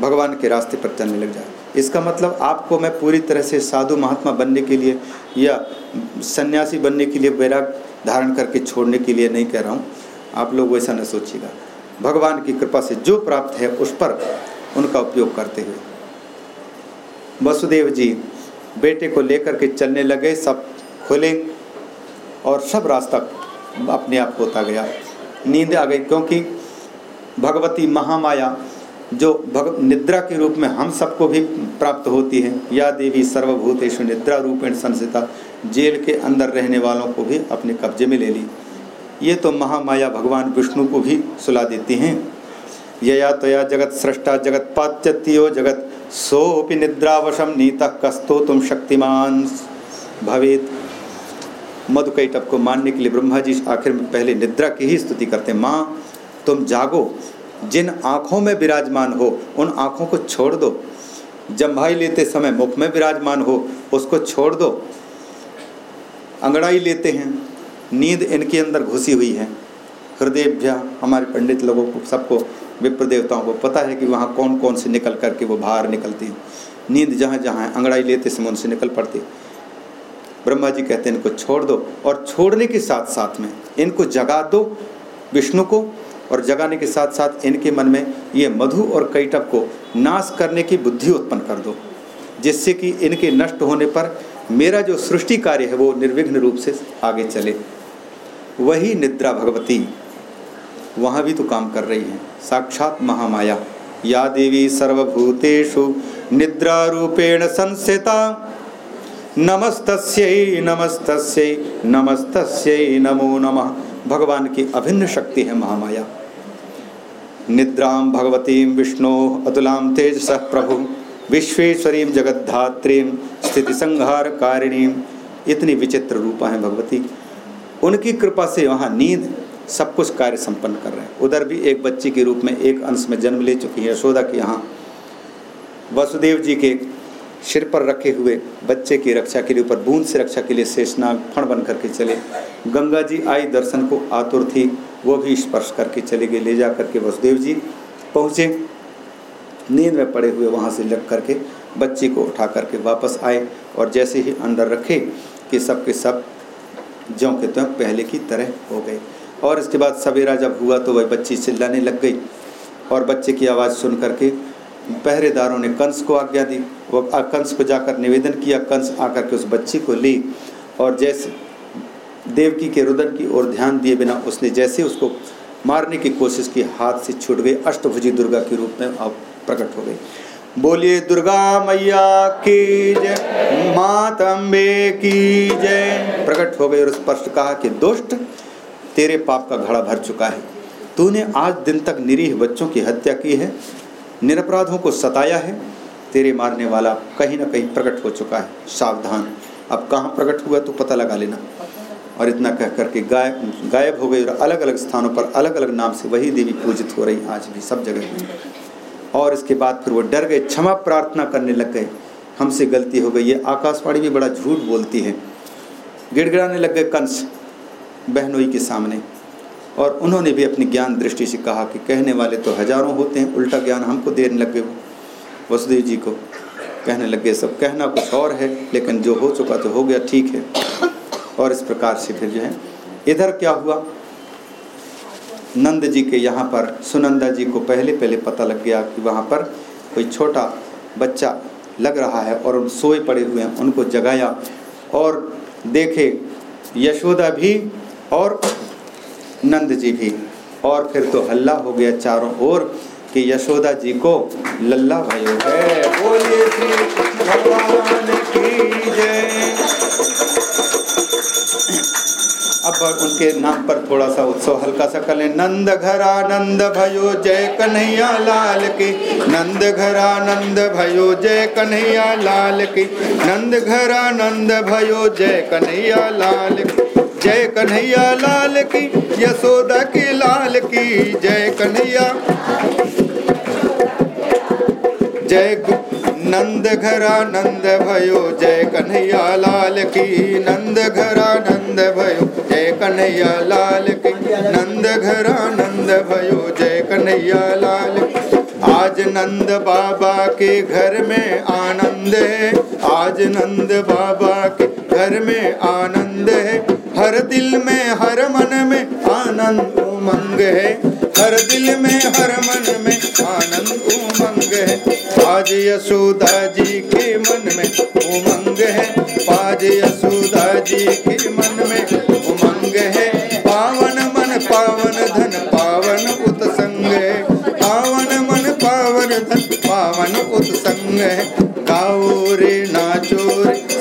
भगवान के रास्ते पर चलने लग जाए। इसका मतलब आपको मैं पूरी तरह से साधु महात्मा बनने के लिए या सन्यासी बनने के लिए वैराग धारण करके छोड़ने के लिए नहीं कह रहा हूँ। आप लोग वैसा न सोचिएगा। भगवान की कृपा से जो प्राप्त है उस पर उनका उपयोग करते हुए। वसुदेव जी बेटे को लेकर के चलने लगे, सब खुले और सब रास्ता अपने आप होता गया। नींद आ गई क्योंकि भगवती महामाया जो भग निद्रा के रूप में हम सबको भी प्राप्त होती है। या देवी सर्वभूतेषु निद्रा रूपेण संसिता, जेल के अंदर रहने वालों को भी अपने कब्जे में ले ली। ये तो महामाया भगवान विष्णु को भी सुला देती हैं। यया तया जगत सृष्टा, जगत पात्यत्यो, जगत सोपि निद्रावशम नीता कस्तो तुम शक्तिमान। भवेत। मधुकैटप को मानने के लिए ब्रह्मा जी आखिर में पहले निद्रा की ही स्तुति करते माँ, तुम जागो। जिन आँखों में विराजमान हो, उन आँखों को छोड़ दो। जम्भाई लेते समय मुख में विराजमान हो, उसको छोड़ दो। अंगड़ाई लेते हैं, नींद इनके अंदर घुसी हुई है। हृदय हमारे पंडित लोगों को, सबको, विप्र देवताओं को पता है कि वहाँ कौन कौन से निकल करके वो बाहर निकलती हैं। नींद जहाँ जहाँ है, अंगड़ाई लेते समय उनसे निकल पड़ती ब्रह्मा जी कहते हैं, इनको छोड़ दो और छोड़ने के साथ साथ में इनको जगा दो विष्णु को और जगाने के साथ साथ इनके मन में ये मधु और कैटप को नाश करने की बुद्धि उत्पन्न कर दो, जिससे कि इनके नष्ट होने पर मेरा जो सृष्टि कार्य है वो निर्विघ्न रूप से आगे चले। वही निद्रा भगवती। वहाँ भी तो काम कर रही हैं। साक्षात महामाया। या देवी सर्वभूतेषु निद्रा रूपेण संस्थिता। नमस्तस्यै नमस्तस्यै नमस्तस्यै, नमो नमः। भगवान की अभिन्न शक्ति है महामाया। निद्रां भगवतीं विष्णो अतुलां तेजस प्रभु, विश्वेश्वरीं जगद्धात्रीं स्थिति संहार कारिणी इतनी विचित्र रूपा हैं भगवती। उनकी कृपा से वहाँ नींद सब कुछ कार्य संपन्न कर रहे हैं। उधर भी एक बच्ची के रूप में एक अंश में जन्म ले चुकी है। यशोदा के यहाँ वसुदेव जी के सिर पर रखे हुए बच्चे की रक्षा के लिए, ऊपर बूंद से रक्षा के लिए शेषनाग फण बन करके चले। गंगा जी आई दर्शन को आतुर थी, वो भी स्पर्श करके चले गए। ले जा करके वसुदेव जी पहुँचे। नींद में पड़े हुए वहाँ से लग करके बच्ची को उठा करके वापस आए और जैसे ही अंदर रखे कि सब के सब ज्यों के त्यों पहले की तरह हो गए। और इसके बाद सवेरा जब हुआ तो वह बच्ची चिल्लाने लग गई और बच्चे की आवाज़ सुन करके पहरेदारों ने कंस को आज्ञा दी, वो कंस को जाकर निवेदन किया, कंस आकर के उस बच्ची को ली और जैसे देवकी के रुदन की ओर ध्यान दिए बिना उसने जैसे उसको मारने की कोशिश की, हाथ से छूट गई, अष्टभुजी दुर्गा के रूप में अब प्रकट हो गई। बोलिए, दुर्गा मैया की जय, मातम्बे की जय। प्रकट हो गई और स्पष्ट कहा कि, दुष्ट, तेरे पाप का घड़ा भर चुका है। तूने आज दिन तक निरीह बच्चों की हत्या की है निरपराधों को सताया है। तेरे मारने वाला कहीं ना कहीं प्रकट हो चुका है। सावधान। अब कहाँ प्रकट हुआ तो पता लगा लेना। और इतना कह करके गायब गायब हो गई और अलग अलग स्थानों पर अलग अलग नाम से वही देवी पूजित हो रही आज भी सब जगह और इसके बाद फिर वो डर गए, क्षमा प्रार्थना करने लग गए। हमसे गलती हो गई, ये आकाशवाणी भी बड़ा झूठ बोलती है। गिड़गिड़ाने लग गए कंस बहनोई के सामने। और उन्होंने भी अपनी ज्ञान दृष्टि से कहा कि कहने वाले तो हज़ारों होते हैं, उल्टा ज्ञान हमको देने लग वसुदेव जी को कहने लग, सब कहना कुछ और है, लेकिन जो हो चुका तो हो गया, ठीक है। और इस प्रकार से फिर जो है, इधर क्या हुआ? नंद जी के यहाँ पर, सुनंदा जी को पहले पहले पता लग गया कि वहाँ पर कोई छोटा बच्चा लग रहा है और सोए पड़े हुए हैं, उनको जगाया और देखे, यशोदा भी और नंद जी भी। और फिर तो हल्ला हो गया चारों ओर कि यशोदा जी को लल्ला भयो है श्री भगवान की जय। अब उनके नाम पर थोड़ा सा उत्सव हल्का सा कर नंद घरा नंद भयो, जय कन्हैया लाल की। नंद घरा नंद भयो, जय कन्हैया लाल की। नंद घरा नंद भयो, जय कन्हैया लाल की। जय कन्हैया लाल की, यशोदा की लाल की, जय कन्हैया। जय नंद घरा नंद भयो जय कन्हैया लाल की नंद घरा नंद भयो जय कन्हैया लाल की नंद घरा नंद भयो जय कन्हैया लाल आज नंद बाबा के घर में आनंद है, आज नंद बाबा के घर में आनंद है। हर दिल में, हर मन में आनंद उमंग है। हर दिल में, हर मन में आनंद उमंग है। आज यशोदा जी के मन में उमंग है। आज यशोदा जी के मन में उमंग है। पावन मन, पावन धन, पावन उत्संग है। पावन मन, पावन धन, पावन उत्संग है। गाओ रे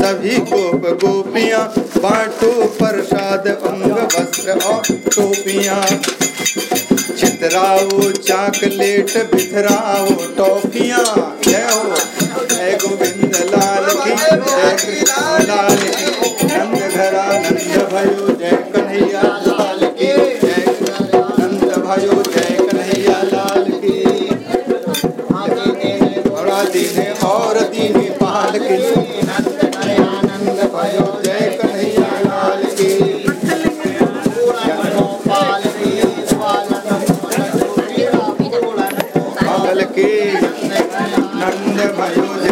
सभी गोप गोपियाँ, बांटो प्रसाद, अंग, वस्त्र और टोपियाँ। छितराओ चाकलेट, बिथराओ, टोपियाँ। जय हो। जय गोविंद लाल की जय लाल की। नंद घरा नंद भयो, जय कन्हैया लाल की। जय नंद भयो trabalhou